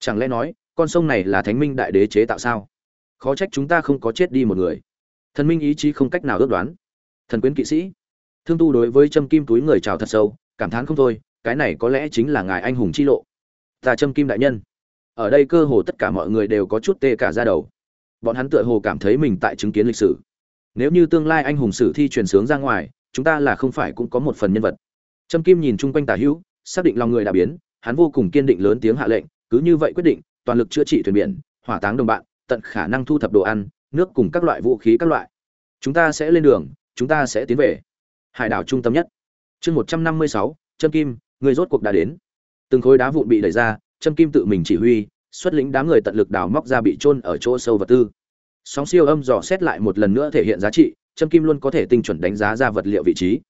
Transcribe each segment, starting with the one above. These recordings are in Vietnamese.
chẳng lẽ nói, con sông này là thánh minh đại đế chế tạo sao? Khó trách chúng ta không có chết đi một người. Thần minh ý chí không cách nào ước đoán. Thần quyến kỵ sĩ. Thương tu đối với châm kim túi người chào thật sâu, cảm thán không thôi, cái này có lẽ chính là ngài anh hùng chi lộ. Ta châm kim đại nhân. Ở đây cơ hồ tất cả mọi người đều có chút tê cả ra đầu. Bọn hắn tựa hồ cảm thấy mình tại chứng kiến lịch sử. Nếu như tương lai anh hùng sử thi truyền sướng ra ngoài, chúng ta là không phải cũng có một phần nhân vật. Trâm kim nhìn chung quanh tả hữu, xác định lòng người đã biến, hắn vô cùng kiên định lớn tiếng hạ lệnh cứ như vậy quyết định, toàn lực chữa trị thuyền biển, hỏa táng đồng bạn, tận khả năng thu thập đồ ăn, nước cùng các loại vũ khí các loại. Chúng ta sẽ lên đường, chúng ta sẽ tiến về. Hải đảo trung tâm nhất. Chương một trăm năm mươi sáu, trâm kim, người rốt cuộc đã đến. Từng khối đá vụn bị đẩy ra, trâm kim tự mình chỉ huy, xuất lĩnh đám người tận lực đào móc ra bị trôn ở chỗ sâu vật tư. Sóng siêu âm dò xét lại một lần nữa thể hiện giá trị, trâm kim luôn có thể tinh chuẩn đánh giá ra vật liệu vị trí.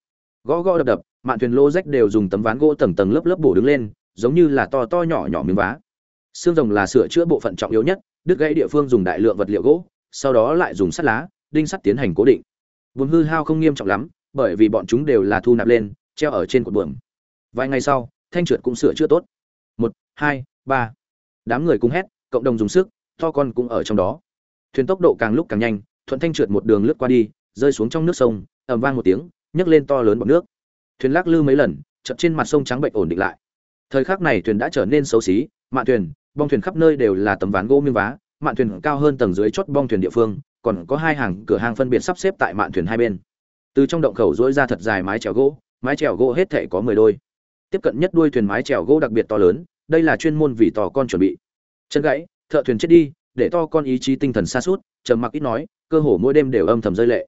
Gõ gõ đập đập, mạn thuyền lô rách đều dùng tấm ván gỗ tầng tầng lớp lớp bổ đứng lên, giống như là to to nhỏ nhỏ miếng vá xương rồng là sửa chữa bộ phận trọng yếu nhất, đứt gãy địa phương dùng đại lượng vật liệu gỗ, sau đó lại dùng sắt lá, đinh sắt tiến hành cố định. Buồng hư hao không nghiêm trọng lắm, bởi vì bọn chúng đều là thu nạp lên, treo ở trên cột buồng vài ngày sau, thanh trượt cũng sửa chữa tốt. Một, hai, ba. Đám người cùng hét, cộng đồng dùng sức, to con cũng ở trong đó. Thuyền tốc độ càng lúc càng nhanh, thuận thanh trượt một đường lướt qua đi, rơi xuống trong nước sông, ầm vang một tiếng, nhấc lên to lớn bọt nước. Thuyền lắc lư mấy lần chậm trên mặt sông trắng bệnh ổn định lại. Thời khắc này thuyền đã trở nên xấu xí, mạn thuyền bong thuyền khắp nơi đều là tấm ván gỗ miếng vá, mạn thuyền cao hơn tầng dưới chót bong thuyền địa phương, còn có hai hàng cửa hàng phân biệt sắp xếp tại mạn thuyền hai bên. Từ trong động khẩu dỗi ra thật dài mái chèo gỗ, mái chèo gỗ hết thể có mười đôi. Tiếp cận nhất đuôi thuyền mái chèo gỗ đặc biệt to lớn, đây là chuyên môn vì tò con chuẩn bị. Chân gãy, thợ thuyền chết đi, để to con ý chí tinh thần xa suốt, trầm mặc ít nói, cơ hồ mỗi đêm đều âm thầm rơi lệ.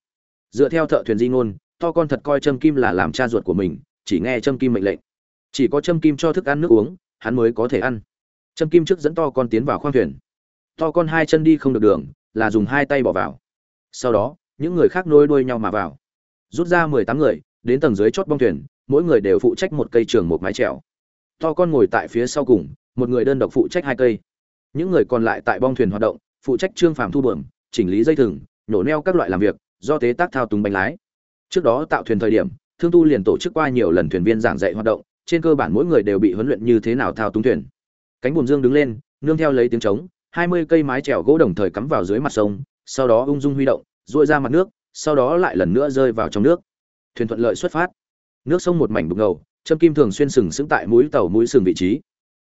Dựa theo thợ thuyền di ngôn, to con thật coi Trâm kim là làm cha ruột của mình, chỉ nghe Trâm kim mệnh lệnh. Chỉ có Trâm kim cho thức ăn nước uống, hắn mới có thể ăn châm kim trước dẫn to con tiến vào khoang thuyền. To con hai chân đi không được đường, là dùng hai tay bỏ vào. Sau đó, những người khác nối đuôi nhau mà vào. Rút ra mười tám người, đến tầng dưới chót bong thuyền, mỗi người đều phụ trách một cây trường một mái trèo to con ngồi tại phía sau cùng, một người đơn độc phụ trách hai cây. Những người còn lại tại bong thuyền hoạt động, phụ trách trương phàm thu bờm chỉnh lý dây thừng, nhổ neo các loại làm việc, do tế tác thao túng bánh lái. Trước đó tạo thuyền thời điểm, thương tu liền tổ chức qua nhiều lần thuyền viên giảng dạy hoạt động, trên cơ bản mỗi người đều bị huấn luyện như thế nào thao túng thuyền cánh buồm dương đứng lên, nương theo lấy tiếng trống, hai mươi cây mái chèo gỗ đồng thời cắm vào dưới mặt sông, sau đó ung dung huy động dội ra mặt nước, sau đó lại lần nữa rơi vào trong nước. Thuyền thuận lợi xuất phát. Nước sông một mảnh đục ngầu châm kim thường xuyên sừng sững tại mũi tàu mũi sừng vị trí.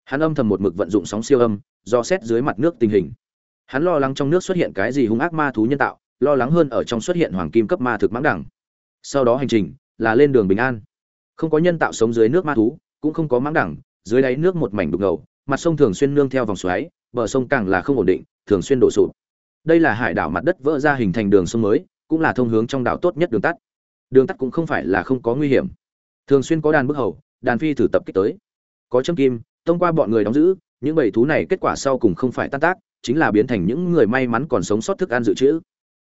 Hắn âm thầm một mực vận dụng sóng siêu âm, do xét dưới mặt nước tình hình. Hắn lo lắng trong nước xuất hiện cái gì hung ác ma thú nhân tạo, lo lắng hơn ở trong xuất hiện hoàng kim cấp ma thực mãng đẳng. Sau đó hành trình là lên đường bình an. Không có nhân tạo sống dưới nước ma thú, cũng không có mãng đẳng, dưới đáy nước một mảnh đục ngầu mặt sông thường xuyên nương theo vòng xoáy, bờ sông càng là không ổn định, thường xuyên đổ sụp. Đây là hải đảo mặt đất vỡ ra hình thành đường sông mới, cũng là thông hướng trong đảo tốt nhất đường tắt. Đường tắt cũng không phải là không có nguy hiểm. Thường xuyên có đàn bức hầu, đàn phi thử tập kích tới. Có châm kim thông qua bọn người đóng giữ, những bầy thú này kết quả sau cùng không phải tan tác, chính là biến thành những người may mắn còn sống sót thức ăn dự trữ.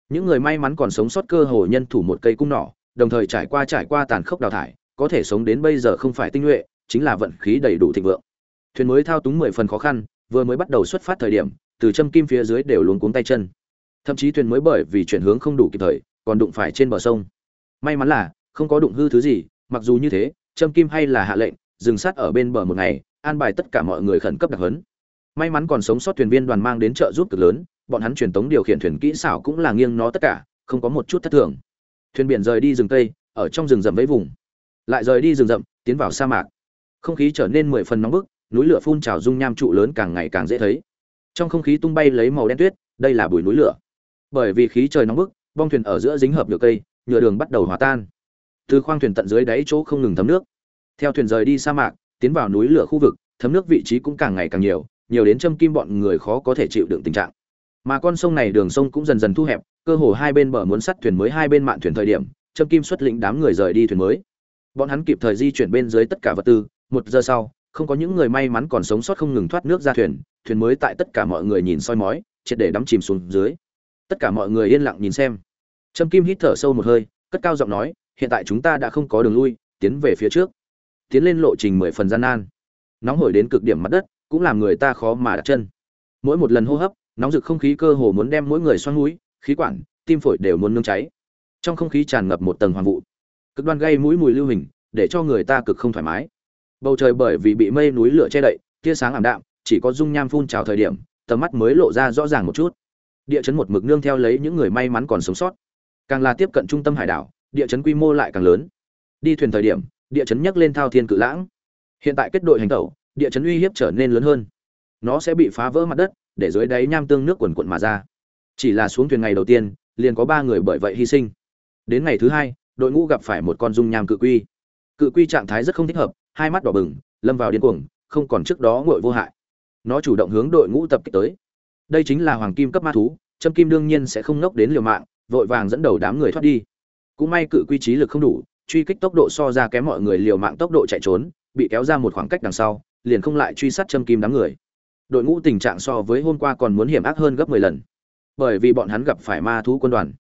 Những người may mắn còn sống sót cơ hội nhân thủ một cây cung nỏ, đồng thời trải qua trải qua tàn khốc đào thải, có thể sống đến bây giờ không phải tinh nhuệ, chính là vận khí đầy đủ thịnh vượng thuyền mới thao túng mười phần khó khăn, vừa mới bắt đầu xuất phát thời điểm, từ châm kim phía dưới đều luống cuống tay chân. Thậm chí thuyền mới bởi vì chuyển hướng không đủ kịp thời, còn đụng phải trên bờ sông. May mắn là, không có đụng hư thứ gì, mặc dù như thế, châm kim hay là hạ lệnh, dừng sát ở bên bờ một ngày, an bài tất cả mọi người khẩn cấp đặc hấn may mắn còn sống sót thuyền viên đoàn mang đến trợ giúp cực lớn, bọn hắn truyền tống điều khiển thuyền kỹ xảo cũng là nghiêng nó tất cả, không có một chút thất thường. Thuyền biển rời đi rừng tây, ở trong rừng rậm với vùng. Lại rời đi rừng rậm, tiến vào sa mạc. Không khí trở nên mười phần nóng bức núi lửa phun trào dung nham trụ lớn càng ngày càng dễ thấy. Trong không khí tung bay lấy màu đen tuyết, đây là bụi núi lửa. Bởi vì khí trời nóng bức, bong thuyền ở giữa dính hợp nhựa cây, nhựa đường bắt đầu hòa tan. Từ khoang thuyền tận dưới đáy chỗ không ngừng thấm nước. Theo thuyền rời đi sa mạc, tiến vào núi lửa khu vực, thấm nước vị trí cũng càng ngày càng nhiều nhiều đến châm kim bọn người khó có thể chịu đựng tình trạng. Mà con sông này đường sông cũng dần dần thu hẹp, cơ hồ hai bên bờ muốn sắt thuyền mới hai bên mạn thuyền thời điểm, châm kim xuất lĩnh đám người rời đi thuyền mới. Bọn hắn kịp thời di chuyển bên dưới tất cả vật tư, một giờ sau không có những người may mắn còn sống sót không ngừng thoát nước ra thuyền thuyền mới tại tất cả mọi người nhìn soi mói, triệt để đắm chìm xuống dưới. Tất cả mọi người yên lặng nhìn xem. Trâm kim hít thở sâu một hơi, cất cao giọng nói, hiện tại chúng ta đã không có đường lui, tiến về phía trước. Tiến lên lộ trình mười phần gian nan. Nóng hổi đến cực điểm mặt đất, cũng làm người ta khó mà đặt chân. Mỗi một lần hô hấp, nóng rực không khí cơ hồ muốn đem mỗi người xoăn mũi, khí quản, tim phổi đều muốn nương cháy. Trong không khí tràn ngập một tầng hoàng vụ. Cực đoan gây mũi mùi lưu hình, để cho người ta cực không thoải mái bầu trời bởi vì bị mây núi lửa che đậy, tia sáng ảm đạm, chỉ có dung nham phun trào thời điểm, tầm mắt mới lộ ra rõ ràng một chút. Địa chấn một mực nương theo lấy những người may mắn còn sống sót. Càng là tiếp cận trung tâm hải đảo, địa chấn quy mô lại càng lớn. Đi thuyền thời điểm, địa chấn nhấc lên thao thiên cự lãng. Hiện tại kết đội hành tẩu, địa chấn uy hiếp trở nên lớn hơn. Nó sẽ bị phá vỡ mặt đất, để dưới đáy nham tương nước quần quận mà ra. Chỉ là xuống thuyền ngày đầu tiên, liền có ba người bởi vậy hy sinh. Đến ngày thứ hai, đội ngũ gặp phải một con dung nham cự quy. Cự quy trạng thái rất không thích hợp hai mắt đỏ bừng, lâm vào điên cuồng, không còn trước đó ngội vô hại. Nó chủ động hướng đội ngũ tập kích tới. Đây chính là hoàng kim cấp ma thú trâm kim đương nhiên sẽ không nốc đến liều mạng, vội vàng dẫn đầu đám người thoát đi. Cũng may cự quy trí lực không đủ, truy kích tốc độ so ra kém mọi người liều mạng tốc độ chạy trốn, bị kéo ra một khoảng cách đằng sau, liền không lại truy sát châm kim đám người. Đội ngũ tình trạng so với hôm qua còn muốn hiểm ác hơn gấp 10 lần. Bởi vì bọn hắn gặp phải ma thú quân đoàn.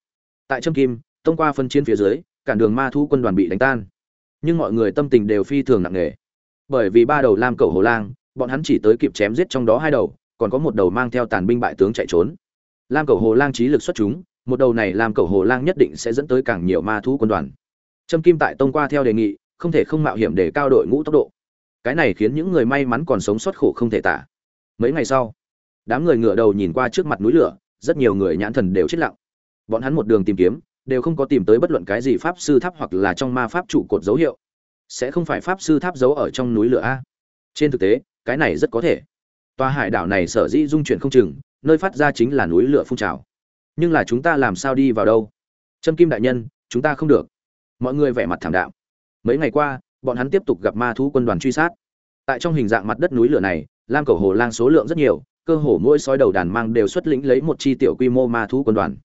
Tại châm kim, thông qua phân chiến phía dưới cản đường ma thú quân đoàn bị đánh tan nhưng mọi người tâm tình đều phi thường nặng nề. Bởi vì ba đầu lam cầu hồ lang, bọn hắn chỉ tới kịp chém giết trong đó hai đầu, còn có một đầu mang theo tàn binh bại tướng chạy trốn. Lam cầu hồ lang trí lực xuất chúng, một đầu này làm cầu hồ lang nhất định sẽ dẫn tới càng nhiều ma thú quân đoàn. Trâm kim tại tông qua theo đề nghị, không thể không mạo hiểm để cao đội ngũ tốc độ. Cái này khiến những người may mắn còn sống sót khổ không thể tả. Mấy ngày sau, đám người ngựa đầu nhìn qua trước mặt núi lửa, rất nhiều người nhãn thần đều chết lặng. Bọn hắn một đường tìm kiếm đều không có tìm tới bất luận cái gì pháp sư tháp hoặc là trong ma pháp trụ cột dấu hiệu. Sẽ không phải pháp sư tháp giấu ở trong núi lửa a. Trên thực tế, cái này rất có thể. Tòa hải đảo này sở dĩ dung chuyển không chừng, nơi phát ra chính là núi lửa phun trào. Nhưng là chúng ta làm sao đi vào đâu? Trâm kim đại nhân, chúng ta không được. Mọi người vẻ mặt thảm đạo mấy ngày qua, bọn hắn tiếp tục gặp ma thú quân đoàn truy sát. Tại trong hình dạng mặt đất núi lửa này, lam cầu hồ lang số lượng rất nhiều, cơ hồ mỗi sói đầu đàn mang đều xuất lĩnh lấy một chi tiểu quy mô ma thú quân đoàn.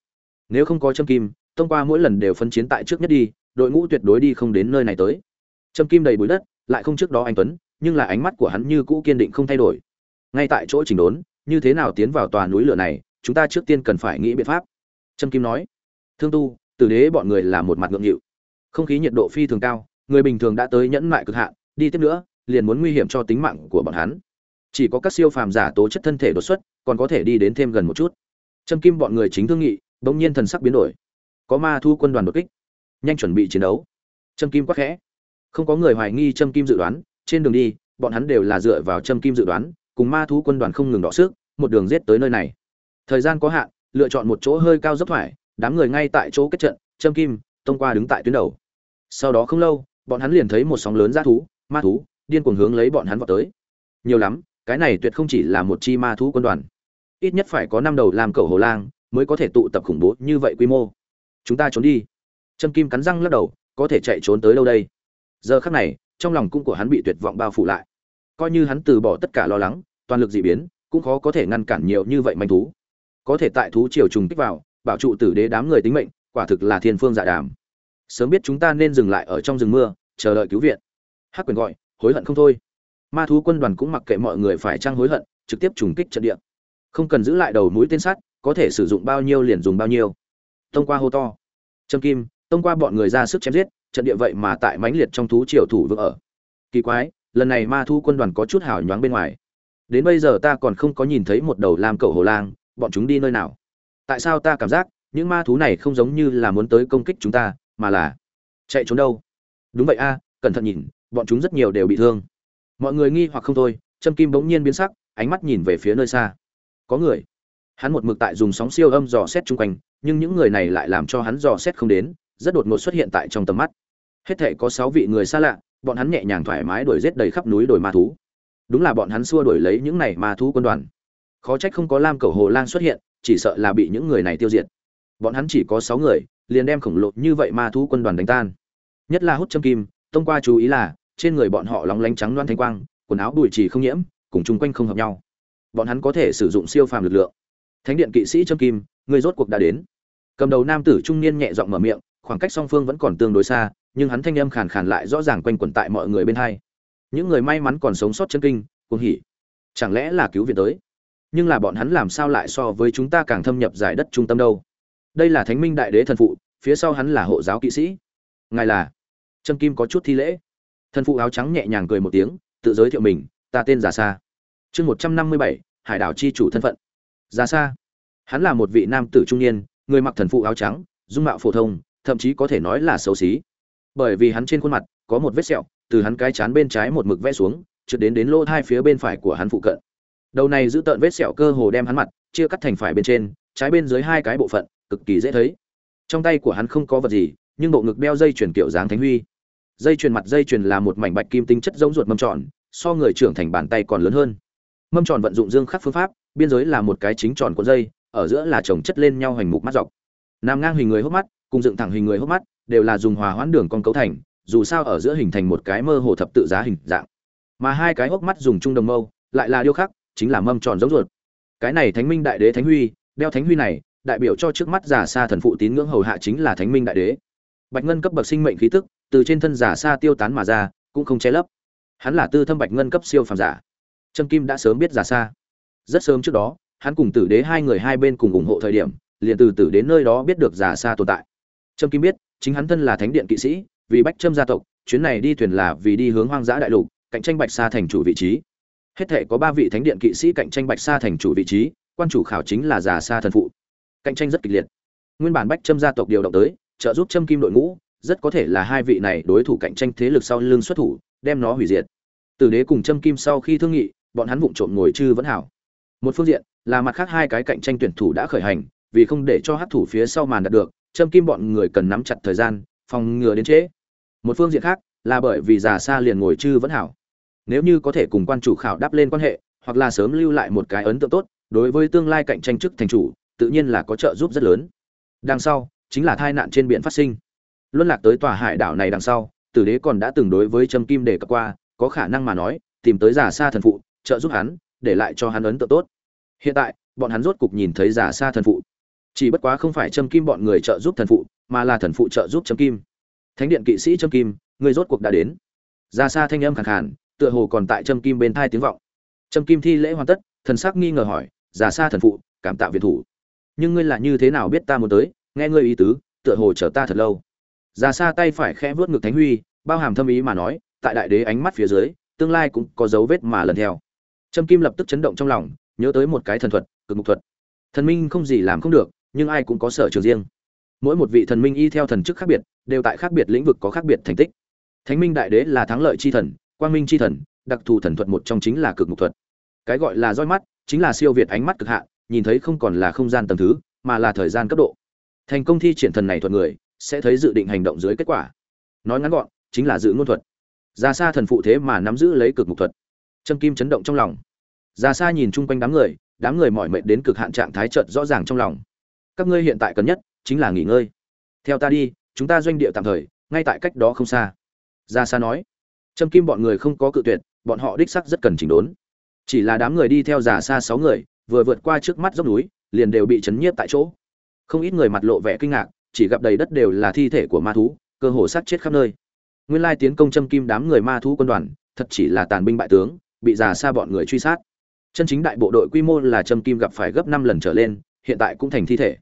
Nếu không có trâm kim thông qua mỗi lần đều phân chiến tại trước nhất đi, đội ngũ tuyệt đối đi không đến nơi này tới. Trâm kim đầy bụi đất, lại không trước đó anh tuấn, nhưng là ánh mắt của hắn như cũ kiên định không thay đổi. Ngay tại chỗ chỉnh đốn, như thế nào tiến vào tòa núi lửa này, chúng ta trước tiên cần phải nghĩ biện pháp. Trâm kim nói. Thương tu, tử đế bọn người là một mặt ngượng nghịu. Không khí nhiệt độ phi thường cao, người bình thường đã tới nhẫn mại cực hạn, đi tiếp nữa, liền muốn nguy hiểm cho tính mạng của bọn hắn. Chỉ có các siêu phàm giả tố chất thân thể đột xuất, còn có thể đi đến thêm gần một chút. Trâm kim bọn người chính thương nghị, bỗng nhiên thần sắc biến đổi có ma thu quân đoàn đột kích, nhanh chuẩn bị chiến đấu. Trâm kim quắc khẽ. Không có người hoài nghi trâm kim dự đoán, trên đường đi, bọn hắn đều là dựa vào trâm kim dự đoán, cùng ma thú quân đoàn không ngừng đọ sức, một đường giết tới nơi này. Thời gian có hạn, lựa chọn một chỗ hơi cao dốc thoải, đám người ngay tại chỗ kết trận châm kim, tông qua đứng tại tuyến đầu. Sau đó không lâu, bọn hắn liền thấy một sóng lớn g thú, ma thú, điên cuồng hướng lấy bọn hắn vào tới. Nhiều lắm, cái này tuyệt không chỉ là một chi ma thú quân đoàn. Ít nhất phải có năm đầu làm cầu hồ lang mới có thể tụ tập khủng bố như vậy quy mô chúng ta trốn đi. Trâm kim cắn răng lắc đầu, có thể chạy trốn tới đâu đây. Giờ khắc này, trong lòng cung của hắn bị tuyệt vọng bao phủ lại. Coi như hắn từ bỏ tất cả lo lắng, toàn lực dị biến, cũng khó có thể ngăn cản nhiều như vậy manh thú. Có thể tại thú triều trùng kích vào, bảo trụ tử đế đám người tính mệnh, quả thực là thiên phương dạ đàm. Sớm biết chúng ta nên dừng lại ở trong rừng mưa, chờ đợi cứu viện. Hắc quyền gọi, hối hận không thôi. Ma thú quân đoàn cũng mặc kệ mọi người phải trang hối hận, trực tiếp trùng kích trận địa. Không cần giữ lại đầu mũi tên sắt có thể sử dụng bao nhiêu liền dùng bao nhiêu tông qua hô to. Trâm kim, tông qua bọn người ra sức chém giết, trận địa vậy mà tại mãnh liệt trong thú triều thủ vững ở. Kỳ quái, lần này ma thú quân đoàn có chút hào nhoáng bên ngoài. Đến bây giờ ta còn không có nhìn thấy một đầu lam cẩu hồ lang, bọn chúng đi nơi nào? Tại sao ta cảm giác, những ma thú này không giống như là muốn tới công kích chúng ta, mà là chạy trốn đâu? Đúng vậy a, cẩn thận nhìn, bọn chúng rất nhiều đều bị thương. Mọi người nghi hoặc không thôi, trâm kim bỗng nhiên biến sắc, ánh mắt nhìn về phía nơi xa. Có người. Hắn một mực tại dùng sóng siêu âm dò xét chung quanh nhưng những người này lại làm cho hắn dò xét không đến, rất đột ngột xuất hiện tại trong tầm mắt. Hết thể có sáu vị người xa lạ, bọn hắn nhẹ nhàng thoải mái đuổi giết đầy khắp núi đồi ma thú. Đúng là bọn hắn xua đuổi lấy những này ma thú quân đoàn. Khó trách không có lam cầu hồ lang xuất hiện, chỉ sợ là bị những người này tiêu diệt. Bọn hắn chỉ có sáu người, liền đem khổng lồ như vậy ma thú quân đoàn đánh tan. Nhất là hút châm kim thông qua chú ý là, trên người bọn họ lóng lánh trắng loan thanh quang, quần áo bụi chỉ không nhiễm, cùng chung quanh không hợp nhau. Bọn hắn có thể sử dụng siêu phàm lực lượng. Thánh điện kỵ sĩ châm kim người rốt cuộc đã đến. Cầm đầu nam tử trung niên nhẹ giọng mở miệng, khoảng cách song phương vẫn còn tương đối xa, nhưng hắn thanh âm khàn khàn lại rõ ràng quanh quẩn tại mọi người bên hai. Những người may mắn còn sống sót chân kinh, cuồng hỉ. Chẳng lẽ là cứu viện tới? Nhưng là bọn hắn làm sao lại so với chúng ta càng thâm nhập giải đất trung tâm đâu? Đây là thánh minh đại đế thần phụ, phía sau hắn là hộ giáo kỵ sĩ. Ngài là? Trâm kim có chút thi lễ. Thần phụ áo trắng nhẹ nhàng cười một tiếng, tự giới thiệu mình, ta tên già sa. Chương một trăm năm mươi bảy, hải đảo chi chủ thân phận. Già sa hắn là một vị nam tử trung niên, người mặc thần phụ áo trắng, dung mạo phổ thông, thậm chí có thể nói là xấu xí. Bởi vì hắn trên khuôn mặt có một vết sẹo, từ hắn cái chán bên trái một mực vẽ xuống, trượt đến đến lỗ hai phía bên phải của hắn phụ cận. Đầu này giữ tợn vết sẹo cơ hồ đem hắn mặt chia cắt thành phải bên trên, trái bên dưới hai cái bộ phận, cực kỳ dễ thấy. Trong tay của hắn không có vật gì, nhưng bộ ngực đeo dây chuyển kiểu dáng thánh huy. Dây chuyền mặt dây chuyền là một mảnh bạch kim tinh chất giống ruột mâm tròn, so người trưởng thành bàn tay còn lớn hơn. Mâm tròn vận dụng dương khắc phương pháp, biên giới là một cái chính tròn cuộn dây ở giữa là chồng chất lên nhau hoành mục mắt dọc. Nằm ngang hình người hốc mắt, cùng dựng thẳng hình người hốc mắt, đều là dùng hòa hoãn đường con cấu thành, dù sao ở giữa hình thành một cái mơ hồ thập tự giá hình dạng. Mà hai cái hốc mắt dùng chung đồng mâu, lại là điêu khắc, chính là mâm tròn giống ruột. Cái này thánh minh đại đế thánh huy, đeo thánh huy này, đại biểu cho trước mắt giả xa thần phụ tín ngưỡng hầu hạ chính là thánh minh đại đế. Bạch ngân cấp bậc sinh mệnh khí tức, từ trên thân giả xa tiêu tán mà ra, cũng không che lấp. Hắn là tư thâm bạch ngân cấp siêu phàm giả. Trâm kim đã sớm biết giả xa rất sớm trước đó hắn cùng tử đế hai người hai bên cùng ủng hộ thời điểm, liền từ tử đến nơi đó biết được giả xa tồn tại. Trâm kim biết, chính hắn thân là thánh điện kỵ sĩ, vì bách trâm gia tộc, chuyến này đi thuyền là vì đi hướng hoang dã đại lục, cạnh tranh bạch sa thành chủ vị trí. Hết thể có ba vị thánh điện kỵ sĩ cạnh tranh bạch sa thành chủ vị trí, quan chủ khảo chính là giả sa thần phụ. Cạnh tranh rất kịch liệt. Nguyên bản bách trâm gia tộc điều động tới, trợ giúp trâm kim đội ngũ, rất có thể là hai vị này đối thủ cạnh tranh thế lực sau lưng xuất thủ, đem nó hủy diệt. Tử đế cùng trâm kim sau khi thương nghị, bọn hắn vụng trộm ngồi chư vẫn hảo. Một phương diện là mặt khác hai cái cạnh tranh tuyển thủ đã khởi hành, vì không để cho hát thủ phía sau màn đạt được, trâm kim bọn người cần nắm chặt thời gian, phòng ngừa đến trễ. Một phương diện khác, là bởi vì già xa liền ngồi chư vẫn hảo. Nếu như có thể cùng quan chủ khảo đáp lên quan hệ, hoặc là sớm lưu lại một cái ấn tượng tốt, đối với tương lai cạnh tranh chức thành chủ, tự nhiên là có trợ giúp rất lớn. Đằng sau, chính là tai nạn trên biển phát sinh. Luân lạc tới tòa hải đảo này đằng sau, tử đế còn đã từng đối với trâm kim đề cập qua, có khả năng mà nói, tìm tới giả xa thần phụ, trợ giúp hắn, để lại cho hắn ấn tượng tốt hiện tại, bọn hắn rốt cục nhìn thấy giả xa thần phụ. Chỉ bất quá không phải trâm kim bọn người trợ giúp thần phụ, mà là thần phụ trợ giúp trâm kim. Thánh điện kỵ sĩ trâm kim, người rốt cuộc đã đến. Giả xa thanh âm khàn khàn, tựa hồ còn tại trâm kim bên thai tiếng vọng. Trâm kim thi lễ hoàn tất, thần sắc nghi ngờ hỏi, giả xa thần phụ, cảm tạ viện thủ. Nhưng ngươi là như thế nào biết ta muốn tới? Nghe ngươi ý tứ, tựa hồ chờ ta thật lâu. Giả xa tay phải khẽ vuốt ngực thánh huy, bao hàm thâm ý mà nói, tại đại đế ánh mắt phía dưới, tương lai cũng có dấu vết mà lần theo. Trâm kim lập tức chấn động trong lòng nhớ tới một cái thần thuật, cực mục thuật. Thần minh không gì làm không được, nhưng ai cũng có sở trường riêng. Mỗi một vị thần minh y theo thần chức khác biệt, đều tại khác biệt lĩnh vực có khác biệt thành tích. Thánh minh đại đế là thắng lợi chi thần, quang minh chi thần, đặc thù thần thuật một trong chính là cực mục thuật. Cái gọi là roi mắt, chính là siêu việt ánh mắt cực hạn, nhìn thấy không còn là không gian tầng thứ, mà là thời gian cấp độ. Thành công thi triển thần này thuật người, sẽ thấy dự định hành động dưới kết quả. Nói ngắn gọn, chính là dự ngôn thuật. Ra xa thần phụ thế mà nắm giữ lấy cực mục thuật. Trâm kim chấn động trong lòng ra xa nhìn chung quanh đám người đám người mỏi mệt đến cực hạn trạng thái trợt rõ ràng trong lòng. Các ngươi hiện tại cần nhất chính là nghỉ ngơi. Theo ta đi, chúng ta doanh địa tạm thời, ngay tại cách đó không xa. Ra xa nói. Trâm kim bọn người không có cự tuyệt, bọn họ đích xác rất cần chỉnh đốn. Chỉ là đám người đi theo giả xa sáu người, vừa vượt qua trước mắt dốc núi, liền đều bị chấn nhiếp tại chỗ. Không ít người mặt lộ vẻ kinh ngạc, chỉ gặp đầy đất đều là thi thể của ma thú, cơ hồ sát chết khắp nơi. Nguyên lai tiến công Trâm kim đám người ma thú quân đoàn, thật chỉ là tàn binh bại tướng, bị già xa bọn người truy sát chân chính đại bộ đội quy mô là châm kim gặp phải gấp năm lần trở lên, hiện tại cũng thành thi thể.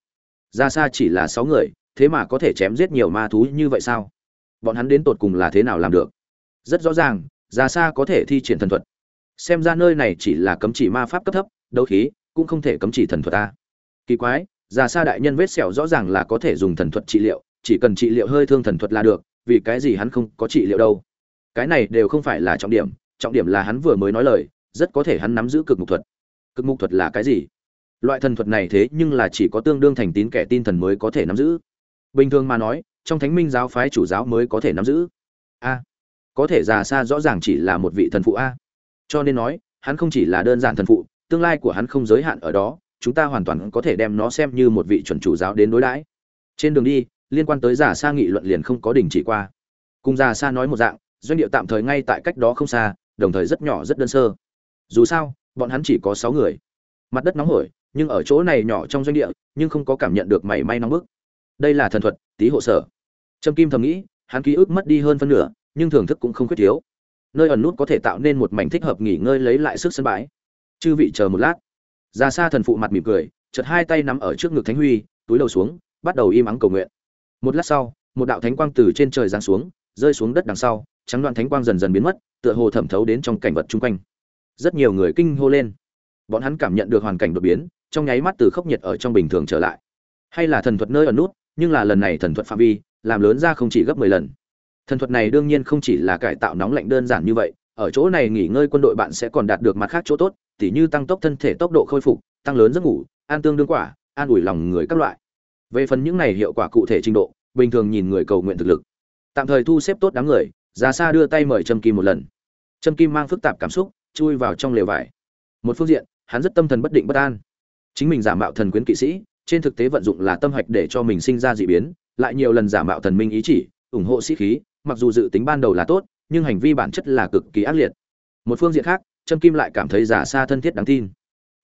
Ra xa chỉ là sáu người, thế mà có thể chém giết nhiều ma thú như vậy sao? Bọn hắn đến tột cùng là thế nào làm được? Rất rõ ràng, ra xa có thể thi triển thần thuật. Xem ra nơi này chỉ là cấm chỉ ma pháp cấp thấp, đấu khí cũng không thể cấm chỉ thần thuật ta kỳ quái, ra xa đại nhân vết sẹo rõ ràng là có thể dùng thần thuật trị liệu, chỉ cần trị liệu hơi thương thần thuật là được, vì cái gì hắn không có trị liệu đâu? Cái này đều không phải là trọng điểm trọng điểm là hắn vừa mới nói lời rất có thể hắn nắm giữ cực mục thuật. Cực mục thuật là cái gì? Loại thần thuật này thế nhưng là chỉ có tương đương thành tín kẻ tin thần mới có thể nắm giữ. Bình thường mà nói, trong thánh minh giáo phái chủ giáo mới có thể nắm giữ. A, có thể già xa rõ ràng chỉ là một vị thần phụ a. Cho nên nói, hắn không chỉ là đơn giản thần phụ, tương lai của hắn không giới hạn ở đó, chúng ta hoàn toàn có thể đem nó xem như một vị chuẩn chủ giáo đến đối đãi. Trên đường đi, liên quan tới giả sa nghị luận liền không có đình chỉ qua. Cùng giả sa nói một dạng, doanh địa tạm thời ngay tại cách đó không xa, đồng thời rất nhỏ rất đơn sơ dù sao, bọn hắn chỉ có sáu người. Mặt đất nóng hổi, nhưng ở chỗ này nhỏ trong doanh địa, nhưng không có cảm nhận được mảy may nóng bức. Đây là thần thuật, tí hộ sở. Trâm kim thầm nghĩ, hắn ký ức mất đi hơn phân nửa, nhưng thưởng thức cũng không khuyết thiếu. Nơi ẩn nút có thể tạo nên một mảnh thích hợp nghỉ ngơi lấy lại sức sân bãi. Chư vị chờ một lát. Ra xa thần phụ mặt mỉm cười, chợt hai tay nắm ở trước ngực thánh huy, túi đầu xuống, bắt đầu im ắng cầu nguyện. Một lát sau, một đạo thánh quang từ trên trời giáng xuống, rơi xuống đất đằng sau, trắng đoạn thánh quang dần dần biến mất, tựa hồ thẩm thấu đến trong cảnh vật chung quanh rất nhiều người kinh hô lên. Bọn hắn cảm nhận được hoàn cảnh đột biến, trong nháy mắt từ khốc nhiệt ở trong bình thường trở lại. Hay là thần thuật nơi ở nút, nhưng là lần này thần thuật phạm vi, làm lớn ra không chỉ gấp mười lần. Thần thuật này đương nhiên không chỉ là cải tạo nóng lạnh đơn giản như vậy, ở chỗ này nghỉ ngơi quân đội bạn sẽ còn đạt được mặt khác chỗ tốt, tỉ như tăng tốc thân thể tốc độ khôi phục, tăng lớn giấc ngủ, an tương đương quả, an ủi lòng người các loại. Về phần những này hiệu quả cụ thể trình độ, bình thường nhìn người cầu nguyện thực lực. Tạm thời thu xếp tốt đám người, ra xa đưa tay mời trâm kim một lần. Trâm kim mang phức tạp cảm xúc chui vào trong lều vải. Một phương diện, hắn rất tâm thần bất định bất an. Chính mình giả mạo thần quyến kỵ sĩ, trên thực tế vận dụng là tâm hạch để cho mình sinh ra dị biến, lại nhiều lần giả mạo thần minh ý chỉ, ủng hộ sĩ khí, mặc dù dự tính ban đầu là tốt, nhưng hành vi bản chất là cực kỳ ác liệt. Một phương diện khác, trâm kim lại cảm thấy giả xa thân thiết đáng tin.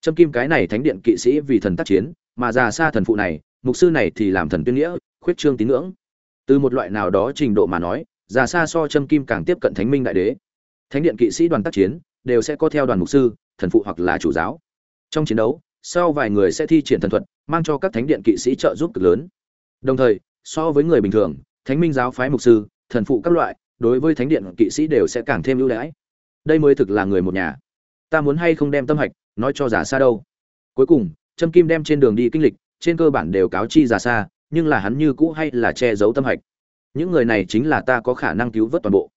Trâm kim cái này thánh điện kỵ sĩ vì thần tác chiến, mà giả xa thần phụ này, mục sư này thì làm thần tuyên nghĩa, khuyết trương tín ngưỡng. Từ một loại nào đó trình độ mà nói, giả xa so trâm kim càng tiếp cận thánh minh đại đế. Thánh điện kỵ sĩ đoàn tác chiến đều sẽ có theo đoàn mục sư, thần phụ hoặc là chủ giáo. Trong chiến đấu, sau vài người sẽ thi triển thần thuật, mang cho các thánh điện kỵ sĩ trợ giúp cực lớn. Đồng thời, so với người bình thường, thánh minh giáo phái mục sư, thần phụ các loại, đối với thánh điện kỵ sĩ đều sẽ càng thêm ưu đãi. Đây mới thực là người một nhà. Ta muốn hay không đem tâm hạch, nói cho giả xa đâu. Cuối cùng, trâm kim đem trên đường đi kinh lịch, trên cơ bản đều cáo chi giả xa nhưng là hắn như cũ hay là che giấu tâm hạch. Những người này chính là ta có khả năng cứu vớt toàn bộ.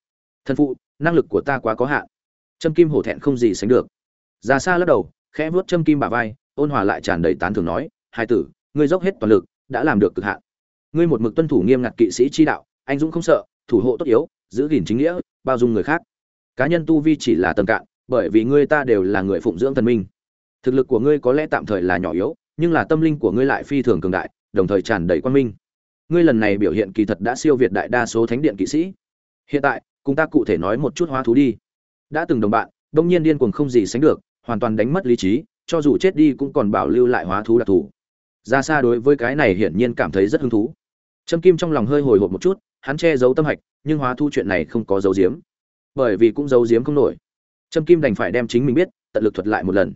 Thân phụ, năng lực của ta quá có hạn trâm kim hổ thẹn không gì sánh được. Già xa lắc đầu, khẽ vuốt trâm kim bả vai, ôn hòa lại tràn đầy tán thưởng nói, hai tử, ngươi dốc hết toàn lực, đã làm được cực hạn. Ngươi một mực tuân thủ nghiêm ngặt kỵ sĩ chi đạo, anh dũng không sợ, thủ hộ tốt yếu, giữ gìn chính nghĩa, bao dung người khác. Cá nhân tu vi chỉ là tầm cạn, bởi vì ngươi ta đều là người phụng dưỡng thần minh. Thực lực của ngươi có lẽ tạm thời là nhỏ yếu, nhưng là tâm linh của ngươi lại phi thường cường đại, đồng thời tràn đầy quan minh. Ngươi lần này biểu hiện kỳ thật đã siêu việt đại đa số thánh điện kỵ sĩ. Hiện tại, cùng ta cụ thể nói một chút hóa thú đi đã từng đồng bạn, đông nhiên điên cuồng không gì sánh được, hoàn toàn đánh mất lý trí, cho dù chết đi cũng còn bảo lưu lại hóa thú đặc thù. Ra xa đối với cái này hiển nhiên cảm thấy rất hứng thú. Trâm kim trong lòng hơi hồi hộp một chút, hắn che giấu tâm hạch, nhưng hóa thu chuyện này không có dấu diếm bởi vì cũng giấu diếm không nổi. Trâm kim đành phải đem chính mình biết, tận lực thuật lại một lần.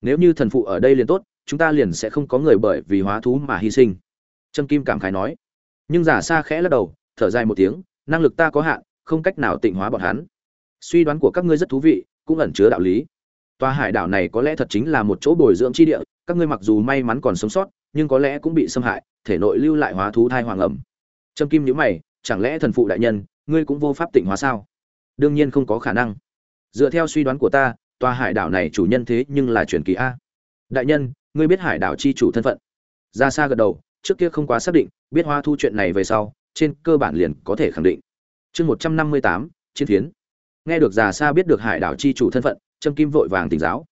Nếu như thần phụ ở đây liền tốt, chúng ta liền sẽ không có người bởi vì hóa thú mà hy sinh. Trâm kim cảm khái nói. Nhưng giả xa khẽ lắc đầu, thở dài một tiếng, năng lực ta có hạn, không cách nào tịnh hóa bọn hắn suy đoán của các ngươi rất thú vị, cũng ẩn chứa đạo lý. Tòa hải đảo này có lẽ thật chính là một chỗ bồi dưỡng chi địa, các ngươi mặc dù may mắn còn sống sót, nhưng có lẽ cũng bị xâm hại, thể nội lưu lại hóa thú thai hoàng ẩm. Trâm kim nhữ mày, chẳng lẽ thần phụ đại nhân, ngươi cũng vô pháp tịnh hóa sao? Đương nhiên không có khả năng. Dựa theo suy đoán của ta, tòa hải đảo này chủ nhân thế nhưng là truyền kỳ a. Đại nhân, ngươi biết hải đảo chi chủ thân phận. Ra xa gật đầu, trước kia không quá xác định, biết hoa thu chuyện này về sau, trên cơ bản liền có thể khẳng định. Chương một trăm năm mươi tám, chiến phiến nghe được già xa biết được hải đảo chi chủ thân phận, trâm kim vội vàng tỉnh giáo.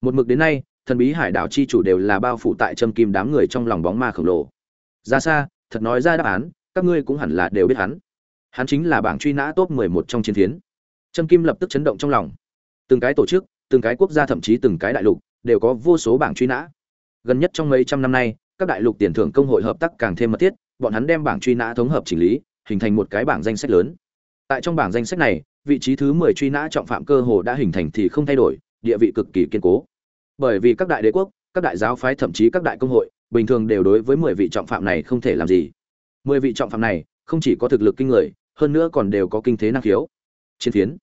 Một mực đến nay, thần bí hải đảo chi chủ đều là bao phủ tại trâm kim đám người trong lòng bóng ma khổng lồ. Ra xa thật nói ra đáp án, các ngươi cũng hẳn là đều biết hắn. Hắn chính là bảng truy nã top 11 trong chiến phiến trâm kim lập tức chấn động trong lòng. Từng cái tổ chức, từng cái quốc gia thậm chí từng cái đại lục, đều có vô số bảng truy nã. Gần nhất trong mấy trăm năm nay, các đại lục tiền thưởng công hội hợp tác càng thêm mật thiết, bọn hắn đem bảng truy nã thống hợp chỉnh lý, hình thành một cái bảng danh sách lớn. Tại trong bảng danh sách này vị trí thứ 10 truy nã trọng phạm cơ hồ đã hình thành thì không thay đổi địa vị cực kỳ kiên cố. Bởi vì các đại đế quốc các đại giáo phái thậm chí các đại công hội bình thường đều đối với 10 vị trọng phạm này không thể làm gì. Mười vị trọng phạm này không chỉ có thực lực kinh người hơn nữa còn đều có kinh thế năng khiếu. Chiến phiến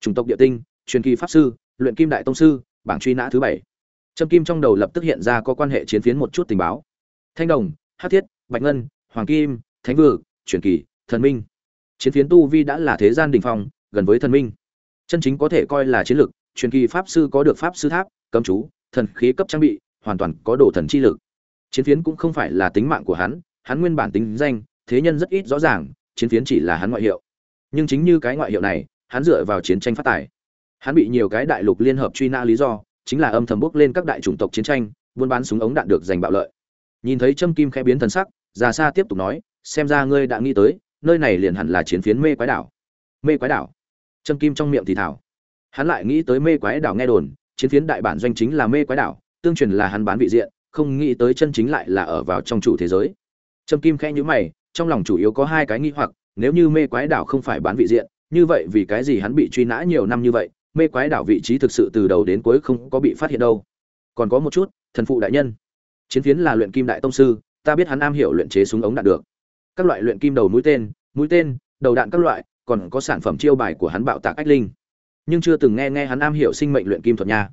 chủng tộc địa tinh truyền kỳ pháp sư luyện kim đại tông sư bảng truy nã thứ bảy. Trâm kim trong đầu lập tức hiện ra có quan hệ chiến phiến một chút tình báo. Thanh đồng Hắc thiết bạch ngân hoàng kim thánh vực, truyền kỳ thần minh. Chiến phiến tu vi đã là thế gian đỉnh phong gần với thần minh chân chính có thể coi là chiến lược truyền kỳ pháp sư có được pháp sư tháp cấm chú thần khí cấp trang bị hoàn toàn có đồ thần chi lực chiến phiến cũng không phải là tính mạng của hắn hắn nguyên bản tính danh, thế nhân rất ít rõ ràng, chiến phiến chỉ là hắn ngoại hiệu. Nhưng chính như cái ngoại hiệu này, hắn dựa vào chiến tranh phát tài. Hắn bị nhiều cái đại lục liên hợp truy nã lý do, chính là âm thầm bước lên các đại chủng tộc chiến tranh, buôn bán súng ống đạn được giành bạo lợi. Nhìn thấy Trâm Kim khẽ biến thần sắc, Già xa tiếp tục nói, xem ra ngươi đã nghĩ tới, nơi này liền hẳn là chiến phiến mê quái đảo. Mê quái đảo? Trâm Kim trong miệng thì thảo. Hắn lại nghĩ tới mê quái đảo nghe đồn, chiến phiến đại bản doanh chính là mê quái đảo, tương truyền là hắn bán vị diện, không nghĩ tới chân chính lại là ở vào trong chủ thế giới. Trâm Kim khẽ nhíu mày, trong lòng chủ yếu có hai cái nghi hoặc, nếu như mê quái đảo không phải bán vị diện, như vậy vì cái gì hắn bị truy nã nhiều năm như vậy, mê quái đảo vị trí thực sự từ đầu đến cuối không có bị phát hiện đâu. Còn có một chút, thần phụ đại nhân. Chiến phiến là luyện kim đại tông sư, ta biết hắn am hiểu luyện chế súng ống đạn được. Các loại luyện kim đầu mũi tên, mũi tên, đầu đạn các loại, còn có sản phẩm chiêu bài của hắn bạo tạc ách linh. Nhưng chưa từng nghe nghe hắn am hiểu sinh mệnh luyện kim thuật nha.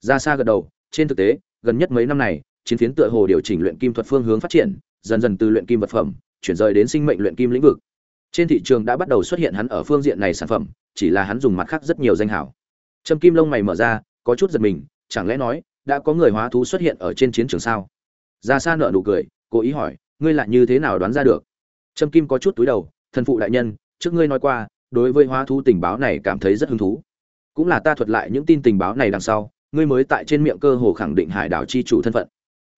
Ra xa gật đầu, trên thực tế, gần nhất mấy năm này, chiến phiến tựa hồ điều chỉnh luyện kim thuật phương hướng phát triển, dần dần từ luyện kim vật phẩm chuyển rời đến sinh mệnh luyện kim lĩnh vực trên thị trường đã bắt đầu xuất hiện hắn ở phương diện này sản phẩm chỉ là hắn dùng mặt khác rất nhiều danh hảo trâm kim lông mày mở ra có chút giật mình chẳng lẽ nói đã có người hóa thú xuất hiện ở trên chiến trường sao ra xa nợ nụ cười cố ý hỏi ngươi lại như thế nào đoán ra được trâm kim có chút túi đầu thần phụ đại nhân trước ngươi nói qua, đối với hóa thú tình báo này cảm thấy rất hứng thú. Cũng là ta thuật lại những tin tình báo này đằng sau, ngươi mới tại trên miệng cơ hồ khẳng định hải đảo chi chủ thân phận.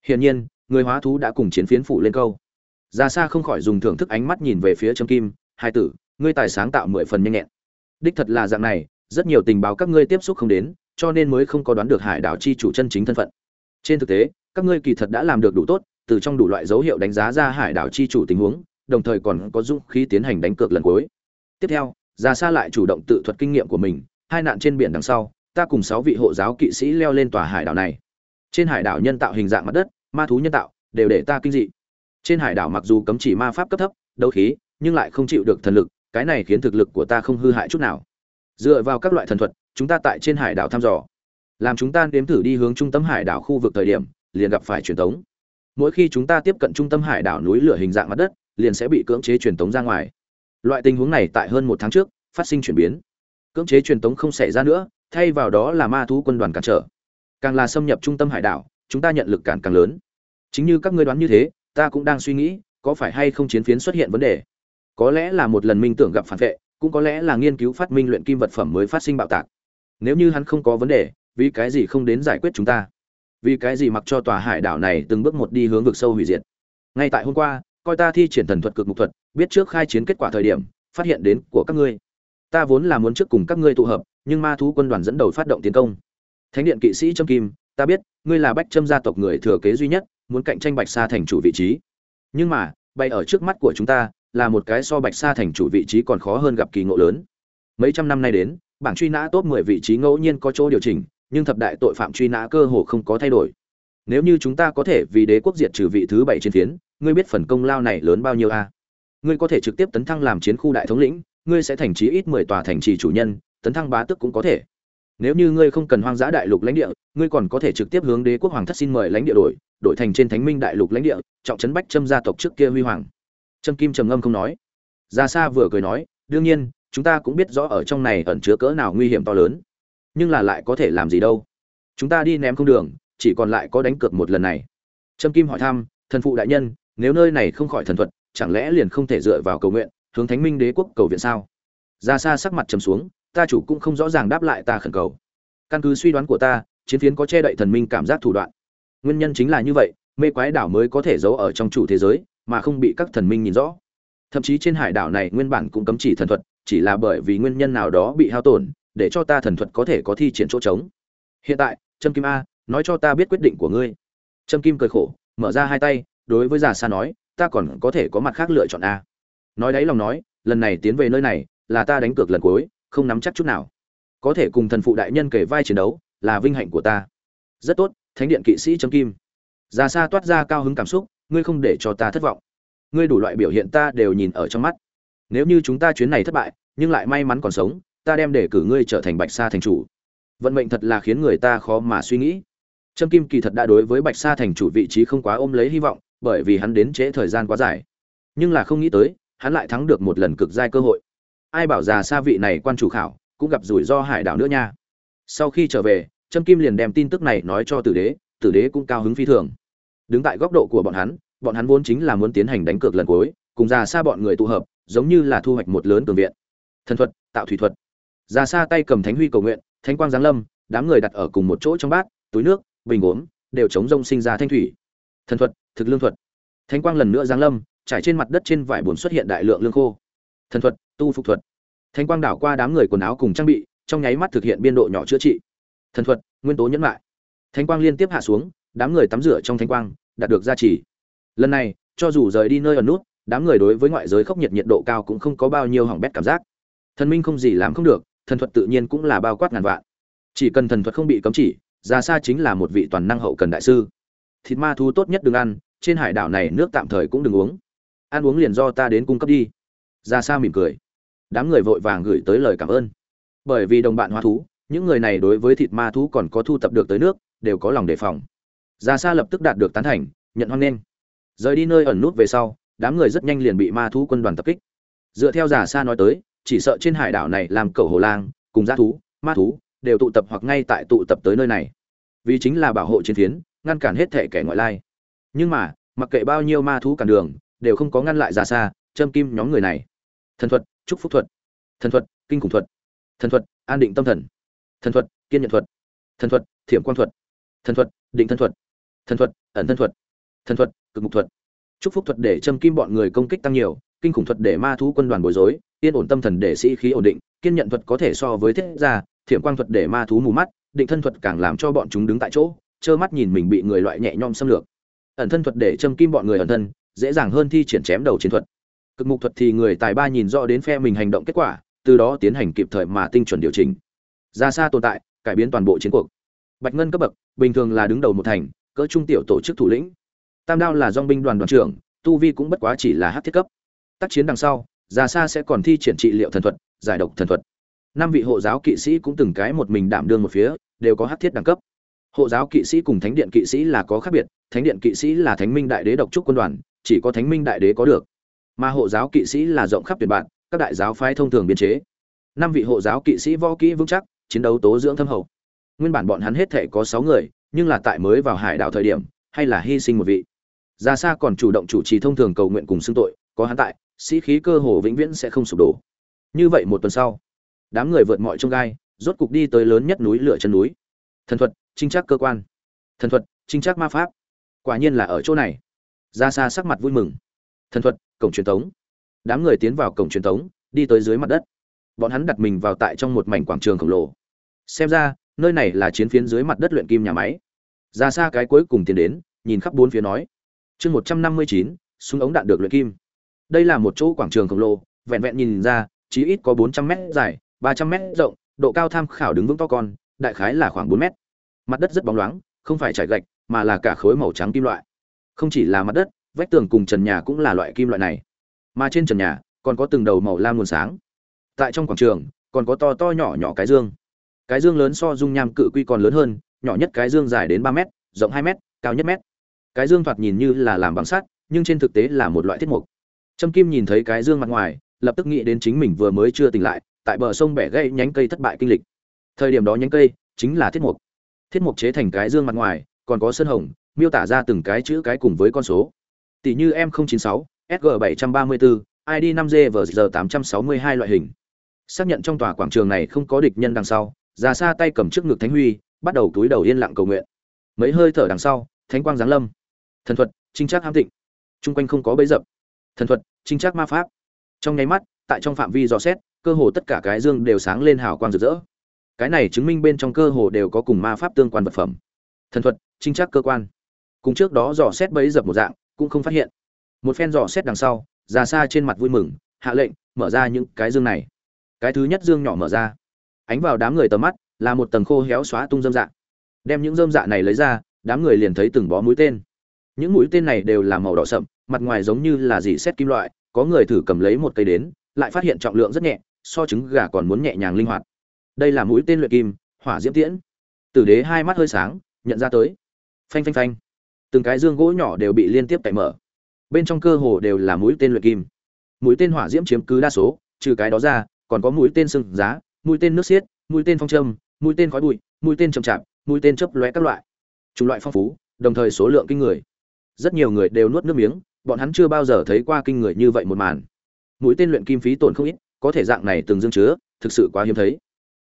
Hiển nhiên, người hóa thú đã cùng chiến phiến phụ lên câu. Ra xa không khỏi dùng thưởng thức ánh mắt nhìn về phía trâm kim, hai tử, ngươi tài sáng tạo mười phần nhanh nhẹn. Đích thật là dạng này, rất nhiều tình báo các ngươi tiếp xúc không đến, cho nên mới không có đoán được hải đảo chi chủ chân chính thân phận. Trên thực tế, các ngươi kỳ thật đã làm được đủ tốt, từ trong đủ loại dấu hiệu đánh giá ra hải đảo chi chủ tình huống đồng thời còn có dũng khí tiến hành đánh cược lần cuối. Tiếp theo, già xa lại chủ động tự thuật kinh nghiệm của mình, hai nạn trên biển đằng sau, ta cùng sáu vị hộ giáo kỵ sĩ leo lên tòa hải đảo này. Trên hải đảo nhân tạo hình dạng mặt đất, ma thú nhân tạo, đều để ta kinh dị. Trên hải đảo mặc dù cấm chỉ ma pháp cấp thấp, đấu khí, nhưng lại không chịu được thần lực, cái này khiến thực lực của ta không hư hại chút nào. Dựa vào các loại thần thuật, chúng ta tại trên hải đảo thăm dò. Làm chúng ta nếm thử đi hướng trung tâm hải đảo khu vực thời điểm, liền gặp phải truyền tống. Mỗi khi chúng ta tiếp cận trung tâm hải đảo núi lửa hình dạng mặt đất liền sẽ bị cưỡng chế truyền tống ra ngoài. Loại tình huống này tại hơn một tháng trước, phát sinh chuyển biến. Cưỡng chế truyền tống không xảy ra nữa, thay vào đó là ma thú quân đoàn cản trở. Càng là xâm nhập trung tâm hải đảo, chúng ta nhận lực cản càng lớn. Chính như các ngươi đoán như thế, ta cũng đang suy nghĩ, có phải hay không chiến phiến xuất hiện vấn đề? Có lẽ là một lần minh tưởng gặp phản vệ, cũng có lẽ là nghiên cứu phát minh luyện kim vật phẩm mới phát sinh bạo tạc. Nếu như hắn không có vấn đề, vì cái gì không đến giải quyết chúng ta? Vì cái gì mặc cho tòa hải đảo này từng bước một đi hướng vực sâu hủy diệt? Ngay tại hôm qua coi ta thi triển thần thuật cực mục thuật, biết trước khai chiến kết quả thời điểm, phát hiện đến của các ngươi. Ta vốn là muốn trước cùng các ngươi tụ hợp, nhưng ma thú quân đoàn dẫn đầu phát động tiến công. Thánh điện kỵ sĩ trâm kim, ta biết, ngươi là bách trâm gia tộc người thừa kế duy nhất, muốn cạnh tranh bạch sa thành chủ vị trí. Nhưng mà bay ở trước mắt của chúng ta, là một cái so bạch sa thành chủ vị trí còn khó hơn gặp kỳ ngộ lớn. Mấy trăm năm nay đến, bảng truy nã top 10 vị trí ngẫu nhiên có chỗ điều chỉnh, nhưng thập đại tội phạm truy nã cơ hồ không có thay đổi nếu như chúng ta có thể vì đế quốc diệt trừ vị thứ bảy trên phiến, ngươi biết phần công lao này lớn bao nhiêu a? À? ngươi có thể trực tiếp tấn thăng làm chiến khu đại thống lĩnh, ngươi sẽ thành trí ít mười tòa thành trì chủ nhân, tấn thăng bá tước cũng có thể. Nếu như ngươi không cần hoang dã đại lục lãnh địa, ngươi còn có thể trực tiếp hướng đế quốc hoàng thất xin mời lãnh địa đổi đổi thành trên thánh minh đại lục lãnh địa, trọng trấn bách trâm gia tộc trước kia huy hoàng. Trâm kim trầm ngâm không nói. Ra xa vừa cười nói, đương nhiên, chúng ta cũng biết rõ ở trong này ẩn chứa cỡ nào nguy hiểm to lớn. Nhưng là lại có thể làm gì đâu? Chúng ta đi ném không đường chỉ còn lại có đánh cược một lần này. Trâm kim hỏi thăm, thần phụ đại nhân, nếu nơi này không khỏi thần thuật, chẳng lẽ liền không thể dựa vào cầu nguyện, hướng thánh minh đế quốc cầu viện sao? Ra xa sắc mặt trầm xuống, ta chủ cũng không rõ ràng đáp lại ta khẩn cầu. Căn cứ suy đoán của ta, chiến phiến có che đậy thần minh cảm giác thủ đoạn. Nguyên nhân chính là như vậy, mê quái đảo mới có thể giấu ở trong chủ thế giới, mà không bị các thần minh nhìn rõ. Thậm chí trên hải đảo này nguyên bản cũng cấm chỉ thần thuật, chỉ là bởi vì nguyên nhân nào đó bị hao tổn, để cho ta thần thuật có thể có thi triển chỗ trống. Hiện tại, trâm kim a nói cho ta biết quyết định của ngươi. Trâm kim cười khổ, mở ra hai tay, đối với già xa nói, ta còn có thể có mặt khác lựa chọn a nói đấy lòng nói, lần này tiến về nơi này, là ta đánh cược lần cuối, không nắm chắc chút nào. Có thể cùng thần phụ đại nhân kể vai chiến đấu, là vinh hạnh của ta. Rất tốt, thánh điện kỵ sĩ trâm kim. Già xa toát ra cao hứng cảm xúc, ngươi không để cho ta thất vọng. Ngươi đủ loại biểu hiện ta đều nhìn ở trong mắt. Nếu như chúng ta chuyến này thất bại, nhưng lại may mắn còn sống, ta đem để cử ngươi trở thành bạch sa thành chủ. Vận mệnh thật là khiến người ta khó mà suy nghĩ trâm kim kỳ thật đã đối với bạch sa thành chủ vị trí không quá ôm lấy hy vọng, bởi vì hắn đến trễ thời gian quá dài. Nhưng là không nghĩ tới, hắn lại thắng được một lần cực giai cơ hội. Ai bảo già Sa vị này quan chủ khảo, cũng gặp rủi ro hải đảo nữa nha. Sau khi trở về, trâm kim liền đem tin tức này nói cho tử đế tử đế cũng cao hứng phi thường. Đứng tại góc độ của bọn hắn bọn hắn vốn chính là muốn tiến hành đánh cược lần cuối, cùng già Sa bọn người tụ hợp, giống như là thu hoạch một lớn cường viện. Thần thuật, tạo thủy thuật. Già Sa tay cầm thánh huy cầu nguyện, thánh quang giáng lâm, đám người đặt ở cùng một chỗ trong bát, túi nước bình uống đều chống rông sinh ra thanh thủy. Thần thuật, thực lương thuật. Thánh quang lần nữa giáng lâm, trải trên mặt đất trên vải buồn xuất hiện đại lượng lương khô. Thần thuật, tu phục thuật. Thánh quang đảo qua đám người quần áo cùng trang bị, trong nháy mắt thực hiện biên độ nhỏ chữa trị. Thần thuật, nguyên tố nhẫn lại. Thánh quang liên tiếp hạ xuống, đám người tắm rửa trong thánh quang, đạt được gia trì. Lần này, cho dù rời đi nơi ở nút, đám người đối với ngoại giới khốc nhiệt nhiệt độ cao cũng không có bao nhiêu hỏng bét cảm giác. Thần minh không gì làm không được, thần thuật tự nhiên cũng là bao quát ngàn vạn. Chỉ cần thần thuật không bị cấm chỉ ra xa chính là một vị toàn năng hậu cần đại sư. Thịt ma thú tốt nhất đừng ăn, trên hải đảo này nước tạm thời cũng đừng uống. Ăn uống liền do ta đến cung cấp đi. Ra xa mỉm cười. Đám người vội vàng gửi tới lời cảm ơn. Bởi vì đồng bạn hóa thú, những người này đối với thịt ma thú còn có thu tập được tới nước, đều có lòng đề phòng. Ra xa lập tức đạt được tán thành, nhận hoan nghênh. Rời đi nơi ẩn nút về sau, đám người rất nhanh liền bị ma thú quân đoàn tập kích. Dựa theo giả xa nói tới, chỉ sợ trên hải đảo này làm cẩu hồ lang, cùng g thú, ma thú đều tụ tập hoặc ngay tại tụ tập tới nơi này. Vì chính là bảo hộ chiến phiến, ngăn cản hết thể kẻ ngoại lai. Nhưng mà, mặc kệ bao nhiêu ma thú cản đường, đều không có ngăn lại giả xa, châm kim nhóm người này. Thần thuật, chúc phúc thuật. Thần thuật, kinh khủng thuật. Thần thuật, an định tâm thần. Thần thuật, kiên nhận thuật. Thần thuật, thiểm quan thuật. Thần thuật, định thân thuật. Thần thuật, ẩn thân thuật. Thần thuật, cực mục thuật. Chúc phúc thuật để châm kim bọn người công kích tăng nhiều, kinh khủng thuật để ma thú quân đoàn bối rối, yên ổn tâm thần để sĩ khí ổn định, kiên nhận thuật có thể so với thiết gia thiểm quang thuật để ma thú mù mắt, định thân thuật càng làm cho bọn chúng đứng tại chỗ, trơ mắt nhìn mình bị người loại nhẹ nhõm xâm lược. Ẩn thân thuật để châm kim bọn người ẩn thân, dễ dàng hơn thi triển chém đầu chiến thuật. Cực mục thuật thì người tài ba nhìn rõ đến phe mình hành động kết quả, từ đó tiến hành kịp thời mà tinh chuẩn điều chỉnh. Ra xa tồn tại, cải biến toàn bộ chiến cuộc. Bạch ngân cấp bậc, bình thường là đứng đầu một thành, cỡ trung tiểu tổ chức thủ lĩnh. Tam đao là dong binh đoàn đoàn trưởng, tu vi cũng bất quá chỉ là hát thiết cấp. Tác chiến đằng sau, ra xa sẽ còn thi triển trị liệu thần thuật, giải độc thần thuật năm vị hộ giáo kỵ sĩ cũng từng cái một mình đảm đương một phía, đều có hát thiết đẳng cấp. Hộ giáo kỵ sĩ cùng thánh điện kỵ sĩ là có khác biệt, thánh điện kỵ sĩ là thánh minh đại đế độc trúc quân đoàn, chỉ có thánh minh đại đế có được. Mà hộ giáo kỵ sĩ là rộng khắp tuyệt bạn, các đại giáo phái thông thường biên chế. Năm vị hộ giáo kỵ sĩ võ kỹ vững chắc, chiến đấu tố dưỡng thâm hậu. Nguyên bản bọn hắn hết thể có sáu người, nhưng là tại mới vào hải đảo thời điểm, hay là hy sinh một vị. Ra xa còn chủ động chủ trì thông thường cầu nguyện cùng xưng tội, có hắn tại, sĩ khí cơ hồ vĩnh viễn sẽ không sụp đổ. Như vậy một tuần sau đám người vượt mọi trông gai, rốt cục đi tới lớn nhất núi lửa chân núi. Thần thuật, trinh chắc cơ quan. Thần thuật, trinh chắc ma pháp. Quả nhiên là ở chỗ này. Ra xa sắc mặt vui mừng. Thần thuật, cổng truyền thống. Đám người tiến vào cổng truyền thống, đi tới dưới mặt đất. Bọn hắn đặt mình vào tại trong một mảnh quảng trường khổng lồ. Xem ra, nơi này là chiến phiến dưới mặt đất luyện kim nhà máy. Ra xa cái cuối cùng tiến đến, nhìn khắp bốn phía nói. Chương một trăm năm mươi chín, súng ống đạn được luyện kim. Đây là một chỗ quảng trường khổng lồ, vẹn vẹn nhìn ra, chí ít có bốn trăm mét dài ba trăm rộng, độ cao tham khảo đứng vững to con, đại khái là khoảng bốn m mặt đất rất bóng loáng, không phải trải gạch, mà là cả khối màu trắng kim loại. Không chỉ là mặt đất, vách tường cùng trần nhà cũng là loại kim loại này. Mà trên trần nhà, còn có từng đầu màu lam nguồn sáng. Tại trong quảng trường, còn có to to nhỏ nhỏ cái dương. Cái dương lớn so dung nham cự quy còn lớn hơn, nhỏ nhất cái dương dài đến ba m rộng hai m cao nhất mét. Cái dương thoạt nhìn như là làm bằng sắt, nhưng trên thực tế là một loại thiết mục. Trâm kim nhìn thấy cái dương mặt ngoài, lập tức nghĩ đến chính mình vừa mới chưa tỉnh lại tại bờ sông bẻ gãy nhánh cây thất bại kinh lịch. Thời điểm đó nhánh cây chính là thiết mục thiết mục chế thành cái dương mặt ngoài, còn có sơn hồng, miêu tả ra từng cái chữ cái cùng với con số. Tỷ như m 096 sg 734 id 5 g vg 862 loại hình. Xác nhận trong tòa quảng trường này không có địch nhân đằng sau ra xa tay cầm trước ngực thánh huy, bắt đầu túi đầu yên lặng cầu nguyện. Mấy hơi thở đằng sau, thánh quang giáng lâm. Thần thuật chính xác ham tịnh chung quanh không có bấy dập. Thần thuật chính xác ma pháp. Trong nháy mắt, tại trong phạm vi dò xét cơ hồ tất cả cái dương đều sáng lên hào quang rực rỡ. Cái này chứng minh bên trong cơ hồ đều có cùng ma pháp tương quan vật phẩm. Thần thuật, trinh trác cơ quan. Cùng trước đó dò xét bấy dập một dạng, cũng không phát hiện. Một phen dò xét đằng sau, ra xa trên mặt vui mừng, hạ lệnh, mở ra những cái dương này. Cái thứ nhất dương nhỏ mở ra. Ánh vào đám người tầm mắt, là một tầng khô héo xóa tung dâm dạ. Đem những dâm dạ này lấy ra, đám người liền thấy từng bó mũi tên. Những mũi tên này đều là màu đỏ sậm, mặt ngoài giống như là dỉ xét kim loại, có người thử cầm lấy một cây đến, lại phát hiện trọng lượng rất nhẹ so trứng gà còn muốn nhẹ nhàng linh hoạt. Đây là mũi tên luyện kim hỏa diễm tiễn. Tử đế hai mắt hơi sáng nhận ra tới. Phanh phanh phanh. Từng cái dương gỗ nhỏ đều bị liên tiếp cậy mở. Bên trong cơ hồ đều là mũi tên luyện kim. Mũi tên hỏa diễm chiếm cứ đa số trừ cái đó ra còn có mũi tên sừng giá mũi tên nước xiết mũi tên phong trâm, mũi tên khói bụi mũi tên chậm chạp mũi tên chớp lóe các loại. Chủng loại phong phú đồng thời số lượng kinh người. Rất nhiều người đều nuốt nước miếng bọn hắn chưa bao giờ thấy qua kinh người như vậy một màn. Mũi tên luyện kim phí tổn không ít có thể dạng này từng dương chứa, thực sự quá hiếm thấy.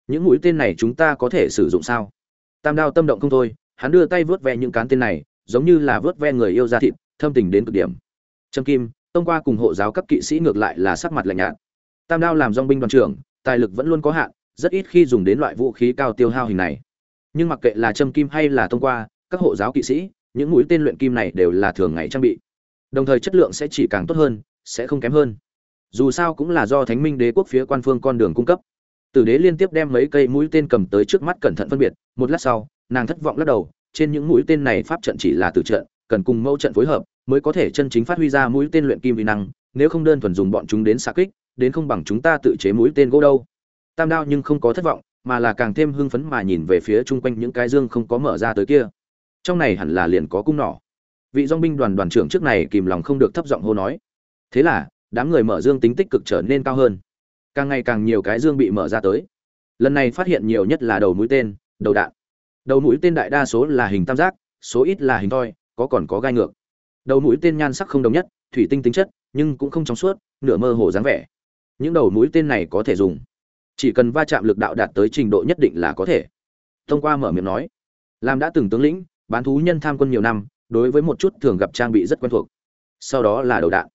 Những mũi tên này chúng ta có thể sử dụng sao? Tam đao tâm động không thôi, hắn đưa tay vớt ve những cán tên này, giống như là vớt ve người yêu da thịt, thâm tình đến cực điểm. Trâm kim, tông qua cùng hộ giáo các kỵ sĩ ngược lại là sắc mặt lạnh nhạt. Tam đao làm dong binh đoàn trưởng, tài lực vẫn luôn có hạn, rất ít khi dùng đến loại vũ khí cao tiêu hao hình này. Nhưng mặc kệ là châm kim hay là thông qua, các hộ giáo kỵ sĩ, những mũi tên luyện kim này đều là thường ngày trang bị. Đồng thời chất lượng sẽ chỉ càng tốt hơn, sẽ không kém hơn dù sao cũng là do thánh minh đế quốc phía quan phương con đường cung cấp. Tử đế liên tiếp đem mấy cây mũi tên cầm tới trước mắt cẩn thận phân biệt, một lát sau, nàng thất vọng lắc đầu, trên những mũi tên này pháp trận chỉ là tử trận, cần cùng mẫu trận phối hợp, mới có thể chân chính phát huy ra mũi tên luyện kim vi năng, nếu không đơn thuần dùng bọn chúng đến xa kích, đến không bằng chúng ta tự chế mũi tên gỗ đâu. Tam đao nhưng không có thất vọng, mà là càng thêm hưng phấn mà nhìn về phía chung quanh những cái dương không có mở ra tới kia. Trong này hẳn là liền có cung nỏ. Vị dong binh đoàn đoàn trưởng trước này kìm lòng không được thấp giọng hô nói. Thế là đám người mở dương tính tích cực trở nên cao hơn. Càng ngày càng nhiều cái dương bị mở ra tới. Lần này phát hiện nhiều nhất là đầu mũi tên, đầu đạn. Đầu mũi tên đại đa số là hình tam giác, số ít là hình thoi, có còn có gai ngược. Đầu mũi tên nhan sắc không đồng nhất, thủy tinh tính chất, nhưng cũng không trong suốt, nửa mơ hồ dáng vẻ. Những đầu mũi tên này có thể dùng. Chỉ cần va chạm lực đạo đạt tới trình độ nhất định là có thể. Thông qua mở miệng nói, làm đã từng tướng lĩnh, bán thú nhân tham quân nhiều năm, đối với một chút thường gặp trang bị rất quen thuộc. Sau đó là đầu đạn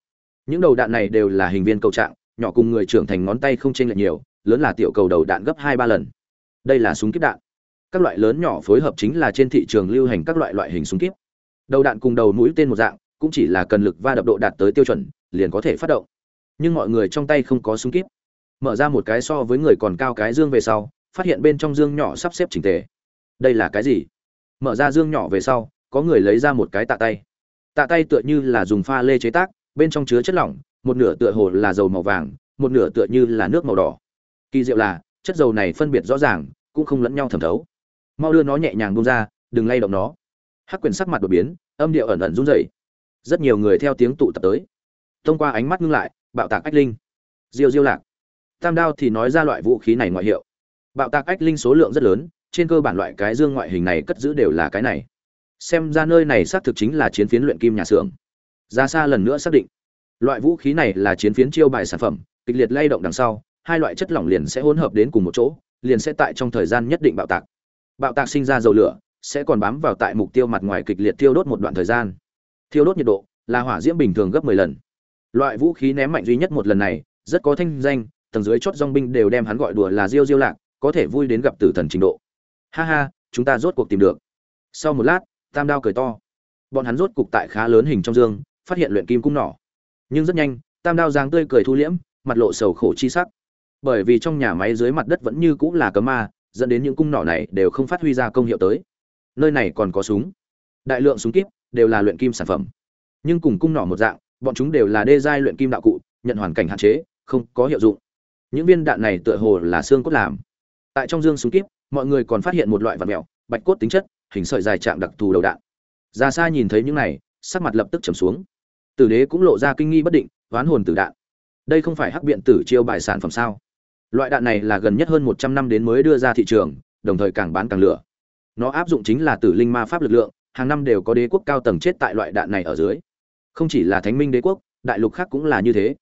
những đầu đạn này đều là hình viên cầu trạng, nhỏ cùng người trưởng thành ngón tay không chênh lệch nhiều, lớn là tiểu cầu đầu đạn gấp hai ba lần. Đây là súng kíp đạn. Các loại lớn nhỏ phối hợp chính là trên thị trường lưu hành các loại loại hình súng kíp. Đầu đạn cùng đầu mũi tên một dạng, cũng chỉ là cần lực va đập độ đạt tới tiêu chuẩn, liền có thể phát động. Nhưng mọi người trong tay không có súng kíp. Mở ra một cái so với người còn cao cái dương về sau, phát hiện bên trong dương nhỏ sắp xếp chỉnh tề. Đây là cái gì? Mở ra dương nhỏ về sau, có người lấy ra một cái tạ tay. Tạ tay tựa như là dùng pha lê chế tác bên trong chứa chất lỏng, một nửa tựa hồ là dầu màu vàng, một nửa tựa như là nước màu đỏ. Kỳ diệu là, chất dầu này phân biệt rõ ràng, cũng không lẫn nhau thẩm thấu. Mau đưa nó nhẹ nhàng bung ra, đừng lay động nó. Hắc quyền sắc mặt đột biến, âm điệu ẩn ẩn run rẩy. Rất nhiều người theo tiếng tụ tập tới. Thông qua ánh mắt ngưng lại, bạo tạc ách linh. Diêu diêu lạc. Tam đao thì nói ra loại vũ khí này ngoại hiệu. Bạo tạc ách linh số lượng rất lớn, trên cơ bản loại cái dương ngoại hình này cất giữ đều là cái này. Xem ra nơi này xác thực chính là chiến phiến luyện kim nhà xưởng ra xa lần nữa xác định. Loại vũ khí này là chiến phiến chiêu bài sản phẩm, kịch liệt lay động đằng sau, hai loại chất lỏng liền sẽ hỗn hợp đến cùng một chỗ, liền sẽ tại trong thời gian nhất định bạo tạc. Bạo tạc sinh ra dầu lửa, sẽ còn bám vào tại mục tiêu mặt ngoài kịch liệt thiêu đốt một đoạn thời gian. Thiêu đốt nhiệt độ, là hỏa diễm bình thường gấp 10 lần. Loại vũ khí ném mạnh duy nhất một lần này, rất có thanh danh, tầng dưới chót dòng binh đều đem hắn gọi đùa là diêu diêu lạc, có thể vui đến gặp tử thần trình độ. Ha ha, chúng ta rốt cuộc tìm được. Sau một lát, tam đao cười to. Bọn hắn rốt cục tại khá lớn hình trong dương phát hiện luyện kim cung nỏ. Nhưng rất nhanh, tam đao giang tươi cười thu liễm, mặt lộ sầu khổ chi sắc. Bởi vì trong nhà máy dưới mặt đất vẫn như cũng là cấm ma, dẫn đến những cung nỏ này đều không phát huy ra công hiệu tới. Nơi này còn có súng. Đại lượng súng kíp đều là luyện kim sản phẩm. Nhưng cùng cung nỏ một dạng, bọn chúng đều là đê giai luyện kim đạo cụ, nhận hoàn cảnh hạn chế, không có hiệu dụng. Những viên đạn này tựa hồ là xương cốt làm. Tại trong dương súng kíp, mọi người còn phát hiện một loại vật mèo bạch cốt tính chất, hình sợi dài trạng đặc thù đầu đạn. Ra xa nhìn thấy những này, sắc mặt lập tức trầm xuống tử đế cũng lộ ra kinh nghi bất định, oán hồn tử đạn. Đây không phải hắc biện tử chiêu bài sản phẩm sao? Loại đạn này là gần nhất hơn một trăm năm đến mới đưa ra thị trường, đồng thời càng bán càng lửa. Nó áp dụng chính là tử linh ma pháp lực lượng, hàng năm đều có đế quốc cao tầng chết tại loại đạn này ở dưới. Không chỉ là thánh minh đế quốc, đại lục khác cũng là như thế.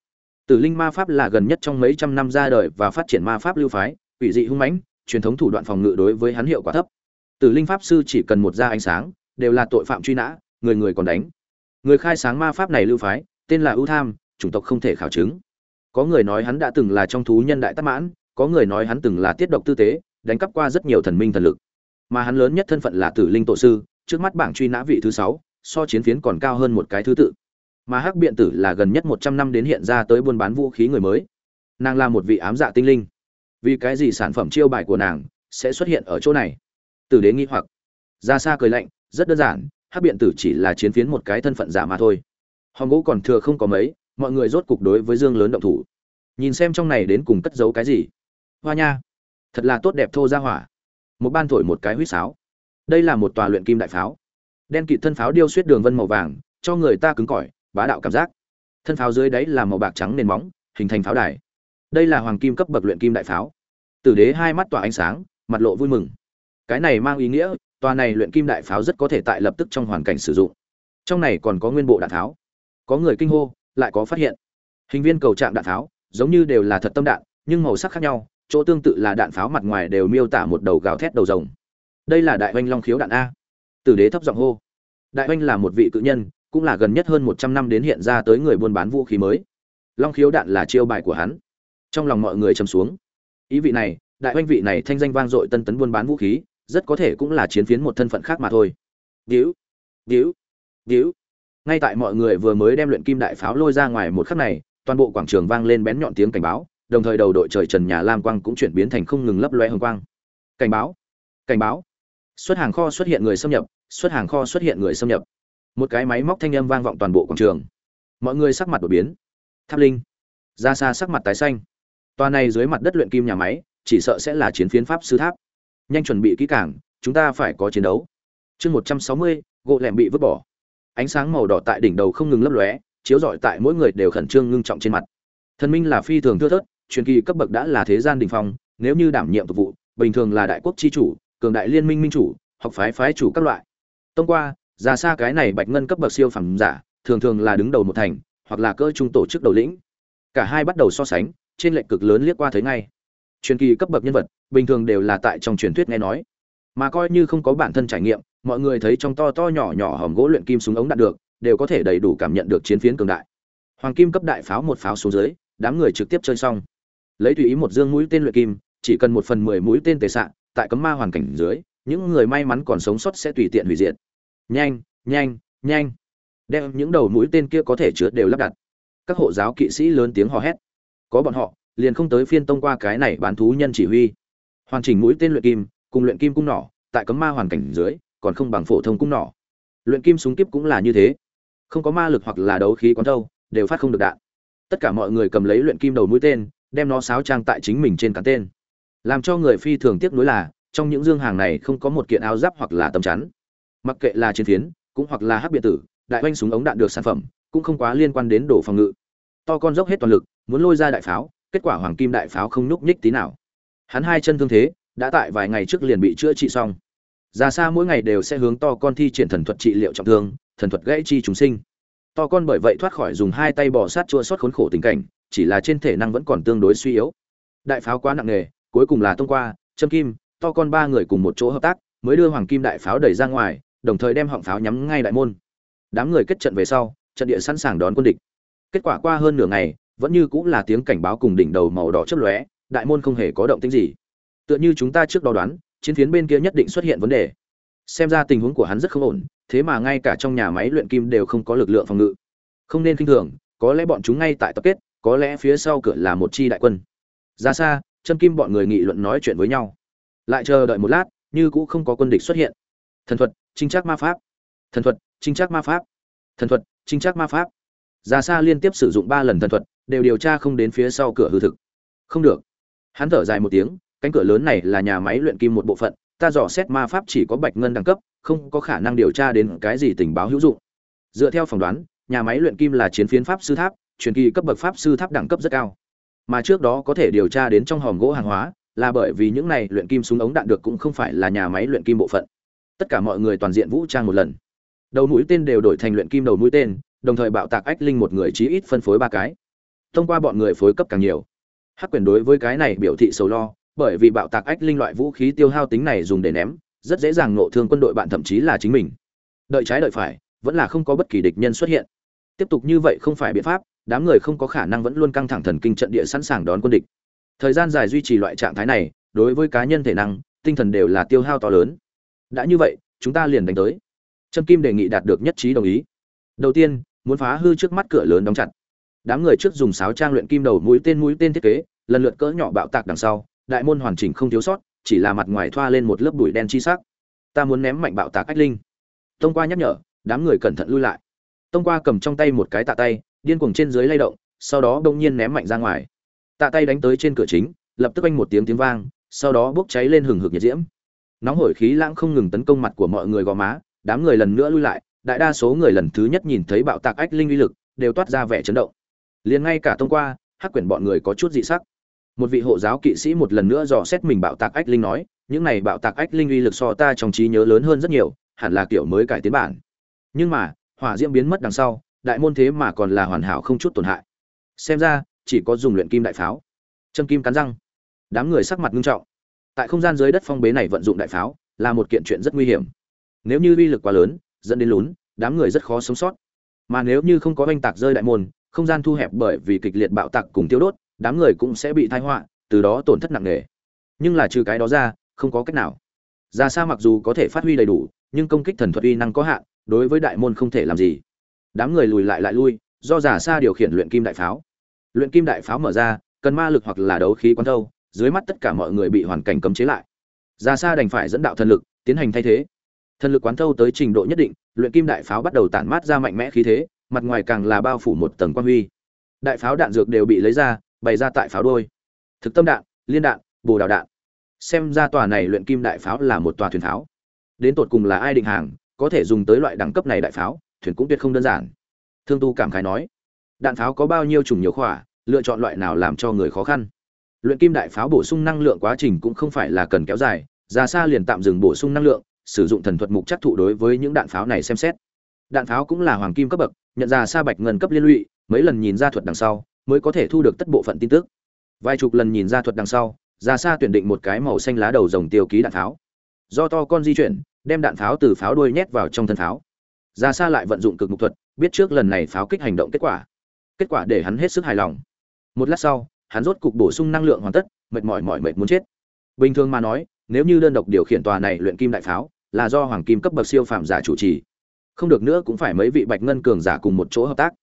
Tử linh ma pháp là gần nhất trong mấy trăm năm ra đời và phát triển ma pháp lưu phái ủy dị hung mãnh, truyền thống thủ đoạn phòng ngự đối với hắn hiệu quả thấp. Tử linh pháp sư chỉ cần một da ánh sáng, đều là tội phạm truy nã, người người còn đánh người khai sáng ma pháp này lưu phái, tên là ưu tham, chủng tộc không thể khảo chứng. Có người nói hắn đã từng là trong thú nhân đại tắc mãn, có người nói hắn từng là tiết độc tư tế, đánh cắp qua rất nhiều thần minh thần lực. Mà hắn lớn nhất thân phận là tử linh tổ sư, trước mắt bảng truy nã vị thứ sáu, so chiến phiến còn cao hơn một cái thứ tự. Mà hắc biện tử là gần nhất một trăm năm đến hiện ra tới buôn bán vũ khí người mới. Nàng là một vị ám dạ tinh linh. Vì cái gì sản phẩm chiêu bài của nàng sẽ xuất hiện ở chỗ này? Tử đế nghi hoặc. Ra xa cười lạnh, rất đơn giản hắc biện tử chỉ là chiến phiến một cái thân phận giả mà thôi. Hòn gỗ còn thừa không có mấy, mọi người rốt cục đối với dương lớn động thủ. Nhìn xem trong này đến cùng cất giấu cái gì. Hoa nha, thật là tốt đẹp thô ra hỏa. Một ban thổi một cái huýt sáo. Đây là một tòa luyện kim đại pháo. Đen kịt thân pháo điêu suýt đường vân màu vàng, cho người ta cứng cỏi, bá đạo cảm giác. Thân pháo dưới đáy là màu bạc trắng nền móng, hình thành pháo đài. Đây là hoàng kim cấp bậc luyện kim đại pháo. Tử đế hai mắt tỏa ánh sáng, mặt lộ vui mừng. Cái này mang ý nghĩa tòa này luyện kim đại pháo rất có thể tại lập tức trong hoàn cảnh sử dụng. Trong này còn có nguyên bộ đạn tháo. Có người kinh hô, lại có phát hiện. Hình viên cầu trạng đạn tháo, giống như đều là thật tâm đạn, nhưng màu sắc khác nhau, chỗ tương tự là đạn pháo mặt ngoài đều miêu tả một đầu gào thét đầu rồng. Đây là đại oanh long khiếu đạn a. Tử đế thấp giọng hô. Đại oanh là một vị cự nhân, cũng là gần nhất hơn một trăm năm đến hiện ra tới người buôn bán vũ khí mới. Long khiếu đạn là chiêu bài của hắn. Trong lòng mọi người trầm xuống. Ý vị này, đại oanh vị này thanh danh vang dội tân tấn buôn bán vũ khí rất có thể cũng là chiến phiến một thân phận khác mà thôi. Điếu điếu điếu ngay tại mọi người vừa mới đem luyện kim đại pháo lôi ra ngoài một khắc này, toàn bộ quảng trường vang lên bén nhọn tiếng cảnh báo, đồng thời đầu đội trời trần nhà lam quang cũng chuyển biến thành không ngừng lấp loe hồng quang. Cảnh báo cảnh báo. Xuất hàng kho xuất hiện người xâm nhập, xuất hàng kho xuất hiện người xâm nhập. Một cái máy móc thanh âm vang vọng toàn bộ quảng trường. Mọi người sắc mặt đột biến. Tháp linh, ra xa sắc mặt tái xanh. Toa này dưới mặt đất luyện kim nhà máy, chỉ sợ sẽ là chiến phiến pháp sư tháp nhanh chuẩn bị kỹ càng, chúng ta phải có chiến đấu. Chương một trăm sáu mươi, gỗ lẻm bị vứt bỏ. Ánh sáng màu đỏ tại đỉnh đầu không ngừng lấp lóe, chiếu rọi tại mỗi người đều khẩn trương ngưng trọng trên mặt. Thần minh là phi thường thưa thớt, truyền kỳ cấp bậc đã là thế gian đình phong, nếu như đảm nhiệm phục vụ, bình thường là đại quốc chi chủ, cường đại liên minh minh chủ, học phái phái chủ các loại. Tông qua ra xa cái này bạch ngân cấp bậc siêu phẩm giả, thường thường là đứng đầu một thành, hoặc là cơ trung tổ chức đầu lĩnh. Cả hai bắt đầu so sánh, trên lệnh cực lớn liếc qua thấy ngay truyền kỳ cấp bậc nhân vật, bình thường đều là tại trong truyền thuyết nghe nói. Mà coi như không có bản thân trải nghiệm, mọi người thấy trong to to nhỏ nhỏ hòm gỗ luyện kim súng ống đạn được, đều có thể đầy đủ cảm nhận được chiến phiến cường đại. Hoàng kim cấp đại pháo một pháo xuống dưới, đám người trực tiếp chơi xong. Lấy tùy ý một dương mũi tên luyện kim, chỉ cần một phần mười mũi tên tề sạn tại cấm ma hoàn cảnh dưới, những người may mắn còn sống sót sẽ tùy tiện hủy diệt. Nhanh nhanh nhanh. Đem những đầu mũi tên kia có thể chứa đều lắp đặt. Các hộ giáo kỵ sĩ lớn tiếng hò hét. Có bọn họ liền không tới phiên tông qua cái này bán thú nhân chỉ huy. Hoàn chỉnh mũi tên luyện kim, cùng luyện kim cung nỏ, tại cấm ma hoàn cảnh dưới, còn không bằng phổ thông cung nỏ. Luyện kim súng kíp cũng là như thế. Không có ma lực hoặc là đấu khí quán thâu, đều phát không được đạn. Tất cả mọi người cầm lấy luyện kim đầu mũi tên, đem nó sáo trang tại chính mình trên cán tên. Làm cho người phi thường tiếc nuối là, trong những dương hàng này không có một kiện áo giáp hoặc là tấm chắn. Mặc kệ là chiến phiến, cũng hoặc là hắc biệt tử, đại oanh súng ống đạn được sản phẩm, cũng không quá liên quan đến đồ phòng ngự. To con dốc hết toàn lực, muốn lôi ra đại pháo kết quả hoàng kim đại pháo không nhúc nhích tí nào. Hắn hai chân thương thế, đã tại vài ngày trước liền bị chữa trị xong. Ra xa mỗi ngày đều sẽ hướng to con thi triển thần thuật trị liệu trọng thương, thần thuật gãy chi chúng sinh. To con bởi vậy thoát khỏi dùng hai tay bò sát chua xót khốn khổ tình cảnh, chỉ là trên thể năng vẫn còn tương đối suy yếu. Đại pháo quá nặng nề, cuối cùng là thông qua, châm kim, to con ba người cùng một chỗ hợp tác, mới đưa hoàng kim đại pháo đẩy ra ngoài, đồng thời đem họng pháo nhắm ngay đại môn. Đám người kết trận về sau, trận địa sẵn sàng đón quân địch. Kết quả qua hơn nửa ngày vẫn như cũng là tiếng cảnh báo cùng đỉnh đầu màu đỏ chớp lóe, đại môn không hề có động tĩnh gì. Tựa như chúng ta trước đó đoán, chiến phiến bên kia nhất định xuất hiện vấn đề. Xem ra tình huống của hắn rất không ổn, thế mà ngay cả trong nhà máy luyện kim đều không có lực lượng phòng ngự. Không nên khinh thường, có lẽ bọn chúng ngay tại tập kết, có lẽ phía sau cửa là một chi đại quân. Ra xa chân kim bọn người nghị luận nói chuyện với nhau. Lại chờ đợi một lát, như cũng không có quân địch xuất hiện. Thần thuật, trinh trác ma pháp. Thần thuật, trinh trác ma pháp. Thần thuật, trinh trác ma pháp. Ra xa liên tiếp sử dụng ba lần thần thuật đều điều tra không đến phía sau cửa hư thực. Không được. Hắn thở dài một tiếng, cánh cửa lớn này là nhà máy luyện kim một bộ phận, ta dò xét ma pháp chỉ có bạch ngân đẳng cấp, không có khả năng điều tra đến cái gì tình báo hữu dụng. Dựa theo phỏng đoán, nhà máy luyện kim là chiến phiến pháp sư tháp, truyền kỳ cấp bậc pháp sư tháp đẳng cấp rất cao. Mà trước đó có thể điều tra đến trong hòm gỗ hàng hóa, là bởi vì những này luyện kim súng ống đạn được cũng không phải là nhà máy luyện kim bộ phận. Tất cả mọi người toàn diện vũ trang một lần. Đầu mũi tên đều đổi thành luyện kim đầu mũi tên, đồng thời bạo tạc ách linh một người chí ít phân phối ba cái thông qua bọn người phối cấp càng nhiều. Hắc quyền đối với cái này biểu thị sầu lo, bởi vì bạo tạc ách linh loại vũ khí tiêu hao tính này dùng để ném, rất dễ dàng nộ thương quân đội bạn thậm chí là chính mình. Đợi trái đợi phải, vẫn là không có bất kỳ địch nhân xuất hiện. Tiếp tục như vậy không phải biện pháp, đám người không có khả năng vẫn luôn căng thẳng thần kinh trận địa sẵn sàng đón quân địch. Thời gian dài duy trì loại trạng thái này, đối với cá nhân thể năng, tinh thần đều là tiêu hao to lớn. Đã như vậy, chúng ta liền đánh tới. Trâm kim đề nghị đạt được nhất trí đồng ý. Đầu tiên, muốn phá hư trước mắt cửa lớn đóng chặt đám người trước dùng sáo trang luyện kim đầu mũi tên mũi tên thiết kế, lần lượt cỡ nhỏ bạo tạc đằng sau, đại môn hoàn chỉnh không thiếu sót, chỉ là mặt ngoài thoa lên một lớp bụi đen chi sắc. Ta muốn ném mạnh bạo tạc ách linh. Tông qua nhắc nhở, đám người cẩn thận lui lại. Tông qua cầm trong tay một cái tạ tay, điên cuồng trên dưới lay động, sau đó đông nhiên ném mạnh ra ngoài. Tạ tay đánh tới trên cửa chính, lập tức anh một tiếng tiếng vang, sau đó bốc cháy lên hừng hực nhiệt diễm. Nóng hổi khí lãng không ngừng tấn công mặt của mọi người gò má, đám người lần nữa lui lại, đại đa số người lần thứ nhất nhìn thấy bạo tạc ách linh uy lực, đều toát ra vẻ chấn động liền ngay cả thông qua, hắc quyển bọn người có chút dị sắc. Một vị hộ giáo kỵ sĩ một lần nữa dò xét mình bạo tạc ách linh nói, những này bạo tạc ách linh uy lực so ta trong trí nhớ lớn hơn rất nhiều, hẳn là kiểu mới cải tiến bản. Nhưng mà, hỏa diễm biến mất đằng sau, đại môn thế mà còn là hoàn hảo không chút tổn hại. Xem ra, chỉ có dùng luyện kim đại pháo. Châm kim cắn răng. Đám người sắc mặt nghiêm trọng. Tại không gian dưới đất phong bế này vận dụng đại pháo, là một kiện chuyện rất nguy hiểm. Nếu như uy lực quá lớn, dẫn đến lún, đám người rất khó sống sót. Mà nếu như không có oanh tạc rơi đại môn không gian thu hẹp bởi vì kịch liệt bạo tạc cùng tiêu đốt, đám người cũng sẽ bị tai họa, từ đó tổn thất nặng nề. Nhưng là trừ cái đó ra, không có cách nào. Ra Sa mặc dù có thể phát huy đầy đủ, nhưng công kích thần thuật uy năng có hạn, đối với đại môn không thể làm gì. Đám người lùi lại lại lui, do Già Sa điều khiển luyện kim đại pháo. Luyện kim đại pháo mở ra, cần ma lực hoặc là đấu khí quán thâu, dưới mắt tất cả mọi người bị hoàn cảnh cấm chế lại. Già Sa đành phải dẫn đạo thần lực, tiến hành thay thế. Thần lực quán thâu tới trình độ nhất định, luyện kim đại pháo bắt đầu tản mát ra mạnh mẽ khí thế mặt ngoài càng là bao phủ một tầng quan huy. Đại pháo đạn dược đều bị lấy ra, bày ra tại pháo đôi. Thực tâm đạn, liên đạn, bồ đào đạn. Xem ra tòa này luyện kim đại pháo là một tòa thuyền pháo. Đến tột cùng là ai định hàng, có thể dùng tới loại đẳng cấp này đại pháo, thuyền cũng tuyệt không đơn giản. Thương tu cảm khái nói, đạn pháo có bao nhiêu chủng nhiều khỏa, lựa chọn loại nào làm cho người khó khăn? Luyện kim đại pháo bổ sung năng lượng quá trình cũng không phải là cần kéo dài, ra xa liền tạm dừng bổ sung năng lượng, sử dụng thần thuật mục chắc thụ đối với những đạn pháo này xem xét. Đạn pháo cũng là hoàng kim cấp bậc nhận ra Sa bạch ngân cấp liên lụy, mấy lần nhìn ra thuật đằng sau, mới có thể thu được tất bộ phận tin tức. Vài chục lần nhìn ra thuật đằng sau ra xa tuyển định một cái màu xanh lá đầu dòng tiêu ký đạn pháo. Do to con di chuyển, đem đạn pháo từ pháo đuôi nhét vào trong thân pháo. Ra xa lại vận dụng cực mục thuật, biết trước lần này pháo kích hành động kết quả. Kết quả để hắn hết sức hài lòng. Một lát sau, hắn rốt cục bổ sung năng lượng hoàn tất, mệt mỏi mỏi mệt muốn chết. Bình thường mà nói, nếu như đơn độc điều khiển tòa này luyện kim đại pháo, là do hoàng kim cấp bậc siêu phạm giả chủ trì không được nữa cũng phải mấy vị bạch ngân cường giả cùng một chỗ hợp tác.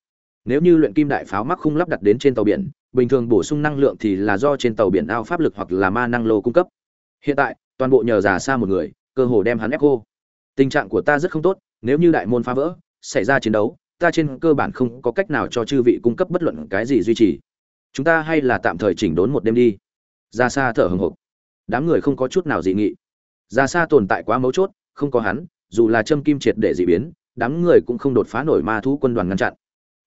Nếu như luyện kim đại pháo mắc không lắp đặt đến trên tàu biển, bình thường bổ sung năng lượng thì là do trên tàu biển ao pháp lực hoặc là ma năng lô cung cấp. Hiện tại, toàn bộ nhờ giả xa một người, cơ hồ đem hắn ép cô tình trạng của ta rất không tốt, nếu như đại môn phá vỡ, xảy ra chiến đấu, ta trên cơ bản không có cách nào cho chư vị cung cấp bất luận cái gì duy trì. Chúng ta hay là tạm thời chỉnh đốn một đêm đi. Ra xa thở hừng hực. Đám người không có chút nào dị nghị. Ra xa tồn tại quá mấu chốt, không có hắn dù là châm kim triệt để dị biến, đám người cũng không đột phá nổi ma thú quân đoàn ngăn chặn.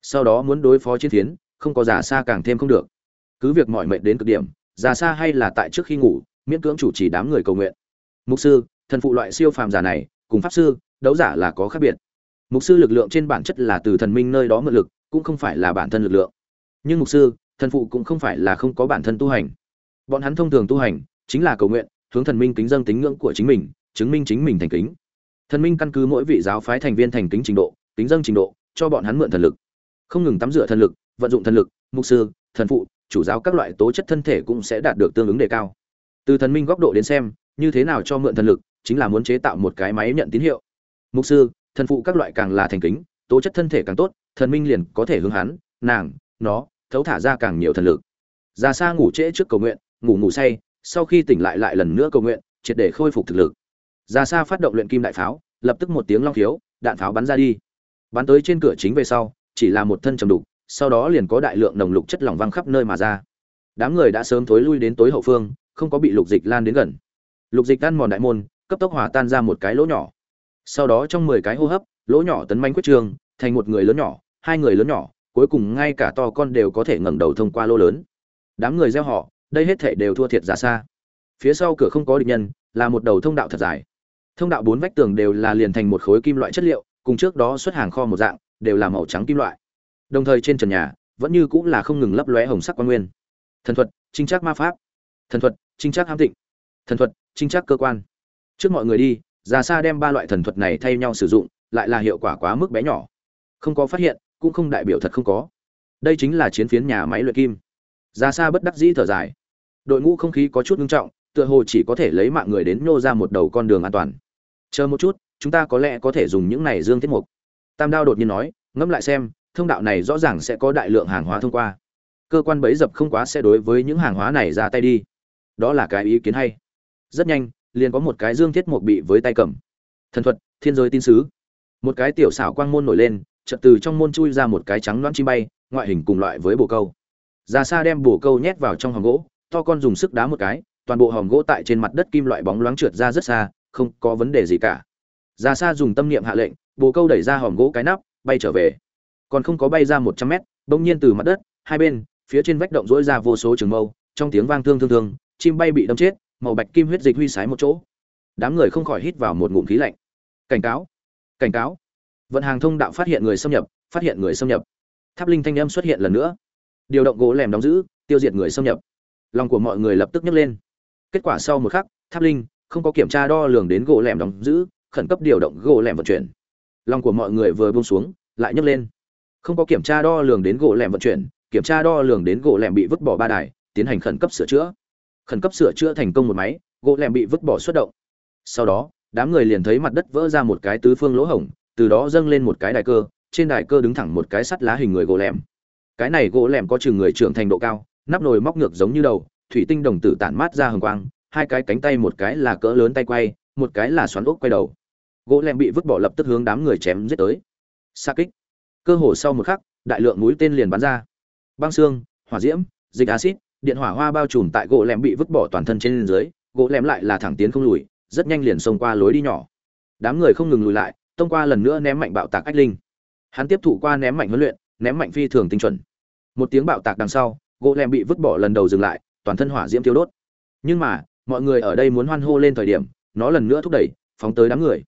Sau đó muốn đối phó chiến thiến, không có giả xa càng thêm không được. Cứ việc mọi mệnh đến cực điểm, giả xa hay là tại trước khi ngủ, miễn cưỡng chủ trì đám người cầu nguyện. Mục sư, thần phụ loại siêu phàm giả này, cùng pháp sư, đấu giả là có khác biệt. Mục sư lực lượng trên bản chất là từ thần minh nơi đó mượn lực, cũng không phải là bản thân lực lượng. Nhưng mục sư, thần phụ cũng không phải là không có bản thân tu hành. Bọn hắn thông thường tu hành, chính là cầu nguyện, hướng thần minh kính dâng tính ngưỡng của chính mình, chứng minh chính mình thành kính thần minh căn cứ mỗi vị giáo phái thành viên thành kính trình độ, kính dâng trình độ, cho bọn hắn mượn thần lực. Không ngừng tắm rửa thần lực, vận dụng thần lực, mục sư, thần phụ, chủ giáo các loại tố chất thân thể cũng sẽ đạt được tương ứng đề cao. Từ thần minh góc độ đến xem, như thế nào cho mượn thần lực, chính là muốn chế tạo một cái máy nhận tín hiệu. Mục sư, thần phụ các loại càng là thành kính, tố chất thân thể càng tốt, thần minh liền có thể hướng hắn, nàng, nó, thấu thả ra càng nhiều thần lực. Ra xa ngủ trễ trước cầu nguyện, ngủ ngủ say, sau khi tỉnh lại lại lần nữa cầu nguyện, triệt để khôi phục thực lực ra xa phát động luyện kim đại pháo, lập tức một tiếng long khiếu, đạn pháo bắn ra đi. Bắn tới trên cửa chính về sau, chỉ là một thân trầm đục, sau đó liền có đại lượng nồng lục chất lỏng văng khắp nơi mà ra. Đám người đã sớm thối lui đến tối hậu phương, không có bị lục dịch lan đến gần. Lục dịch tan mòn đại môn, cấp tốc hòa tan ra một cái lỗ nhỏ. Sau đó trong mười cái hô hấp, lỗ nhỏ tấn manh quyết trường, thành một người lớn nhỏ, hai người lớn nhỏ, cuối cùng ngay cả to con đều có thể ngẩng đầu thông qua lỗ lớn. Đám người gieo họ, đây hết thể đều thua thiệt giả xa. Phía sau cửa không có địch nhân, là một đầu thông đạo thật dài thông đạo bốn vách tường đều là liền thành một khối kim loại chất liệu, cùng trước đó xuất hàng kho một dạng, đều là màu trắng kim loại. Đồng thời trên trần nhà, vẫn như cũng là không ngừng lấp lóe hồng sắc quan nguyên. Thần thuật, trinh trác ma pháp. Thần thuật, trinh trác hám tịnh. Thần thuật, trinh trác cơ quan. Trước mọi người đi, già xa đem ba loại thần thuật này thay nhau sử dụng, lại là hiệu quả quá mức bé nhỏ. Không có phát hiện, cũng không đại biểu thật không có. Đây chính là chiến phiến nhà máy luyện kim. Già xa bất đắc dĩ thở dài. Đội ngũ không khí có chút nghiêm trọng, tựa hồ chỉ có thể lấy mạng người đến nhô ra một đầu con đường an toàn chờ một chút, chúng ta có lẽ có thể dùng những này dương tiết mục. Tam đao đột nhiên nói, ngẫm lại xem, thông đạo này rõ ràng sẽ có đại lượng hàng hóa thông qua. Cơ quan bấy dập không quá sẽ đối với những hàng hóa này ra tay đi. Đó là cái ý kiến hay. Rất nhanh, liền có một cái dương thiết mục bị với tay cầm. Thần thuật, thiên giới tin sứ. Một cái tiểu xảo quang môn nổi lên, chợt từ trong môn chui ra một cái trắng loãng chim bay, ngoại hình cùng loại với bồ câu. Ra xa đem bồ câu nhét vào trong hòm gỗ, to con dùng sức đá một cái, toàn bộ hòm gỗ tại trên mặt đất kim loại bóng loáng trượt ra rất xa không có vấn đề gì cả. Ra xa dùng tâm niệm hạ lệnh, bồ câu đẩy ra hòm gỗ cái nắp, bay trở về. Còn không có bay ra một trăm mét, bỗng nhiên từ mặt đất, hai bên, phía trên vách động rỗi ra vô số trường mâu, trong tiếng vang thương thương thương, chim bay bị đâm chết, màu bạch kim huyết dịch huy sái một chỗ. Đám người không khỏi hít vào một ngụm khí lạnh. Cảnh cáo cảnh cáo. Vận hàng thông đạo phát hiện người xâm nhập, phát hiện người xâm nhập. Tháp linh thanh âm xuất hiện lần nữa. Điều động gỗ lèm đóng giữ, tiêu diệt người xâm nhập. Lòng của mọi người lập tức nhấc lên. Kết quả sau một khắc, tháp linh không có kiểm tra đo lường đến gỗ lẻm đóng giữ, khẩn cấp điều động gỗ lẻm vận chuyển. Lòng của mọi người vừa buông xuống, lại nhấc lên. Không có kiểm tra đo lường đến gỗ lẻm vận chuyển, kiểm tra đo lường đến gỗ lẻm bị vứt bỏ ba đài, tiến hành khẩn cấp sửa chữa. Khẩn cấp sửa chữa thành công một máy, gỗ lẻm bị vứt bỏ xuất động. Sau đó, đám người liền thấy mặt đất vỡ ra một cái tứ phương lỗ hổng, từ đó dâng lên một cái đài cơ, trên đài cơ đứng thẳng một cái sắt lá hình người gỗ lẻm. Cái này gỗ lẻm có chừng người trưởng thành độ cao, nắp nồi móc ngược giống như đầu, thủy tinh đồng tử tản mát ra hừng quang hai cái cánh tay một cái là cỡ lớn tay quay, một cái là xoắn ốc quay đầu. Gỗ lem bị vứt bỏ lập tức hướng đám người chém giết tới. Xa kích. Cơ hồ sau một khắc, đại lượng mũi tên liền bắn ra. Băng xương, hỏa diễm, dịch acid điện hỏa hoa bao trùm tại gỗ lem bị vứt bỏ toàn thân trên dưới, gỗ lem lại là thẳng tiến không lùi, rất nhanh liền xông qua lối đi nhỏ. Đám người không ngừng lùi lại, tông qua lần nữa ném mạnh bạo tạc ách linh. Hắn tiếp thụ qua ném mạnh huấn luyện, ném mạnh phi thường tinh chuẩn. Một tiếng bạo tạc đằng sau, gỗ lem bị vứt bỏ lần đầu dừng lại, toàn thân hỏa diễm tiêu đốt. Nhưng mà mọi người ở đây muốn hoan hô lên thời điểm, nó lần nữa thúc đẩy, phóng tới đám người.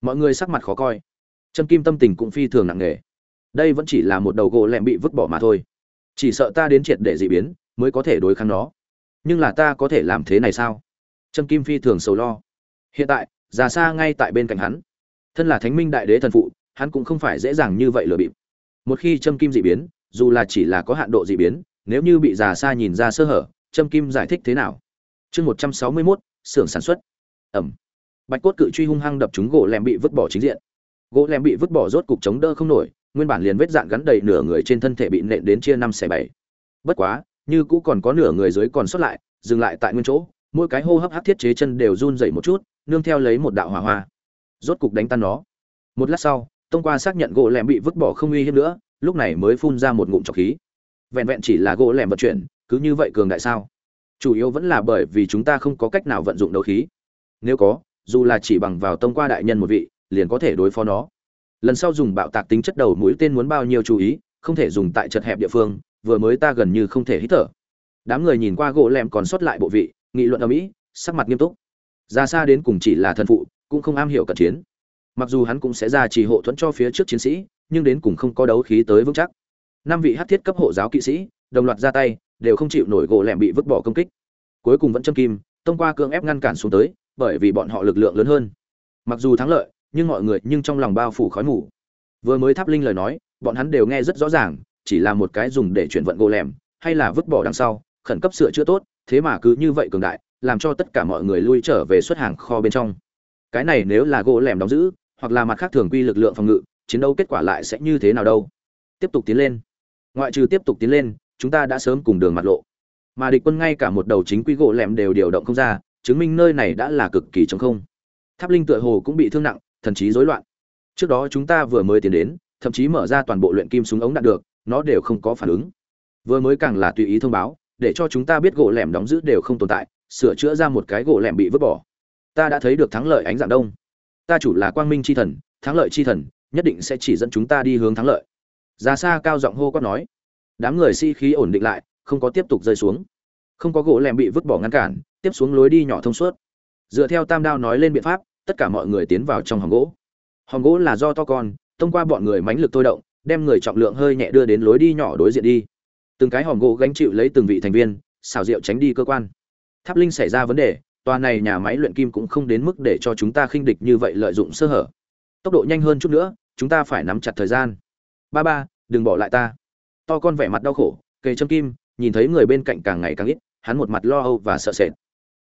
Mọi người sắc mặt khó coi. Trâm kim tâm tình cũng phi thường nặng nề. Đây vẫn chỉ là một đầu gỗ lẹm bị vứt bỏ mà thôi. Chỉ sợ ta đến triệt để dị biến, mới có thể đối kháng nó. Nhưng là ta có thể làm thế này sao? Trâm kim phi thường sầu lo. Hiện tại, già xa ngay tại bên cạnh hắn. Thân là thánh minh đại đế thần phụ, hắn cũng không phải dễ dàng như vậy lừa bịp. Một khi trâm kim dị biến, dù là chỉ là có hạn độ dị biến, nếu như bị già xa nhìn ra sơ hở, trâm kim giải thích thế nào? Chương một trăm sáu mươi mốt, xưởng sản xuất. Ẩm. Bạch cốt cự truy hung hăng đập chúng gỗ lem bị vứt bỏ chính diện. Gỗ lem bị vứt bỏ rốt cục chống đỡ không nổi, nguyên bản liền vết dạn gắn đầy nửa người trên thân thể bị nện đến chia năm xẻ bảy. Bất quá, như cũ còn có nửa người dưới còn sót lại, dừng lại tại nguyên chỗ, mỗi cái hô hấp hát thiết chế chân đều run dậy một chút, nương theo lấy một đạo hỏa hoa. Rốt cục đánh tan nó. Một lát sau thông qua xác nhận gỗ lem bị vứt bỏ không uy hiếp nữa, lúc này mới phun ra một ngụm trọc khí. Vẹn vẹn chỉ là gỗ lem vận chuyển, cứ như vậy cường đại sao? Chủ yếu vẫn là bởi vì chúng ta không có cách nào vận dụng đấu khí. Nếu có, dù là chỉ bằng vào tông qua đại nhân một vị, liền có thể đối phó nó. Lần sau dùng bạo tạc tính chất đầu mũi tên muốn bao nhiêu chú ý, không thể dùng tại chật hẹp địa phương, vừa mới ta gần như không thể hít thở. Đám người nhìn qua gỗ lem còn sót lại bộ vị, nghị luận ở mỹ sắc mặt nghiêm túc. Ra xa đến cùng chỉ là thần phụ, cũng không am hiểu cận chiến. Mặc dù hắn cũng sẽ ra chỉ hộ thuẫn cho phía trước chiến sĩ, nhưng đến cùng không có đấu khí tới vững chắc. Năm vị hát thiết cấp hộ giáo kỵ sĩ, đồng loạt ra tay đều không chịu nổi gỗ lẻm bị vứt bỏ công kích. Cuối cùng vẫn châm kim thông qua cưỡng ép ngăn cản xuống tới, bởi vì bọn họ lực lượng lớn hơn. Mặc dù thắng lợi, nhưng mọi người nhưng trong lòng bao phủ khói mù. Vừa mới tháp linh lời nói, bọn hắn đều nghe rất rõ ràng, chỉ là một cái dùng để chuyển vận gỗ lẻm hay là vứt bỏ đằng sau, khẩn cấp sửa chữa tốt, thế mà cứ như vậy cường đại, làm cho tất cả mọi người lui trở về xuất hàng kho bên trong. Cái này nếu là gỗ lẻm đóng giữ, hoặc là mặt khác thường quy lực lượng phòng ngự, chiến đấu kết quả lại sẽ như thế nào đâu? Tiếp tục tiến lên. Ngoại trừ tiếp tục tiến lên chúng ta đã sớm cùng đường mặt lộ. Mà địch quân ngay cả một đầu chính quy gỗ lẻm đều điều động không ra, chứng minh nơi này đã là cực kỳ chống không. Tháp linh tựa hồ cũng bị thương nặng, thần trí rối loạn. Trước đó chúng ta vừa mới tiến đến, thậm chí mở ra toàn bộ luyện kim súng ống đạt được, nó đều không có phản ứng. Vừa mới càng là tùy ý thông báo, để cho chúng ta biết gỗ lẻm đóng giữ đều không tồn tại, sửa chữa ra một cái gỗ lẻm bị vứt bỏ. Ta đã thấy được thắng lợi ánh dạng đông. Ta chủ là quang minh c h i thần, thắng lợi c h i thần, nhất định sẽ chỉ dẫn chúng ta đi hướng thắng lợi. Ra xa cao giọng hô quát nói đám người si-khí ổn định lại, không có tiếp tục rơi xuống. Không có gỗ lẻm bị vứt bỏ ngăn cản, tiếp xuống lối đi nhỏ thông suốt. Dựa theo tam đao nói lên biện pháp, tất cả mọi người tiến vào trong hòm gỗ. Hòm gỗ là do to con, thông qua bọn người mãnh lực thôi động, đem người trọng lượng hơi nhẹ đưa đến lối đi nhỏ đối diện đi. Từng cái hòm gỗ gánh chịu lấy từng vị thành viên xào rượu tránh đi cơ quan. Tháp linh xảy ra vấn đề, tòa này nhà máy luyện kim cũng không đến mức để cho chúng ta khinh địch như vậy lợi dụng sơ hở. Tốc độ nhanh hơn chút nữa, chúng ta phải nắm chặt thời gian. Ba ba, đừng bỏ lại ta to con vẻ mặt đau khổ, kề châm kim, nhìn thấy người bên cạnh càng ngày càng ít, hắn một mặt lo âu và sợ sệt.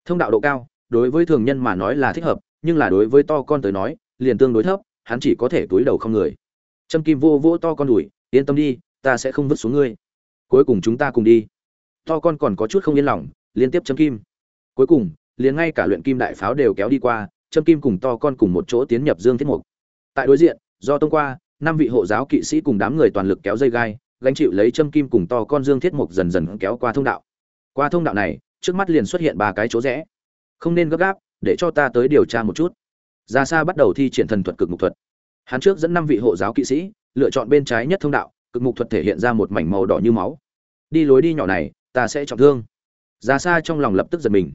Thông đạo độ cao, đối với thường nhân mà nói là thích hợp, nhưng là đối với to con tới nói, liền tương đối thấp, hắn chỉ có thể túi đầu không người. Châm kim vô vỗ to con đùi, yên tâm đi, ta sẽ không vứt xuống ngươi. Cuối cùng chúng ta cùng đi. To con còn có chút không yên lòng, liên tiếp châm kim. Cuối cùng, liền ngay cả luyện kim đại pháo đều kéo đi qua, châm kim cùng to con cùng một chỗ tiến nhập dương thiết mục. Tại đối diện, do thông qua, năm vị hộ giáo kỵ sĩ cùng đám người toàn lực kéo dây gai gánh chịu lấy châm kim cùng to con dương thiết mục dần dần kéo qua thông đạo. Qua thông đạo này, trước mắt liền xuất hiện ba cái chỗ rẽ. Không nên gấp gáp, để cho ta tới điều tra một chút. Ra xa bắt đầu thi triển thần thuật cực mục thuật. Hắn trước dẫn năm vị hộ giáo kỵ sĩ, lựa chọn bên trái nhất thông đạo, cực mục thuật thể hiện ra một mảnh màu đỏ như máu. Đi lối đi nhỏ này, ta sẽ trọng thương. Ra xa trong lòng lập tức giật mình.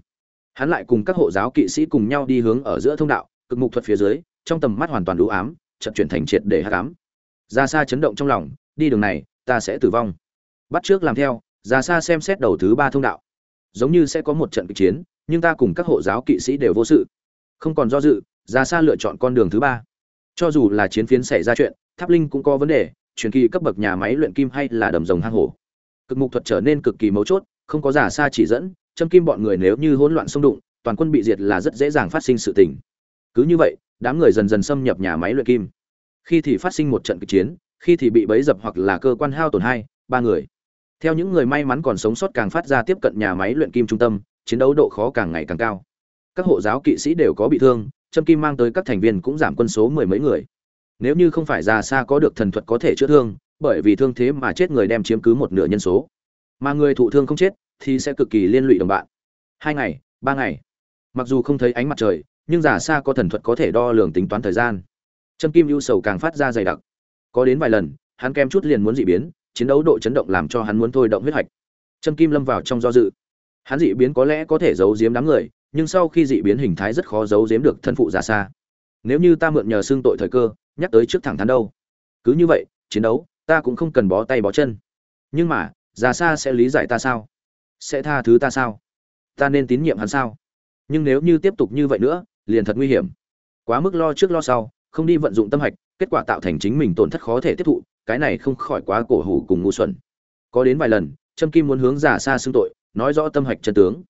Hắn lại cùng các hộ giáo kỵ sĩ cùng nhau đi hướng ở giữa thông đạo, cực mục thuật phía dưới, trong tầm mắt hoàn toàn đủ ám, chợt chuyển thành triệt để hắc ám. Ra xa chấn động trong lòng, đi đường này ta sẽ tử vong. Bắt trước làm theo, ra xa xem xét đầu thứ ba thông đạo. Giống như sẽ có một trận kịch chiến, nhưng ta cùng các hộ giáo kỵ sĩ đều vô sự. Không còn do dự, ra xa lựa chọn con đường thứ ba. Cho dù là chiến phiến xảy ra chuyện, tháp linh cũng có vấn đề, truyền kỳ cấp bậc nhà máy luyện kim hay là đầm rồng hang hổ. Cực mục thuật trở nên cực kỳ mấu chốt, không có giả xa chỉ dẫn, châm kim bọn người nếu như hỗn loạn xung đụng, toàn quân bị diệt là rất dễ dàng phát sinh sự tình. Cứ như vậy, đám người dần dần xâm nhập nhà máy luyện kim. Khi thì phát sinh một trận kịch chiến khi thì bị bấy dập hoặc là cơ quan hao tổn hai, ba người. Theo những người may mắn còn sống sót càng phát ra tiếp cận nhà máy luyện kim trung tâm, chiến đấu độ khó càng ngày càng cao. Các hộ giáo kỵ sĩ đều có bị thương châm kim mang tới các thành viên cũng giảm quân số mười mấy người. Nếu như không phải già xa có được thần thuật có thể chữa thương, bởi vì thương thế mà chết người đem chiếm cứ một nửa nhân số. Mà người thụ thương không chết, thì sẽ cực kỳ liên lụy đồng bạn. Hai ngày, ba ngày. Mặc dù không thấy ánh mặt trời, nhưng giả xa có thần thuật có thể đo lường tính toán thời gian. Châm kim ưu sầu càng phát ra dày đặc có đến vài lần, hắn kem chút liền muốn dị biến, chiến đấu độ chấn động làm cho hắn muốn thôi động huyết hạch. Trâm kim lâm vào trong do dự. Hắn dị biến có lẽ có thể giấu giếm đám người, nhưng sau khi dị biến hình thái rất khó giấu giếm được thân phụ già xa. Nếu như ta mượn nhờ xương tội thời cơ, nhắc tới trước thẳng thắn đâu. Cứ như vậy, chiến đấu, ta cũng không cần bó tay bó chân. Nhưng mà già xa sẽ lý giải ta sao? Sẽ tha thứ ta sao? Ta nên tín nhiệm hắn sao? Nhưng nếu như tiếp tục như vậy nữa, liền thật nguy hiểm. Quá mức lo trước lo sau không đi vận dụng tâm hạch, kết quả tạo thành chính mình tổn thất khó thể tiếp thụ, cái này không khỏi quá cổ hủ cùng ngu xuẩn. Có đến vài lần, trâm kim muốn hướng giả xa xưng tội, nói rõ tâm hạch chân tướng.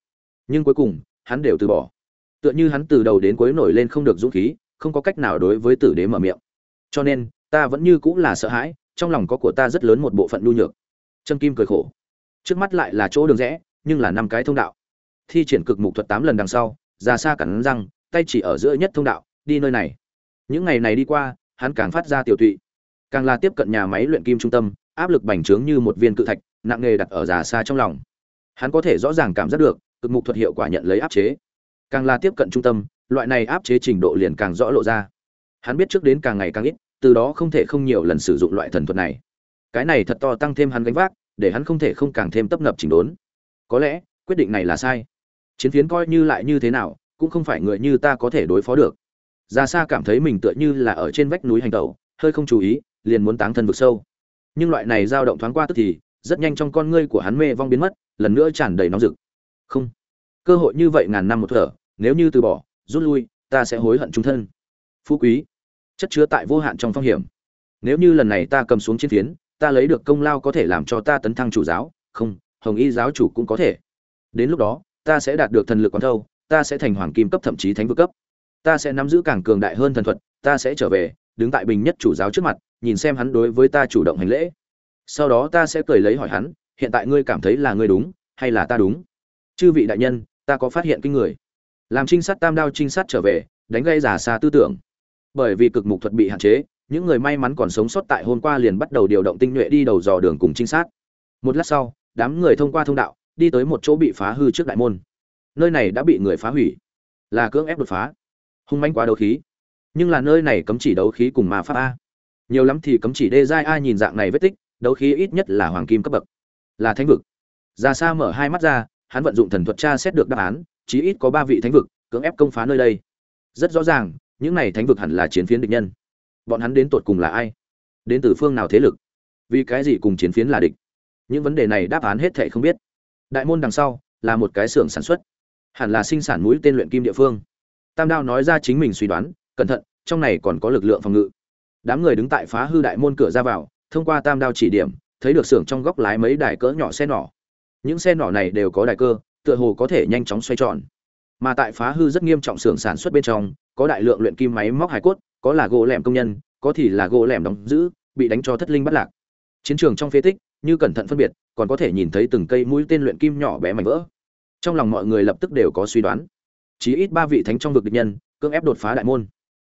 Nhưng cuối cùng, hắn đều từ bỏ. Tựa như hắn từ đầu đến cuối nổi lên không được dũng khí, không có cách nào đối với tử đế mở miệng. Cho nên, ta vẫn như cũng là sợ hãi, trong lòng có của ta rất lớn một bộ phận nhu nhược. Trâm kim cười khổ. Trước mắt lại là chỗ đường rẽ, nhưng là năm cái thông đạo. Thi triển cực mục thuật tám lần đằng sau ra xa cắn răng, tay chỉ ở giữa nhất thông đạo, đi nơi này những ngày này đi qua, hắn càng phát ra tiểu tụy. Càng là tiếp cận nhà máy luyện kim trung tâm, áp lực bành trướng như một viên cự thạch, nặng nề đặt ở già xa trong lòng. Hắn có thể rõ ràng cảm giác được, cực mục thuật hiệu quả nhận lấy áp chế. Càng là tiếp cận trung tâm, loại này áp chế trình độ liền càng rõ lộ ra. Hắn biết trước đến càng ngày càng ít, từ đó không thể không nhiều lần sử dụng loại thần thuật này. Cái này thật to tăng thêm hắn gánh vác, để hắn không thể không càng thêm tấp nập chỉnh đốn. Có lẽ, quyết định này là sai. Chiến phiến coi như lại như thế nào, cũng không phải người như ta có thể đối phó được ra xa cảm thấy mình tựa như là ở trên vách núi hành tẩu, hơi không chú ý, liền muốn táng thân vực sâu. Nhưng loại này dao động thoáng qua tức thì, rất nhanh trong con ngươi của hắn mê vong biến mất, lần nữa tràn đầy nóng rực. Không. Cơ hội như vậy ngàn năm một thở, nếu như từ bỏ, rút lui, ta sẽ hối hận trung thân. Phú quý. Chất chứa tại vô hạn trong phong hiểm. Nếu như lần này ta cầm xuống chiến phiến, ta lấy được công lao có thể làm cho ta tấn thăng chủ giáo. Không, hồng y giáo chủ cũng có thể. Đến lúc đó, ta sẽ đạt được thần lực quán thâu, ta sẽ thành hoàng kim cấp thậm chí thánh vực cấp ta sẽ nắm giữ càng cường đại hơn thần thuật, ta sẽ trở về, đứng tại bình nhất chủ giáo trước mặt, nhìn xem hắn đối với ta chủ động hành lễ. Sau đó ta sẽ cười lấy hỏi hắn, hiện tại ngươi cảm thấy là ngươi đúng, hay là ta đúng? Chư vị đại nhân, ta có phát hiện kinh người. Làm trinh sát tam đao trinh sát trở về, đánh gây giả xa tư tưởng. Bởi vì cực mục thuật bị hạn chế, những người may mắn còn sống sót tại hôm qua liền bắt đầu điều động tinh nhuệ đi đầu dò đường cùng trinh sát. Một lát sau, đám người thông qua thông đạo, đi tới một chỗ bị phá hư trước đại môn. Nơi này đã bị người phá hủy. Là cưỡng ép đột phá hung manh quá đấu khí. Nhưng là nơi này cấm chỉ đấu khí cùng ma pháp a. Nhiều lắm thì cấm chỉ đê giai a nhìn dạng này vết tích, đấu khí ít nhất là hoàng kim cấp bậc. Là thánh vực. Ra xa mở hai mắt ra, hắn vận dụng thần thuật tra xét được đáp án, chí ít có ba vị thánh vực, cưỡng ép công phá nơi đây. Rất rõ ràng, những này thánh vực hẳn là chiến phiến địch nhân. Bọn hắn đến tột cùng là ai? Đến từ phương nào thế lực? Vì cái gì cùng chiến phiến là địch? Những vấn đề này đáp án hết thệ không biết. Đại môn đằng sau là một cái xưởng sản xuất. Hẳn là sinh sản mũi tên luyện kim địa phương tam đao nói ra chính mình suy đoán, cẩn thận, trong này còn có lực lượng phòng ngự. Đám người đứng tại phá hư đại môn cửa ra vào, thông qua tam đao chỉ điểm, thấy được xưởng trong góc lái mấy đài cỡ nhỏ xe nỏ. Những xe nỏ này đều có đài cơ, tựa hồ có thể nhanh chóng xoay tròn. Mà tại phá hư rất nghiêm trọng xưởng sản xuất bên trong, có đại lượng luyện kim máy móc hải cốt, có là gỗ lẻm công nhân, có thì là gỗ lẻm đóng giữ, bị đánh cho thất linh bắt lạc. Chiến trường trong phế tích, như cẩn thận phân biệt, còn có thể nhìn thấy từng cây mũi tên luyện kim nhỏ bé mảnh vỡ. Trong lòng mọi người lập tức đều có suy đoán chí ít ba vị thánh trong vực địch nhân, cưỡng ép đột phá đại môn.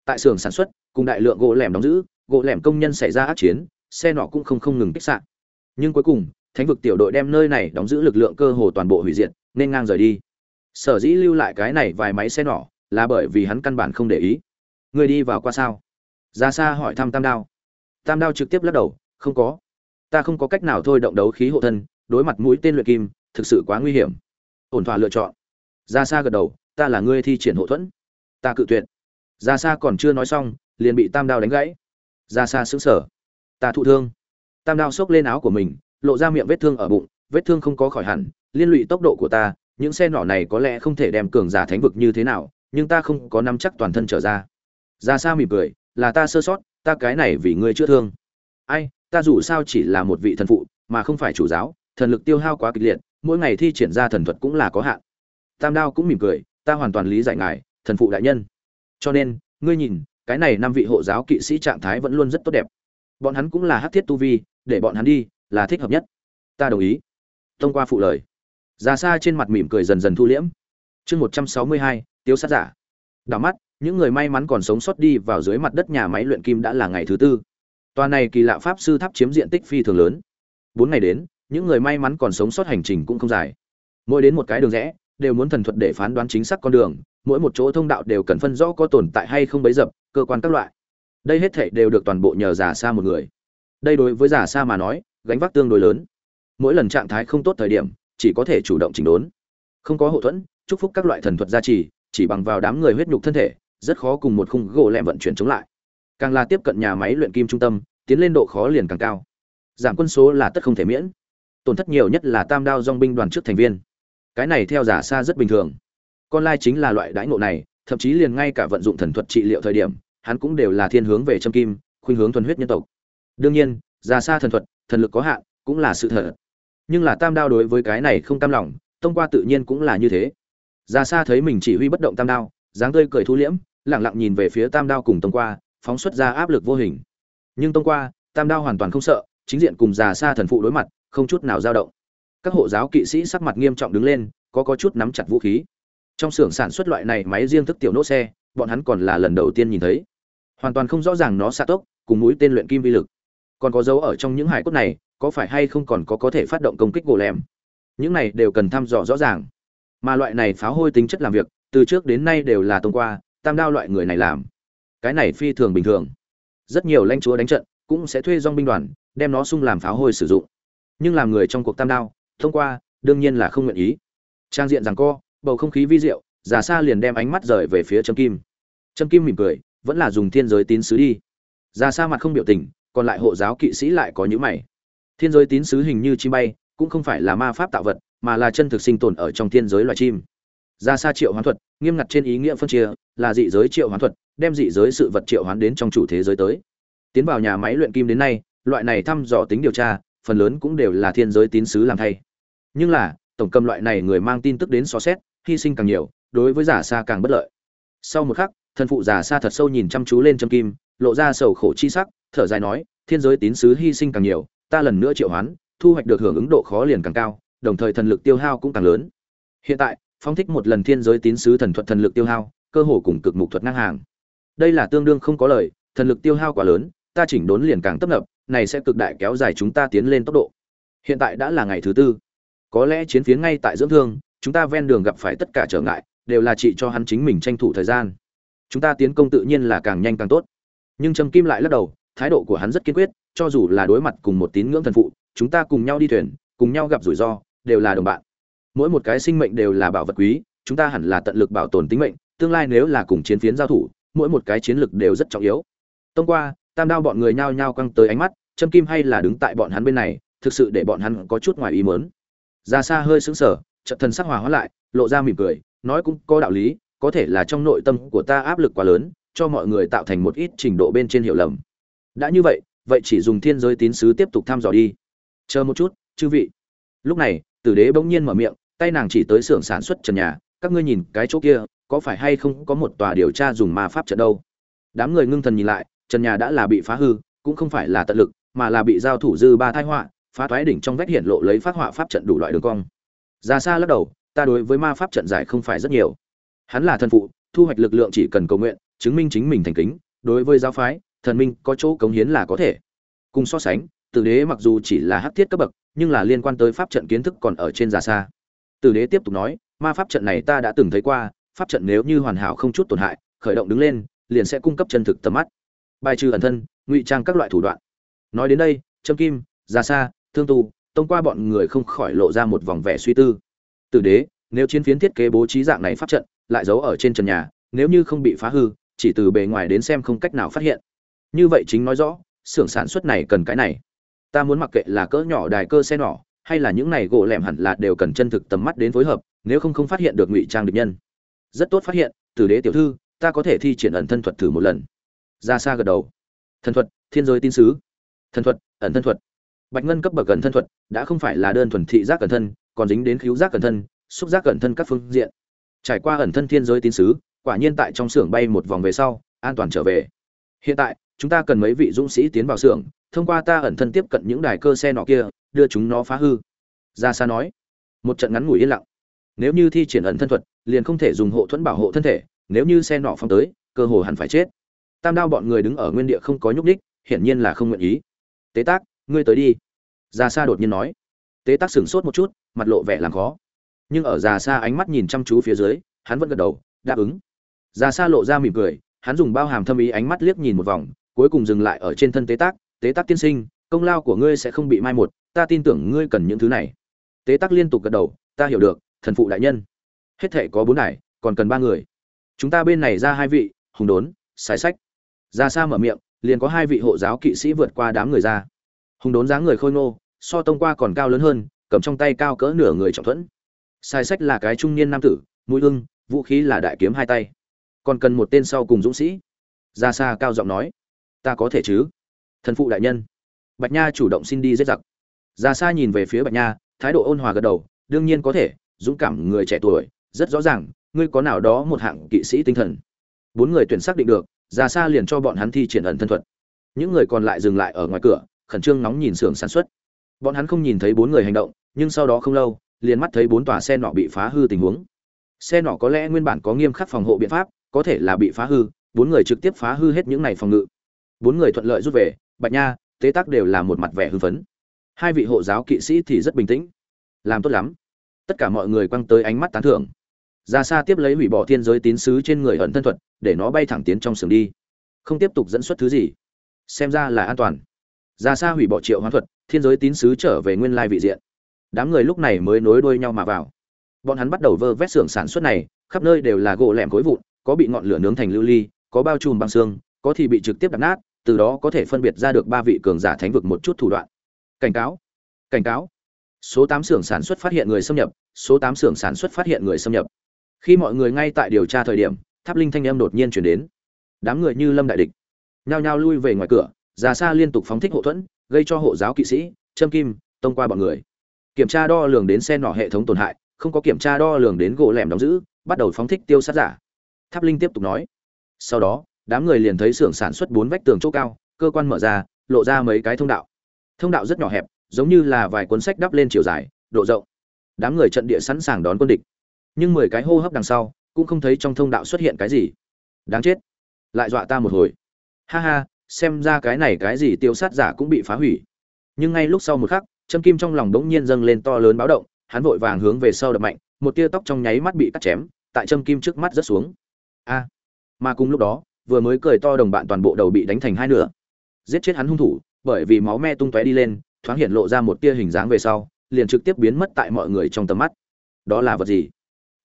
Tại xưởng sản xuất, cùng đại lượng gỗ lẻm đóng giữ, gỗ lẻm công nhân xảy ra ác chiến, xe nọ cũng không không ngừng kích sạn nhưng cuối cùng, thánh vực tiểu đội đem nơi này đóng giữ lực lượng cơ hồ toàn bộ hủy diệt, nên ngang rời đi. Sở dĩ lưu lại cái này vài máy xe nỏ là bởi vì hắn căn bản không để ý. Người đi vào qua sao? Ra xa hỏi thăm tam đao. Tam đao trực tiếp lắc đầu, không có. Ta không có cách nào thôi động đấu khí hộ thân, đối mặt mũi tên luyện kim, thực sự quá nguy hiểm. Ổn thỏa lựa chọn. Ra xa gật đầu ta là ngươi thi triển hộ thuẫn. Ta cự tuyệt. Ra xa còn chưa nói xong, liền bị tam đao đánh gãy. Ra xa xứng sở ta thụ thương. Tam đao xốc lên áo của mình, lộ ra miệng vết thương ở bụng, vết thương không có khỏi hẳn, liên lụy tốc độ của ta, những xe nỏ này có lẽ không thể đem cường giả thánh vực như thế nào, nhưng ta không có nắm chắc toàn thân trở ra. Ra xa mỉm cười, là ta sơ sót, ta cái này vì ngươi chữa thương. Ai, ta dù sao chỉ là một vị thần phụ, mà không phải chủ giáo, thần lực tiêu hao quá kịch liệt, mỗi ngày thi triển ra thần thuật cũng là có hạn. Tam đao cũng mỉm cười ta hoàn toàn lý giải ngài thần phụ đại nhân. Cho nên ngươi nhìn cái này năm vị hộ giáo kỵ sĩ trạng thái vẫn luôn rất tốt đẹp. Bọn hắn cũng là hát thiết tu vi để bọn hắn đi là thích hợp nhất. Ta đồng ý. Thông qua phụ lời. Ra xa trên mặt mỉm cười dần dần thu liễm. Chương một trăm sáu mươi hai tiêu sát giả. Đảo mắt những người may mắn còn sống sót đi vào dưới mặt đất nhà máy luyện kim đã là ngày thứ tư. Tòa này kỳ lạ pháp sư tháp chiếm diện tích phi thường lớn. Bốn ngày đến, những người may mắn còn sống sót hành trình cũng không dài. Mỗi đến một cái đường rẽ, đều muốn thần thuật để phán đoán chính xác con đường, mỗi một chỗ thông đạo đều cần phân rõ có tồn tại hay không bấy dập, cơ quan các loại. Đây hết thể đều được toàn bộ nhờ giả xa một người. Đây đối với giả xa mà nói, gánh vác tương đối lớn. Mỗi lần trạng thái không tốt thời điểm, chỉ có thể chủ động chỉnh đốn không có hậu thuẫn chúc phúc các loại thần thuật gia trì chỉ bằng vào đám người huyết nhục thân thể rất khó cùng một khung gỗ lẹm vận chuyển chống lại càng là tiếp cận nhà máy luyện kim trung tâm tiến lên độ khó liền càng cao giảm quân số là tất không thể miễn tổn thất nhiều nhất là tam đao dong binh đoàn trước thành viên cái này theo giả xa rất bình thường. Con lai chính là loại đãi ngộ này, thậm chí liền ngay cả vận dụng thần thuật trị liệu thời điểm, hắn cũng đều là thiên hướng về châm kim, khuynh hướng thuần huyết nhân tộc. Đương nhiên, giả xa thần thuật, thần lực có hạn, cũng là sự thật. Nhưng là tam đao đối với cái này không tam lòng tông qua tự nhiên cũng là như thế. Giả xa thấy mình chỉ huy bất động tam đao, dáng tươi cười thu liễm lẳng lặng nhìn về phía tam đao cùng tông qua, phóng xuất ra áp lực vô hình. Nhưng tông qua, tam đao hoàn toàn không sợ, chính diện cùng già xa thần phụ đối mặt, không chút nào dao động các hộ giáo kỵ sĩ sắc mặt nghiêm trọng đứng lên, có có chút nắm chặt vũ khí. Trong xưởng sản xuất loại này máy riêng thức tiểu nỗ xe, bọn hắn còn là lần đầu tiên nhìn thấy. Hoàn toàn không rõ ràng nó xa tốc, cùng mũi tên luyện kim vi lực. Còn có dấu ở trong những hải cốt này, có phải hay không còn có có thể phát động công kích gỗ lem những này đều cần thăm dò rõ ràng. Mà loại này pháo hôi tính chất làm việc, từ trước đến nay đều là thông qua, tam đao loại người này làm. Cái này phi thường bình thường. Rất nhiều lãnh chúa đánh trận, cũng sẽ thuê dong binh đoàn, đem nó sung làm pháo hôi sử dụng. Nhưng làm người trong cuộc tam đao thông qua, đương nhiên là không nguyện ý. Trang diện rằng co, bầu không khí vi diệu giả xa liền đem ánh mắt rời về phía trâm kim. Trâm kim mỉm cười, vẫn là dùng thiên giới tín sứ đi. Giả xa mặt không biểu tình, còn lại hộ giáo kỵ sĩ lại có những mày. Thiên giới tín sứ hình như chim bay, cũng không phải là ma pháp tạo vật, mà là chân thực sinh tồn ở trong thiên giới loài chim. Ra xa triệu hoán thuật, nghiêm ngặt trên ý nghĩa phân chia, là dị giới triệu hoán thuật, đem dị giới sự vật triệu hoán đến trong chủ thế giới tới. Tiến vào nhà máy luyện kim đến nay, loại này thăm dò tính điều tra phần lớn cũng đều là thiên giới tín sứ làm thay. Nhưng là, tổng cầm loại này người mang tin tức đến xó xét, hy sinh càng nhiều, đối với giả xa càng bất lợi. Sau một khắc, thần phụ giả xa thật sâu nhìn chăm chú lên châm kim, lộ ra sầu khổ chi sắc, thở dài nói, thiên giới tín sứ hy sinh càng nhiều, ta lần nữa triệu hoán, thu hoạch được hưởng ứng độ khó liền càng cao, đồng thời thần lực tiêu hao cũng càng lớn. Hiện tại phong thích một lần thiên giới tín sứ thần thuật thần lực tiêu hao, cơ hồ cùng cực mục thuật ngang hàng. Đây là tương đương không có lời, thần lực tiêu hao quá lớn ta chỉnh đốn liền càng tấp nập, này sẽ cực đại kéo dài chúng ta tiến lên tốc độ. Hiện tại đã là ngày thứ tư. Có lẽ chiến phiến ngay tại dưỡng thương, chúng ta ven đường gặp phải tất cả trở ngại, đều là trị cho hắn chính mình tranh thủ thời gian. Chúng ta tiến công tự nhiên là càng nhanh càng tốt. Nhưng trầm kim lại lắc đầu, thái độ của hắn rất kiên quyết, cho dù là đối mặt cùng một tín ngưỡng thần phụ, chúng ta cùng nhau đi thuyền, cùng nhau gặp rủi ro, đều là đồng bạn. Mỗi một cái sinh mệnh đều là bảo vật quý, chúng ta hẳn là tận lực bảo tồn tính mệnh, tương lai nếu là cùng chiến phiến giao thủ, mỗi một cái chiến lực đều rất trọng yếu. Tông qua tam đao bọn người nhao nhao căng tới ánh mắt châm kim hay là đứng tại bọn hắn bên này, thực sự để bọn hắn có chút ngoài ý mớn ra xa hơi sững sờ trận thần sắc hòa hóa lại, lộ ra mỉm cười, nói cũng có đạo lý, có thể là trong nội tâm của ta áp lực quá lớn, cho mọi người tạo thành một ít trình độ bên trên hiểu lầm. Đã như vậy vậy chỉ dùng thiên giới tín sứ tiếp tục thăm dò đi. Chờ một chút, chư vị. Lúc này, tử đế bỗng nhiên mở miệng, tay nàng chỉ tới xưởng sản xuất trần nhà, các ngươi nhìn cái chỗ kia, có phải hay không có một tòa điều tra dùng ma pháp trận đâu? Đám người ngưng thần nhìn lại trần nhà đã là bị phá hư, cũng không phải là tận lực, mà là bị giao thủ dư ba thái họa, phá thoái đỉnh trong vách hiện lộ lấy phát họa pháp trận đủ loại đường cong. Ra xa lắc đầu, ta đối với ma pháp trận giải không phải rất nhiều. Hắn là thần phụ, thu hoạch lực lượng chỉ cần cầu nguyện, chứng minh chính mình thành kính, đối với giáo phái, thần minh có chỗ cống hiến là có thể. Cùng so sánh, tử đế mặc dù chỉ là hắc thiết cấp bậc, nhưng là liên quan tới pháp trận kiến thức còn ở trên già xa tử đế tiếp tục nói, ma pháp trận này ta đã từng thấy qua, pháp trận nếu như hoàn hảo không chút tổn hại, khởi động đứng lên, liền sẽ cung cấp chân thực tầm mắt bài trừ ẩn thân, ngụy trang các loại thủ đoạn. Nói đến đây, trâm kim ra xa thương tu tông qua bọn người không khỏi lộ ra một vòng vẻ suy tư. Tử đế, nếu chiến phiến thiết kế bố trí dạng này pháp trận, lại giấu ở trên trần nhà, nếu như không bị phá hư, chỉ từ bề ngoài đến xem không cách nào phát hiện. Như vậy chính nói rõ, xưởng sản xuất này cần cái này. Ta muốn mặc kệ là cỡ nhỏ đài cơ xe nhỏ hay là những này gỗ lẻm hẳn là đều cần chân thực tầm mắt đến phối hợp, nếu không không phát hiện được ngụy trang địch nhân. Rất tốt phát hiện, tử đế tiểu thư, ta có thể thi triển ẩn thân thuật thử một lần ra xa gật đầu. Thần thuật, thiên giới tin sứ. Thần thuật, ẩn thân thuật. Bạch ngân cấp bậc gần thân thuật, đã không phải là đơn thuần thị giác cẩn thân, còn dính đến cứu giác cẩn thân, xúc giác cẩn thân các phương diện. Trải qua ẩn thân thiên giới tín sứ, quả nhiên tại trong xưởng bay một vòng về sau, an toàn trở về. Hiện tại, chúng ta cần mấy vị dũng sĩ tiến vào xưởng, thông qua ta ẩn thân tiếp cận những đài cơ xe nọ kia, đưa chúng nó phá hư. Ra xa nói. Một trận ngắn ngủi yên lặng. Nếu như thi triển ẩn thân thuật, liền không thể dùng hộ thuẫn bảo hộ thân thể, nếu như xe nọ phong tới, cơ hồ hẳn phải chết tam đao bọn người đứng ở nguyên địa không có nhúc đích hiển nhiên là không nguyện ý. Tế tác, ngươi tới đi. Già xa đột nhiên nói. Tế tác sửng sốt một chút, mặt lộ vẻ làm khó. Nhưng ở già xa ánh mắt nhìn chăm chú phía dưới, hắn vẫn gật đầu, đáp ứng. Già xa lộ ra mỉm cười, hắn dùng bao hàm thâm ý ánh mắt liếc nhìn một vòng, cuối cùng dừng lại ở trên thân tế tác. Tế tác tiên sinh, công lao của ngươi sẽ không bị mai một, ta tin tưởng ngươi cần những thứ này. Tế Tác liên tục gật đầu, ta hiểu được, thần phụ đại nhân. Hết thể có bốn này còn cần ba người. Chúng ta bên này ra hai vị, hùng đốn Sái sách ra xa mở miệng, liền có hai vị hộ giáo kỵ sĩ vượt qua đám người ra. Hùng đốn dáng người khôi ngô, so tông qua còn cao lớn hơn, cầm trong tay cao cỡ nửa người trọng thuẫn. Sai sách là cái trung niên nam tử, mũi ưng vũ khí là đại kiếm hai tay. Còn cần một tên sau cùng dũng sĩ. Ra xa cao giọng nói, ta có thể chứ? Thần phụ đại nhân. Bạch nha chủ động xin đi giết giặc. Ra xa nhìn về phía bạch nha, thái độ ôn hòa gật đầu, đương nhiên có thể, dũng cảm người trẻ tuổi, rất rõ ràng, ngươi có nào đó một hạng kỵ sĩ tinh thần. Bốn người tuyển xác định được ra xa liền cho bọn hắn thi triển ẩn thân thuật. Những người còn lại dừng lại ở ngoài cửa, khẩn trương nóng nhìn xưởng sản xuất. Bọn hắn không nhìn thấy bốn người hành động, nhưng sau đó không lâu, liền mắt thấy bốn tòa xe nọ bị phá hư tình huống. Xe nọ có lẽ nguyên bản có nghiêm khắc phòng hộ biện pháp, có thể là bị phá hư, bốn người trực tiếp phá hư hết những này phòng ngự. Bốn người thuận lợi rút về, bạch nha, tế tác đều là một mặt vẻ hưng phấn. Hai vị hộ giáo kỵ sĩ thì rất bình tĩnh. Làm tốt lắm. Tất cả mọi người quăng tới ánh mắt tán thưởng ra xa tiếp lấy hủy bỏ thiên giới tín sứ trên người ẩn thân thuật, để nó bay thẳng tiến trong sườn đi. Không tiếp tục dẫn xuất thứ gì. Xem ra là an toàn. Ra xa hủy bỏ triệu hoán thuật, thiên giới tín sứ trở về nguyên lai vị diện. Đám người lúc này mới nối đuôi nhau mà vào. Bọn hắn bắt đầu vơ vét xưởng sản xuất này, khắp nơi đều là gỗ lẻm khối vụn, có bị ngọn lửa nướng thành lưu ly, có bao trùm băng xương, có thì bị trực tiếp đập nát, từ đó có thể phân biệt ra được ba vị cường giả thánh vực một chút thủ đoạn. Cảnh cáo. Cảnh cáo. Số tám xưởng sản xuất phát hiện người xâm nhập, số tám xưởng sản xuất phát hiện người xâm nhập khi mọi người ngay tại điều tra thời điểm, tháp linh thanh âm đột nhiên chuyển đến. Đám người như lâm đại địch, nhao nhao lui về ngoài cửa, già xa liên tục phóng thích hộ thuẫn, gây cho hộ giáo kỵ sĩ, châm kim, tông qua bọn người. Kiểm tra đo lường đến xe nỏ hệ thống tổn hại, không có kiểm tra đo lường đến gỗ lẻm đóng giữ, bắt đầu phóng thích tiêu sát giả. Tháp linh tiếp tục nói. Sau đó, đám người liền thấy xưởng sản xuất bốn vách tường chỗ cao, cơ quan mở ra, lộ ra mấy cái thông đạo. Thông đạo rất nhỏ hẹp, giống như là vài cuốn sách đắp lên chiều dài, độ rộng. Đám người trận địa sẵn sàng đón quân địch nhưng mười cái hô hấp đằng sau, cũng không thấy trong thông đạo xuất hiện cái gì. Đáng chết. Lại dọa ta một hồi. Ha ha, xem ra cái này cái gì tiêu sát giả cũng bị phá hủy. Nhưng ngay lúc sau một khắc châm kim trong lòng đống nhiên dâng lên to lớn báo động, hắn vội vàng hướng về sau đập mạnh, một tia tóc trong nháy mắt bị cắt chém, tại châm kim trước mắt rớt xuống. A. Mà cùng lúc đó, vừa mới cười to đồng bạn toàn bộ đầu bị đánh thành hai nửa. Giết chết hắn hung thủ, bởi vì máu me tung tóe đi lên, thoáng hiện lộ ra một tia hình dáng về sau, liền trực tiếp biến mất tại mọi người trong tầm mắt. Đó là vật gì?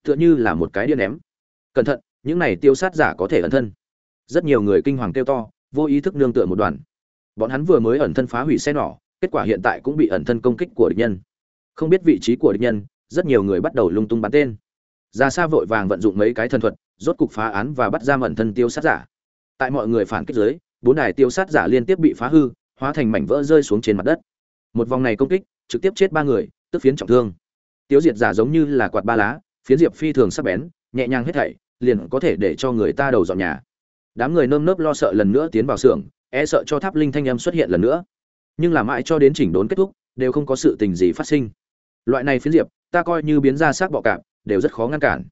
Tựa như là một cái điên ném. Cẩn thận, những này tiêu sát giả có thể ẩn thân. Rất nhiều người kinh hoàng kêu to, vô ý thức nương tựa một đoàn. Bọn hắn vừa mới ẩn thân phá hủy xe nỏ, kết quả hiện tại cũng bị ẩn thân công kích của địch nhân. Không biết vị trí của địch nhân, rất nhiều người bắt đầu lung tung bắn tên. Ra xa vội vàng vận dụng mấy cái thần thuật, rốt cục phá án và bắt giam ẩn thân tiêu sát giả. Tại mọi người phản kích giới bốn đài tiêu sát giả liên tiếp bị phá hư, hóa thành mảnh vỡ rơi xuống trên mặt đất. Một vòng này công kích, trực tiếp chết ba người, tức phiến trọng thương. Tiêu diệt giả giống như là quạt ba lá phiến diệp phi thường sắc bén, nhẹ nhàng hết thảy, liền có thể để cho người ta đầu dọn nhà. Đám người nơm nớp lo sợ lần nữa tiến vào xưởng e sợ cho tháp linh thanh âm xuất hiện lần nữa. Nhưng là mãi cho đến chỉnh đốn kết thúc, đều không có sự tình gì phát sinh. Loại này phiến diệp, ta coi như biến ra xác bọ cạp, đều rất khó ngăn cản.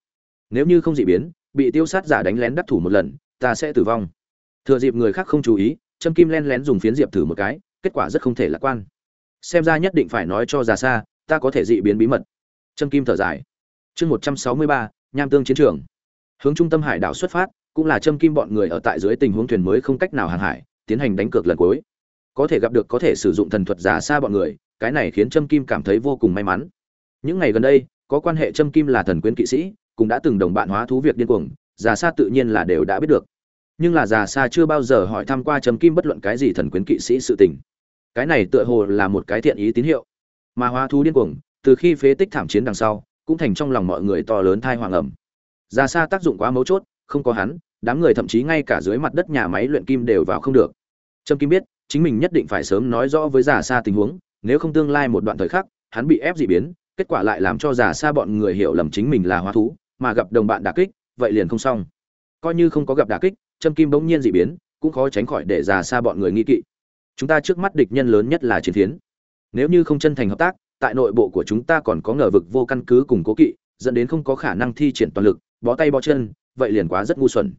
Nếu như không dị biến, bị tiêu sát giả đánh lén đắc thủ một lần, ta sẽ tử vong. Thừa dịp người khác không chú ý châm kim len lén dùng phiến diệp thử một cái, kết quả rất không thể lạc quan. Xem ra nhất định phải nói cho già xa, ta có thể dị biến bí mật. Châm kim thở dài chương một trăm sáu mươi ba, nham tương chiến trường. Hướng trung tâm hải đảo xuất phát, cũng là châm kim bọn người ở tại dưới tình huống thuyền mới không cách nào hàng hải, tiến hành đánh cược lần cuối. Có thể gặp được, có thể sử dụng thần thuật giả xa bọn người, cái này khiến châm kim cảm thấy vô cùng may mắn. Những ngày gần đây, có quan hệ châm kim là thần quyến kỵ sĩ, cũng đã từng đồng bạn hóa thú việc điên cuồng, giả xa tự nhiên là đều đã biết được. Nhưng là giả xa chưa bao giờ hỏi thăm qua châm kim bất luận cái gì thần quyến kỵ sĩ sự tình. Cái này tựa hồ là một cái thiện ý tín hiệu. Mà hóa thú điên cuồng, từ khi phế tích thảm chiến đằng sau cũng thành trong lòng mọi người to lớn thai hoàng ẩm. Giả xa tác dụng quá mấu chốt, không có hắn, đám người thậm chí ngay cả dưới mặt đất nhà máy luyện kim đều vào không được. Trâm kim biết, chính mình nhất định phải sớm nói rõ với giả xa tình huống, nếu không tương lai một đoạn thời khắc, hắn bị ép dị biến, kết quả lại làm cho giả xa bọn người hiểu lầm chính mình là hóa thú, mà gặp đồng bạn đả kích, vậy liền không xong. Coi như không có gặp đả kích, trâm kim bỗng nhiên dị biến, cũng khó tránh khỏi để giả xa bọn người nghi kỵ. Chúng ta trước mắt địch nhân lớn nhất là chiến thiến. Nếu như không chân thành hợp tác tại nội bộ của chúng ta còn có ngờ vực vô căn cứ cùng cố kỵ, dẫn đến không có khả năng thi triển toàn lực, bó tay bó chân, vậy liền quá rất ngu xuẩn.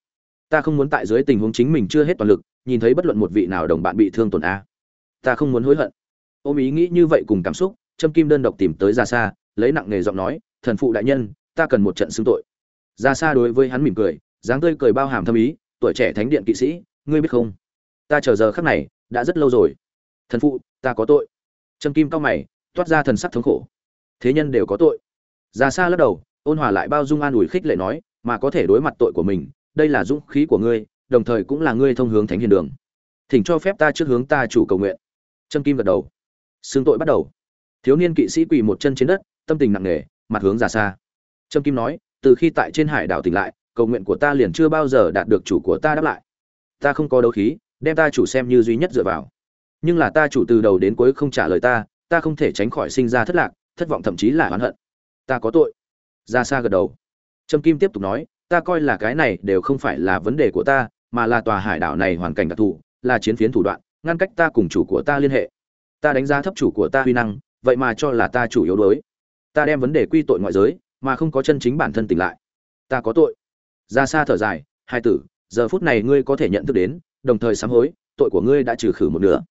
Ta không muốn tại dưới tình huống chính mình chưa hết toàn lực, nhìn thấy bất luận một vị nào đồng bạn bị thương tổn a. Ta không muốn hối hận. Ôm ý nghĩ như vậy cùng cảm xúc, trâm kim đơn độc tìm tới ra xa lấy nặng nghề giọng nói, thần phụ đại nhân, ta cần một trận xưng tội. Ra xa đối với hắn mỉm cười, dáng tươi cười bao hàm thâm ý, tuổi trẻ thánh điện kỵ sĩ, ngươi biết không? Ta chờ giờ khắc này, đã rất lâu rồi. Thần phụ, ta có tội. Trâm kim cao mày toát ra thần sắc thống khổ. Thế nhân đều có tội. Ra xa lắc đầu, ôn hòa lại bao dung an ủi khích lệ nói, mà có thể đối mặt tội của mình, đây là dũng khí của ngươi, đồng thời cũng là ngươi thông hướng thánh hiền đường. Thỉnh cho phép ta trước hướng ta chủ cầu nguyện. Trâm kim gật đầu. Xương tội bắt đầu. Thiếu niên kỵ sĩ quỳ một chân trên đất, tâm tình nặng nề, mặt hướng ra xa trâm kim nói, từ khi tại trên hải đảo tỉnh lại, cầu nguyện của ta liền chưa bao giờ đạt được chủ của ta đáp lại. Ta không có đấu khí, đem ta chủ xem như duy nhất dựa vào. Nhưng là ta chủ từ đầu đến cuối không trả lời ta ta không thể tránh khỏi sinh ra thất lạc, thất vọng thậm chí là oán hận. Ta có tội. Ra xa gật đầu. Trâm kim tiếp tục nói, ta coi là cái này đều không phải là vấn đề của ta, mà là tòa hải đảo này hoàn cảnh đặc thù, là chiến phiến thủ đoạn, ngăn cách ta cùng chủ của ta liên hệ. Ta đánh giá thấp chủ của ta huy năng, vậy mà cho là ta chủ yếu đuối. Ta đem vấn đề quy tội ngoại giới, mà không có chân chính bản thân tỉnh lại. Ta có tội. Ra xa thở dài, hai tử, giờ phút này ngươi có thể nhận thức đến, đồng thời sám hối, tội của ngươi đã trừ khử một nửa.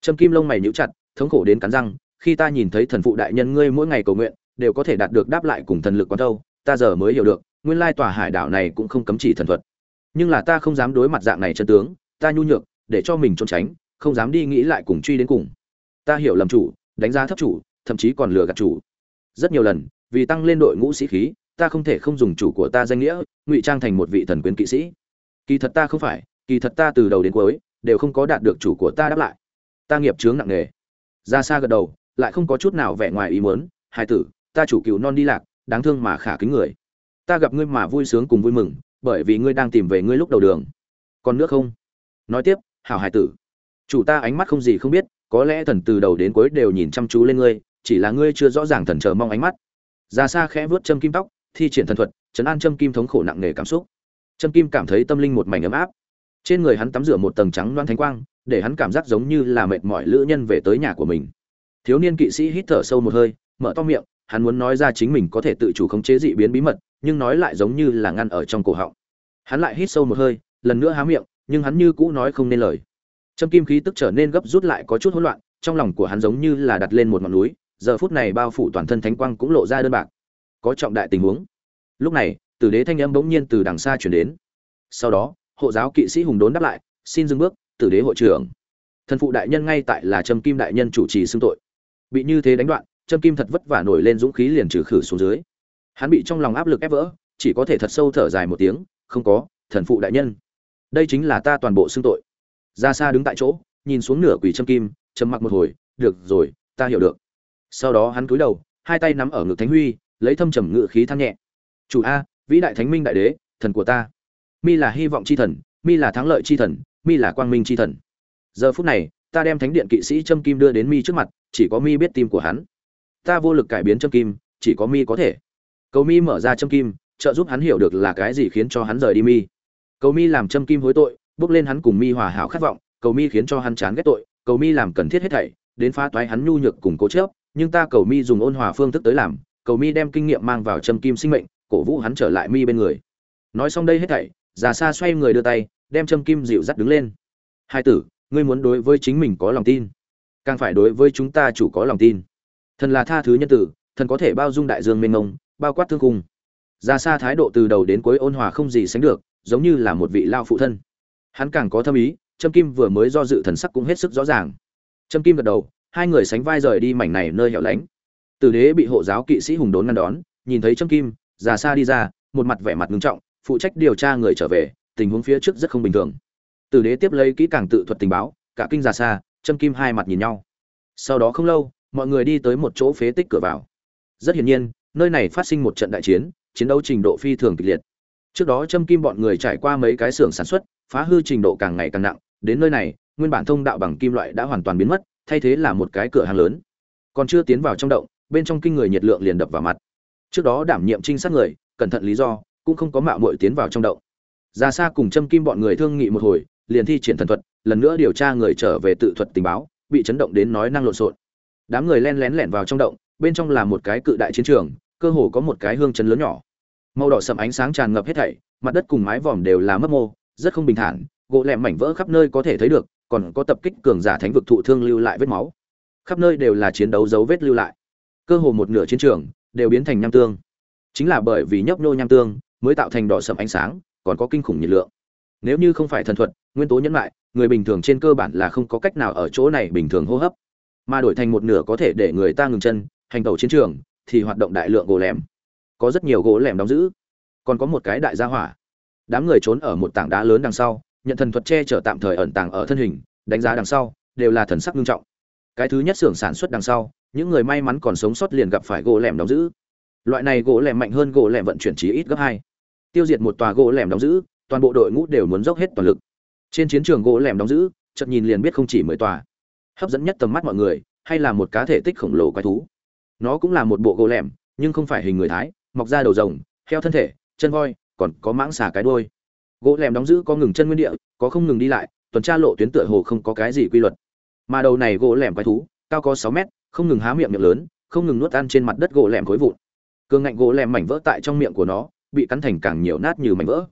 Trâm kim lông mày nhíu chặt thống khổ đến cắn răng, khi ta nhìn thấy thần phụ đại nhân ngươi mỗi ngày cầu nguyện, đều có thể đạt được đáp lại cùng thần lực quán thâu, ta giờ mới hiểu được, nguyên lai tòa hải đảo này cũng không cấm chỉ thần thuật. Nhưng là ta không dám đối mặt dạng này chân tướng, ta nhu nhược, để cho mình trốn tránh, không dám đi nghĩ lại cùng truy đến cùng. Ta hiểu lầm chủ, đánh giá thấp chủ, thậm chí còn lừa gạt chủ. Rất nhiều lần, vì tăng lên đội ngũ sĩ khí, ta không thể không dùng chủ của ta danh nghĩa, ngụy trang thành một vị thần quyến kỵ sĩ. Kỳ thật ta không phải, kỳ thật ta từ đầu đến cuối, đều không có đạt được chủ của ta đáp lại. Ta nghiệp chướng nặng nề ra xa gật đầu, lại không có chút nào vẻ ngoài ý muốn hai tử, ta chủ cựu non đi lạc, đáng thương mà khả kính người. Ta gặp ngươi mà vui sướng cùng vui mừng, bởi vì ngươi đang tìm về ngươi lúc đầu đường. Còn nước không? Nói tiếp, hảo hải tử, chủ ta ánh mắt không gì không biết, có lẽ thần từ đầu đến cuối đều nhìn chăm chú lên ngươi, chỉ là ngươi chưa rõ ràng thần chờ mong ánh mắt. Ra xa khẽ vớt châm kim tóc, thi triển thần thuật, chấn an châm kim thống khổ nặng nề cảm xúc. Châm kim cảm thấy tâm linh một mảnh ấm áp. Trên người hắn tắm rửa một tầng trắng loan thánh quang để hắn cảm giác giống như là mệt mỏi lữ nhân về tới nhà của mình thiếu niên kỵ sĩ hít thở sâu một hơi mở to miệng hắn muốn nói ra chính mình có thể tự chủ khống chế dị biến bí mật nhưng nói lại giống như là ngăn ở trong cổ họng hắn lại hít sâu một hơi lần nữa há miệng nhưng hắn như cũ nói không nên lời Trâm kim khí tức trở nên gấp rút lại có chút hỗn loạn, trong lòng của hắn giống như là đặt lên một ngọn núi, giờ phút này bao phủ toàn thân thánh quang cũng lộ ra đơn bạc. Có trọng đại tình huống. Lúc này, Tử Đế thanh âm bỗng nhiên từ đằng xa truyền đến. Sau đó, hộ giáo kỵ sĩ hùng đốn đáp lại, xin dừng bước, Tử Đế hội trưởng. Thần phụ đại nhân ngay tại là Trâm Kim đại nhân chủ trì xưng tội. Bị như thế đánh đoạn, Trâm Kim thật vất vả nổi lên dũng khí liền trừ khử xuống dưới. Hắn bị trong lòng áp lực ép vỡ, chỉ có thể thật sâu thở dài một tiếng, không có, thần phụ đại nhân. Đây chính là ta toàn bộ xưng tội ra xa đứng tại chỗ nhìn xuống nửa quỷ trâm kim trầm mặc một hồi được rồi ta hiểu được sau đó hắn cúi đầu hai tay nắm ở ngực thánh huy lấy thâm trầm ngự khí thăng nhẹ chủ a vĩ đại thánh minh đại đế thần của ta mi là hy vọng c h i thần mi là thắng lợi c h i thần mi là quang minh c h i thần. Giờ phút này, ta đem thánh điện kỵ sĩ châm kim đưa đến mi trước mặt, chỉ có mi biết tim của hắn. Ta vô lực cải biến châm kim, chỉ có mi có thể. Cầu mi mở ra châm kim, trợ giúp hắn hiểu được là cái gì khiến cho hắn rời đi mi. Cầu mi làm châm kim hối tội, bước lên hắn cùng mi hòa hảo khát vọng, cầu mi khiến cho hắn chán ghét tội, cầu mi làm cần thiết hết thảy, đến phá toái hắn nhu nhược cùng cố chớp nhưng ta cầu mi dùng ôn hòa phương thức tới làm, cầu mi đem kinh nghiệm mang vào châm kim sinh mệnh, cổ vũ hắn trở lại mi bên người. Nói xong đây hết thảy, già xa xoay người đưa tay đem châm kim dịu dắt đứng lên. Hai tử, ngươi muốn đối với chính mình có lòng tin, càng phải đối với chúng ta chủ có lòng tin. Thần là tha thứ nhân tử, thần có thể bao dung đại dương mênh mông, bao quát thương cung ra xa thái độ từ đầu đến cuối ôn hòa không gì sánh được, giống như là một vị lao phụ thân. Hắn càng có thâm ý, trâm kim vừa mới do dự thần sắc cũng hết sức rõ ràng. Trâm kim gật đầu, hai người sánh vai rời đi mảnh này nơi hẻo lánh. Tử đế bị hộ giáo kỵ sĩ hùng đốn ngăn đón, nhìn thấy trâm kim, già xa đi ra, một mặt vẻ mặt ngưng trọng, phụ trách điều tra người trở về tình huống phía trước rất không bình thường. Tử đế tiếp lấy kỹ càng tự thuật tình báo, cả kinh già xa trâm kim hai mặt nhìn nhau. Sau đó không lâu, mọi người đi tới một chỗ phế tích cửa vào. Rất hiển nhiên, nơi này phát sinh một trận đại chiến chiến đấu trình độ phi thường kịch liệt. Trước đó trâm kim bọn người trải qua mấy cái xưởng sản xuất, phá hư trình độ càng ngày càng nặng, đến nơi này, nguyên bản thông đạo bằng kim loại đã hoàn toàn biến mất, thay thế là một cái cửa hàng lớn. Còn chưa tiến vào trong động, bên trong kinh người nhiệt lượng liền đập vào mặt. Trước đó đảm nhiệm trinh sát người, cẩn thận lý do, cũng không có mạo muội tiến vào trong động ra xa cùng châm kim bọn người thương nghị một hồi, liền thi triển thần thuật, lần nữa điều tra người trở về tự thuật tình báo, bị chấn động đến nói năng lộn xộn. Đám người len lén lẻn vào trong động, bên trong là một cái cự đại chiến trường, cơ hồ có một cái hương chấn lớn nhỏ. Màu đỏ sậm ánh sáng tràn ngập hết thảy, mặt đất cùng mái vòm đều là mấp mô, rất không bình thản, gỗ lẹm mảnh vỡ khắp nơi có thể thấy được, còn có tập kích cường giả thánh vực thụ thương lưu lại vết máu. Khắp nơi đều là chiến đấu dấu vết lưu lại. Cơ hồ một nửa chiến trường đều biến thành nham tương. Chính là bởi vì nhấp nhô nham tương mới tạo thành đỏ sậm ánh sáng còn có kinh khủng nhiệt lượng. Nếu như không phải thần thuật, nguyên tố nhẫn lại, người bình thường trên cơ bản là không có cách nào ở chỗ này bình thường hô hấp. Mà đổi thành một nửa có thể để người ta ngừng chân, hành tẩu chiến trường, thì hoạt động đại lượng gỗ lẻm. Có rất nhiều gỗ lẻm đóng giữ. Còn có một cái đại gia hỏa. Đám người trốn ở một tảng đá lớn đằng sau, nhận thần thuật che chở tạm thời ẩn tàng ở thân hình, đánh giá đằng sau, đều là thần sắc nghiêm trọng. Cái thứ nhất xưởng sản xuất đằng sau, những người may mắn còn sống sót liền gặp phải gỗ lẻm đóng giữ. Loại này gỗ lẻm mạnh hơn gỗ lẻm vận chuyển trí ít gấp hai tiêu diệt một tòa gỗ lẻm đóng giữ, toàn bộ đội ngũ đều muốn dốc hết toàn lực. Trên chiến trường gỗ lẻm đóng giữ, chợt nhìn liền biết không chỉ mười tòa. Hấp dẫn nhất tầm mắt mọi người, hay là một cá thể tích khổng lồ quái thú. Nó cũng là một bộ gỗ lẻm, nhưng không phải hình người thái, mọc ra đầu rồng, heo thân thể, chân voi, còn có mãng xà cái đuôi. Gỗ lẻm đóng giữ có ngừng chân nguyên địa, có không ngừng đi lại, tuần tra lộ tuyến tựa hồ không có cái gì quy luật. Mà đầu này gỗ lẻm quái thú, cao có sáu mét, không ngừng há miệng miệng lớn, không ngừng nuốt ăn trên mặt đất gỗ lẻm khối vụn. Cường ngạnh gỗ lẻm mảnh vỡ tại trong miệng của nó bị cắn thành càng nhiều nát như mảnh vỡ.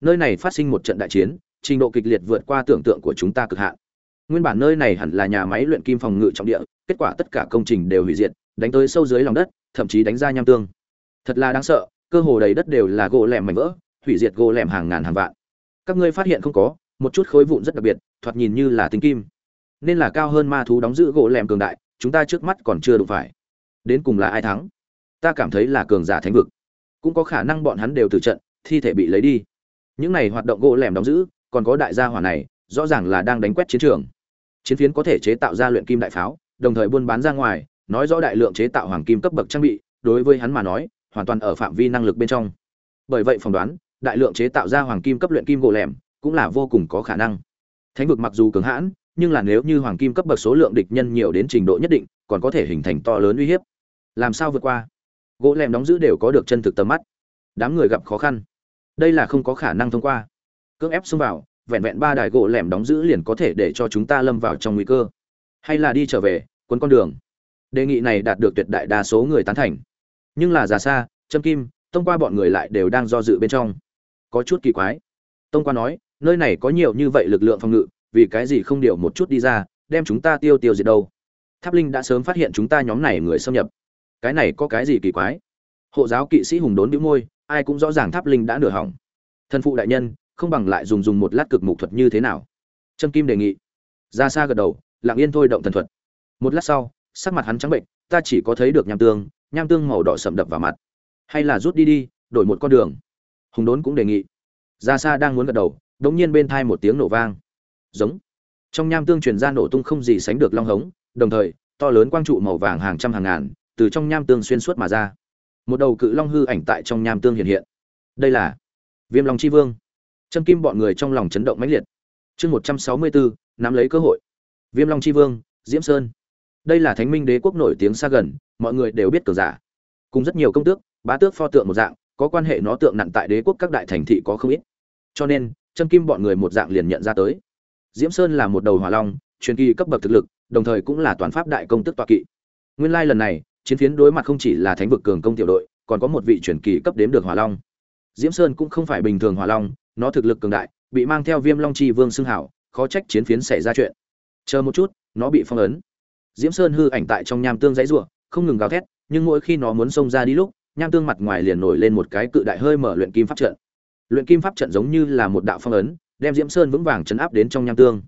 Nơi này phát sinh một trận đại chiến, trình độ kịch liệt vượt qua tưởng tượng của chúng ta cực hạn. Nguyên bản nơi này hẳn là nhà máy luyện kim phòng ngự trọng địa, kết quả tất cả công trình đều hủy diệt, đánh tới sâu dưới lòng đất, thậm chí đánh ra nham tương. Thật là đáng sợ, cơ hồ đầy đất đều là gỗ lẻm mảnh vỡ, hủy diệt gỗ lẻm hàng ngàn hàng vạn. Các ngươi phát hiện không có, một chút khối vụn rất đặc biệt, thoạt nhìn như là tinh kim. Nên là cao hơn ma thú đóng giữ gỗ lẻm cường đại, chúng ta trước mắt còn chưa đủ phải. Đến cùng là ai thắng? Ta cảm thấy là cường giả thánh vực cũng có khả năng bọn hắn đều từ trận, thi thể bị lấy đi. Những này hoạt động gỗ lẻm đóng giữ, còn có đại gia hỏa này, rõ ràng là đang đánh quét chiến trường. Chiến phiến có thể chế tạo ra luyện kim đại pháo, đồng thời buôn bán ra ngoài, nói rõ đại lượng chế tạo hoàng kim cấp bậc trang bị, đối với hắn mà nói, hoàn toàn ở phạm vi năng lực bên trong. Bởi vậy phỏng đoán, đại lượng chế tạo ra hoàng kim cấp luyện kim gỗ lẻm cũng là vô cùng có khả năng. Thánh vực mặc dù cường hãn, nhưng là nếu như hoàng kim cấp bậc số lượng địch nhân nhiều đến trình độ nhất định, còn có thể hình thành to lớn uy hiếp. Làm sao vượt qua? Gỗ lẻm đóng giữ đều có được chân thực tầm mắt. Đám người gặp khó khăn. Đây là không có khả năng thông qua. Cưỡng ép xông vào, vẹn vẹn ba đài gỗ lẻm đóng giữ liền có thể để cho chúng ta lâm vào trong nguy cơ. Hay là đi trở về quấn con đường. Đề nghị này đạt được tuyệt đại đa số người tán thành. Nhưng là già xa châm kim, tông qua bọn người lại đều đang do dự bên trong. Có chút kỳ quái. Tông qua nói, nơi này có nhiều như vậy lực lượng phòng ngự, vì cái gì không điều một chút đi ra, đem chúng ta tiêu tiêu diệt đâu? Tháp linh đã sớm phát hiện chúng ta nhóm này người xâm nhập cái này có cái gì kỳ quái? Hộ giáo kỵ sĩ hùng đốn bĩu môi, ai cũng rõ ràng tháp linh đã nửa hỏng. Thân phụ đại nhân, không bằng lại dùng dùng một lát cực mục thuật như thế nào? Trâm kim đề nghị. Ra xa gật đầu, lặng yên thôi động thần thuật. Một lát sau, sắc mặt hắn trắng bệnh, ta chỉ có thấy được nham tương nham tương màu đỏ sậm đập vào mặt. Hay là rút đi đi, đổi một con đường. Hùng đốn cũng đề nghị. Ra xa đang muốn gật đầu, đống nhiên bên thai một tiếng nổ vang. Giống. Trong nham tương truyền ra nổ tung không gì sánh được long hống, đồng thời, to lớn quang trụ màu vàng hàng trăm hàng ngàn từ trong nham tương xuyên suốt mà ra một đầu cự long hư ảnh tại trong nham tương hiện hiện đây là viêm long chi vương Trâm Kim bọn người trong lòng chấn động mãnh liệt. Chương 164, nắm lấy cơ hội. Viêm Long chi vương, Diễm Sơn. Đây là Thánh Minh Đế quốc nổi tiếng xa gần, mọi người đều biết cường giả. Cùng rất nhiều công tước, bá tước pho tượng một dạng, có quan hệ nó tượng nặng tại đế quốc các đại thành thị có không ít. Cho nên, Trâm Kim bọn người một dạng liền nhận ra tới. Diễm Sơn là một đầu hỏa long, truyền kỳ cấp bậc thực lực, đồng thời cũng là toàn pháp đại công tước tọa kỵ. Nguyên lai lần này, chiến phiến đối mặt không chỉ là thánh vực cường công tiểu đội, còn có một vị truyền kỳ cấp đếm được hỏa long. Diễm Sơn cũng không phải bình thường hỏa long, nó thực lực cường đại bị mang theo viêm long chi vương xưng hảo khó trách chiến phiến xảy ra chuyện. Chờ một chút nó bị phong ấn. Diễm sơn hư ảnh tại trong nham tương dãy rủa không ngừng gào thét nhưng mỗi khi nó muốn xông ra đi lúc nham tương mặt ngoài liền nổi lên một cái cự đại hơi mở luyện kim pháp trận. Luyện kim pháp trận giống như là một đạo phong ấn đem diễm sơn vững vàng chấn áp đến trong nham tương.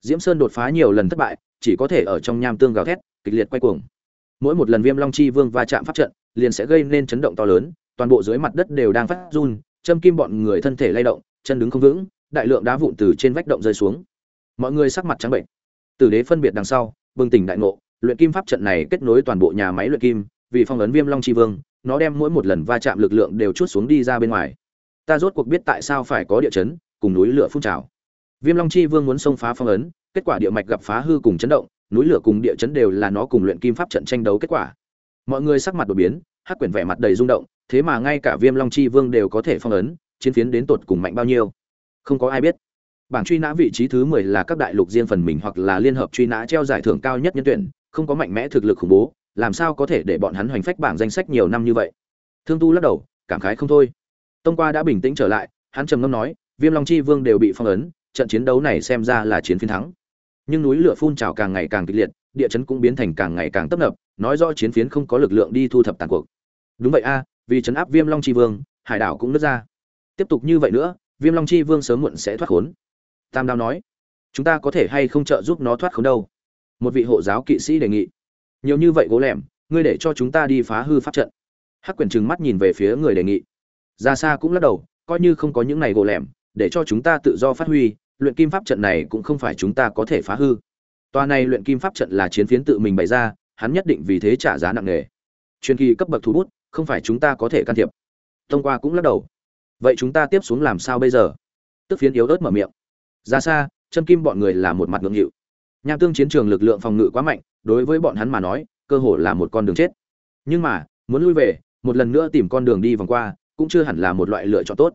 Diễm sơn đột phá nhiều lần thất bại chỉ có thể ở trong nham tương gào thét kịch liệt quay cuồng mỗi một lần viêm long chi vương va chạm pháp trận, liền sẽ gây nên chấn động to lớn, toàn bộ dưới mặt đất đều đang phát run, châm kim bọn người thân thể lay động, chân đứng không vững, đại lượng đá vụn từ trên vách động rơi xuống. Mọi người sắc mặt trắng bệnh. Tử đế phân biệt đằng sau, bừng tỉnh đại ngộ, luyện kim pháp trận này kết nối toàn bộ nhà máy luyện kim, vì phong ấn viêm long chi vương, nó đem mỗi một lần va chạm lực lượng đều chút xuống đi ra bên ngoài. Ta rốt cuộc biết tại sao phải có địa chấn, cùng núi lửa phun trào. Viêm long chi vương muốn xông phá phong ấn, kết quả địa mạch gặp phá hư cùng chấn động núi lửa cùng địa chấn đều là nó cùng luyện kim pháp trận tranh đấu kết quả. Mọi người sắc mặt đột biến, hắc quyển vẻ mặt đầy rung động, thế mà ngay cả viêm long chi vương đều có thể phong ấn, chiến phiến đến tột cùng mạnh bao nhiêu? Không có ai biết. Bảng truy nã vị trí thứ mười là các đại lục riêng phần mình hoặc là liên hợp truy nã treo giải thưởng cao nhất nhân tuyển, không có mạnh mẽ thực lực khủng bố, làm sao có thể để bọn hắn hoành phách bảng danh sách nhiều năm như vậy? Thương tu lắc đầu, cảm khái không thôi. Tông qua đã bình tĩnh trở lại, hắn trầm ngâm nói, viêm long chi vương đều bị phong ấn, trận chiến đấu này xem ra là chiến phiến thắng nhưng núi lửa phun trào càng ngày càng kịch liệt, địa chấn cũng biến thành càng ngày càng tấp nập, nói rõ chiến phiến không có lực lượng đi thu thập tàn cuộc. Đúng vậy a, vì chấn áp viêm long chi vương, hải đảo cũng nứt ra. Tiếp tục như vậy nữa, viêm long chi vương sớm muộn sẽ thoát khốn. Tam đao nói, chúng ta có thể hay không trợ giúp nó thoát khốn đâu? Một vị hộ giáo kỵ sĩ đề nghị. Nhiều như vậy gỗ lẻm, ngươi để cho chúng ta đi phá hư pháp trận. Hắc quyển trừng mắt nhìn về phía người đề nghị. Ra xa cũng lắc đầu, coi như không có những này gỗ lẻm, để cho chúng ta tự do phát huy luyện kim pháp trận này cũng không phải chúng ta có thể phá hư. Toa này luyện kim pháp trận là chiến phiến tự mình bày ra, hắn nhất định vì thế trả giá nặng nề. Truyền kỳ cấp bậc thú bút, không phải chúng ta có thể can thiệp. Tông qua cũng lắc đầu. Vậy chúng ta tiếp xuống làm sao bây giờ? Tức phiến yếu ớt mở miệng. Ra xa châm kim bọn người là một mặt ngưỡng hiệu nham tương chiến trường lực lượng phòng ngự quá mạnh, đối với bọn hắn mà nói, cơ hội là một con đường chết. Nhưng mà, muốn lui về, một lần nữa tìm con đường đi vòng qua, cũng chưa hẳn là một loại lựa chọn tốt.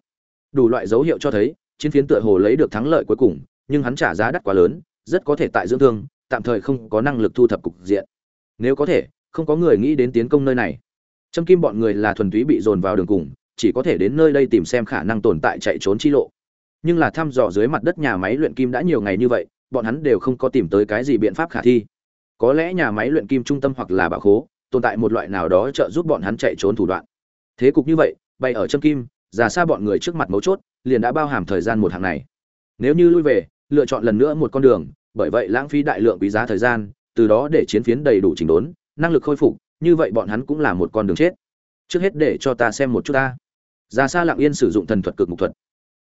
Đủ loại dấu hiệu cho thấy chiến phiến tựa hồ lấy được thắng lợi cuối cùng nhưng hắn trả giá đắt quá lớn rất có thể tại dưỡng thương tạm thời không có năng lực thu thập cục diện nếu có thể không có người nghĩ đến tiến công nơi này Trâm Kim bọn người là thuần túy bị dồn vào đường cùng, chỉ có thể đến nơi đây tìm xem khả năng tồn tại chạy trốn chi lộ. Nhưng là thăm dò dưới mặt đất nhà máy luyện kim đã nhiều ngày như vậy, bọn hắn đều không có tìm tới cái gì biện pháp khả thi. Có lẽ nhà máy luyện kim trung tâm hoặc là bảo khố, tồn tại một loại nào đó trợ giúp bọn hắn chạy trốn thủ đoạn. Thế cục như vậy, bay ở Trâm Kim, già xa bọn người trước mặt mấu chốt, liền đã bao hàm thời gian một hàng này. Nếu như lui về, lựa chọn lần nữa một con đường, bởi vậy lãng phí đại lượng quý giá thời gian, từ đó để chiến phiến đầy đủ chỉnh đốn, năng lực khôi phục, như vậy bọn hắn cũng là một con đường chết. Trước hết để cho ta xem một chút ta. Ra xa lặng yên sử dụng thần thuật cực mục thuật.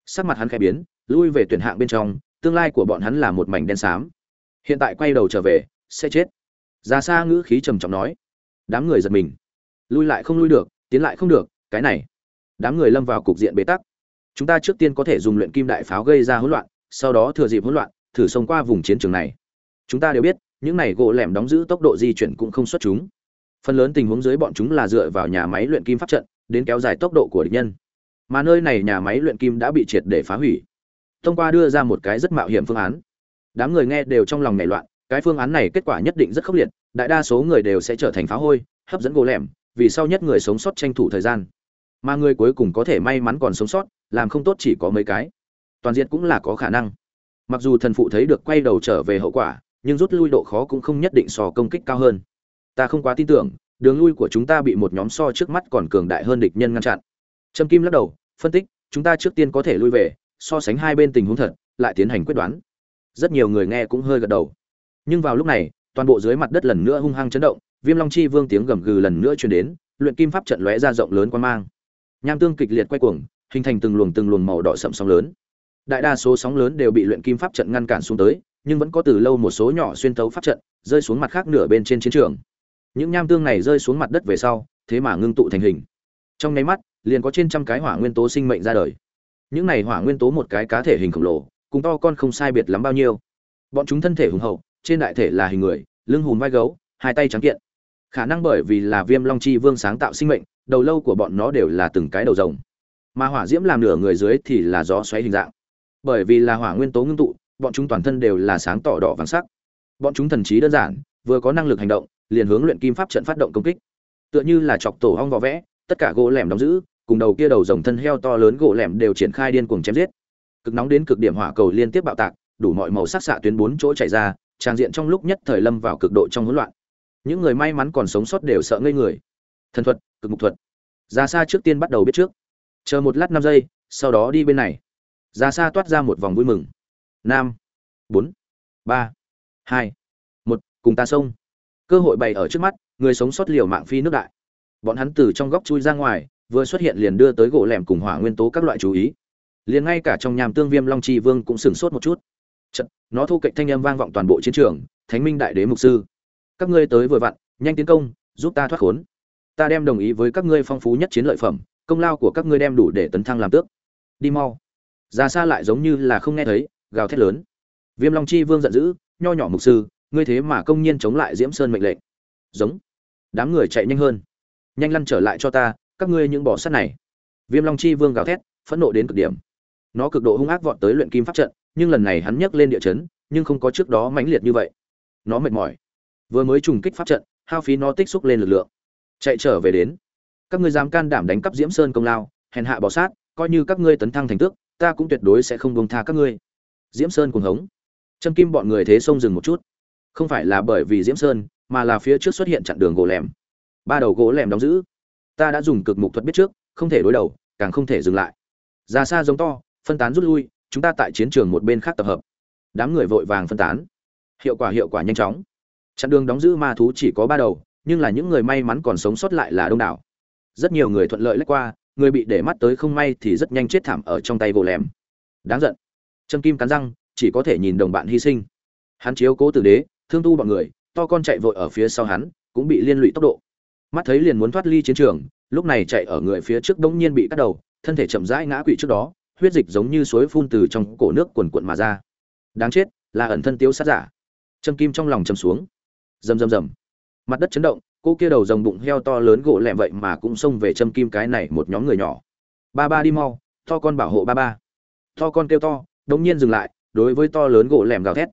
Sắc mặt hắn khẽ biến lui về tuyển hạng bên trong tương lai của bọn hắn là một mảnh đen xám. Hiện tại quay đầu trở về sẽ chết. Ra xa ngữ khí trầm trọng nói. Đám người giật mình. Lui lại không lui được tiến lại không được cái này. Đám người lâm vào cục diện bế tắc chúng ta trước tiên có thể dùng luyện kim đại pháo gây ra hỗn loạn, sau đó thừa dịp hỗn loạn, thử xông qua vùng chiến trường này. Chúng ta đều biết, những này gỗ lẻm đóng giữ tốc độ di chuyển cũng không xuất chúng. Phần lớn tình huống dưới bọn chúng là dựa vào nhà máy luyện kim pháp trận, đến kéo dài tốc độ của địch nhân. Mà nơi này nhà máy luyện kim đã bị triệt để phá hủy. Thông qua đưa ra một cái rất mạo hiểm phương án. Đám người nghe đều trong lòng nảy loạn, cái phương án này kết quả nhất định rất khốc liệt, đại đa số người đều sẽ trở thành phá hôi, hấp dẫn gỗ lẻm, vì sau nhất người sống sót tranh thủ thời gian mà người cuối cùng có thể may mắn còn sống sót, làm không tốt chỉ có mấy cái. Toàn diện cũng là có khả năng. Mặc dù thần phụ thấy được quay đầu trở về hậu quả, nhưng rút lui độ khó cũng không nhất định so công kích cao hơn. Ta không quá tin tưởng, đường lui của chúng ta bị một nhóm so trước mắt còn cường đại hơn địch nhân ngăn chặn. Trâm kim lắc đầu, phân tích, chúng ta trước tiên có thể lui về, so sánh hai bên tình huống thật, lại tiến hành quyết đoán. Rất nhiều người nghe cũng hơi gật đầu. Nhưng vào lúc này, toàn bộ dưới mặt đất lần nữa hung hăng chấn động, viêm long chi vương tiếng gầm gừ lần nữa truyền đến, luyện kim pháp trận lóe ra rộng lớn quan mang nham tương kịch liệt quay cuồng, hình thành từng luồng từng luồng màu đỏ sậm sóng lớn. Đại đa số sóng lớn đều bị luyện kim pháp trận ngăn cản xuống tới, nhưng vẫn có từ lâu một số nhỏ xuyên tấu pháp trận rơi xuống mặt khác nửa bên trên chiến trường. Những nham tương này rơi xuống mặt đất về sau, thế mà ngưng tụ thành hình. Trong nháy mắt, liền có trên trăm cái hỏa nguyên tố sinh mệnh ra đời. Những này hỏa nguyên tố một cái cá thể hình khổng lồ, cùng to con không sai biệt lắm bao nhiêu. Bọn chúng thân thể hùng hậu, trên đại thể là hình người, lưng hùm vai gấu, hai tay trắng kiện. Khả năng bởi vì là viêm long chi vương sáng tạo sinh mệnh đầu lâu của bọn nó đều là từng cái đầu rồng. Mà hỏa diễm làm nửa người dưới thì là gió xoáy hình dạng. Bởi vì là hỏa nguyên tố ngưng tụ, bọn chúng toàn thân đều là sáng tỏ đỏ vàng sắc. Bọn chúng thần trí đơn giản, vừa có năng lực hành động, liền hướng luyện kim pháp trận phát động công kích. Tựa như là chọc tổ hong vỏ vẽ, tất cả gỗ lẻm đóng giữ, cùng đầu kia đầu rồng thân heo to lớn gỗ lẻm đều triển khai điên cuồng chém giết. Cực nóng đến cực điểm hỏa cầu liên tiếp bạo tạc, đủ mọi màu sắc xạ tuyến bốn chỗ chảy ra, trang diện trong lúc nhất thời lâm vào cực độ trong hỗn loạn. Những người may mắn còn sống sót đều sợ ngây người thần thuật cực mục thuật. Ra xa trước tiên bắt đầu biết trước. Chờ một lát năm giây sau đó đi bên này. Ra xa toát ra một vòng vui mừng. Năm bốn. Ba. Hai. Một. Cùng ta xông. Cơ hội bày ở trước mắt người sống sót liều mạng phi nước đại. Bọn hắn từ trong góc chui ra ngoài vừa xuất hiện liền đưa tới gỗ lẻm cùng hỏa nguyên tố các loại chú ý. Liền ngay cả trong nhàm tương viêm long chi vương cũng sửng sốt một chút. Chật, nó thu cạnh thanh âm vang vọng toàn bộ chiến trường thánh minh đại đế mục sư. Các ngươi tới vừa vặn nhanh tiến công giúp ta thoát khốn ta đem đồng ý với các ngươi phong phú nhất chiến lợi phẩm, công lao của các ngươi đem đủ để tấn thăng làm tước. Đi mau. Ra xa lại giống như là không nghe thấy, gào thét lớn. Viêm long chi vương giận dữ, nho nhỏ mục sư, ngươi thế mà công nhiên chống lại diễm sơn mệnh lệnh. Giống. Đám người chạy nhanh hơn. Nhanh lăn trở lại cho ta, các ngươi những bỏ sắt này. Viêm long chi vương gào thét, phẫn nộ đến cực điểm. Nó cực độ hung ác vọt tới luyện kim pháp trận, nhưng lần này hắn nhấc lên địa chấn, nhưng không có trước đó mãnh liệt như vậy. Nó mệt mỏi. Vừa mới trùng kích pháp trận, hao phí nó tích xúc lên lực lượng chạy trở về đến. Các ngươi dám can đảm đánh cắp diễm sơn công lao, hèn hạ bỏ sát, coi như các ngươi tấn thăng thành tước, ta cũng tuyệt đối sẽ không buông tha các ngươi. Diễm sơn cuồng hống. Trâm kim bọn người thế sông dừng một chút. Không phải là bởi vì diễm sơn, mà là phía trước xuất hiện chặn đường gỗ lẻm. Ba đầu gỗ lẻm đóng giữ. Ta đã dùng cực mục thuật biết trước, không thể đối đầu, càng không thể dừng lại. Ra xa giống to, phân tán rút lui, chúng ta tại chiến trường một bên khác tập hợp. Đám người vội vàng phân tán. Hiệu quả hiệu quả nhanh chóng. Chặn đường đóng giữ ma thú chỉ có ba đầu nhưng là những người may mắn còn sống sót lại là đông đảo. Rất nhiều người thuận lợi lách qua, người bị để mắt tới không may thì rất nhanh chết thảm ở trong tay gỗ lẻm. Đáng giận. Trâm kim cắn răng, chỉ có thể nhìn đồng bạn hy sinh. Hắn chiếu cố tử đế, thương tu bọn người, to con chạy vội ở phía sau hắn, cũng bị liên lụy tốc độ. Mắt thấy liền muốn thoát ly chiến trường, lúc này chạy ở người phía trước bỗng nhiên bị cắt đầu, thân thể chậm rãi ngã quỵ trước đó, huyết dịch giống như suối phun từ trong cổ nước quần quận mà ra. Đáng chết, là ẩn thân tiêu sát giả. Trâm kim trong lòng trầm xuống. Rầm rầm rầm mặt đất chấn động, cô kia đầu dòng bụng heo to lớn gỗ lẹm vậy mà cũng xông về châm kim cái này một nhóm người nhỏ. Ba ba đi mau, to con bảo hộ ba ba. To con kêu to, đống nhiên dừng lại, đối với to lớn gỗ lẹm gào thét.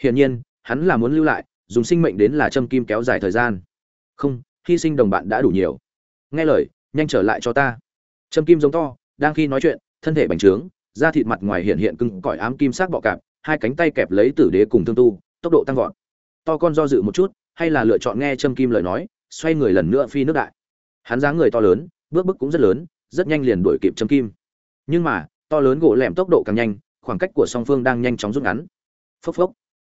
Hiển nhiên, hắn là muốn lưu lại, dùng sinh mệnh đến là châm kim kéo dài thời gian. Không, hy sinh đồng bạn đã đủ nhiều. Nghe lời, nhanh trở lại cho ta. Châm kim giống to, đang khi nói chuyện, thân thể bành trướng, da thịt mặt ngoài hiện hiện cưng cõi ám kim sắc bọ cạp, hai cánh tay kẹp lấy tử đế cùng thương tu, tốc độ tăng vọt. To con do dự một chút hay là lựa chọn nghe châm kim lời nói, xoay người lần nữa phi nước đại. Hắn dáng người to lớn, bước bước cũng rất lớn, rất nhanh liền đuổi kịp châm kim. Nhưng mà, to lớn gỗ lẻm tốc độ càng nhanh, khoảng cách của song phương đang nhanh chóng rút ngắn. Phốc phốc.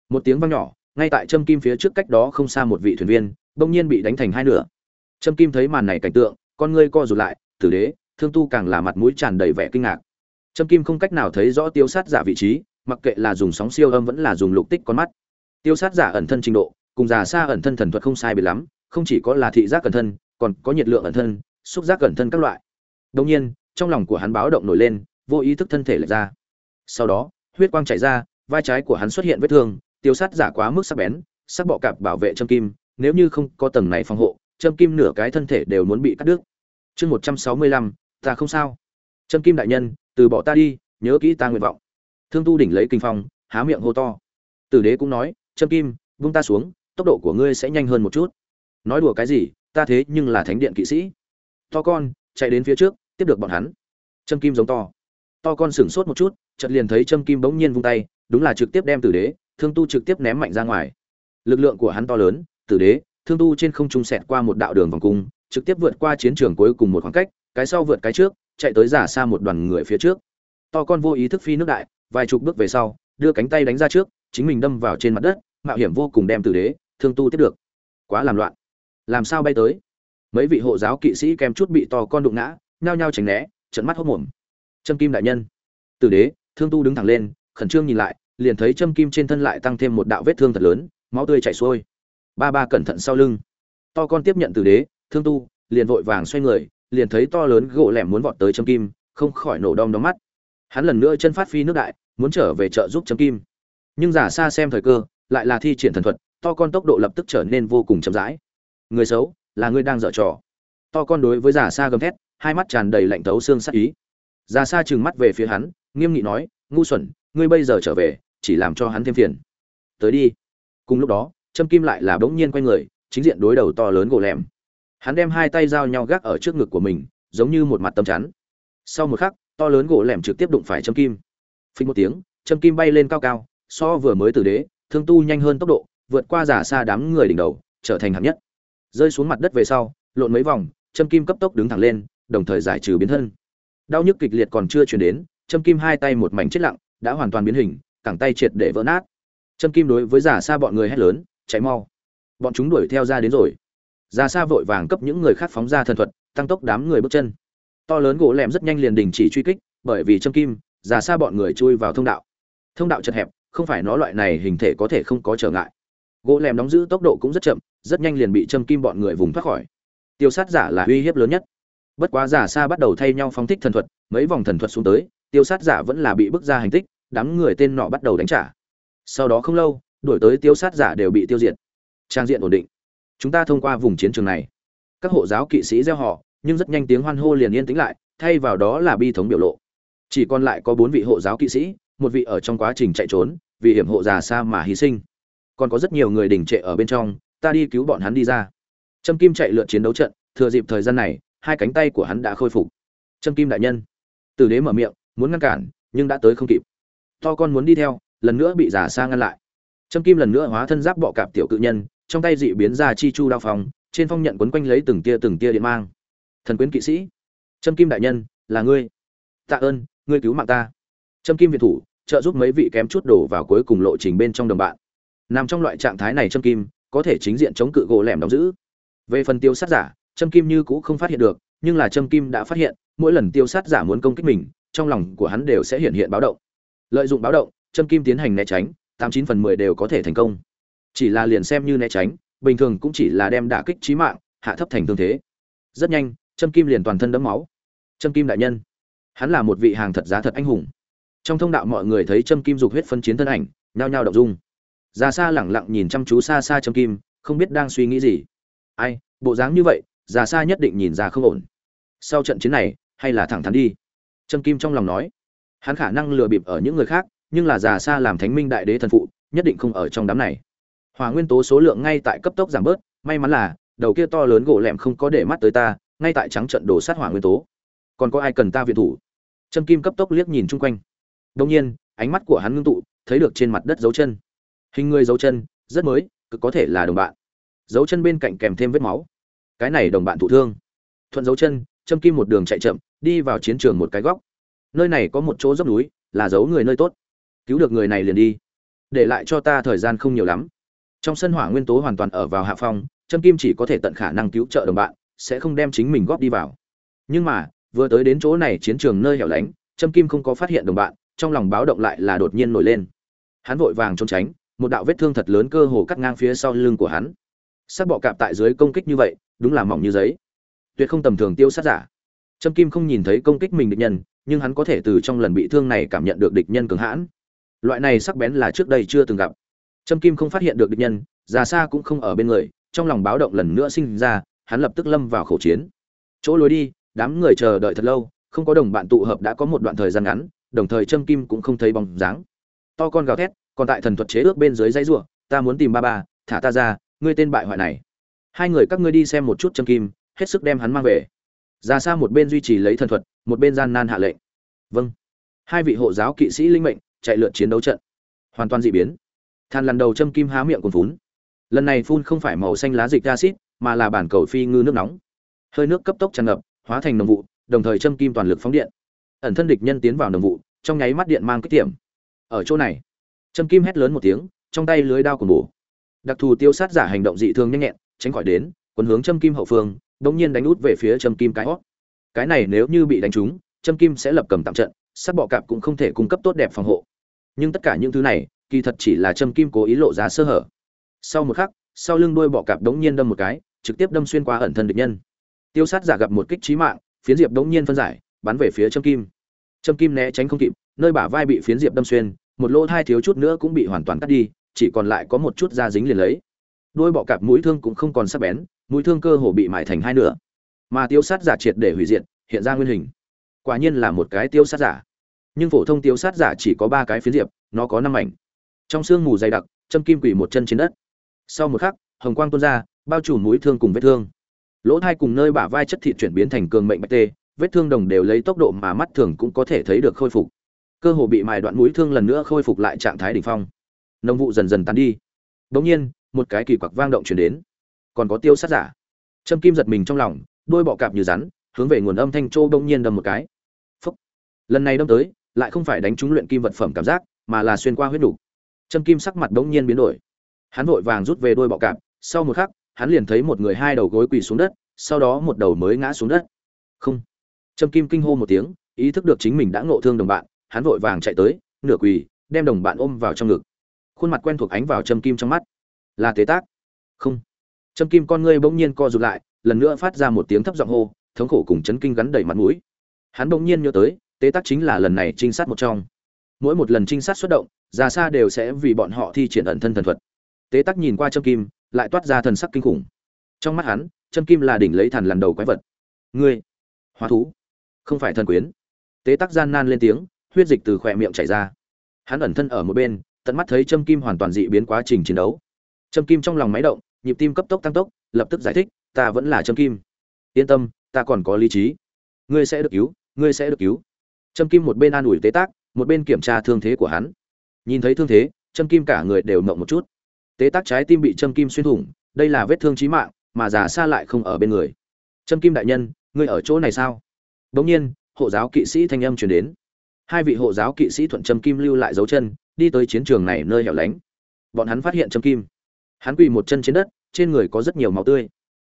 Một tiếng vang nhỏ, ngay tại châm kim phía trước cách đó không xa một vị thuyền viên, bỗng nhiên bị đánh thành hai nửa. Châm kim thấy màn này cảnh tượng, con ngươi co rụt lại, tử đế, thương tu càng là mặt mũi tràn đầy vẻ kinh ngạc. Châm kim không cách nào thấy rõ tiêu sát giả vị trí, mặc kệ là dùng sóng siêu âm vẫn là dùng lục tích con mắt. Tiêu sát giả ẩn thân trình độ cùng già xa ẩn thân thần thuật không sai biệt lắm, không chỉ có là thị giác cẩn thân, còn có nhiệt lượng ẩn thân, xúc giác cẩn thân các loại. Đông nhiên, trong lòng của hắn báo động nổi lên, vô ý thức thân thể lệch ra. Sau đó, huyết quang chảy ra, vai trái của hắn xuất hiện vết thương, tiêu sát giả quá mức sắc bén, sắc bọ cạp bảo vệ châm kim, nếu như không có tầng này phòng hộ, châm kim nửa cái thân thể đều muốn bị cắt đứt. Chương một trăm sáu mươi lăm, ta không sao. Châm kim đại nhân, từ bỏ ta đi, nhớ kỹ ta nguyện vọng. Thương tu đỉnh lấy kinh phong, há miệng hô to. Tử đế cũng nói, châm kim, vung ta xuống tốc độ của ngươi sẽ nhanh hơn một chút. Nói đùa cái gì, ta thế nhưng là thánh điện kỵ sĩ. To con, chạy đến phía trước, tiếp được bọn hắn. Châm kim giống to. To con sửng sốt một chút, chợt liền thấy châm kim bỗng nhiên vung tay, đúng là trực tiếp đem tử đế, thương tu trực tiếp ném mạnh ra ngoài. Lực lượng của hắn to lớn, tử đế, thương tu trên không trung xẹt qua một đạo đường vòng cung, trực tiếp vượt qua chiến trường cuối cùng một khoảng cách, cái sau vượt cái trước, chạy tới giả xa một đoàn người phía trước. To con vô ý thức phi nước đại, vài chục bước về sau, đưa cánh tay đánh ra trước, chính mình đâm vào trên mặt đất, mạo hiểm vô cùng đem tử đế thương tu tiếp được. Quá làm loạn. Làm sao bay tới? Mấy vị hộ giáo kỵ sĩ kèm chút bị to con đụng ngã, nhao nhao tránh né trận mắt hốc mồm trâm kim đại nhân. Tử đế, thương tu đứng thẳng lên, khẩn trương nhìn lại, liền thấy trâm kim trên thân lại tăng thêm một đạo vết thương thật lớn, máu tươi chảy xuôi. Ba ba cẩn thận sau lưng. To con tiếp nhận tử đế, thương tu, liền vội vàng xoay người, liền thấy to lớn gỗ lẻm muốn vọt tới trâm kim, không khỏi nổ đom đóm mắt. Hắn lần nữa chân phát phi nước đại, muốn trở về chợ giúp trâm kim. Nhưng giả xa xem thời cơ, lại là thi triển thần thuật to con tốc độ lập tức trở nên vô cùng chậm rãi. Người xấu, là ngươi đang dở trò. To con đối với giả sa gầm thét, hai mắt tràn đầy lạnh thấu xương sắc ý. Giả sa trừng mắt về phía hắn, nghiêm nghị nói, ngu xuẩn, ngươi bây giờ trở về, chỉ làm cho hắn thêm phiền. Tới đi. Cùng lúc đó, trâm kim lại là bỗng nhiên quay người, chính diện đối đầu to lớn gỗ lẻm. Hắn đem hai tay giao nhau gác ở trước ngực của mình, giống như một mặt tâm chắn. Sau một khắc, to lớn gỗ lẻm trực tiếp đụng phải trâm kim. Phình một tiếng, trâm kim bay lên cao cao, so vừa mới từ đế, thương tu nhanh hơn tốc độ vượt qua giả xa đám người đỉnh đầu, trở thành hạng nhất. Rơi xuống mặt đất về sau, lộn mấy vòng châm kim cấp tốc đứng thẳng lên, đồng thời giải trừ biến thân. Đau nhức kịch liệt còn chưa chuyển đến châm kim hai tay một mảnh chết lặng, đã hoàn toàn biến hình, cẳng tay triệt để vỡ nát. Châm kim đối với giả xa bọn người hét lớn cháy mau! Bọn chúng đuổi theo ra đến rồi. Giả xa vội vàng cấp những người khác phóng ra thần thuật, tăng tốc đám người bước chân. To lớn gỗ lẹm rất nhanh liền đình chỉ truy kích, bởi vì châm kim, giả xa bọn người chui vào thông đạo. Thông đạo chật hẹp, không phải nó loại này hình thể có thể không có trở ngại gỗ lèm đóng giữ tốc độ cũng rất chậm, rất nhanh liền bị châm kim bọn người vùng thoát khỏi. Tiêu sát giả là uy hiếp lớn nhất. Bất quá giả xa bắt đầu thay nhau phóng thích thần thuật, mấy vòng thần thuật xuống tới, tiêu sát giả vẫn là bị bước ra hành tích, đám người tên nọ bắt đầu đánh trả. Sau đó không lâu đổi tới tiêu sát giả đều bị tiêu diệt. Trang diện ổn định. Chúng ta thông qua vùng chiến trường này. Các hộ giáo kỵ sĩ gieo họ, nhưng rất nhanh tiếng hoan hô liền yên tĩnh lại, thay vào đó là bi thống biểu lộ. Chỉ còn lại có bốn vị hộ giáo kỵ sĩ, một vị ở trong quá trình chạy trốn, vì hiểm hộ già xa mà hy sinh còn có rất nhiều người đình trệ ở bên trong, ta đi cứu bọn hắn đi ra. Trâm kim chạy lượn chiến đấu trận, thừa dịp thời gian này, hai cánh tay của hắn đã khôi phục. Trâm kim đại nhân. Tử đế mở miệng, muốn ngăn cản, nhưng đã tới không kịp. To con muốn đi theo, lần nữa bị giả xa ngăn lại. Trâm kim lần nữa hóa thân giáp bọ cạp tiểu cự nhân, trong tay dị biến ra chi chu đao phòng trên phong nhận quấn quanh lấy từng tia từng tia điện mang. Thần quyến kỵ sĩ. Trâm kim đại nhân, là ngươi. Tạ ơn, ngươi cứu mạng ta. Trâm kim việt thủ, trợ giúp mấy vị kém chút đổ vào cuối cùng lộ trình bên trong đồng bạn nằm trong loại trạng thái này trâm kim, có thể chính diện chống cự gỗ lẻm đóng giữ. Về phần tiêu sát giả, châm kim như cũ không phát hiện được, nhưng là châm kim đã phát hiện, mỗi lần tiêu sát giả muốn công kích mình, trong lòng của hắn đều sẽ hiện hiện báo động. Lợi dụng báo động, châm kim tiến hành né tránh, tám chín phần mười đều có thể thành công. Chỉ là liền xem như né tránh, bình thường cũng chỉ là đem đả kích trí mạng, hạ thấp thành tương thế. Rất nhanh, châm kim liền toàn thân đẫm máu. Châm kim đại nhân, hắn là một vị hàng thật giá thật anh hùng. Trong thông đạo mọi người thấy châm kim dục huyết phân chiến thân ảnh, nhao nhao động dung. Già xa lẳng lặng nhìn chăm chú xa xa châm kim, không biết đang suy nghĩ gì. Ai, bộ dáng như vậy, già xa nhất định nhìn ra không ổn. Sau trận chiến này, hay là thẳng thắn đi. Trâm kim trong lòng nói. Hắn khả năng lừa bịp ở những người khác, nhưng là già xa làm thánh minh đại đế thần phụ, nhất định không ở trong đám này. Hỏa nguyên tố số lượng ngay tại cấp tốc giảm bớt, may mắn là, đầu kia to lớn gỗ lẹm không có để mắt tới ta, ngay tại trắng trận đổ sát hỏa nguyên tố. Còn có ai cần ta viện thủ? Trâm kim cấp tốc liếc nhìn chung quanh. Đông nhiên, ánh mắt của hắn ngưng tụ, thấy được trên mặt đất dấu chân hình người dấu chân, rất mới, cực có thể là đồng bạn. Dấu chân bên cạnh kèm thêm vết máu. Cái này đồng bạn thụ thương. Thuận dấu chân, châm kim một đường chạy chậm, đi vào chiến trường một cái góc. Nơi này có một chỗ dốc núi, là giấu người nơi tốt. Cứu được người này liền đi. Để lại cho ta thời gian không nhiều lắm. Trong sân hỏa nguyên tố hoàn toàn ở vào hạ phong, châm kim chỉ có thể tận khả năng cứu trợ đồng bạn, sẽ không đem chính mình góp đi vào. Nhưng mà, vừa tới đến chỗ này chiến trường nơi hẻo lánh, châm kim không có phát hiện đồng bạn, trong lòng báo động lại là đột nhiên nổi lên. Hắn vội vàng trốn tránh một đạo vết thương thật lớn cơ hồ cắt ngang phía sau lưng của hắn. Sắc bọ cạp tại dưới công kích như vậy, đúng là mỏng như giấy. Tuyệt không tầm thường tiêu sát giả. Trâm kim không nhìn thấy công kích mình địch nhân, nhưng hắn có thể từ trong lần bị thương này cảm nhận được địch nhân cường hãn. Loại này sắc bén là trước đây chưa từng gặp. Trâm kim không phát hiện được địch nhân, già xa cũng không ở bên người, trong lòng báo động lần nữa sinh ra, hắn lập tức lâm vào khẩu chiến. Chỗ lối đi, đám người chờ đợi thật lâu, không có đồng bạn tụ hợp đã có một đoạn thời gian ngắn, đồng thời trâm kim cũng không thấy bóng dáng. To con gào thét còn tại thần thuật chế ước bên dưới dãy rủa, ta muốn tìm ba ba, thả ta ra, ngươi tên bại hoại này. Hai người các ngươi đi xem một chút châm kim, hết sức đem hắn mang về. Ra xa một bên duy trì lấy thần thuật, một bên gian nan hạ lệnh. Vâng. Hai vị hộ giáo kỵ sĩ linh mệnh, chạy lượt chiến đấu trận. Hoàn toàn dị biến. Than lần đầu châm kim há miệng cuồn phún lần này phun không phải màu xanh lá dịch acid mà là bản cầu phi ngư nước nóng. Hơi nước cấp tốc tràn ngập, hóa thành nồng vụ, đồng thời châm kim toàn lực phóng điện. Ẩn thân địch nhân tiến vào nồng vụ, trong nháy mắt điện mang kích tiệm ở chỗ này Trầm kim hét lớn một tiếng, trong tay lưới đao cuồn bổ. Đặc thù tiêu sát giả hành động dị thường nhanh nhẹn, tránh khỏi đến, quấn hướng Trầm kim hậu phương, đống nhiên đánh út về phía Trầm kim cái hót. Cái này nếu như bị đánh trúng, Trầm kim sẽ lập cầm tạm trận, sát bọ cạp cũng không thể cung cấp tốt đẹp phòng hộ. Nhưng tất cả những thứ này, kỳ thật chỉ là Trầm kim cố ý lộ ra sơ hở. Sau một khắc, sau lưng đuôi bọ cạp đống nhiên đâm một cái, trực tiếp đâm xuyên qua ẩn thân địch nhân. Tiêu sát giả gặp một kích chí mạng, phiến diệp đống nhiên phân giải, bắn về phía Trầm kim. Trầm kim né tránh không kịp, nơi bả vai bị phiến diệp đâm xuyên một lỗ thai thiếu chút nữa cũng bị hoàn toàn cắt đi, chỉ còn lại có một chút da dính liền lấy. Đôi bọ cạp mũi thương cũng không còn sắc bén, mũi thương cơ hồ bị mài thành hai nửa. Mà tiêu sát giả triệt để hủy diệt, hiện ra nguyên hình. Quả nhiên là một cái tiêu sát giả. Nhưng phổ thông tiêu sát giả chỉ có ba cái phiến diệp, nó có năm ảnh. trong sương mù dày đặc, châm kim quỷ một chân trên đất. Sau một khắc, hồng quang tuôn ra, bao trùm mũi thương cùng vết thương. Lỗ thai cùng nơi bả vai chất thịt chuyển biến thành cường mệnh bạch tê, vết thương đồng đều lấy tốc độ mà mắt thường cũng có thể thấy được khôi phục cơ hồ bị mài đoạn mũi thương lần nữa khôi phục lại trạng thái đỉnh phong. Nông vụ dần dần tan đi. Bỗng nhiên, một cái kỳ quặc vang động chuyển đến. Còn có tiêu sát giả. Trâm kim giật mình trong lòng, đôi bọ cạp như rắn, hướng về nguồn âm thanh châu bỗng nhiên đâm một cái. Phúc. Lần này đâm tới, lại không phải đánh trúng luyện kim vật phẩm cảm giác, mà là xuyên qua huyết đủ. trâm kim sắc mặt bỗng nhiên biến đổi. Hắn vội vàng rút về đôi bọ cạp, sau một khắc, hắn liền thấy một người hai đầu gối quỳ xuống đất, sau đó một đầu mới ngã xuống đất. Không. Trâm kim kinh hô một tiếng, ý thức được chính mình đã ngộ thương đồng bạn hắn vội vàng chạy tới, nửa quỳ, đem đồng bạn ôm vào trong ngực. Khuôn mặt quen thuộc ánh vào châm kim trong mắt. Là tế tác. Không. Châm kim con ngươi bỗng nhiên co rụt lại, lần nữa phát ra một tiếng thấp giọng hô, thống khổ cùng chấn kinh gắn đầy mặt mũi. Hắn bỗng nhiên nhớ tới, tế tác chính là lần này trinh sát một trong. Mỗi một lần trinh sát xuất động, ra xa đều sẽ vì bọn họ thi triển ẩn thân thần thuật. Tế tác nhìn qua châm kim, lại toát ra thần sắc kinh khủng. Trong mắt hắn châm kim là đỉnh lấy thần lần đầu quái vật. Ngươi, hóa thú. Không phải thần quyến. Tế tác gian nan lên tiếng huyết dịch từ khỏe miệng chảy ra. Hắn ẩn thân ở một bên, tận mắt thấy châm kim hoàn toàn dị biến quá trình chiến đấu. Châm kim trong lòng máy động, nhịp tim cấp tốc tăng tốc, lập tức giải thích, ta vẫn là châm kim. Yên tâm, ta còn có lý trí. Ngươi sẽ được cứu, ngươi sẽ được cứu. Châm kim một bên an ủi tế tác, một bên kiểm tra thương thế của hắn. Nhìn thấy thương thế châm kim cả người đều mộng một chút. Tế tác trái tim bị châm kim xuyên thủng, đây là vết thương chí mạng, mà già xa lại không ở bên người. Châm kim đại nhân, ngươi ở chỗ này sao? Bỗng nhiên, hộ giáo kỵ sĩ thanh âm truyền đến hai vị hộ giáo kỵ sĩ thuận châm kim lưu lại dấu chân, đi tới chiến trường này nơi hẻo lánh. Bọn hắn phát hiện châm kim. Hắn quỳ một chân trên đất, trên người có rất nhiều máu tươi.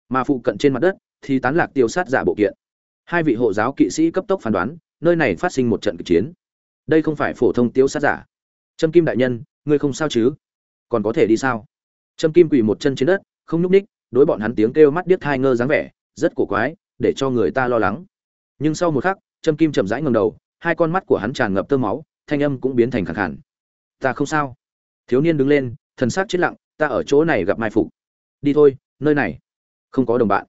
Mà phụ cận trên mặt đất thì tán lạc tiêu sát giả bộ kiện. Hai vị hộ giáo kỵ sĩ cấp tốc phán đoán, nơi này phát sinh một trận kịch chiến. Đây không phải phổ thông tiêu sát giả. Trâm kim đại nhân, ngươi không sao chứ? Còn có thể đi sao? Trâm kim quỳ một chân trên đất, không nhúc ních đối bọn hắn tiếng kêu mắt điếc thai ngơ dáng vẻ, rất cổ quái, để cho người ta lo lắng. Nhưng sau một khắc, trâm kim chậm rãi ngầm đầu hai con mắt của hắn tràn ngập tơ máu, thanh âm cũng biến thành khẳng khẳng ta không sao. Thiếu niên đứng lên, thần sắc chết lặng, ta ở chỗ này gặp mai phục. Đi thôi, nơi này. Không có đồng bạn.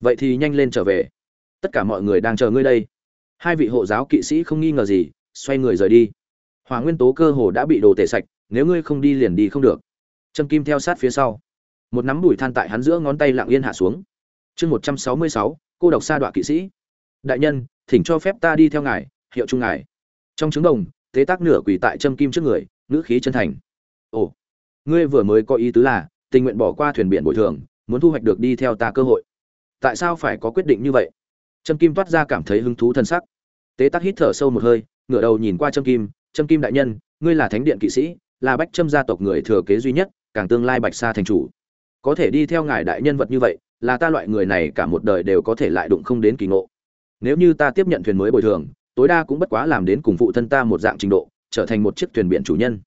Vậy thì nhanh lên trở về. Tất cả mọi người đang chờ ngươi đây. Hai vị hộ giáo kỵ sĩ không nghi ngờ gì, xoay người rời đi. Hòa nguyên tố cơ hồ đã bị đồ tể sạch, nếu ngươi không đi liền đi không được. Trâm kim theo sát phía sau. Một nắm bụi than tại hắn giữa ngón tay lặng yên hạ xuống. Chương một trăm sáu mươi sáu, cô độc sa đọa kỵ sĩ. Đại nhân, thỉnh cho phép ta đi theo ngài hiệu trung ngài. Trong trứng đồng tế tác nửa quỳ tại châm kim trước người, ngữ khí chân thành. Ồ, ngươi vừa mới có ý tứ là, tình nguyện bỏ qua thuyền biển bồi thường, muốn thu hoạch được đi theo ta cơ hội. Tại sao phải có quyết định như vậy? Châm kim toát ra cảm thấy hứng thú thân sắc. Tế tác hít thở sâu một hơi, ngửa đầu nhìn qua châm kim châm kim đại nhân, ngươi là thánh điện kỵ sĩ, là bách trâm gia tộc người thừa kế duy nhất, càng tương lai bạch sa thành chủ. Có thể đi theo ngài đại nhân vật như vậy, là ta loại người này cả một đời đều có thể lại đụng không đến kỳ ngộ. Nếu như ta tiếp nhận thuyền mới bồi thường tối đa cũng bất quá làm đến cùng phụ thân ta một dạng trình độ, trở thành một chiếc thuyền biển chủ nhân.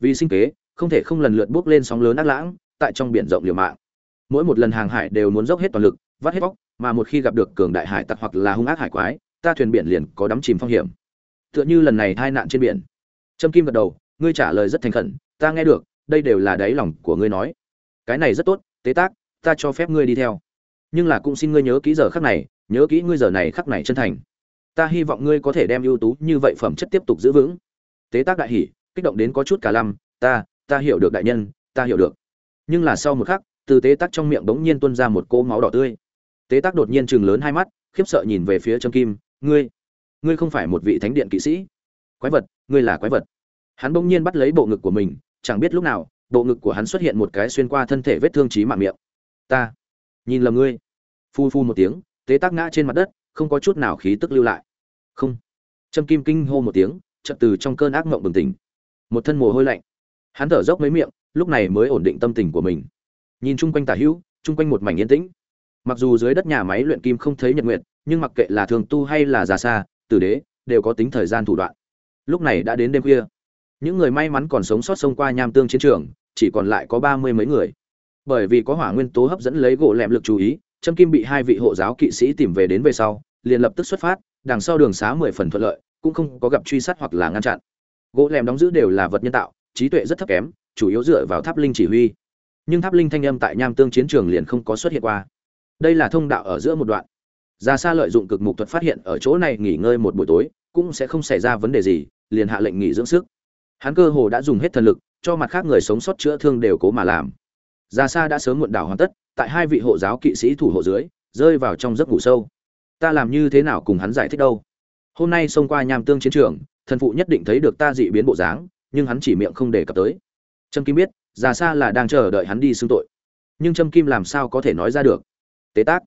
Vì sinh kế, không thể không lần lượt bước lên sóng lớn ác lãng, tại trong biển rộng liều mạng. Mỗi một lần hàng hải đều muốn dốc hết toàn lực, vắt hết vóc mà một khi gặp được cường đại hải tặc hoặc là hung ác hải quái, ta thuyền biển liền có đắm chìm phong hiểm. Tựa như lần này tai nạn trên biển. Trâm kim gật đầu, ngươi trả lời rất thành khẩn, ta nghe được, đây đều là đáy lòng của ngươi nói. Cái này rất tốt, tế tác, ta cho phép ngươi đi theo. Nhưng là cũng xin ngươi nhớ kỹ giờ khắc này, nhớ kỹ ngươi giờ này khắc này chân thành ta hy vọng ngươi có thể đem ưu tú như vậy phẩm chất tiếp tục giữ vững. Tế tác đại hỉ, kích động đến có chút cả lăm, ta ta hiểu được đại nhân, ta hiểu được. Nhưng là sau một khắc, từ tế tác trong miệng bỗng nhiên tuôn ra một cỗ máu đỏ tươi. Tế tác đột nhiên chừng lớn hai mắt, khiếp sợ nhìn về phía trâm kim, ngươi ngươi không phải một vị thánh điện kỵ sĩ. Quái vật, ngươi là quái vật. Hắn bỗng nhiên bắt lấy bộ ngực của mình, chẳng biết lúc nào, bộ ngực của hắn xuất hiện một cái xuyên qua thân thể vết thương trí mạng miệng. Ta, nhìn lầm ngươi. Phu phu một tiếng, tế tác ngã trên mặt đất, không có chút nào khí tức lưu lại không. Trâm kim kinh hô một tiếng, chợt từ trong cơn ác mộng bừng tỉnh. Một thân mồ hôi lạnh. Hắn thở dốc mấy miệng, lúc này mới ổn định tâm tình của mình. Nhìn chung quanh tả hữu, chung quanh một mảnh yên tĩnh. Mặc dù dưới đất nhà máy luyện kim không thấy nhật nguyện nhưng mặc kệ là thường tu hay là già xa tử đế, đều có tính thời gian thủ đoạn. Lúc này đã đến đêm khuya. Những người may mắn còn sống sót sông qua nham tương chiến trường, chỉ còn lại có ba mươi mấy người. Bởi vì có hỏa nguyên tố hấp dẫn lấy gỗ lẹm lực chú ý, trâm kim bị hai vị hộ giáo kỵ sĩ tìm về đến về sau, liền lập tức xuất phát đằng sau đường xá mười phần thuận lợi, cũng không có gặp truy sát hoặc là ngăn chặn. Gỗ lèm đóng giữ đều là vật nhân tạo, trí tuệ rất thấp kém, chủ yếu dựa vào tháp linh chỉ huy. Nhưng tháp linh thanh âm tại nham tương chiến trường liền không có xuất hiện qua. Đây là thông đạo ở giữa một đoạn. Ra xa lợi dụng cực mục thuật phát hiện ở chỗ này nghỉ ngơi một buổi tối, cũng sẽ không xảy ra vấn đề gì, liền hạ lệnh nghỉ dưỡng sức. Hắn cơ hồ đã dùng hết thần lực, cho mặt khác người sống sót chữa thương đều cố mà làm. Ra xa đã sớm muộn đảo hoàn tất, tại hai vị hộ giáo kỵ sĩ thủ hộ dưới, rơi vào trong giấc ngủ sâu ta làm như thế nào cùng hắn giải thích đâu? Hôm nay xông qua nham tương chiến trường, thần phụ nhất định thấy được ta dị biến bộ dáng, nhưng hắn chỉ miệng không đề cập tới. Trâm kim biết, già xa là đang chờ đợi hắn đi xưng tội. Nhưng trâm kim làm sao có thể nói ra được? Tế tác,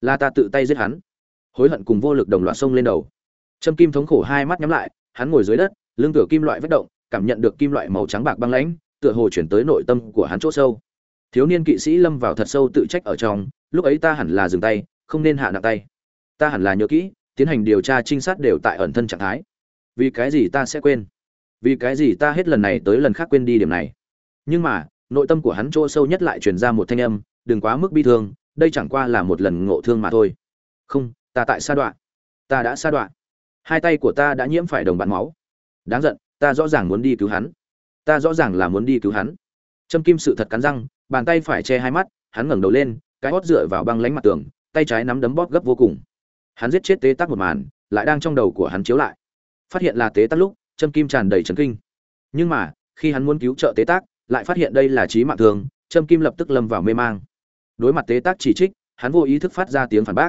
là ta tự tay giết hắn. Hối hận cùng vô lực đồng loạt sông lên đầu. Trâm kim thống khổ hai mắt nhắm lại, hắn ngồi dưới đất, lưng tựa kim loại vết động, cảm nhận được kim loại màu trắng bạc băng lãnh, tựa hồ chuyển tới nội tâm của hắn chỗ sâu. Thiếu niên kỵ sĩ lâm vào thật sâu tự trách ở trong, lúc ấy ta hẳn là dừng tay, không nên hạ nặng tay ta hẳn là nhớ kỹ, tiến hành điều tra trinh sát đều tại ẩn thân trạng thái. Vì cái gì ta sẽ quên? Vì cái gì ta hết lần này tới lần khác quên đi điểm này? Nhưng mà, nội tâm của hắn chỗ sâu nhất lại truyền ra một thanh âm, đừng quá mức bi thương, đây chẳng qua là một lần ngộ thương mà thôi. Không, ta tại sa đoạn. Ta đã sa đoạn. Hai tay của ta đã nhiễm phải đồng bạn máu. Đáng giận, ta rõ ràng muốn đi cứu hắn. Ta rõ ràng là muốn đi cứu hắn. Trâm kim sự thật cắn răng, bàn tay phải che hai mắt, hắn ngẩng đầu lên, cái hót dựa vào băng lánh mặt tường, tay trái nắm đấm bóp gấp vô cùng hắn giết chết tế tắc một màn, lại đang trong đầu của hắn chiếu lại. Phát hiện là tế tắc lúc trâm kim tràn đầy trấn kinh. Nhưng mà, khi hắn muốn cứu trợ tế tác lại phát hiện đây là trí mạng thường trâm kim lập tức lâm vào mê mang. Đối mặt tế tác chỉ trích, hắn vô ý thức phát ra tiếng phản bác.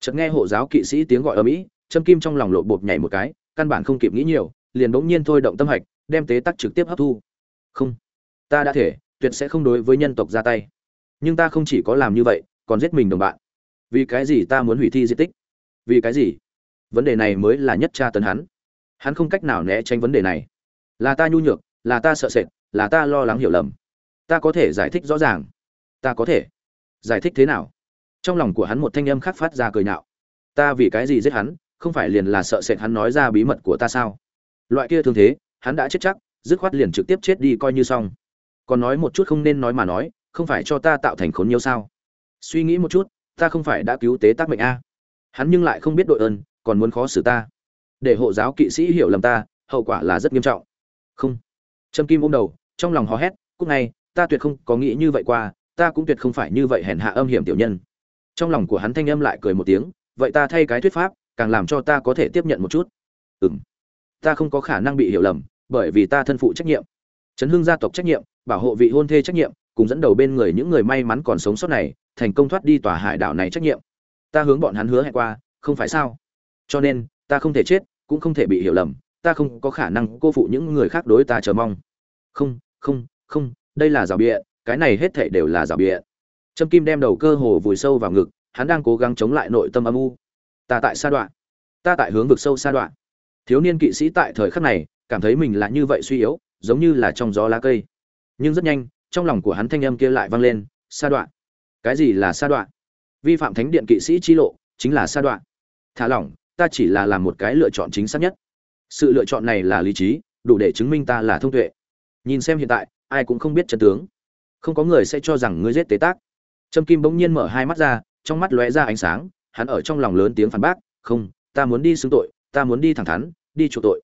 Chợt nghe hộ giáo kỵ sĩ tiếng gọi ở mỹ trâm kim trong lòng lộ bột nhảy một cái, căn bản không kịp nghĩ nhiều, liền bỗng nhiên thôi động tâm hạch, đem tế tác trực tiếp hấp thu. Không, ta đã thể, tuyệt sẽ không đối với nhân tộc ra tay. Nhưng ta không chỉ có làm như vậy, còn giết mình đồng bạn. Vì cái gì ta muốn hủy thi di tích? Vì cái gì? Vấn đề này mới là nhất tra tấn hắn. Hắn không cách nào né tránh vấn đề này. Là ta nhu nhược, là ta sợ sệt, là ta lo lắng hiểu lầm. Ta có thể giải thích rõ ràng. Ta có thể. Giải thích thế nào? Trong lòng của hắn một thanh âm khác phát ra cười nhạo. Ta vì cái gì giết hắn, không phải liền là sợ sệt hắn nói ra bí mật của ta sao? Loại kia thường thế, hắn đã chết chắc, dứt khoát liền trực tiếp chết đi coi như xong. Còn nói một chút không nên nói mà nói, không phải cho ta tạo thành khốn nhiều sao? Suy nghĩ một chút, ta không phải đã cứu tế tác mệnh a hắn nhưng lại không biết đội ơn, còn muốn khó xử ta. Để hộ giáo kỵ sĩ hiểu lầm ta, hậu quả là rất nghiêm trọng. Không. Trâm kim ôm đầu, trong lòng hò hét cúc ngay, ta tuyệt không có nghĩ như vậy qua, ta cũng tuyệt không phải như vậy hèn hạ âm hiểm tiểu nhân. Trong lòng của hắn thanh âm lại cười một tiếng, vậy ta thay cái thuyết pháp, càng làm cho ta có thể tiếp nhận một chút. Ừ m ta không có khả năng bị hiểu lầm, bởi vì ta thân phụ trách nhiệm. Chấn hưng gia tộc trách nhiệm, bảo hộ vị hôn thê trách nhiệm, cùng dẫn đầu bên người những người may mắn còn sống sót này, thành công thoát đi tòa hải đảo này trách nhiệm ta hướng bọn hắn hứa hẹn qua, không phải sao? Cho nên, ta không thể chết, cũng không thể bị hiểu lầm, ta không có khả năng cô phụ những người khác đối ta chờ mong. Không không không, đây là rào bịa cái này hết thảy đều là rào bịa trâm kim đem đầu cơ hồ vùi sâu vào ngực, hắn đang cố gắng chống lại nội tâm âm u. Ta tại sa đoạn. Ta tại hướng vực sâu sa đoạn. Thiếu niên kỵ sĩ tại thời khắc này, cảm thấy mình là như vậy suy yếu, giống như là trong gió lá cây. Nhưng rất nhanh, trong lòng của hắn thanh âm kia lại vang lên, sa đoạn. Cái gì là sa đoạn? Vi phạm thánh điện kỵ sĩ chi lộ, chính là sa đoạn. Thả lỏng, ta chỉ là làm một cái lựa chọn chính xác nhất. Sự lựa chọn này là lý trí, đủ để chứng minh ta là thông tuệ. Nhìn xem hiện tại, ai cũng không biết chân tướng. Không có người sẽ cho rằng ngươi giết tế tác. Trâm kim bỗng nhiên mở hai mắt ra, trong mắt lóe ra ánh sáng, hắn ở trong lòng lớn tiếng phản bác, không, ta muốn đi xưng tội, ta muốn đi thẳng thắn, đi chuộc tội.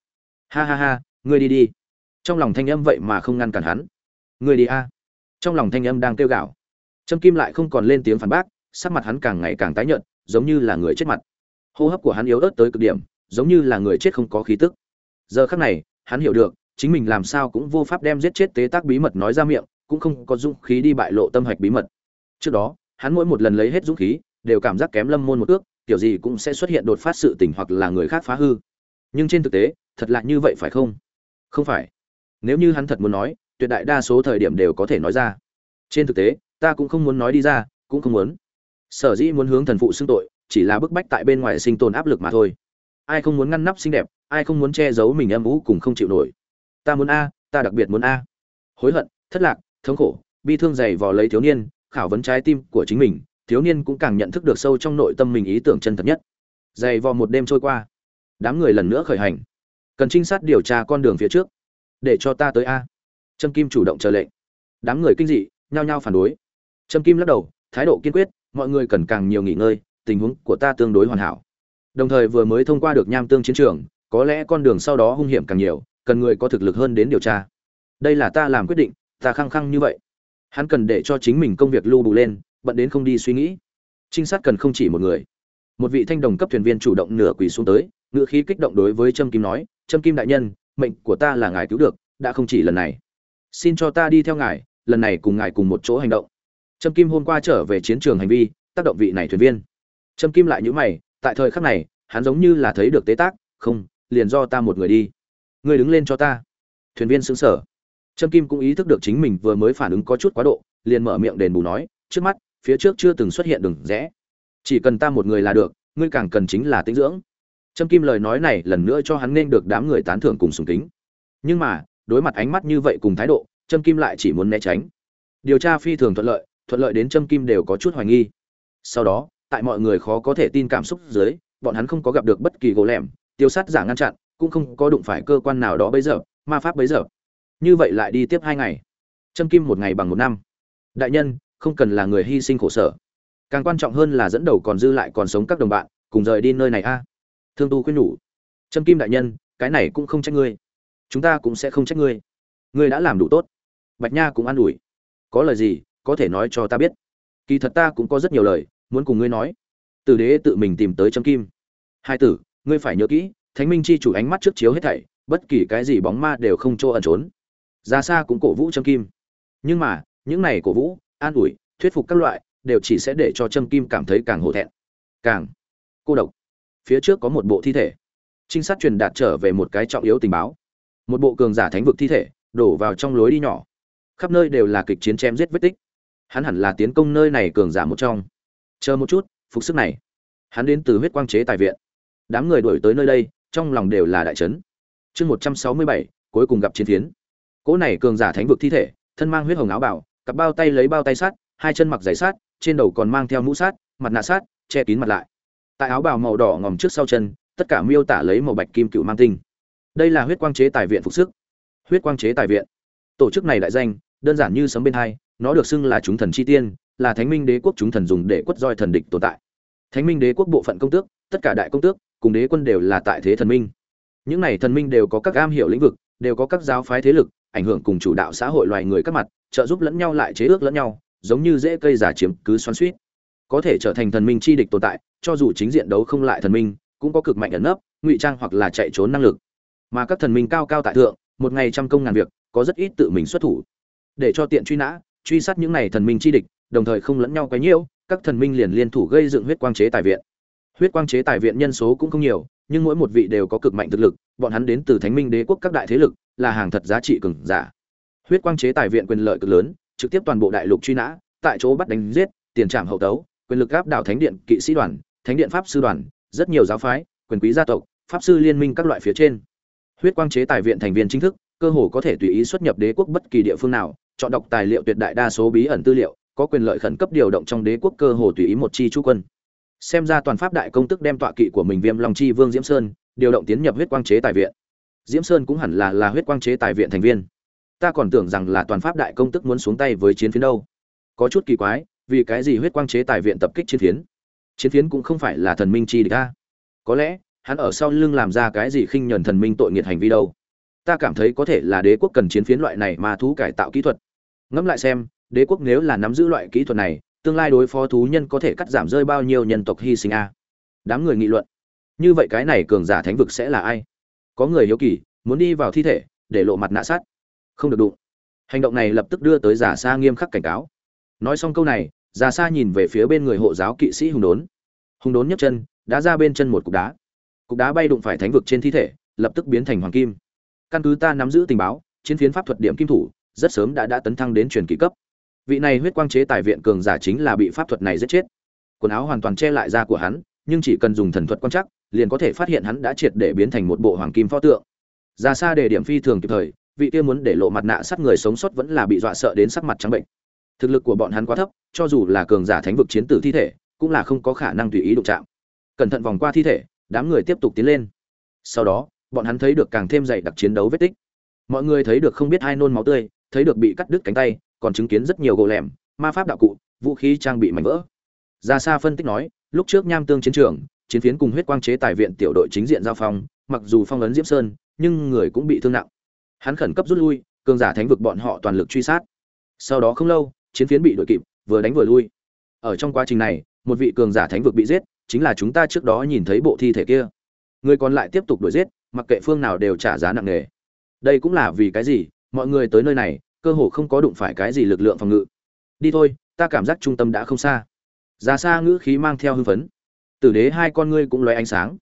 Ha ha ha, ngươi đi đi. Trong lòng thanh âm vậy mà không ngăn cản hắn. Ngươi đi a. Trong lòng thanh âm đang kêu gào. Trâm kim lại không còn lên tiếng phản bác sắc mặt hắn càng ngày càng tái nhợt giống như là người chết mặt. Hô hấp của hắn yếu ớt tới cực điểm giống như là người chết không có khí tức. Giờ khắc này hắn hiểu được chính mình làm sao cũng vô pháp đem giết chết tế tác bí mật nói ra miệng cũng không có dũng khí đi bại lộ tâm hạch bí mật. Trước đó hắn mỗi một lần lấy hết dũng khí đều cảm giác kém lâm môn một bước, kiểu gì cũng sẽ xuất hiện đột phát sự tình hoặc là người khác phá hư. Nhưng trên thực tế thật lạ như vậy phải không? Không phải. Nếu như hắn thật muốn nói tuyệt đại đa số thời điểm đều có thể nói ra. Trên thực tế ta cũng không muốn nói đi ra cũng không muốn sở dĩ muốn hướng thần phụ xưng tội, chỉ là bức bách tại bên ngoài sinh tồn áp lực mà thôi. Ai không muốn ngăn nắp xinh đẹp, ai không muốn che giấu mình âm ú cùng không chịu nổi. Ta muốn a, ta đặc biệt muốn a. Hối hận, thất lạc, thống khổ, bi thương dày vò lấy thiếu niên, khảo vấn trái tim của chính mình, thiếu niên cũng càng nhận thức được sâu trong nội tâm mình ý tưởng chân thật nhất. Dày vò một đêm trôi qua. Đám người lần nữa khởi hành. Cần trinh sát điều tra con đường phía trước. Để cho ta tới a. Trâm kim chủ động chờ lệnh. Đám người kinh dị, nhao nhao phản đối. Trâm kim lắc đầu, thái độ kiên quyết mọi người cần càng nhiều nghỉ ngơi, tình huống của ta tương đối hoàn hảo. Đồng thời vừa mới thông qua được nham tương chiến trường, có lẽ con đường sau đó hung hiểm càng nhiều, cần người có thực lực hơn đến điều tra. Đây là ta làm quyết định, ta khăng khăng như vậy. Hắn cần để cho chính mình công việc lưu bù lên, bận đến không đi suy nghĩ. Trinh sát cần không chỉ một người. Một vị thanh đồng cấp thuyền viên chủ động nửa quỳ xuống tới ngựa khí kích động đối với trâm kim nói, trâm kim đại nhân, mệnh của ta là ngài cứu được, đã không chỉ lần này. Xin cho ta đi theo ngài, lần này cùng ngài cùng một chỗ hành động trâm kim hôm qua trở về chiến trường hành vi, tác động vị này thuyền viên. Trâm kim lại nhữ mày, tại thời khắc này, hắn giống như là thấy được tế tác, không, liền do ta một người đi. Người đứng lên cho ta. Thuyền viên xứng sở trâm kim cũng ý thức được chính mình vừa mới phản ứng có chút quá độ, liền mở miệng đền bù nói, trước mắt, phía trước chưa từng xuất hiện đường rẽ. Chỉ cần ta một người là được, ngươi càng cần chính là tinh dưỡng. Trâm kim lời nói này lần nữa cho hắn nên được đám người tán thưởng cùng sùng kính. Nhưng mà, đối mặt ánh mắt như vậy cùng thái độ, trâm kim lại chỉ muốn né tránh. Điều tra phi thường thuận lợi thuận lợi đến trâm kim đều có chút hoài nghi. Sau đó, tại mọi người khó có thể tin cảm xúc dưới, bọn hắn không có gặp được bất kỳ gỗ lẻm, tiêu sát giả ngăn chặn, cũng không có đụng phải cơ quan nào đó bấy giờ, ma pháp bấy giờ. Như vậy lại đi tiếp hai ngày. Trâm kim một ngày bằng một năm. Đại nhân, không cần là người hy sinh khổ sở. Càng quan trọng hơn là dẫn đầu còn dư lại còn sống các đồng bạn, cùng rời đi nơi này a. Thương tu khuyên nhủ. Trâm kim đại nhân, cái này cũng không trách ngươi. Chúng ta cũng sẽ không trách ngươi. Ngươi đã làm đủ tốt. Bạch nha cũng an ủi. Có lời gì có thể nói cho ta biết. Kỳ thật ta cũng có rất nhiều lời muốn cùng ngươi nói. Tử đế tự mình tìm tới trâm kim. Hai tử, ngươi phải nhớ kỹ, thánh minh chi chủ ánh mắt trước chiếu hết thảy, bất kỳ cái gì bóng ma đều không chỗ ẩn trốn. Ra xa cũng cổ vũ trâm kim. Nhưng mà, những này cổ vũ, an ủi, thuyết phục các loại đều chỉ sẽ để cho trâm kim cảm thấy càng hổ thẹn. Càng. Cô độc. Phía trước có một bộ thi thể. Trinh sát truyền đạt trở về một cái trọng yếu tình báo. Một bộ cường giả thánh vực thi thể đổ vào trong lối đi nhỏ. Khắp nơi đều là kịch chiến chém giết vết tích hắn hẳn là tiến công nơi này cường giả một trong. Chờ một chút, phục sức này. Hắn đến từ huyết quang chế tài viện. Đám người đuổi tới nơi đây, trong lòng đều là đại trấn chương một trăm sáu mươi bảy, cuối cùng gặp chiến phiến. Cỗ này cường giả thánh vực thi thể, thân mang huyết hồng áo bảo cặp bao tay lấy bao tay sát hai chân mặc giày sát trên đầu còn mang theo mũ sát mặt nạ sát che kín mặt lại. Tại áo bào màu đỏ ngòm trước sau chân, tất cả miêu tả lấy màu bạch kim cựu mang tinh. Đây là huyết quang chế tài viện phục sức. Huyết quang chế tài viện. Tổ chức này đại danh, đơn giản như sấm bên hai nó được xưng là chúng thần chi tiên, là thánh minh đế quốc chúng thần dùng để quất roi thần địch tồn tại. Thánh minh đế quốc bộ phận công tước, tất cả đại công tước, cùng đế quân đều là tại thế thần minh. Những này thần minh đều có các am hiểu lĩnh vực, đều có các giáo phái thế lực, ảnh hưởng cùng chủ đạo xã hội loài người các mặt, trợ giúp lẫn nhau lại chế ước lẫn nhau, giống như dễ cây giả chiếm cứ xoắn suýt có thể trở thành thần minh chi địch tồn tại, cho dù chính diện đấu không lại thần minh, cũng có cực mạnh ẩn nấp, ngụy trang hoặc là chạy trốn năng lực. Mà các thần minh cao cao tại thượng, một ngày trăm công ngàn việc, có rất ít tự mình xuất thủ. Để cho tiện truy nã truy sát những này thần minh chi địch, đồng thời không lẫn nhau quấy nhiễu, các thần minh liền liên thủ gây dựng huyết quang chế tài viện. Huyết quang chế tài viện nhân số cũng không nhiều, nhưng mỗi một vị đều có cực mạnh thực lực, bọn hắn đến từ thánh minh đế quốc các đại thế lực, là hàng thật giá trị cường giả. Huyết quang chế tài viện quyền lợi cực lớn, trực tiếp toàn bộ đại lục truy nã, tại chỗ bắt đánh giết, tiền trảm hậu tấu, quyền lực áp đảo thánh điện, kỵ sĩ đoàn, thánh điện pháp sư đoàn, rất nhiều giáo phái, quyền quý gia tộc, pháp sư liên minh các loại phía trên. Huyết quang chế tài viện thành viên chính thức, cơ hồ có thể tùy ý xuất nhập đế quốc bất kỳ địa phương nào chọn đọc tài liệu tuyệt đại đa số bí ẩn tư liệu, có quyền lợi khẩn cấp điều động trong đế quốc cơ hồ tùy ý một chi chú quân. Xem ra toàn pháp đại công tức đem tọa kỵ của mình viêm long chi vương diễm sơn, điều động tiến nhập huyết quang chế tài viện. Diễm sơn cũng hẳn là là huyết quang chế tài viện thành viên. Ta còn tưởng rằng là toàn pháp đại công tức muốn xuống tay với chiến phiến đâu. Có chút kỳ quái, vì cái gì huyết quang chế tài viện tập kích chiến phiến? Chiến phiến cũng không phải là thần minh chi địch a. Có lẽ, hắn ở sau lưng làm ra cái gì khinh nhẫn thần minh tội nghiệt hành vi đâu. Ta cảm thấy có thể là đế quốc cần chiến phiến loại này mà thú cải tạo kỹ thuật ngẫm lại xem, đế quốc nếu là nắm giữ loại kỹ thuật này, tương lai đối phó thú nhân có thể cắt giảm rơi bao nhiêu nhân tộc hy sinh a? Đám người nghị luận. Như vậy cái này cường giả thánh vực sẽ là ai? Có người hiếu kỳ, muốn đi vào thi thể, để lộ mặt nạ sát. Không được đụng. Hành động này lập tức đưa tới giả sa nghiêm khắc cảnh cáo. Nói xong câu này, giả sa nhìn về phía bên người hộ giáo kỵ sĩ hùng đốn. Hùng đốn nhấc chân đã ra bên chân một cục đá. Cục đá bay đụng phải thánh vực trên thi thể, lập tức biến thành hoàng kim. Căn cứ ta nắm giữ tình báo, chiến phiến pháp thuật điểm kim thủ rất sớm đã đã tấn thăng đến truyền kỳ cấp. Vị này huyết quang chế tài viện cường giả chính là bị pháp thuật này giết chết. Quần áo hoàn toàn che lại da của hắn, nhưng chỉ cần dùng thần thuật quan chắc liền có thể phát hiện hắn đã triệt để biến thành một bộ hoàng kim pho tượng. Ra xa để điểm phi thường kịp thời, vị kia muốn để lộ mặt nạ sát người sống sót vẫn là bị dọa sợ đến sắc mặt trắng bệnh. Thực lực của bọn hắn quá thấp, cho dù là cường giả thánh vực chiến tử thi thể, cũng là không có khả năng tùy ý đụng chạm. Cẩn thận vòng qua thi thể, đám người tiếp tục tiến lên. Sau đó, bọn hắn thấy được càng thêm dày đặc chiến đấu vết tích. Mọi người thấy được không biết hai nôn máu tươi thấy được bị cắt đứt cánh tay, còn chứng kiến rất nhiều gỗ lẻm, ma pháp đạo cụ, vũ khí trang bị mảnh vỡ. Ra xa phân tích nói, lúc trước nham tương chiến trường, chiến phiến cùng huyết quang chế tài viện tiểu đội chính diện giao phong, mặc dù phong ấn diễm sơn, nhưng người cũng bị thương nặng. Hắn khẩn cấp rút lui, cường giả thánh vực bọn họ toàn lực truy sát. Sau đó không lâu, chiến phiến bị đội kịp, vừa đánh vừa lui. Ở trong quá trình này, một vị cường giả thánh vực bị giết, chính là chúng ta trước đó nhìn thấy bộ thi thể kia. Người còn lại tiếp tục đuổi giết, mặc kệ phương nào đều trả giá nặng nề. Đây cũng là vì cái gì? Mọi người tới nơi này, cơ hồ không có đụng phải cái gì lực lượng phòng ngự. Đi thôi, ta cảm giác trung tâm đã không xa. Ra xa ngữ khí mang theo hưng phấn. Tử đế hai con ngươi cũng loay ánh sáng.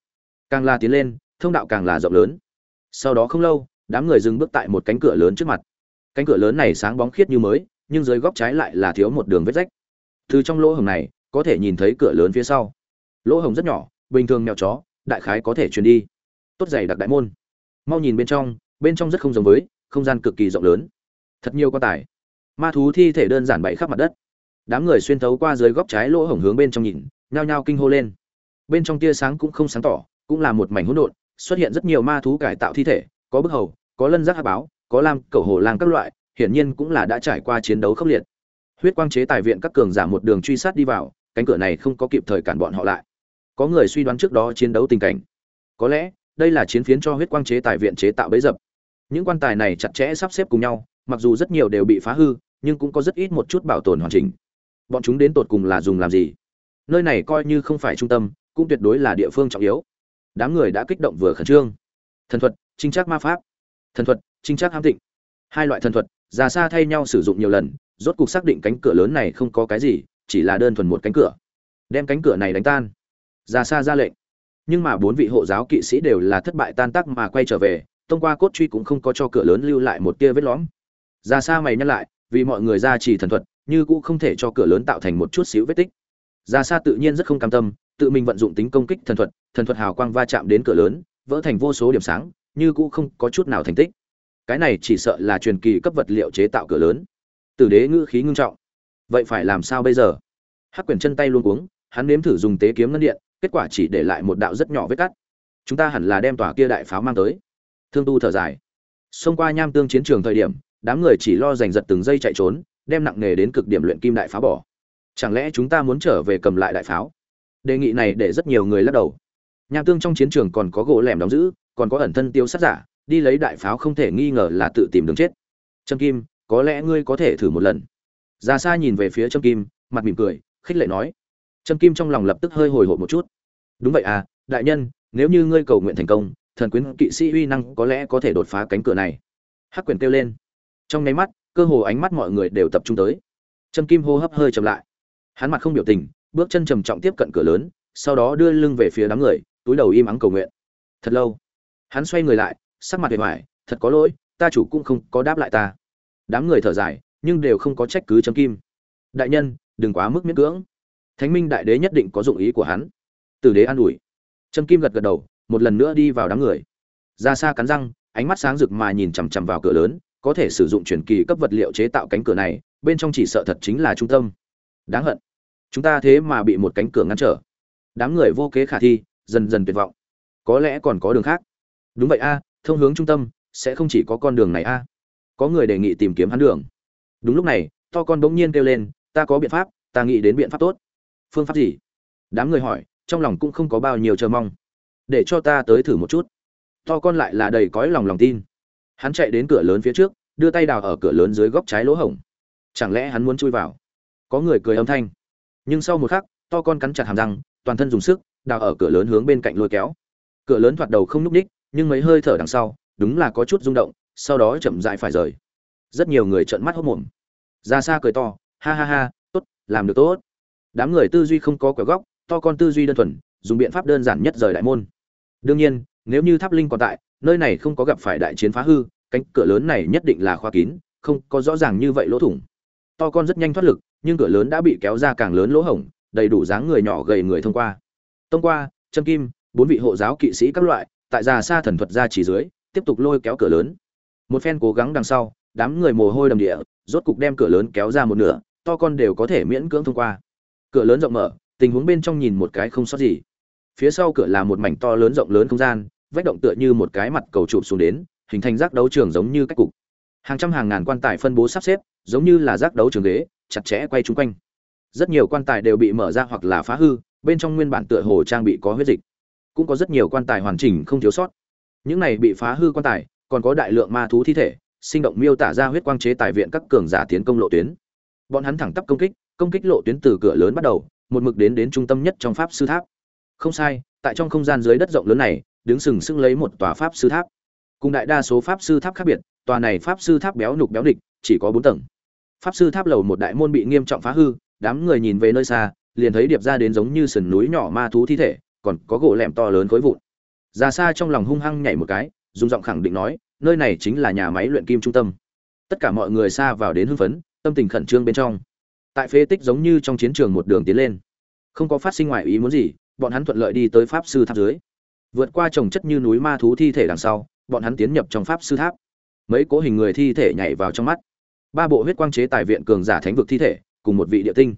Càng là tiến lên, thông đạo càng là rộng lớn. Sau đó không lâu, đám người dừng bước tại một cánh cửa lớn trước mặt. Cánh cửa lớn này sáng bóng khiết như mới, nhưng dưới góc trái lại là thiếu một đường vết rách. Từ trong lỗ hổng này, có thể nhìn thấy cửa lớn phía sau. Lỗ hổng rất nhỏ, bình thường mèo chó, đại khái có thể truyền đi. Tốt dày đặc đại môn. Mau nhìn bên trong bên trong rất không giống với không gian cực kỳ rộng lớn. Thật nhiều quan tài. Ma thú thi thể đơn giản bậy khắp mặt đất. Đám người xuyên thấu qua dưới góc trái lỗ hổng hướng bên trong nhìn, nhao nhao kinh hô lên. Bên trong tia sáng cũng không sáng tỏ, cũng là một mảnh hỗn độn, xuất hiện rất nhiều ma thú cải tạo thi thể, có bức hầu, có lân giác hạ báo, có lam cầu hồ lang các loại, hiển nhiên cũng là đã trải qua chiến đấu khốc liệt. Huyết quang chế tài viện các cường giả một đường truy sát đi vào, cánh cửa này không có kịp thời cản bọn họ lại. Có người suy đoán trước đó chiến đấu tình cảnh. Có lẽ, đây là chiến phiến cho huyết quang chế tài viện chế tạo bấy dập những quan tài này chặt chẽ sắp xếp cùng nhau, mặc dù rất nhiều đều bị phá hư, nhưng cũng có rất ít một chút bảo tồn hoàn chỉnh. Bọn chúng đến tột cùng là dùng làm gì? Nơi này coi như không phải trung tâm, cũng tuyệt đối là địa phương trọng yếu. Đám người đã kích động vừa khẩn trương. Thần thuật, trinh trác ma pháp. Thần thuật, trinh trác hám tịnh. Hai loại thần thuật già xa thay nhau sử dụng nhiều lần, rốt cuộc xác định cánh cửa lớn này không có cái gì, chỉ là đơn thuần một cánh cửa. Đem cánh cửa này đánh tan. Già xa ra lệnh. Nhưng mà bốn vị hộ giáo kỵ sĩ đều là thất bại tan tác mà quay trở về thông qua cốt truy cũng không có cho cửa lớn lưu lại một tia vết lõm. Ra xa mày nhắc lại, vì mọi người ra chỉ thần thuật, như cũng không thể cho cửa lớn tạo thành một chút xíu vết tích. Ra xa tự nhiên rất không cam tâm, tự mình vận dụng tính công kích thần thuật thần thuật hào quang va chạm đến cửa lớn, vỡ thành vô số điểm sáng, như cũng không có chút nào thành tích. Cái này chỉ sợ là truyền kỳ cấp vật liệu chế tạo cửa lớn. Tử đế ngữ khí ngưng trọng. Vậy phải làm sao bây giờ? Hắc quyền chân tay luôn cuống, hắn nếm thử dùng tế kiếm ngân điện, kết quả chỉ để lại một đạo rất nhỏ vết cắt. Chúng ta hẳn là đem tòa kia đại pháo mang tới thương tu thở dài. Xông qua nham tương chiến trường thời điểm, đám người chỉ lo giành giật từng giây chạy trốn, đem nặng nề đến cực điểm luyện kim đại pháo bỏ. Chẳng lẽ chúng ta muốn trở về cầm lại đại pháo? Đề nghị này để rất nhiều người lắc đầu. Nham tương trong chiến trường còn có gỗ lẻm đóng giữ, còn có ẩn thân tiêu sát giả, đi lấy đại pháo không thể nghi ngờ là tự tìm đường chết. Trâm kim, có lẽ ngươi có thể thử một lần. Ra xa nhìn về phía trâm kim, mặt mỉm cười, khích lệ nói. Trâm kim trong lòng lập tức hơi hồi hộp một chút. Đúng vậy à đại nhân, nếu như ngươi cầu nguyện thành công thần quyến kỵ sĩ uy năng có lẽ có thể đột phá cánh cửa này. Hắc quyền kêu lên. Trong nháy mắt, cơ hồ ánh mắt mọi người đều tập trung tới. Trâm kim hô hấp hơi chậm lại. Hắn mặt không biểu tình, bước chân trầm trọng tiếp cận cửa lớn, sau đó đưa lưng về phía đám người, túi đầu im ắng cầu nguyện. Thật lâu. Hắn xoay người lại, sắc mặt hề hoài, thật có lỗi, ta chủ cũng không có đáp lại ta. Đám người thở dài, nhưng đều không có trách cứ chấm kim. Đại nhân, đừng quá mức miễn cưỡng. Thánh minh đại đế nhất định có dụng ý của hắn. Tử đế an ủi. Trâm kim gật gật đầu một lần nữa đi vào đám người. Ra xa cắn răng, ánh mắt sáng rực mà nhìn chằm chằm vào cửa lớn, có thể sử dụng truyền kỳ cấp vật liệu chế tạo cánh cửa này, bên trong chỉ sợ thật chính là trung tâm. Đáng hận. Chúng ta thế mà bị một cánh cửa ngăn trở. Đám người vô kế khả thi, dần dần tuyệt vọng. Có lẽ còn có đường khác. Đúng vậy a, thông hướng trung tâm, sẽ không chỉ có con đường này a. Có người đề nghị tìm kiếm hắn đường. Đúng lúc này, to con bỗng nhiên kêu lên, ta có biện pháp, ta nghĩ đến biện pháp tốt. Phương pháp gì? Đám người hỏi, trong lòng cũng không có bao nhiêu chờ mong để cho ta tới thử một chút. To con lại là đầy cõi lòng lòng tin. Hắn chạy đến cửa lớn phía trước, đưa tay đào ở cửa lớn dưới góc trái lỗ hổng. Chẳng lẽ hắn muốn chui vào? Có người cười âm thanh. Nhưng sau một khắc, to con cắn chặt hàm răng, toàn thân dùng sức, đào ở cửa lớn hướng bên cạnh lôi kéo. Cửa lớn thoạt đầu không núp ních, nhưng mấy hơi thở đằng sau, đúng là có chút rung động, sau đó chậm dại phải rời. Rất nhiều người trợn mắt hốt mồm. Ra xa cười to, ha ha ha, tốt, làm được tốt. Đám người tư duy không có quẻ góc, to con tư duy đơn thuần, dùng biện pháp đơn giản nhất rời đại môn đương nhiên, nếu như tháp linh còn tại, nơi này không có gặp phải đại chiến phá hư, cánh cửa lớn này nhất định là khóa kín, không có rõ ràng như vậy lỗ thủng. To con rất nhanh thoát lực, nhưng cửa lớn đã bị kéo ra càng lớn lỗ hổng, đầy đủ dáng người nhỏ gầy người thông qua. Thông qua chân kim, bốn vị hộ giáo kỵ sĩ các loại, tại già xa thần thuật ra chỉ dưới, tiếp tục lôi kéo cửa lớn. Một phen cố gắng đằng sau, đám người mồ hôi đầm địa, rốt cục đem cửa lớn kéo ra một nửa, to con đều có thể miễn cưỡng thông qua. Cửa lớn rộng mở, tình huống bên trong nhìn một cái không sót gì phía sau cửa là một mảnh to lớn rộng lớn không gian, vách động tựa như một cái mặt cầu chụp xuống đến, hình thành giác đấu trường giống như cách cục. Hàng trăm hàng ngàn quan tài phân bố sắp xếp, giống như là giác đấu trường ghế, chặt chẽ quay chung quanh. Rất nhiều quan tài đều bị mở ra hoặc là phá hư, bên trong nguyên bản tựa hồ trang bị có huyết dịch. Cũng có rất nhiều quan tài hoàn chỉnh không thiếu sót. Những này bị phá hư quan tài, còn có đại lượng ma thú thi thể, sinh động miêu tả ra huyết quang chế tài viện các cường giả tiến công lộ tuyến. Bọn hắn thẳng tắp công kích công kích lộ tuyến từ cửa lớn bắt đầu, một mực đến đến trung tâm nhất trong pháp sư tháp không sai, tại trong không gian dưới đất rộng lớn này, đứng sừng sững lấy một tòa pháp sư tháp. Cùng đại đa số pháp sư tháp khác biệt, tòa này pháp sư tháp béo nục béo địch, chỉ có bốn tầng. Pháp sư tháp lầu một đại môn bị nghiêm trọng phá hư, đám người nhìn về nơi xa, liền thấy điệp ra đến giống như sườn núi nhỏ ma thú thi thể, còn có gỗ lẻm to lớn khối vụn. Ra xa trong lòng hung hăng nhảy một cái, dùng giọng khẳng định nói, nơi này chính là nhà máy luyện kim trung tâm. Tất cả mọi người xa vào đến hưng phấn, tâm tình khẩn trương bên trong. Tại phế tích giống như trong chiến trường một đường tiến lên, không có phát sinh ngoài ý muốn gì bọn hắn thuận lợi đi tới pháp sư tháp dưới. Vượt qua trồng chất như núi ma thú thi thể đằng sau, bọn hắn tiến nhập trong pháp sư tháp. Mấy cố hình người thi thể nhảy vào trong mắt. Ba bộ huyết quang chế tài viện cường giả thánh vực thi thể, cùng một vị địa tinh.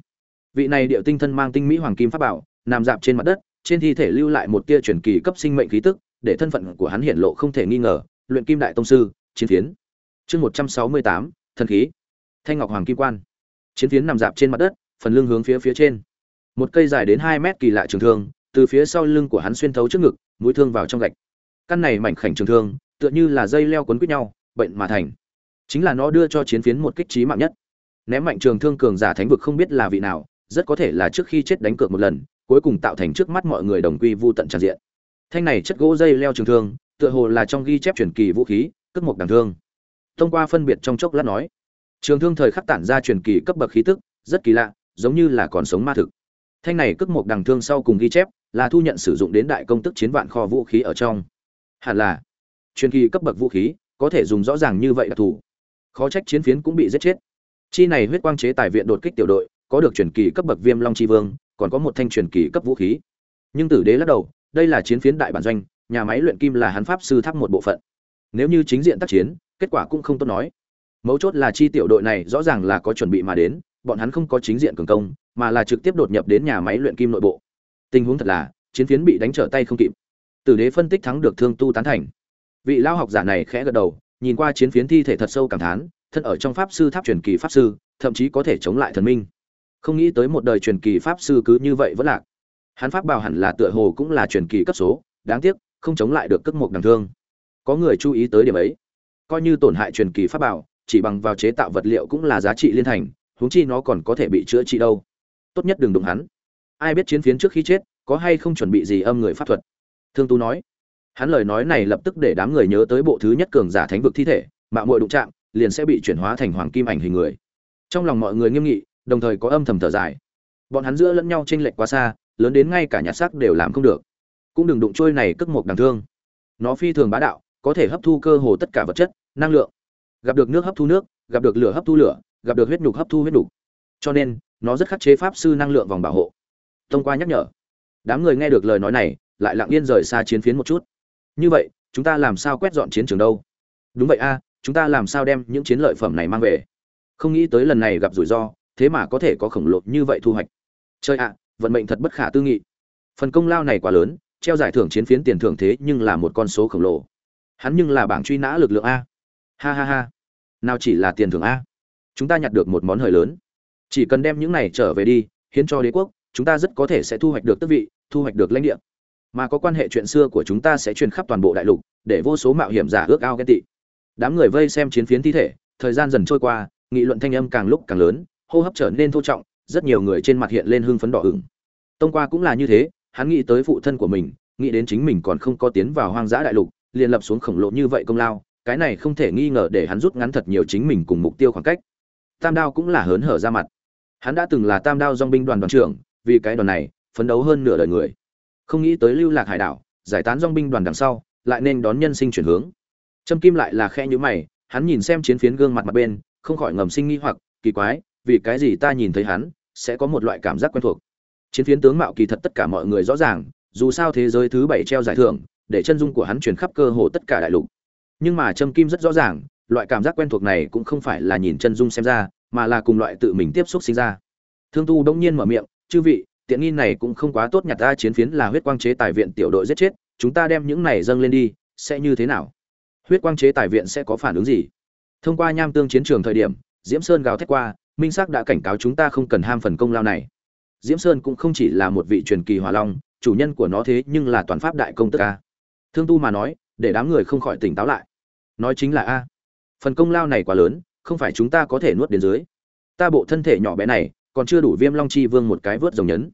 Vị này địa tinh thân mang tinh mỹ hoàng kim pháp bảo, nằm dạp trên mặt đất, trên thi thể lưu lại một tia truyền kỳ cấp sinh mệnh khí tức, để thân phận của hắn hiện lộ không thể nghi ngờ, luyện kim đại tông sư, chiến phiến. Chương một trăm sáu mươi tám, thần khí. Thanh ngọc hoàng kim quan. Chiến phiến nằm dạp trên mặt đất, phần lưng hướng phía phía trên một cây dài đến hai mét kỳ lạ trường thương, từ phía sau lưng của hắn xuyên thấu trước ngực, mũi thương vào trong gạch. Căn này mảnh khảnh trường thương, tựa như là dây leo quấn quýt nhau, bệnh mà thành. Chính là nó đưa cho chiến phiến một kích trí mạng nhất. Ném mạnh trường thương cường giả thánh vực không biết là vị nào, rất có thể là trước khi chết đánh cược một lần, cuối cùng tạo thành trước mắt mọi người đồng quy vu tận tràn diện. Thanh này chất gỗ dây leo trường thương, tựa hồ là trong ghi chép truyền kỳ vũ khí cất một đằng thương. Thông qua phân biệt trong chốc lát nói, trường thương thời khắc tản ra truyền kỳ cấp bậc khí tức, rất kỳ lạ, giống như là còn sống ma thực thanh này cước một đằng thương sau cùng ghi chép, là thu nhận sử dụng đến đại công tức chiến vạn kho vũ khí ở trong. Hẳn là, truyền kỳ cấp bậc vũ khí, có thể dùng rõ ràng như vậy là thủ. Khó trách chiến phiến cũng bị giết chết. Chi này huyết quang chế tài viện đột kích tiểu đội, có được truyền kỳ cấp bậc viêm long chi vương, còn có một thanh truyền kỳ cấp vũ khí. Nhưng tử đế lắc đầu, đây là chiến phiến đại bản doanh, nhà máy luyện kim là hắn pháp sư tháp một bộ phận. Nếu như chính diện tác chiến, kết quả cũng không tốt nói. Mấu chốt là chi tiểu đội này rõ ràng là có chuẩn bị mà đến, bọn hắn không có chính diện cường công mà là trực tiếp đột nhập đến nhà máy luyện kim nội bộ. Tình huống thật là, chiến phiến bị đánh trở tay không kịp. Tử đế phân tích thắng được thương tu tán thành. Vị lao học giả này khẽ gật đầu, nhìn qua chiến phiến thi thể thật sâu cảm thán, thân ở trong pháp sư tháp truyền kỳ pháp sư, thậm chí có thể chống lại thần minh. Không nghĩ tới một đời truyền kỳ pháp sư cứ như vậy vẫn lạc. Hắn pháp bảo hẳn là tựa hồ cũng là truyền kỳ cấp số, đáng tiếc, không chống lại được cước mục đằng thương. Có người chú ý tới điểm ấy. Coi như tổn hại truyền kỳ pháp bảo, chỉ bằng vào chế tạo vật liệu cũng là giá trị liên thành, huống chi nó còn có thể bị chữa trị đâu tốt nhất đừng đụng hắn. Ai biết chiến phiến trước khi chết, có hay không chuẩn bị gì âm người pháp thuật? Thương tu nói. Hắn lời nói này lập tức để đám người nhớ tới bộ thứ nhất cường giả thánh vực thi thể, mạo muội đụng chạm, liền sẽ bị chuyển hóa thành hoàng kim ảnh hình người. Trong lòng mọi người nghiêm nghị, đồng thời có âm thầm thở dài. Bọn hắn giữa lẫn nhau chênh lệch quá xa, lớn đến ngay cả nhà xác đều làm không được. Cũng đừng đụng trôi này cất một đằng thương. Nó phi thường bá đạo, có thể hấp thu cơ hồ tất cả vật chất, năng lượng. Gặp được nước hấp thu nước, gặp được lửa hấp thu lửa, gặp được huyết nhục hấp thu huyết nhục. Cho nên nó rất khắc chế pháp sư năng lượng vòng bảo hộ. Thông qua nhắc nhở, đám người nghe được lời nói này, lại lặng yên rời xa chiến phiến một chút. Như vậy, chúng ta làm sao quét dọn chiến trường đâu? Đúng vậy a, chúng ta làm sao đem những chiến lợi phẩm này mang về? Không nghĩ tới lần này gặp rủi ro, thế mà có thể có khổng lồ như vậy thu hoạch. Chơi ạ, vận mệnh thật bất khả tư nghị. Phần công lao này quá lớn, treo giải thưởng chiến phiến tiền thưởng thế nhưng là một con số khổng lồ. Hắn nhưng là bảng truy nã lực lượng a. Ha ha ha. Nào chỉ là tiền thưởng a. Chúng ta nhặt được một món hời lớn chỉ cần đem những này trở về đi, hiến cho đế quốc, chúng ta rất có thể sẽ thu hoạch được tước vị, thu hoạch được lãnh địa. Mà có quan hệ chuyện xưa của chúng ta sẽ truyền khắp toàn bộ đại lục, để vô số mạo hiểm giả ước ao ghen tị. Đám người vây xem chiến phiến thi thể, thời gian dần trôi qua, nghị luận thanh âm càng lúc càng lớn, hô hấp trở nên thô trọng, rất nhiều người trên mặt hiện lên hưng phấn đỏ ửng. Tông qua cũng là như thế, hắn nghĩ tới phụ thân của mình, nghĩ đến chính mình còn không có tiến vào hoang dã đại lục, liền lập xuống khổng lồ như vậy công lao, cái này không thể nghi ngờ để hắn rút ngắn thật nhiều chính mình cùng mục tiêu khoảng cách. Tam đao cũng là hớn hở ra mặt hắn đã từng là tam đao dong binh đoàn đoàn trưởng, vì cái đoàn này, phấn đấu hơn nửa đời người. Không nghĩ tới lưu lạc hải đảo, giải tán dong binh đoàn đằng sau, lại nên đón nhân sinh chuyển hướng. Trâm kim lại là khe nhữ mày, hắn nhìn xem chiến phiến gương mặt mặt bên, không khỏi ngầm sinh nghi hoặc, kỳ quái, vì cái gì ta nhìn thấy hắn, sẽ có một loại cảm giác quen thuộc. Chiến phiến tướng mạo kỳ thật tất cả mọi người rõ ràng, dù sao thế giới thứ bảy treo giải thưởng, để chân dung của hắn truyền khắp cơ hồ tất cả đại lục. Nhưng mà trâm kim rất rõ ràng, loại cảm giác quen thuộc này cũng không phải là nhìn chân dung xem ra mà là cùng loại tự mình tiếp xúc sinh ra. Thương tu đông nhiên mở miệng, chư vị, tiện nghi này cũng không quá tốt, nhặt ra chiến phiến là huyết quang chế tài viện tiểu đội giết chết, chúng ta đem những này dâng lên đi, sẽ như thế nào? Huyết quang chế tài viện sẽ có phản ứng gì? Thông qua nham tương chiến trường thời điểm, diễm sơn gào thét qua, minh sắc đã cảnh cáo chúng ta không cần ham phần công lao này. Diễm sơn cũng không chỉ là một vị truyền kỳ hỏa long, chủ nhân của nó thế nhưng là toàn pháp đại công tức a. Thương tu mà nói, để đám người không khỏi tỉnh táo lại. Nói chính là a. Phần công lao này quá lớn không phải chúng ta có thể nuốt đến dưới. Ta bộ thân thể nhỏ bé này, còn chưa đủ viêm long chi vương một cái vớt rồng nhấn.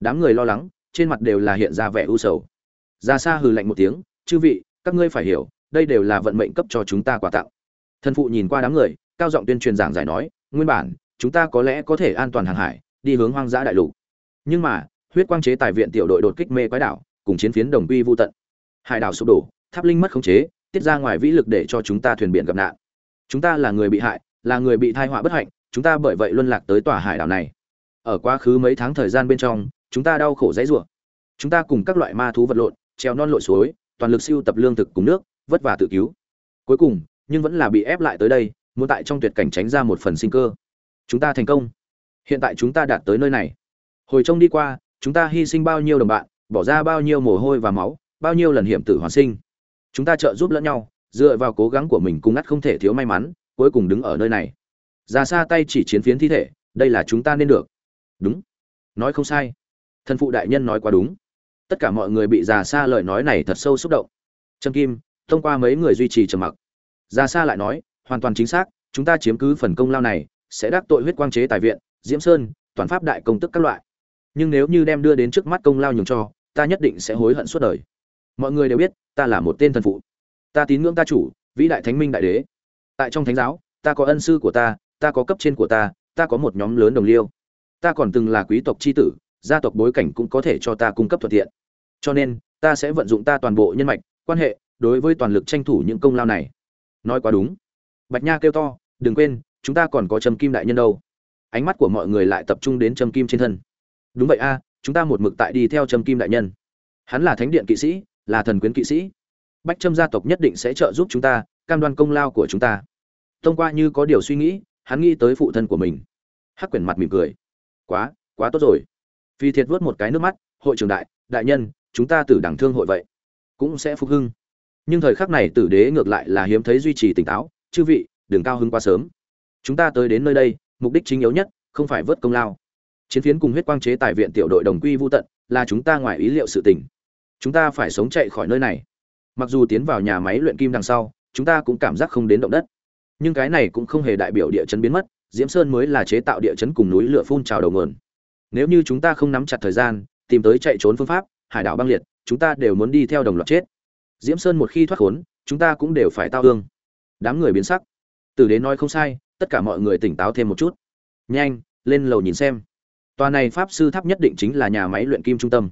Đám người lo lắng, trên mặt đều là hiện ra vẻ u sầu. Ra xa hừ lạnh một tiếng, chư vị, các ngươi phải hiểu, đây đều là vận mệnh cấp cho chúng ta quà tặng. Thân phụ nhìn qua đám người, cao giọng tuyên truyền giảng giải nói, nguyên bản, chúng ta có lẽ có thể an toàn hàng hải, đi hướng hoang dã đại lục. Nhưng mà, huyết quang chế tài viện tiểu đội đột kích mê quái đảo, cùng chiến phiến đồng quy vô tận. Hải đảo sụp đổ, tháp linh mất khống chế, tiết ra ngoài vĩ lực để cho chúng ta thuyền biển gặp nạn chúng ta là người bị hại, là người bị thai họa bất hạnh, chúng ta bởi vậy luân lạc tới tòa hải đảo này. Ở quá khứ mấy tháng thời gian bên trong, chúng ta đau khổ dãy rủa. Chúng ta cùng các loại ma thú vật lộn, treo non lội suối, toàn lực siêu tập lương thực cùng nước, vất vả tự cứu. Cuối cùng, nhưng vẫn là bị ép lại tới đây, muốn tại trong tuyệt cảnh tránh ra một phần sinh cơ. Chúng ta thành công. Hiện tại chúng ta đạt tới nơi này. Hồi trông đi qua, chúng ta hy sinh bao nhiêu đồng bạn, bỏ ra bao nhiêu mồ hôi và máu, bao nhiêu lần hiểm tử hoàn sinh. Chúng ta trợ giúp lẫn nhau dựa vào cố gắng của mình cùng ngắt không thể thiếu may mắn, cuối cùng đứng ở nơi này. Ra xa tay chỉ chiến phiến thi thể, đây là chúng ta nên được. Đúng. Nói không sai. Thân phụ đại nhân nói quá đúng. Tất cả mọi người bị già xa lời nói này thật sâu xúc động. Trâm kim, thông qua mấy người duy trì trầm mặc. Già xa lại nói, hoàn toàn chính xác, chúng ta chiếm cứ phần công lao này, sẽ đắc tội huyết quang chế tài viện, diễm sơn, toàn pháp đại công tức các loại. Nhưng nếu như đem đưa đến trước mắt công lao nhường cho, ta nhất định sẽ hối hận suốt đời. Mọi người đều biết, ta là một tên thần phụ ta tín ngưỡng ta chủ, vĩ đại thánh minh đại đế. Tại trong thánh giáo, ta có ân sư của ta ta có cấp trên của ta ta có một nhóm lớn đồng liêu. Ta còn từng là quý tộc c h i tử, gia tộc bối cảnh cũng có thể cho ta cung cấp thuận tiện. Cho nên, ta sẽ vận dụng ta toàn bộ nhân mạch, quan hệ, đối với toàn lực tranh thủ những công lao này. Nói quá đúng. Bạch nha kêu to, đừng quên, chúng ta còn có trầm kim đại nhân đâu. Ánh mắt của mọi người lại tập trung đến trầm kim trên thân. Đúng vậy a, chúng ta một mực tại đi theo trầm kim đại nhân. Hắn là thánh điện kỵ sĩ, là thần quyến kỵ sĩ bách trâm gia tộc nhất định sẽ trợ giúp chúng ta, cam đoan công lao của chúng ta. Thông qua như có điều suy nghĩ, hắn nghĩ tới phụ thân của mình. Hắc quyển mặt mỉm cười. Quá quá tốt rồi. Phi thiệt vớt một cái nước mắt, hội trưởng đại đại nhân, chúng ta tử đẳng thương hội vậy cũng sẽ phục hưng. Nhưng thời khắc này tử đế ngược lại là hiếm thấy duy trì tỉnh táo, chư vị, đừng cao hứng quá sớm. Chúng ta tới đến nơi đây, mục đích chính yếu nhất, không phải vớt công lao. Chiến phiến cùng huyết quang chế tài viện tiểu đội đồng quy vô tận, là chúng ta ngoài ý liệu sự tình. Chúng ta phải sống chạy khỏi nơi này mặc dù tiến vào nhà máy luyện kim đằng sau, chúng ta cũng cảm giác không đến động đất. Nhưng cái này cũng không hề đại biểu địa chấn biến mất, diễm sơn mới là chế tạo địa chấn cùng núi lửa phun trào đầu nguồn. Nếu như chúng ta không nắm chặt thời gian, tìm tới chạy trốn phương pháp, hải đảo băng liệt, chúng ta đều muốn đi theo đồng loạt chết. Diễm sơn một khi thoát khốn, chúng ta cũng đều phải tao hương đám người biến sắc. Tử đế nói không sai, tất cả mọi người tỉnh táo thêm một chút. Nhanh, lên lầu nhìn xem. Tòa này pháp sư tháp nhất định chính là nhà máy luyện kim trung tâm.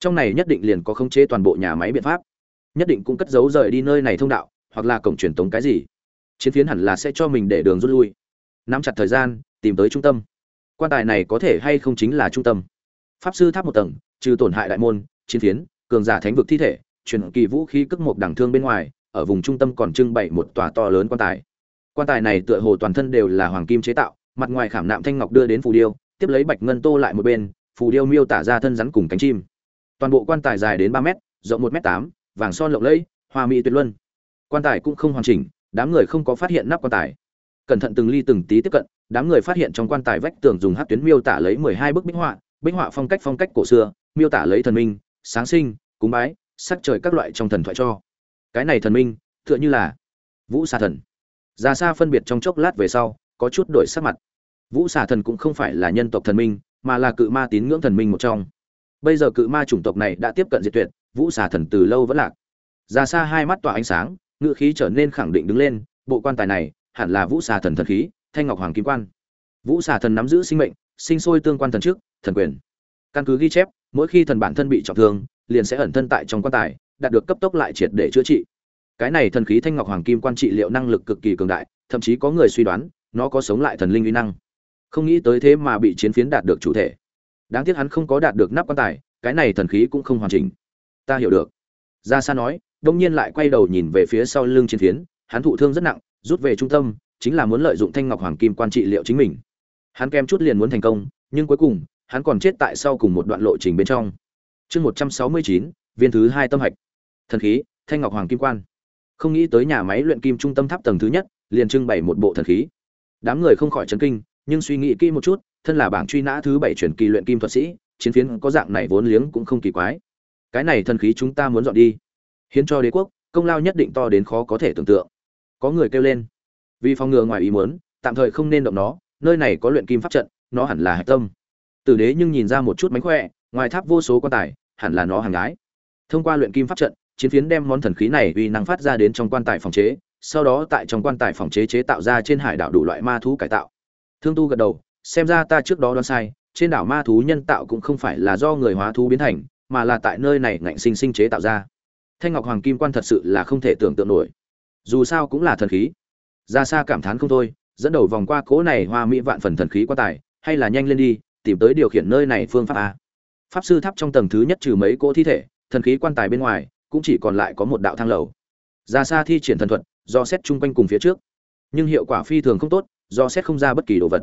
Trong này nhất định liền có khống chế toàn bộ nhà máy biện pháp nhất định cũng cất giấu rời đi nơi này thông đạo, hoặc là cổng truyền tống cái gì. Chiến phiến hẳn là sẽ cho mình để đường rút lui. Nắm chặt thời gian, tìm tới trung tâm. Quan tài này có thể hay không chính là trung tâm. Pháp sư tháp một tầng, trừ tổn hại đại môn, chiến phiến, cường giả thánh vực thi thể, truyền kỳ vũ khí cước một đẳng thương bên ngoài, ở vùng trung tâm còn trưng bày một tòa to lớn quan tài. Quan tài này tựa hồ toàn thân đều là hoàng kim chế tạo, mặt ngoài khảm nạm thanh ngọc đưa đến phù điêu, tiếp lấy bạch ngân tô lại một bên, phù điêu miêu tả ra thân rắn cùng cánh chim. Toàn bộ quan tài dài đến ba m rộng một m tám vàng son lộng lẫy, hoa mỹ tuyệt luân. Quan tài cũng không hoàn chỉnh, đám người không có phát hiện nắp quan tài. Cẩn thận từng ly từng tí tiếp cận, đám người phát hiện trong quan tài vách tường dùng hát tuyến miêu tả lấy mười hai bức bích họa bích họa phong cách phong cách cổ xưa, miêu tả lấy thần minh, sáng sinh, cúng bái, sắc trời các loại trong thần thoại cho. Cái này thần minh, tựa như là vũ xà thần. Ra xa phân biệt trong chốc lát về sau, có chút đổi sắc mặt. Vũ xà thần cũng không phải là nhân tộc thần minh, mà là cự ma tín ngưỡng thần minh một trong. Bây giờ cự ma chủng tộc này đã tiếp cận diệt tuyệt vũ xà thần từ lâu vẫn lạc. Ra xa hai mắt tỏa ánh sáng ngự khí trở nên khẳng định đứng lên, bộ quan tài này hẳn là vũ xà thần thần khí, thanh ngọc hoàng kim quan. Vũ xà thần nắm giữ sinh mệnh, sinh sôi tương quan thần trước, thần quyền. Căn cứ ghi chép, mỗi khi thần bản thân bị trọng thương, liền sẽ ẩn thân tại trong quan tài, đạt được cấp tốc lại triệt để chữa trị. Cái này thần khí thanh ngọc hoàng kim quan trị liệu năng lực cực kỳ cường đại, thậm chí có người suy đoán, nó có sống lại thần linh uy năng. Không nghĩ tới thế mà bị chiến phiến đạt được chủ thể. Đáng tiếc hắn không có đạt được nắp quan tài, cái này thần khí cũng không hoàn chỉnh ta hiểu được. Ra xa nói, đông nhiên lại quay đầu nhìn về phía sau lưng chiến phiến, hắn thụ thương rất nặng, rút về trung tâm, chính là muốn lợi dụng thanh ngọc hoàng kim quan trị liệu chính mình. Hắn kem chút liền muốn thành công, nhưng cuối cùng, hắn còn chết tại sau cùng một đoạn lộ trình bên trong. Chương một trăm sáu mươi chín, viên thứ hai tâm hạch. Thần khí, thanh ngọc hoàng kim quan. Không nghĩ tới nhà máy luyện kim trung tâm tháp tầng thứ nhất, liền trưng bày một bộ thần khí. Đám người không khỏi chấn kinh, nhưng suy nghĩ kỹ một chút, thân là bảng truy nã thứ bảy truyền kỳ luyện kim thuật sĩ, chiến phiến có dạng này vốn liếng cũng không kỳ quái cái này thần khí chúng ta muốn dọn đi. Hiến cho đế quốc, công lao nhất định to đến khó có thể tưởng tượng. Có người kêu lên. Vì phòng ngừa ngoài ý muốn, tạm thời không nên động nó, nơi này có luyện kim pháp trận, nó hẳn là hạch tâm. Tử đế nhưng nhìn ra một chút mánh khỏe, ngoài tháp vô số quan tài, hẳn là nó hàng gái. Thông qua luyện kim pháp trận, chiến phiến đem món thần khí này uy năng phát ra đến trong quan tài phòng chế, sau đó tại trong quan tài phòng chế chế tạo ra trên hải đảo đủ loại ma thú cải tạo. Thương tu gật đầu, xem ra ta trước đó đoán sai, trên đảo ma thú nhân tạo cũng không phải là do người hóa thú biến thành mà là tại nơi này ngạnh sinh sinh chế tạo ra. Thanh ngọc hoàng kim quan thật sự là không thể tưởng tượng nổi. Dù sao cũng là thần khí. Ra xa cảm thán không thôi, dẫn đầu vòng qua cố này hoa mỹ vạn phần thần khí quá tài, hay là nhanh lên đi, tìm tới điều khiển nơi này phương pháp a. Pháp sư tháp trong tầng thứ nhất trừ mấy cỗ thi thể, thần khí quan tài bên ngoài, cũng chỉ còn lại có một đạo thang lầu. Ra xa thi triển thần thuật, do xét chung quanh cùng phía trước. Nhưng hiệu quả phi thường không tốt, do xét không ra bất kỳ đồ vật.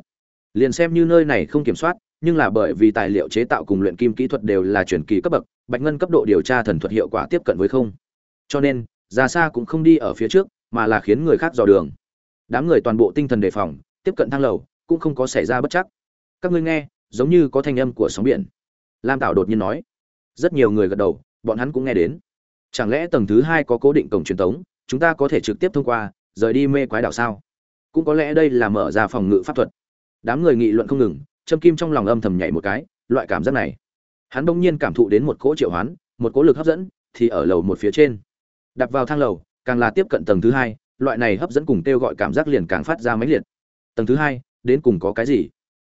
Liền xem như nơi này không kiểm soát nhưng là bởi vì tài liệu chế tạo cùng luyện kim kỹ thuật đều là chuyển kỳ cấp bậc, bạch ngân cấp độ điều tra thần thuật hiệu quả tiếp cận với không. Cho nên ra xa cũng không đi ở phía trước, mà là khiến người khác dò đường. Đám người toàn bộ tinh thần đề phòng, tiếp cận thang lầu, cũng không có xảy ra bất chắc. Các ngươi nghe, giống như có thanh âm của sóng biển. Lam tạo đột nhiên nói. Rất nhiều người gật đầu, bọn hắn cũng nghe đến. Chẳng lẽ tầng thứ hai có cố định cổng truyền thống chúng ta có thể trực tiếp thông qua, rời đi mê quái đảo sao? Cũng có lẽ đây là mở ra phòng ngự pháp thuật. Đám người nghị luận không ngừng Trâm kim trong lòng âm thầm nhảy một cái, loại cảm giác này. Hắn bỗng nhiên cảm thụ đến một cỗ triệu hoán, một cỗ lực hấp dẫn, thì ở lầu một phía trên. Đặt vào thang lầu, càng là tiếp cận tầng thứ hai, loại này hấp dẫn cùng kêu gọi cảm giác liền càng phát ra mãnh liệt. Tầng thứ hai, đến cùng có cái gì?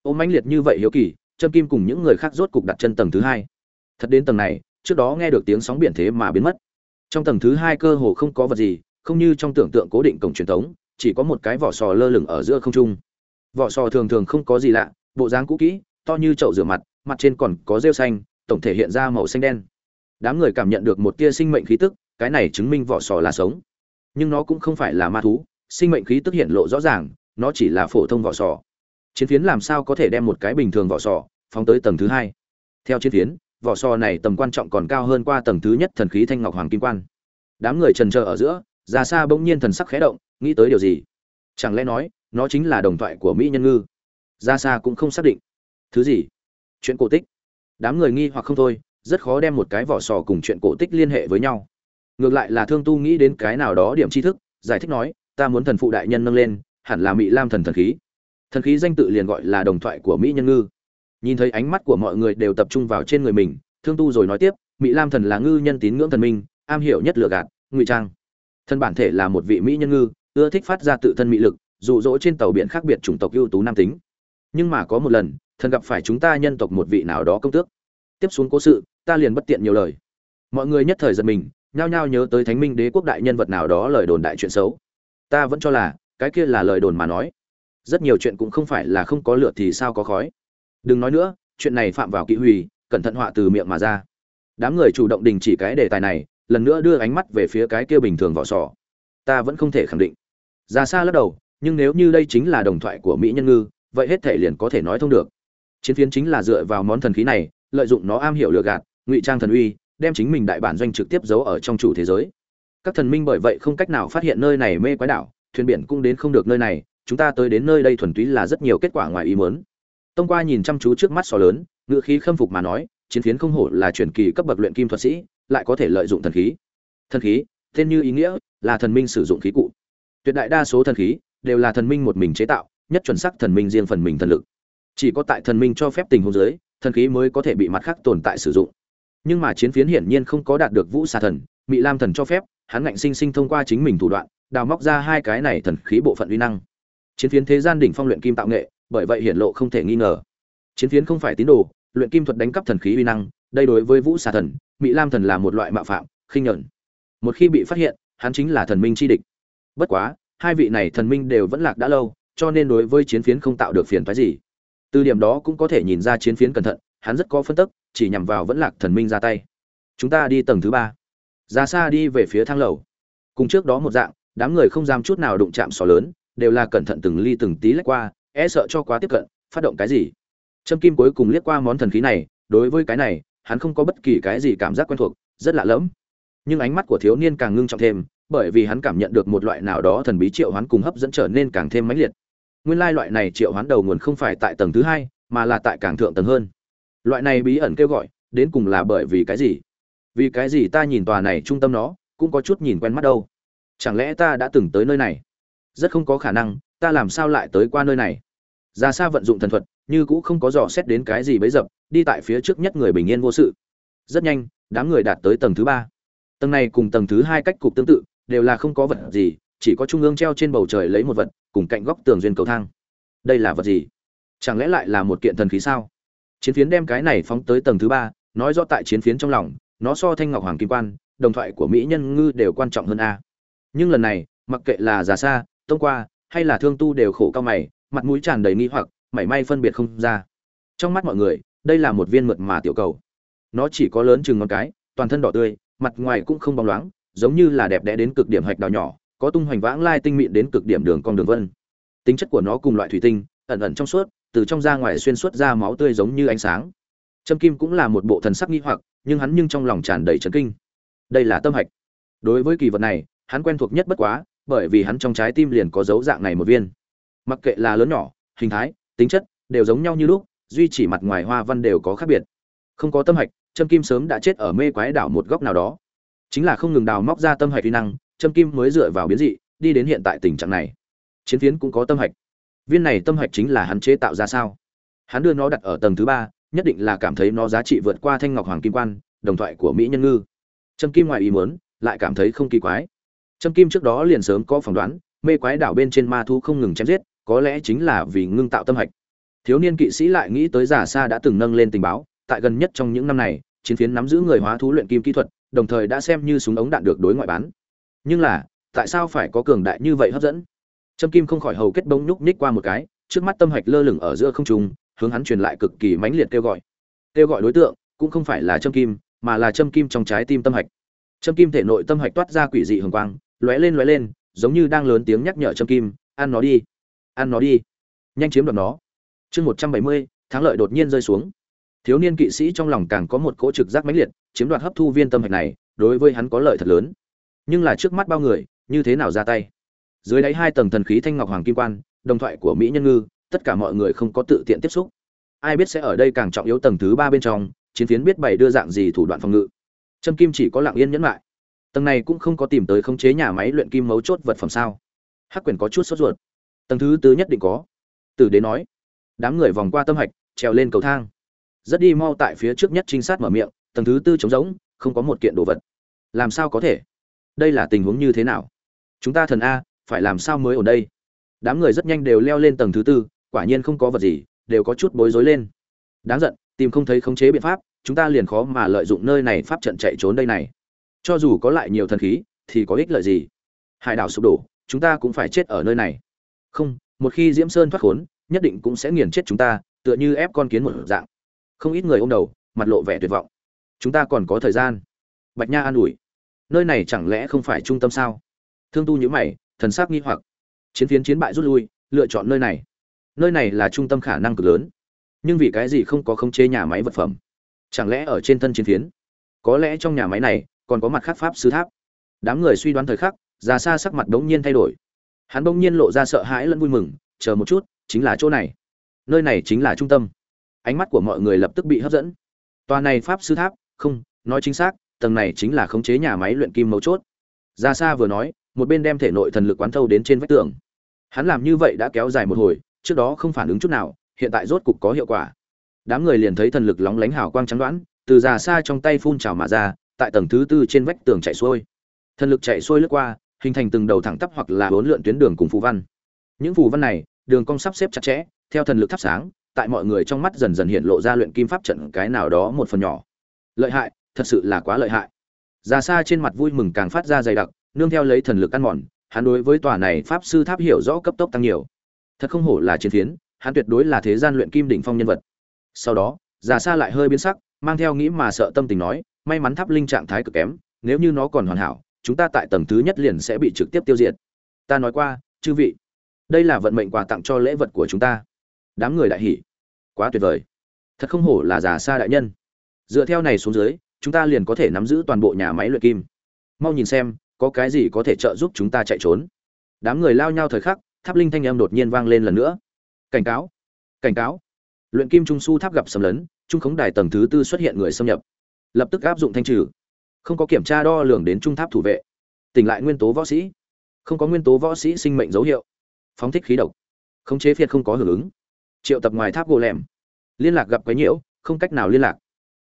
Ôm mãnh liệt như vậy hiếu kỳ, Trâm kim cùng những người khác rốt cục đặt chân tầng thứ hai. Thật đến tầng này, trước đó nghe được tiếng sóng biển thế mà biến mất. Trong tầng thứ hai cơ hồ không có vật gì, không như trong tưởng tượng cố định cổng truyền thống, chỉ có một cái vỏ sò lơ lửng ở giữa không trung. Vỏ sò thường thường không có gì lạ bộ dáng cũ kỹ, to như chậu rửa mặt mặt trên còn có rêu xanh, tổng thể hiện ra màu xanh đen. Đám người cảm nhận được một tia sinh mệnh khí tức, cái này chứng minh vỏ sò là sống. Nhưng nó cũng không phải là ma thú, sinh mệnh khí tức hiện lộ rõ ràng, nó chỉ là phổ thông vỏ sò. Chiến phiến làm sao có thể đem một cái bình thường vỏ sò phóng tới tầng thứ hai? Theo chiến phiến, vỏ sò này tầm quan trọng còn cao hơn qua tầng thứ nhất thần khí thanh ngọc hoàng kim quan. Đám người trần trờ ở giữa, ra xa bỗng nhiên thần sắc khẽ động, nghĩ tới điều gì? Chẳng lẽ nói, nó chính là đồng thoại của mỹ nhân ngư? Ra xa cũng không xác định. Thứ gì? Chuyện cổ tích. Đám người nghi hoặc không thôi, rất khó đem một cái vỏ sò cùng chuyện cổ tích liên hệ với nhau. Ngược lại là thương tu nghĩ đến cái nào đó điểm tri thức, giải thích nói, ta muốn thần phụ đại nhân nâng lên, hẳn là mỹ lam thần thần khí. Thần khí danh tự liền gọi là đồng thoại của mỹ nhân ngư. Nhìn thấy ánh mắt của mọi người đều tập trung vào trên người mình, thương tu rồi nói tiếp mỹ lam thần là ngư nhân tín ngưỡng thần minh, am hiểu nhất lừa gạt, ngụy trang. Thân bản thể là một vị mỹ nhân ngư, ưa thích phát ra tự thân mỹ lực, dụ dỗ trên tàu biển khác biệt chủng tộc ưu tú nam tính nhưng mà có một lần, thần gặp phải chúng ta nhân tộc một vị nào đó công tước. Tiếp xuống cố sự, ta liền bất tiện nhiều lời. Mọi người nhất thời giật mình, nhao nhao nhớ tới thánh minh đế quốc đại nhân vật nào đó lời đồn đại chuyện xấu. Ta vẫn cho là, cái kia là lời đồn mà nói. Rất nhiều chuyện cũng không phải là không có lửa thì sao có khói. Đừng nói nữa, chuyện này phạm vào kỵ hủy, cẩn thận họa từ miệng mà ra. Đám người chủ động đình chỉ cái đề tài này, lần nữa đưa ánh mắt về phía cái kia bình thường vỏ sò. Ta vẫn không thể khẳng định. Ra xa lắc đầu, nhưng nếu như đây chính là đồng thoại của mỹ nhân ngư vậy hết thể liền có thể nói thông được. Chiến phiến chính là dựa vào món thần khí này, lợi dụng nó am hiểu lừa gạt, ngụy trang thần uy, đem chính mình đại bản doanh trực tiếp giấu ở trong chủ thế giới. Các thần minh bởi vậy không cách nào phát hiện nơi này mê quái đảo, thuyền biển cũng đến không được nơi này, chúng ta tới đến nơi đây thuần túy là rất nhiều kết quả ngoài ý muốn. Tông qua nhìn chăm chú trước mắt sò lớn ngựa khí khâm phục mà nói, chiến phiến không hổ là truyền kỳ cấp bậc luyện kim thuật sĩ, lại có thể lợi dụng thần khí. Thần khí, tên như ý nghĩa, là thần minh sử dụng khí cụ. Tuyệt đại đa số thần khí, đều là thần minh một mình chế tạo nhất chuẩn xác thần minh riêng phần mình thần lực. Chỉ có tại thần minh cho phép tình huống giới thần khí mới có thể bị mặt khác tồn tại sử dụng. Nhưng mà chiến phiến hiển nhiên không có đạt được vũ xà thần mỹ lam thần cho phép, hắn ngạnh sinh sinh thông qua chính mình thủ đoạn, đào móc ra hai cái này thần khí bộ phận uy năng. Chiến phiến thế gian đỉnh phong luyện kim tạo nghệ, bởi vậy hiển lộ không thể nghi ngờ. Chiến phiến không phải tín đồ, luyện kim thuật đánh cắp thần khí uy năng, đây đối với vũ xà thần mỹ lam thần là một loại mạo phạm, khinh nhẫn. Một khi bị phát hiện, hắn chính là thần minh chi địch. Bất quá, hai vị này thần minh đều vẫn lạc đã lâu cho nên đối với chiến phiến không tạo được phiền phức gì. Từ điểm đó cũng có thể nhìn ra chiến phiến cẩn thận, hắn rất có phân tức, chỉ nhằm vào vẫn lạc thần minh ra tay. Chúng ta đi tầng thứ ba. Ra xa đi về phía thang lầu. Cùng trước đó một dạng, đám người không dám chút nào đụng chạm sò lớn, đều là cẩn thận từng ly từng tí lách qua e sợ cho quá tiếp cận, phát động cái gì. Trâm kim cuối cùng liếc qua món thần khí này, đối với cái này, hắn không có bất kỳ cái gì cảm giác quen thuộc, rất lạ lẫm. Nhưng ánh mắt của thiếu niên càng ngưng trọng thêm, bởi vì hắn cảm nhận được một loại nào đó thần bí triệu hoán cùng hấp dẫn trở nên càng thêm mãnh liệt nguyên lai loại này triệu hoán đầu nguồn không phải tại tầng thứ hai, mà là tại càng thượng tầng hơn. Loại này bí ẩn kêu gọi, đến cùng là bởi vì cái gì? Vì cái gì ta nhìn tòa này trung tâm nó, cũng có chút nhìn quen mắt đâu? Chẳng lẽ ta đã từng tới nơi này? Rất không có khả năng, ta làm sao lại tới qua nơi này? Ra xa vận dụng thần thuật, như cũng không có dò xét đến cái gì bấy dập, đi tại phía trước nhất người bình yên vô sự. Rất nhanh, đám người đạt tới tầng thứ ba. Tầng này cùng tầng thứ hai cách cục tương tự, đều là không có vật gì, chỉ có trung ương treo trên bầu trời lấy một vật cùng cạnh góc tường duyên cầu thang. Đây là vật gì? Chẳng lẽ lại là một kiện thần khí sao? Chiến phiến đem cái này phóng tới tầng thứ ba, nói rõ tại chiến phiến trong lòng, nó so thanh ngọc hoàng kim quan, đồng thoại của mỹ nhân ngư đều quan trọng hơn a. Nhưng lần này, mặc kệ là già xa, tông qua, hay là thương tu đều khổ cao mày, mặt mũi tràn đầy nghi hoặc, mảy may phân biệt không ra. Trong mắt mọi người, đây là một viên mượt mà tiểu cầu. Nó chỉ có lớn chừng ngón cái, toàn thân đỏ tươi, mặt ngoài cũng không bóng loáng, giống như là đẹp đẽ đến cực điểm hạch đào nhỏ có tung hoành vãng lai tinh mịn đến cực điểm đường cong đường vân. Tính chất của nó cùng loại thủy tinh, ẩn ẩn trong suốt, từ trong ra ngoài xuyên suốt ra máu tươi giống như ánh sáng. Trâm kim cũng là một bộ thần sắc nghi hoặc, nhưng hắn nhưng trong lòng tràn đầy trấn kinh. Đây là tâm hạch. Đối với kỳ vật này, hắn quen thuộc nhất bất quá, bởi vì hắn trong trái tim liền có dấu dạng này một viên. Mặc kệ là lớn nhỏ, hình thái, tính chất, đều giống nhau như lúc, duy chỉ mặt ngoài hoa văn đều có khác biệt. Không có tâm hạch, trâm kim sớm đã chết ở mê quái đảo một góc nào đó. Chính là không ngừng đào móc ra tâm hạch uy năng trâm kim mới dựa vào biến dị, đi đến hiện tại tình trạng này. Chiến phiến cũng có tâm hạch. Viên này tâm hạch chính là hắn chế tạo ra sao? Hắn đưa nó đặt ở tầng thứ ba, nhất định là cảm thấy nó giá trị vượt qua thanh ngọc hoàng kim quan, đồng thoại của mỹ nhân ngư. Trâm kim ngoài ý muốn, lại cảm thấy không kỳ quái. Trâm kim trước đó liền sớm có phỏng đoán, mê quái đảo bên trên ma thu không ngừng chém giết, có lẽ chính là vì ngưng tạo tâm hạch. Thiếu niên kỵ sĩ lại nghĩ tới giả sa đã từng nâng lên tình báo, tại gần nhất trong những năm này, chiến phiến nắm giữ người hóa thú luyện kim kỹ thuật, đồng thời đã xem như súng ống đạn được đối ngoại bán nhưng là, tại sao phải có cường đại như vậy hấp dẫn? Trâm kim không khỏi hầu kết bông nhúc nhích qua một cái, trước mắt tâm hạch lơ lửng ở giữa không trung, hướng hắn truyền lại cực kỳ mãnh liệt kêu gọi. Kêu gọi đối tượng, cũng không phải là trâm kim, mà là trâm kim trong trái tim tâm hạch. Trâm kim thể nội tâm hạch toát ra quỷ dị hường quang, lóe lên lóe lên, giống như đang lớn tiếng nhắc nhở trâm kim, ăn nó đi, ăn nó đi. Nhanh chiếm đoạt nó. Chương một trăm bảy mươi, thắng lợi đột nhiên rơi xuống. Thiếu niên kỵ sĩ trong lòng càng có một cỗ trực giác mãnh liệt, chiếm đoạt hấp thu viên tâm hạch này, đối với hắn có lợi thật lớn nhưng là trước mắt bao người, như thế nào ra tay? Dưới đáy hai tầng thần khí thanh ngọc hoàng kim quan, đồng thoại của mỹ nhân ngư, tất cả mọi người không có tự tiện tiếp xúc. Ai biết sẽ ở đây càng trọng yếu tầng thứ ba bên trong, chiến phiến biết bày đưa dạng gì thủ đoạn phòng ngự. Trâm kim chỉ có lặng yên nhẫn lại. Tầng này cũng không có tìm tới khống chế nhà máy luyện kim mấu chốt vật phẩm sao? Hắc quyền có chút sốt ruột. Tầng thứ tư nhất định có. Tử đế nói. Đám người vòng qua tâm hạch, trèo lên cầu thang. Rất đi mau tại phía trước nhất trinh sát mở miệng, tầng thứ tư trống rỗng, không có một kiện đồ vật. Làm sao có thể? Đây là tình huống như thế nào? Chúng ta thần a, phải làm sao mới ở đây? Đám người rất nhanh đều leo lên tầng thứ tư, quả nhiên không có vật gì, đều có chút bối rối lên. Đáng giận, tìm không thấy khống chế biện pháp, chúng ta liền khó mà lợi dụng nơi này pháp trận chạy trốn đây này. Cho dù có lại nhiều thần khí, thì có ích lợi gì? Hải đảo sụp đổ, chúng ta cũng phải chết ở nơi này. Không, một khi diễm sơn thoát khốn, nhất định cũng sẽ nghiền chết chúng ta, tựa như ép con kiến một dạng. Không ít người ôm đầu, mặt lộ vẻ tuyệt vọng. Chúng ta còn có thời gian. Bạch nha an ủi nơi này chẳng lẽ không phải trung tâm sao? Thương tu nhữ mày, thần sắc nghi hoặc. Chiến phiến chiến bại rút lui, lựa chọn nơi này. Nơi này là trung tâm khả năng cực lớn. Nhưng vì cái gì không có khống chế nhà máy vật phẩm? Chẳng lẽ ở trên thân chiến phiến? Có lẽ trong nhà máy này còn có mặt khác pháp sư tháp. Đám người suy đoán thời khắc già xa sắc mặt đống nhiên thay đổi. Hắn bỗng nhiên lộ ra sợ hãi lẫn vui mừng, chờ một chút, chính là chỗ này. Nơi này chính là trung tâm. Ánh mắt của mọi người lập tức bị hấp dẫn. Tòa này pháp sư tháp? Không, nói chính xác tầng này chính là khống chế nhà máy luyện kim mấu chốt. Ra xa vừa nói, một bên đem thể nội thần lực quán thâu đến trên vách tường. Hắn làm như vậy đã kéo dài một hồi, trước đó không phản ứng chút nào, hiện tại rốt cục có hiệu quả. Đám người liền thấy thần lực lóng lánh hào quang trắng đoán từ Ra xa trong tay phun trào mà ra, tại tầng thứ tư trên vách tường chạy xuôi. Thần lực chạy xuôi lướt qua, hình thành từng đầu thẳng tắp hoặc là bốn lượn tuyến đường cùng phù văn. Những phù văn này, đường cong sắp xếp chặt chẽ, theo thần lực thắp sáng, tại mọi người trong mắt dần dần hiện lộ ra luyện kim pháp trận cái nào đó một phần nhỏ. Lợi hại thật sự là quá lợi hại. Già xa trên mặt vui mừng càng phát ra dày đặc, nương theo lấy thần lực ăn mòn, hắn đối với tòa này pháp sư tháp hiểu rõ cấp tốc tăng nhiều. Thật không hổ là chiến phiến, hắn tuyệt đối là thế gian luyện kim đỉnh phong nhân vật. Sau đó, già xa lại hơi biến sắc, mang theo nghĩ mà sợ tâm tình nói, may mắn tháp linh trạng thái cực kém, nếu như nó còn hoàn hảo, chúng ta tại tầng thứ nhất liền sẽ bị trực tiếp tiêu diệt. Ta nói qua, chư vị, đây là vận mệnh quà tặng cho lễ vật của chúng ta. Đám người đại hỉ. Quá tuyệt vời. Thật không hổ là già xa đại nhân. Dựa theo này xuống dưới chúng ta liền có thể nắm giữ toàn bộ nhà máy luyện kim. Mau nhìn xem, có cái gì có thể trợ giúp chúng ta chạy trốn. Đám người lao nhau thời khắc, tháp linh thanh âm đột nhiên vang lên lần nữa. Cảnh cáo cảnh cáo. Luyện kim trung su tháp gặp xâm lấn, trung khống đài tầng thứ tư xuất hiện người xâm nhập. Lập tức áp dụng thanh trừ. Không có kiểm tra đo lường đến trung tháp thủ vệ. Tỉnh lại nguyên tố võ sĩ. Không có nguyên tố võ sĩ sinh mệnh dấu hiệu. Phóng thích khí độc. Khống chế phiệt không có hưởng ứng. Triệu tập ngoài tháp gỗ lẻm liên lạc gặp quấy nhiễu, không cách nào liên lạc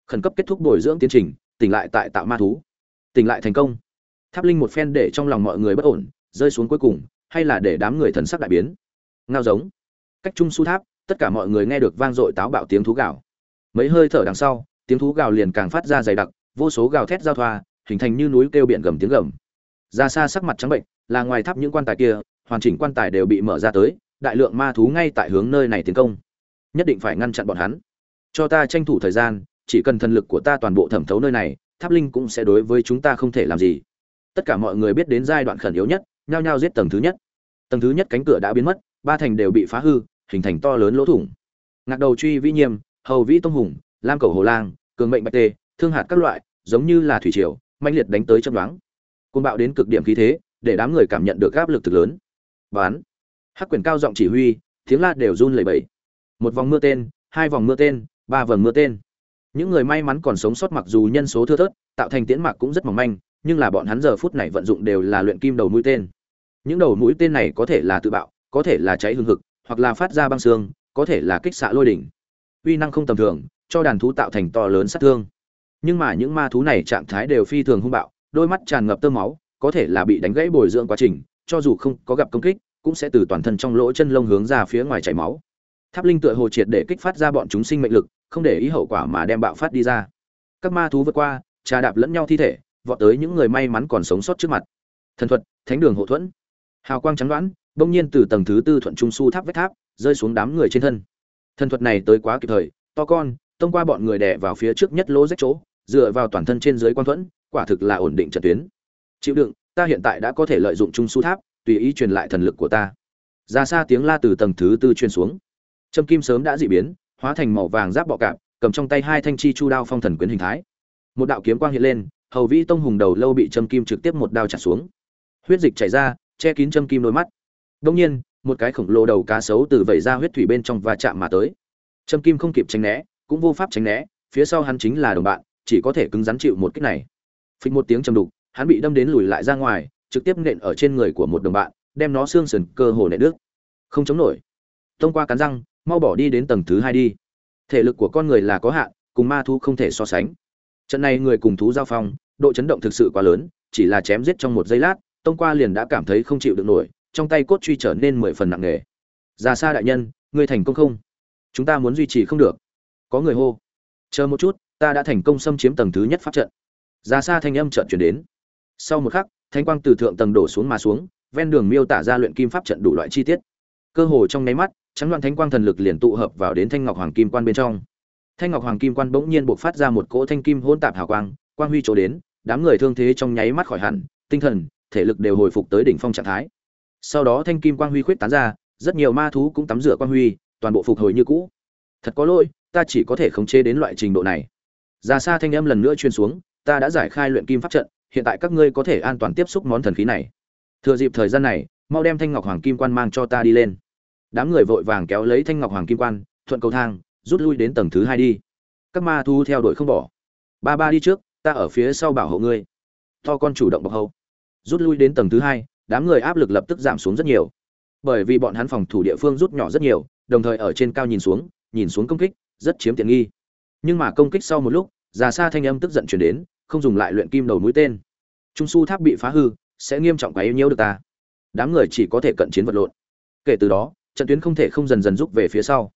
khẩn cấp kết thúc bồi dưỡng tiến trình, tỉnh lại tại tạo ma thú. Tỉnh lại thành công. Tháp linh một phen để trong lòng mọi người bất ổn, rơi xuống cuối cùng, hay là để đám người thần sắc đại biến? Ngao giống. Cách trung su tháp, tất cả mọi người nghe được vang dội táo bạo tiếng thú gào. Mấy hơi thở đằng sau, tiếng thú gào liền càng phát ra dày đặc, vô số gào thét giao thoa, hình thành như núi kêu biển gầm tiếng gầm. Ra xa sắc mặt trắng bệnh, là ngoài tháp những quan tài kia, hoàn chỉnh quan tài đều bị mở ra tới, đại lượng ma thú ngay tại hướng nơi này tiến công. Nhất định phải ngăn chặn bọn hắn. Cho ta tranh thủ thời gian chỉ cần thần lực của ta toàn bộ thẩm thấu nơi này, tháp linh cũng sẽ đối với chúng ta không thể làm gì. Tất cả mọi người biết đến giai đoạn khẩn yếu nhất, nhao nhao giết tầng thứ nhất. Tầng thứ nhất cánh cửa đã biến mất, ba thành đều bị phá hư, hình thành to lớn lỗ thủng. Ngạc đầu truy vĩ nhiêm hầu vĩ tông hùng, lam cầu hồ lang, cường mệnh bạch tê, thương hạt các loại, giống như là thủy triều, mãnh liệt đánh tới chấm đoán côn bạo đến cực điểm khí thế, để đám người cảm nhận được áp lực thực lớn. Bán hắc quyền cao giọng chỉ huy, tiếng la đều run lẩy bẩy. Một vòng mưa tên, hai vòng mưa tên, ba vòng mưa tên những người may mắn còn sống sót mặc dù nhân số thưa thớt, tạo thành tiễn mạc cũng rất mỏng manh, nhưng là bọn hắn giờ phút này vận dụng đều là luyện kim đầu mũi tên. Những đầu mũi tên này có thể là tự bạo, có thể là cháy hương hực, hoặc là phát ra băng xương, có thể là kích xạ lôi đỉnh. Uy năng không tầm thường, cho đàn thú tạo thành to lớn sát thương. Nhưng mà những ma thú này trạng thái đều phi thường hung bạo, đôi mắt tràn ngập tơ máu, có thể là bị đánh gãy bồi dưỡng quá trình, cho dù không có gặp công kích, cũng sẽ từ toàn thân trong lỗ chân lông hướng ra phía ngoài chảy máu tháp linh tựa hồ triệt để kích phát ra bọn chúng sinh mệnh lực, không để ý hậu quả mà đem bạo phát đi ra. Các ma thú vượt qua, trà đạp lẫn nhau thi thể, vọt tới những người may mắn còn sống sót trước mặt. Thần thuật, thánh đường hộ thuẫn. Hào quang chắn đoán, bỗng nhiên từ tầng thứ tư thuận trung su tháp vách tháp, rơi xuống đám người trên thân. Thần thuật này tới quá kịp thời, to con thông qua bọn người đè vào phía trước nhất lỗ rách chỗ, dựa vào toàn thân trên dưới quan thuẫn, quả thực là ổn định trận tuyến. Chịu đựng, ta hiện tại đã có thể lợi dụng trung su tháp, tùy ý truyền lại thần lực của ta. Ra xa tiếng la từ tầng thứ tư truyền xuống trâm kim sớm đã dị biến, hóa thành màu vàng giáp bọ cạp, cầm trong tay hai thanh chi chu đao phong thần quyến hình thái. Một đạo kiếm quang hiện lên, hầu vĩ tông hùng đầu lâu bị châm kim trực tiếp một đao chặt xuống. Huyết dịch chảy ra, che kín châm kim đôi mắt. Đông nhiên, một cái khổng lồ đầu cá sấu từ vẩy ra huyết thủy bên trong và chạm mà tới. Châm kim không kịp tránh né, cũng vô pháp tránh né, phía sau hắn chính là đồng bạn, chỉ có thể cứng rắn chịu một kích này. Phịch một tiếng trầm đục, hắn bị đâm đến lùi lại ra ngoài, trực tiếp nện ở trên người của một đồng bạn, đem nó xương sườn cơ hồ nện đứt. Không chống nổi. Thông qua cắn răng mau bỏ đi đến tầng thứ hai đi. Thể lực của con người là có hạn, cùng ma thú không thể so sánh. Trận này người cùng thú giao phong, độ chấn động thực sự quá lớn, chỉ là chém giết trong một giây lát, tông qua liền đã cảm thấy không chịu được nổi, trong tay cốt truy trở nên mười phần nặng nề. Ra xa đại nhân, ngươi thành công không? Chúng ta muốn duy trì không được. Có người hô. Chờ một chút, ta đã thành công xâm chiếm tầng thứ nhất pháp trận. Ra xa thanh âm trận chuyển đến. Sau một khắc thanh quang từ thượng tầng đổ xuống mà xuống, ven đường miêu tả ra luyện kim pháp trận đủ loại chi tiết. Cơ hồ trong nháy mắt trắng loạn thánh quang thần lực liền tụ hợp vào đến thanh ngọc hoàng kim quan bên trong. Thanh ngọc hoàng kim quan bỗng nhiên bộc phát ra một cỗ thanh kim hỗn tạp hào quang quang huy chỗ đến, đám người thương thế trong nháy mắt khỏi hẳn, tinh thần, thể lực đều hồi phục tới đỉnh phong trạng thái. Sau đó thanh kim quang huy khuyết tán ra, rất nhiều ma thú cũng tắm rửa quang huy, toàn bộ phục hồi như cũ. Thật có lỗi, ta chỉ có thể khống chế đến loại trình độ này. Ra xa thanh âm lần nữa truyền xuống, ta đã giải khai luyện kim pháp trận, hiện tại các ngươi có thể an toàn tiếp xúc món thần khí này. Thừa dịp thời gian này, mau đem thanh ngọc hoàng kim quan mang cho ta đi lên đám người vội vàng kéo lấy thanh ngọc hoàng kim quan, thuận cầu thang, rút lui đến tầng thứ hai đi. Các ma thu theo đuổi không bỏ. Ba ba đi trước, ta ở phía sau bảo hộ ngươi. To con chủ động bọc hậu rút lui đến tầng thứ hai, đám người áp lực lập tức giảm xuống rất nhiều. Bởi vì bọn hắn phòng thủ địa phương rút nhỏ rất nhiều, đồng thời ở trên cao nhìn xuống nhìn xuống công kích, rất chiếm tiện nghi. Nhưng mà công kích sau một lúc, già xa thanh âm tức giận chuyển đến, không dùng lại luyện kim đầu mũi tên. Trung su tháp bị phá hư, sẽ nghiêm trọng quá yêu nhiễu được ta. Đám người chỉ có thể cận chiến vật lộn. Kể từ đó trận tuyến không thể không dần dần rút về phía sau.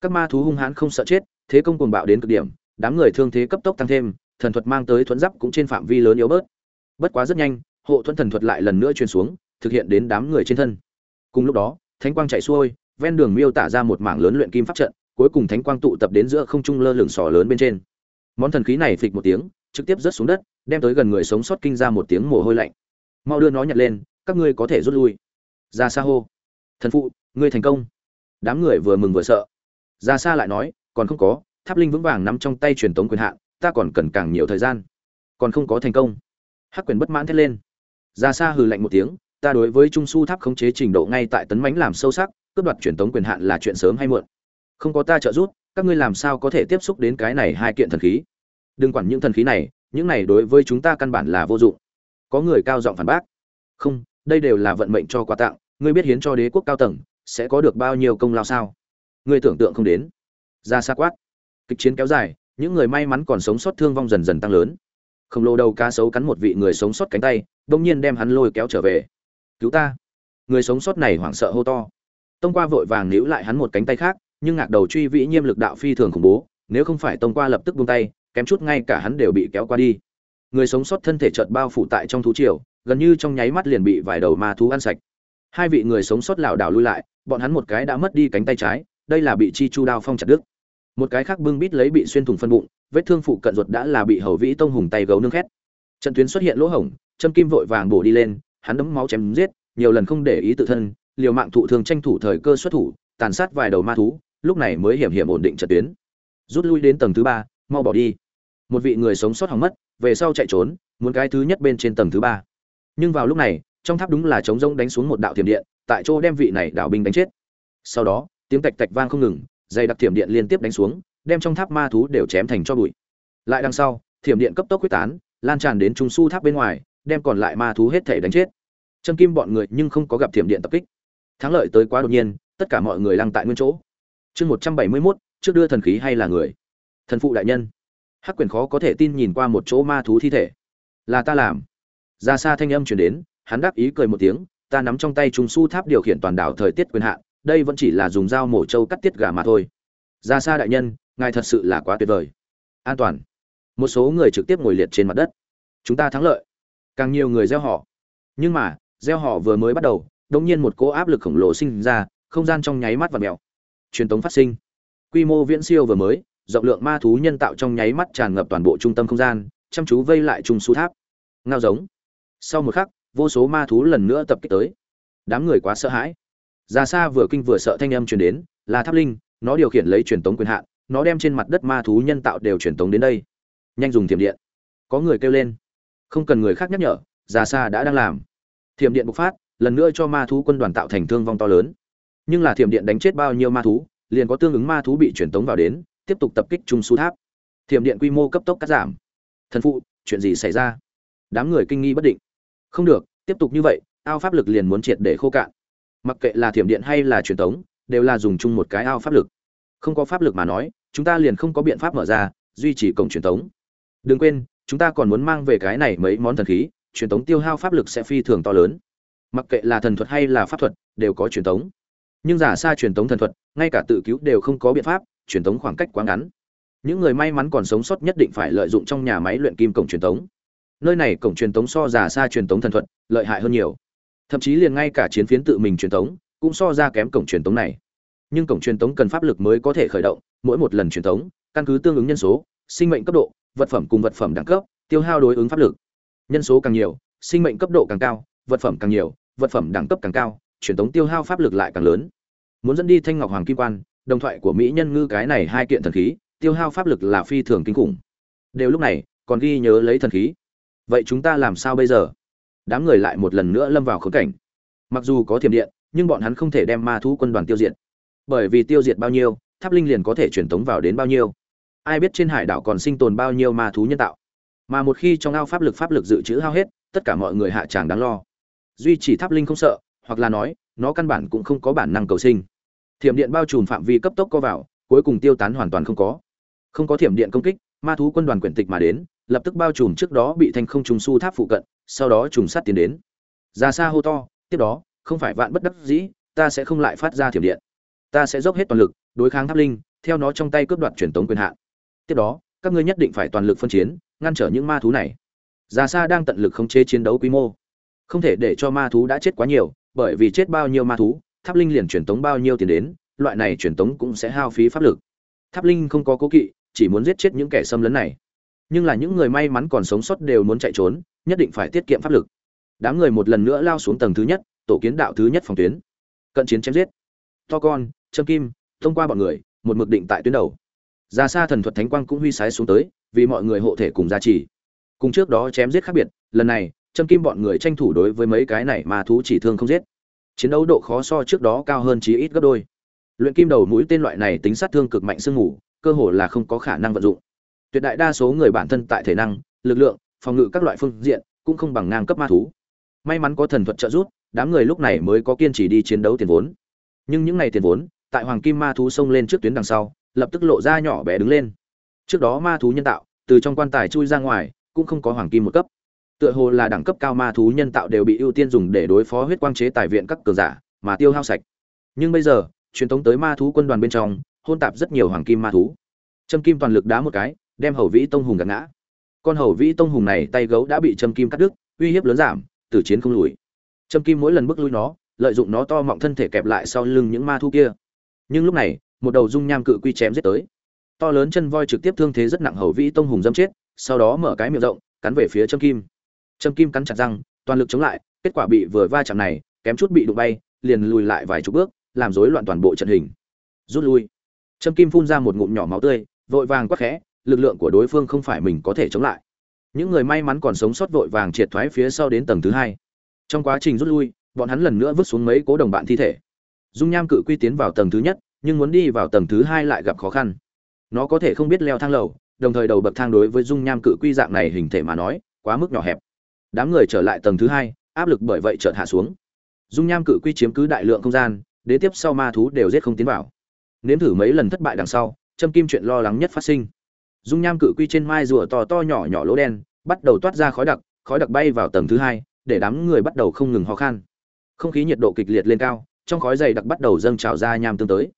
Các ma thú hung hãn không sợ chết, thế công cuồng bạo đến cực điểm, đám người thương thế cấp tốc tăng thêm, thần thuật mang tới thuẫn giáp cũng trên phạm vi lớn yếu bớt. Bất quá rất nhanh, hộ thuẫn thần thuật lại lần nữa truyền xuống, thực hiện đến đám người trên thân. Cùng lúc đó, thánh quang chạy xuôi, ven đường miêu tả ra một mảng lớn luyện kim pháp trận, cuối cùng thánh quang tụ tập đến giữa không trung lơ lửng sò lớn bên trên. Món thần khí này phịch một tiếng, trực tiếp rớt xuống đất, đem tới gần người sống sót kinh ra một tiếng mồ hôi lạnh. Mau đưa nó nhặt lên, các ngươi có thể rút lui. Ra xa hô. Thần phụ ngươi thành công. Đám người vừa mừng vừa sợ. Ra xa lại nói, còn không có, tháp linh vững vàng nắm trong tay truyền tống quyền hạn, ta còn cần càng nhiều thời gian. Còn không có thành công. Hắc quyền bất mãn thét lên. Ra xa hừ lạnh một tiếng, ta đối với trung su tháp khống chế trình độ ngay tại tấn mánh làm sâu sắc, cướp đoạt truyền tống quyền hạn là chuyện sớm hay muộn. Không có ta trợ giúp, các ngươi làm sao có thể tiếp xúc đến cái này hai kiện thần khí? Đừng quản những thần khí này, những này đối với chúng ta căn bản là vô dụng. Có người cao giọng phản bác. Không, đây đều là vận mệnh cho quà tặng, ngươi biết hiến cho đế quốc cao tầng sẽ có được bao nhiêu công lao sao? Người tưởng tượng không đến. Ra xa quát. Kịch chiến kéo dài, những người may mắn còn sống sót thương vong dần dần tăng lớn. Khổng lồ đầu cá sấu cắn một vị người sống sót cánh tay bỗng nhiên đem hắn lôi kéo trở về. Cứu ta. Người sống sót này hoảng sợ hô to. Tông qua vội vàng níu lại hắn một cánh tay khác, nhưng ngạc đầu truy vĩ nhiêm lực đạo phi thường khủng bố, nếu không phải tông qua lập tức buông tay, kém chút ngay cả hắn đều bị kéo qua đi. Người sống sót thân thể chợt bao phủ tại trong thú triều, gần như trong nháy mắt liền bị vài đầu ma thú ăn sạch. Hai vị người sống sót lảo đảo lui lại bọn hắn một cái đã mất đi cánh tay trái, đây là bị chi chu đao phong chặt đứt. Một cái khác bưng bít lấy bị xuyên thủng phân bụng, vết thương phụ cận ruột đã là bị hầu vĩ tông hùng tay gấu nương khét. Trận tuyến xuất hiện lỗ hổng châm kim vội vàng bổ đi lên, hắn đấm máu chém giết, nhiều lần không để ý tự thân, liều mạng thụ thường tranh thủ thời cơ xuất thủ, tàn sát vài đầu ma thú, lúc này mới hiểm hiểm ổn định trận tuyến. Rút lui đến tầng thứ ba, mau bỏ đi. Một vị người sống sót hỏng mất, về sau chạy trốn, muốn cái thứ nhất bên trên tầng thứ ba. Nhưng vào lúc này, trong tháp đúng là trống rông đánh xuống một đạo thiểm điện tại chỗ đem vị này đạo binh đánh chết. Sau đó, tiếng tạch tạch vang không ngừng, dày đặc thiểm điện liên tiếp đánh xuống, đem trong tháp ma thú đều chém thành cho bụi. Lại đằng sau, thiểm điện cấp tốc quyết tán, lan tràn đến trung su tháp bên ngoài, đem còn lại ma thú hết thể đánh chết. Chân kim bọn người nhưng không có gặp thiểm điện tập kích. Thắng lợi tới quá đột nhiên, tất cả mọi người lăng tại nguyên chỗ. Chương một trăm bảy mươi mốt, trước đưa thần khí hay là người? Thần phụ đại nhân. Hắc quyền khó có thể tin nhìn qua một chỗ ma thú thi thể. Là ta làm. Ra xa thanh âm chuyển đến, hắn đáp ý cười một tiếng ta nắm trong tay trung su tháp điều khiển toàn đảo thời tiết quyền hạn, đây vẫn chỉ là dùng dao mổ trâu cắt tiết gà mà thôi. Ra xa đại nhân, ngài thật sự là quá tuyệt vời. An toàn. Một số người trực tiếp ngồi liệt trên mặt đất. Chúng ta thắng lợi. Càng nhiều người gieo họ. Nhưng mà, gieo họ vừa mới bắt đầu đột nhiên một cỗ áp lực khổng lồ sinh ra, không gian trong nháy mắt vặn mèo. Truyền tống phát sinh. Quy mô viễn siêu vừa mới, rộng lượng ma thú nhân tạo trong nháy mắt tràn ngập toàn bộ trung tâm không gian, chăm chú vây lại trung su tháp. Ngao giống. Sau một khắc vô số ma thú lần nữa tập kích tới. Đám người quá sợ hãi. Ra xa vừa kinh vừa sợ thanh âm truyền đến, là tháp linh, nó điều khiển lấy truyền tống quyền hạn, nó đem trên mặt đất ma thú nhân tạo đều truyền tống đến đây. Nhanh dùng thiểm điện. Có người kêu lên. Không cần người khác nhắc nhở ra xa đã đang làm. Thiểm điện bộc phát, lần nữa cho ma thú quân đoàn tạo thành thương vong to lớn. Nhưng là thiểm điện đánh chết bao nhiêu ma thú, liền có tương ứng ma thú bị truyền tống vào đến, tiếp tục tập kích trung su tháp. Thiểm điện quy mô cấp tốc cắt giảm. Thần phụ, chuyện gì xảy ra? Đám người kinh nghi bất định không được, tiếp tục như vậy, ao pháp lực liền muốn triệt để khô cạn. Mặc kệ là thiểm điện hay là truyền tống, đều là dùng chung một cái ao pháp lực. Không có pháp lực mà nói, chúng ta liền không có biện pháp mở ra, duy trì cổng truyền tống. Đừng quên, chúng ta còn muốn mang về cái này mấy món thần khí, truyền tống tiêu hao pháp lực sẽ phi thường to lớn. Mặc kệ là thần thuật hay là pháp thuật, đều có truyền tống. Nhưng giả xa truyền tống thần thuật, ngay cả tự cứu đều không có biện pháp, truyền tống khoảng cách quá ngắn. Những người may mắn còn sống sót nhất định phải lợi dụng trong nhà máy luyện kim cổng truyền tống nơi này cổng truyền tống so giả xa truyền tống thần thuật, lợi hại hơn nhiều. Thậm chí liền ngay cả chiến phiến tự mình truyền tống, cũng so ra kém cổng truyền tống này. Nhưng cổng truyền tống cần pháp lực mới có thể khởi động, mỗi một lần truyền tống, căn cứ tương ứng nhân số, sinh mệnh cấp độ, vật phẩm cùng vật phẩm đẳng cấp, tiêu hao đối ứng pháp lực. Nhân số càng nhiều, sinh mệnh cấp độ càng cao, vật phẩm càng nhiều, vật phẩm đẳng cấp càng cao, truyền tống tiêu hao pháp lực lại càng lớn. Muốn dẫn đi thanh ngọc hoàng kim quan, đồng thoại của mỹ nhân ngư cái này hai kiện thần khí, tiêu hao pháp lực là phi thường kinh khủng. Đều lúc này, còn ghi nhớ lấy thần khí vậy chúng ta làm sao bây giờ? Đám người lại một lần nữa lâm vào khốn cảnh. Mặc dù có thiểm điện, nhưng bọn hắn không thể đem ma thú quân đoàn tiêu diệt. Bởi vì tiêu diệt bao nhiêu, tháp linh liền có thể truyền tống vào đến bao nhiêu. Ai biết trên hải đảo còn sinh tồn bao nhiêu ma thú nhân tạo. Mà một khi trong ao pháp lực pháp lực dự trữ hao hết, tất cả mọi người hạ tràng đáng lo. Duy chỉ tháp linh không sợ, hoặc là nói, nó căn bản cũng không có bản năng cầu sinh. Thiểm điện bao trùm phạm vi cấp tốc co vào, cuối cùng tiêu tán hoàn toàn không có. Không có thiểm điện công kích, ma thú quân đoàn quyển tịch mà đến lập tức bao trùm trước đó bị thanh không trùng su tháp phụ cận, sau đó trùng sát tiến đến. Ra xa hô to, tiếp đó, không phải vạn bất đắc dĩ, ta sẽ không lại phát ra thiểm điện. Ta sẽ dốc hết toàn lực, đối kháng tháp linh, theo nó trong tay cướp đoạt truyền tống quyền hạn. Tiếp đó, các ngươi nhất định phải toàn lực phân chiến, ngăn trở những ma thú này. Ra xa đang tận lực khống chế chiến đấu quy mô. Không thể để cho ma thú đã chết quá nhiều, bởi vì chết bao nhiêu ma thú, tháp linh liền truyền tống bao nhiêu tiền đến, loại này truyền tống cũng sẽ hao phí pháp lực. Tháp linh không có cố kỵ, chỉ muốn giết chết những kẻ xâm lấn này nhưng là những người may mắn còn sống sót đều muốn chạy trốn, nhất định phải tiết kiệm pháp lực. Đám người một lần nữa lao xuống tầng thứ nhất, tổ kiến đạo thứ nhất phòng tuyến. Cận chiến chém giết. To con, châm kim, thông qua bọn người, một mực định tại tuyến đầu. Ra xa thần thuật thánh quang cũng huy sái xuống tới, vì mọi người hộ thể cùng gia trì. Cùng trước đó chém giết khác biệt, lần này, châm kim bọn người tranh thủ đối với mấy cái này mà thú chỉ thương không giết. Chiến đấu độ khó so trước đó cao hơn chí ít gấp đôi. Luyện kim đầu mũi tên loại này tính sát thương cực mạnh sương ngủ cơ hồ là không có khả năng vận dụng tuyệt đại đa số người bản thân tại thể năng, lực lượng, phòng ngự các loại phương diện cũng không bằng ngang cấp ma thú. May mắn có thần thuật trợ giúp, đám người lúc này mới có kiên trì đi chiến đấu tiền vốn. Nhưng những ngày tiền vốn, tại hoàng kim ma thú xông lên trước tuyến đằng sau, lập tức lộ ra nhỏ bé đứng lên. Trước đó ma thú nhân tạo, từ trong quan tài chui ra ngoài, cũng không có hoàng kim một cấp. Tựa hồ là đẳng cấp cao ma thú nhân tạo đều bị ưu tiên dùng để đối phó huyết quang chế tài viện các cường giả, mà tiêu hao sạch. Nhưng bây giờ, truyền thống tới ma thú quân đoàn bên trong, hôn tạp rất nhiều hoàng kim ma thú. Châm kim toàn lực đá một cái đem hầu vĩ tông hùng gạt ngã. Con hầu vĩ tông hùng này tay gấu đã bị châm kim cắt đứt, uy hiếp lớn giảm, tử chiến không lùi. Châm kim mỗi lần bước lui nó, lợi dụng nó to mọng thân thể kẹp lại sau lưng những ma thu kia. Nhưng lúc này, một đầu dung nham cự quy chém giết tới. To lớn chân voi trực tiếp thương thế rất nặng hầu vĩ tông hùng dâm chết, sau đó mở cái miệng rộng, cắn về phía châm kim. Châm kim cắn chặt răng, toàn lực chống lại, kết quả bị vừa va chạm này, kém chút bị đụng bay, liền lùi lại vài chục bước, làm rối loạn toàn bộ trận hình. Rút lui. Châm kim phun ra một ngụm nhỏ máu tươi, vội vàng quắc khẽ lực lượng của đối phương không phải mình có thể chống lại. Những người may mắn còn sống sót vội vàng triệt thoái phía sau đến tầng thứ hai. Trong quá trình rút lui, bọn hắn lần nữa vứt xuống mấy cố đồng bạn thi thể. Dung nham cự quy tiến vào tầng thứ nhất, nhưng muốn đi vào tầng thứ hai lại gặp khó khăn. Nó có thể không biết leo thang lầu, đồng thời đầu bậc thang đối với dung nham cự quy dạng này hình thể mà nói, quá mức nhỏ hẹp. Đám người trở lại tầng thứ hai, áp lực bởi vậy chợt hạ xuống. Dung nham cự quy chiếm cứ đại lượng không gian, đến tiếp sau ma thú đều giết không tiến vào. Nếm thử mấy lần thất bại đằng sau, châm kim chuyện lo lắng nhất phát sinh dung nham cự quy trên mai rùa to to nhỏ nhỏ lỗ đen, bắt đầu toát ra khói đặc khói đặc bay vào tầng thứ hai, để đám người bắt đầu không ngừng ho khan. Không khí nhiệt độ kịch liệt lên cao, trong khói dày đặc bắt đầu dâng trào ra nham tương tới.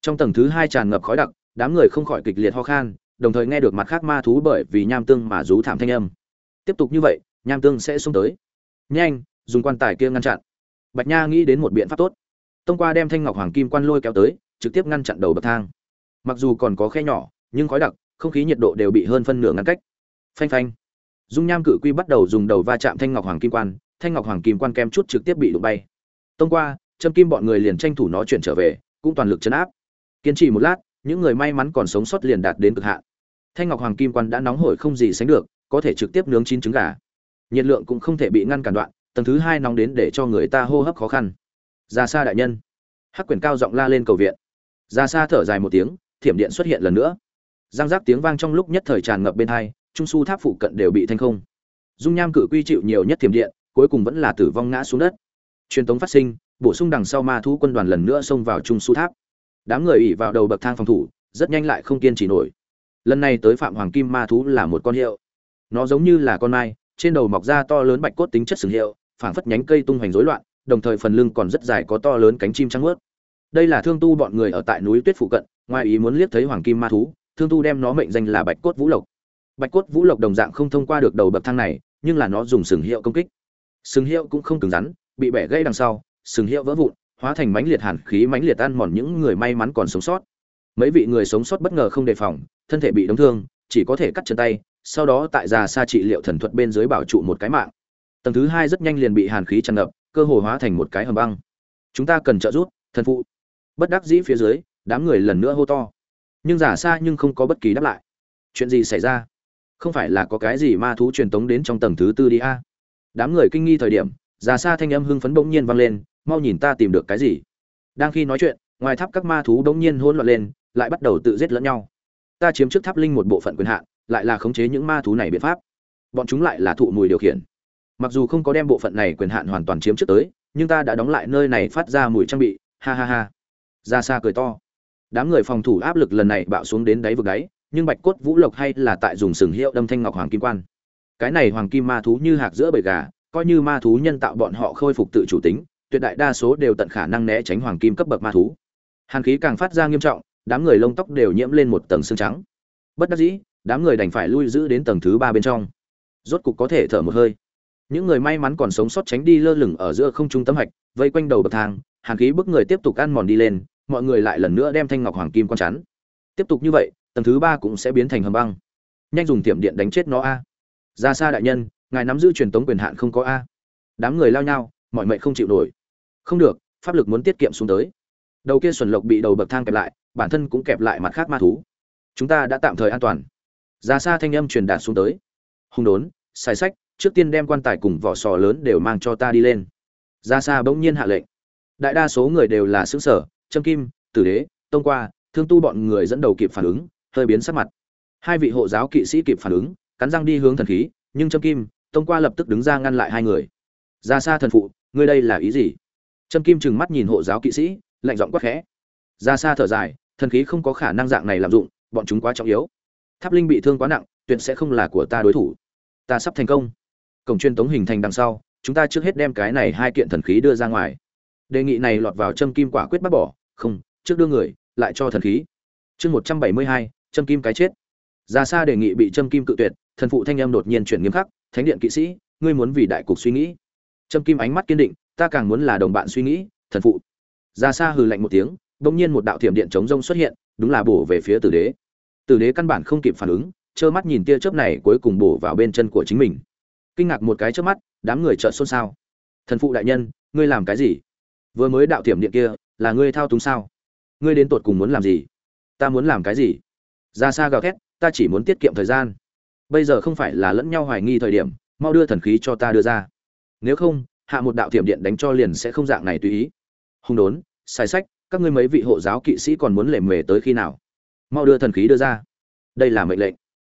Trong tầng thứ hai tràn ngập khói đặc, đám người không khỏi kịch liệt ho khan, đồng thời nghe được mặt khác ma thú bởi vì nham tương mà rú thảm thanh âm. Tiếp tục như vậy, nham tương sẽ xuống tới. Nhanh, dùng quan tài kia ngăn chặn. Bạch nha nghĩ đến một biện pháp tốt. Tông qua đem thanh ngọc hoàng kim quan lôi kéo tới, trực tiếp ngăn chặn đầu bậc thang. Mặc dù còn có khe nhỏ, nhưng khói đặc không khí nhiệt độ đều bị hơn phân nửa ngăn cách. Phanh phanh. Dung nham cự quy bắt đầu dùng đầu va chạm thanh ngọc hoàng kim quan, thanh ngọc hoàng kim quan kem chút trực tiếp bị đụng bay. Tông qua châm kim bọn người liền tranh thủ nó chuyển trở về, cũng toàn lực chấn áp. Kiên trì một lát, những người may mắn còn sống sót liền đạt đến cực hạn. Thanh ngọc hoàng kim quan đã nóng hổi không gì sánh được, có thể trực tiếp nướng chín trứng gà. Nhiệt lượng cũng không thể bị ngăn cản đoạn, tầng thứ hai nóng đến để cho người ta hô hấp khó khăn. Ra xa đại nhân. Hắc quyền cao giọng la lên cầu viện. Ra xa thở dài một tiếng, thiểm điện xuất hiện lần nữa giang giác tiếng vang trong lúc nhất thời tràn ngập bên hai, trung su tháp phụ cận đều bị thanh không. Dung nham cự quy chịu nhiều nhất thiểm điện, cuối cùng vẫn là tử vong ngã xuống đất. Truyền tống phát sinh, bổ sung đằng sau ma thú quân đoàn lần nữa xông vào trung su tháp. Đám người ỉ vào đầu bậc thang phòng thủ, rất nhanh lại không kiên trì nổi. Lần này tới phạm hoàng kim ma thú là một con hiệu. Nó giống như là con mai, trên đầu mọc ra to lớn bạch cốt tính chất sừng hiệu, phảng phất nhánh cây tung hoành rối loạn, đồng thời phần lưng còn rất dài có to lớn cánh chim trắng ướt đây là thương tu bọn người ở tại núi tuyết phụ cận, ngoài ý muốn liếc thấy hoàng kim ma thú thương tu đem nó mệnh danh là bạch cốt vũ lộc. Bạch cốt vũ lộc đồng dạng không thông qua được đầu bậc thang này, nhưng là nó dùng sừng hiệu công kích. Sừng hiệu cũng không cứng rắn, bị bẻ gãy đằng sau, sừng hiệu vỡ vụn, hóa thành mánh liệt hàn khí mánh liệt ăn mòn những người may mắn còn sống sót. Mấy vị người sống sót bất ngờ không đề phòng, thân thể bị đóng thương, chỉ có thể cắt chân tay, sau đó tại già xa trị liệu thần thuật bên dưới bảo trụ một cái mạng. Tầng thứ hai rất nhanh liền bị hàn khí tràn ngập, cơ hồ hóa thành một cái hầm băng. Chúng ta cần trợ giúp, thần phụ. Bất đắc dĩ phía dưới, đám người lần nữa hô to nhưng giả xa nhưng không có bất kỳ đáp lại. Chuyện gì xảy ra? Không phải là có cái gì ma thú truyền tống đến trong tầng thứ tư đi a? Đám người kinh nghi thời điểm, giả xa thanh âm hưng phấn bỗng nhiên vang lên, mau nhìn ta tìm được cái gì? Đang khi nói chuyện, ngoài tháp các ma thú bỗng nhiên hỗn loạn lên, lại bắt đầu tự giết lẫn nhau. Ta chiếm trước tháp linh một bộ phận quyền hạn, lại là khống chế những ma thú này biện pháp. Bọn chúng lại là thụ mùi điều khiển. Mặc dù không có đem bộ phận này quyền hạn hoàn toàn chiếm trước tới, nhưng ta đã đóng lại nơi này phát ra mùi trang bị. Ha ha ha. Ra xa cười to đám người phòng thủ áp lực lần này bạo xuống đến đáy vực đáy, nhưng bạch cốt vũ lộc hay là tại dùng sừng hiệu đâm thanh ngọc hoàng kim quan. Cái này hoàng kim ma thú như hạc giữa bầy gà, coi như ma thú nhân tạo bọn họ khôi phục tự chủ tính, tuyệt đại đa số đều tận khả năng né tránh hoàng kim cấp bậc ma thú. Hàn khí càng phát ra nghiêm trọng, đám người lông tóc đều nhiễm lên một tầng xương trắng. Bất đắc dĩ, đám người đành phải lui giữ đến tầng thứ ba bên trong. Rốt cục có thể thở một hơi. Những người may mắn còn sống sót tránh đi lơ lửng ở giữa không trung tâm hạch, vây quanh đầu bậc thang, hàn khí bức người tiếp tục ăn mòn đi lên mọi người lại lần nữa đem thanh ngọc hoàng kim quan chắn. Tiếp tục như vậy, tầng thứ ba cũng sẽ biến thành hầm băng. Nhanh dùng tiệm điện đánh chết nó a. Ra xa đại nhân, ngài nắm giữ truyền tống quyền hạn không có a. Đám người lao nhau, mọi mệnh không chịu nổi. Không được, pháp lực muốn tiết kiệm xuống tới. Đầu kia xuẩn lộc bị đầu bậc thang kẹp lại, bản thân cũng kẹp lại mặt khác ma thú. Chúng ta đã tạm thời an toàn. Ra xa thanh âm truyền đạt xuống tới. Hung đốn xài sách, trước tiên đem quan tài cùng vỏ sò lớn đều mang cho ta đi lên. Ra xa bỗng nhiên hạ lệnh. Đại đa số người đều là xứ sở trâm kim, tử đế, tông qua, thương tu bọn người dẫn đầu kịp phản ứng, hơi biến sắc mặt. Hai vị hộ giáo kỵ sĩ kịp phản ứng, cắn răng đi hướng thần khí, nhưng trâm kim, tông qua lập tức đứng ra ngăn lại hai người. Ra xa thần phụ, ngươi đây là ý gì? Trâm kim trừng mắt nhìn hộ giáo kỵ sĩ, lạnh giọng quát khẽ. Ra xa thở dài, thần khí không có khả năng dạng này làm dụng, bọn chúng quá trọng yếu. Tháp linh bị thương quá nặng, tuyệt sẽ không là của ta đối thủ. Ta sắp thành công. Cổng truyền tống hình thành đằng sau, chúng ta trước hết đem cái này hai kiện thần khí đưa ra ngoài. Đề nghị này lọt vào châm kim quả quyết bác bỏ không, trước đưa người, lại cho thần khí. Chương một trăm bảy mươi hai, châm kim cái chết. Ra xa đề nghị bị châm kim cự tuyệt, thần phụ thanh em đột nhiên chuyển nghiêm khắc, thánh điện kỵ sĩ, ngươi muốn vì đại cục suy nghĩ. Châm kim ánh mắt kiên định, ta càng muốn là đồng bạn suy nghĩ, thần phụ. Ra xa hừ lạnh một tiếng, bỗng nhiên một đạo thiểm điện chống rông xuất hiện, đúng là bổ về phía tử đế. Tử đế căn bản không kịp phản ứng, trơ mắt nhìn tia chớp này cuối cùng bổ vào bên chân của chính mình. Kinh ngạc một cái trước mắt, đám người trợn xôn xao. Thần phụ đại nhân, ngươi làm cái gì? Vừa mới đạo thiểm điện kia là ngươi thao túng sao? Ngươi đến tột cùng muốn làm gì? Ta muốn làm cái gì? Ra xa gào thét, ta chỉ muốn tiết kiệm thời gian. Bây giờ không phải là lẫn nhau hoài nghi thời điểm, mau đưa thần khí cho ta đưa ra. Nếu không, hạ một đạo thiểm điện đánh cho liền sẽ không dạng này tùy ý. Hung đốn, sai sách, các ngươi mấy vị hộ giáo kỵ sĩ còn muốn lề mề tới khi nào? Mau đưa thần khí đưa ra. Đây là mệnh lệnh.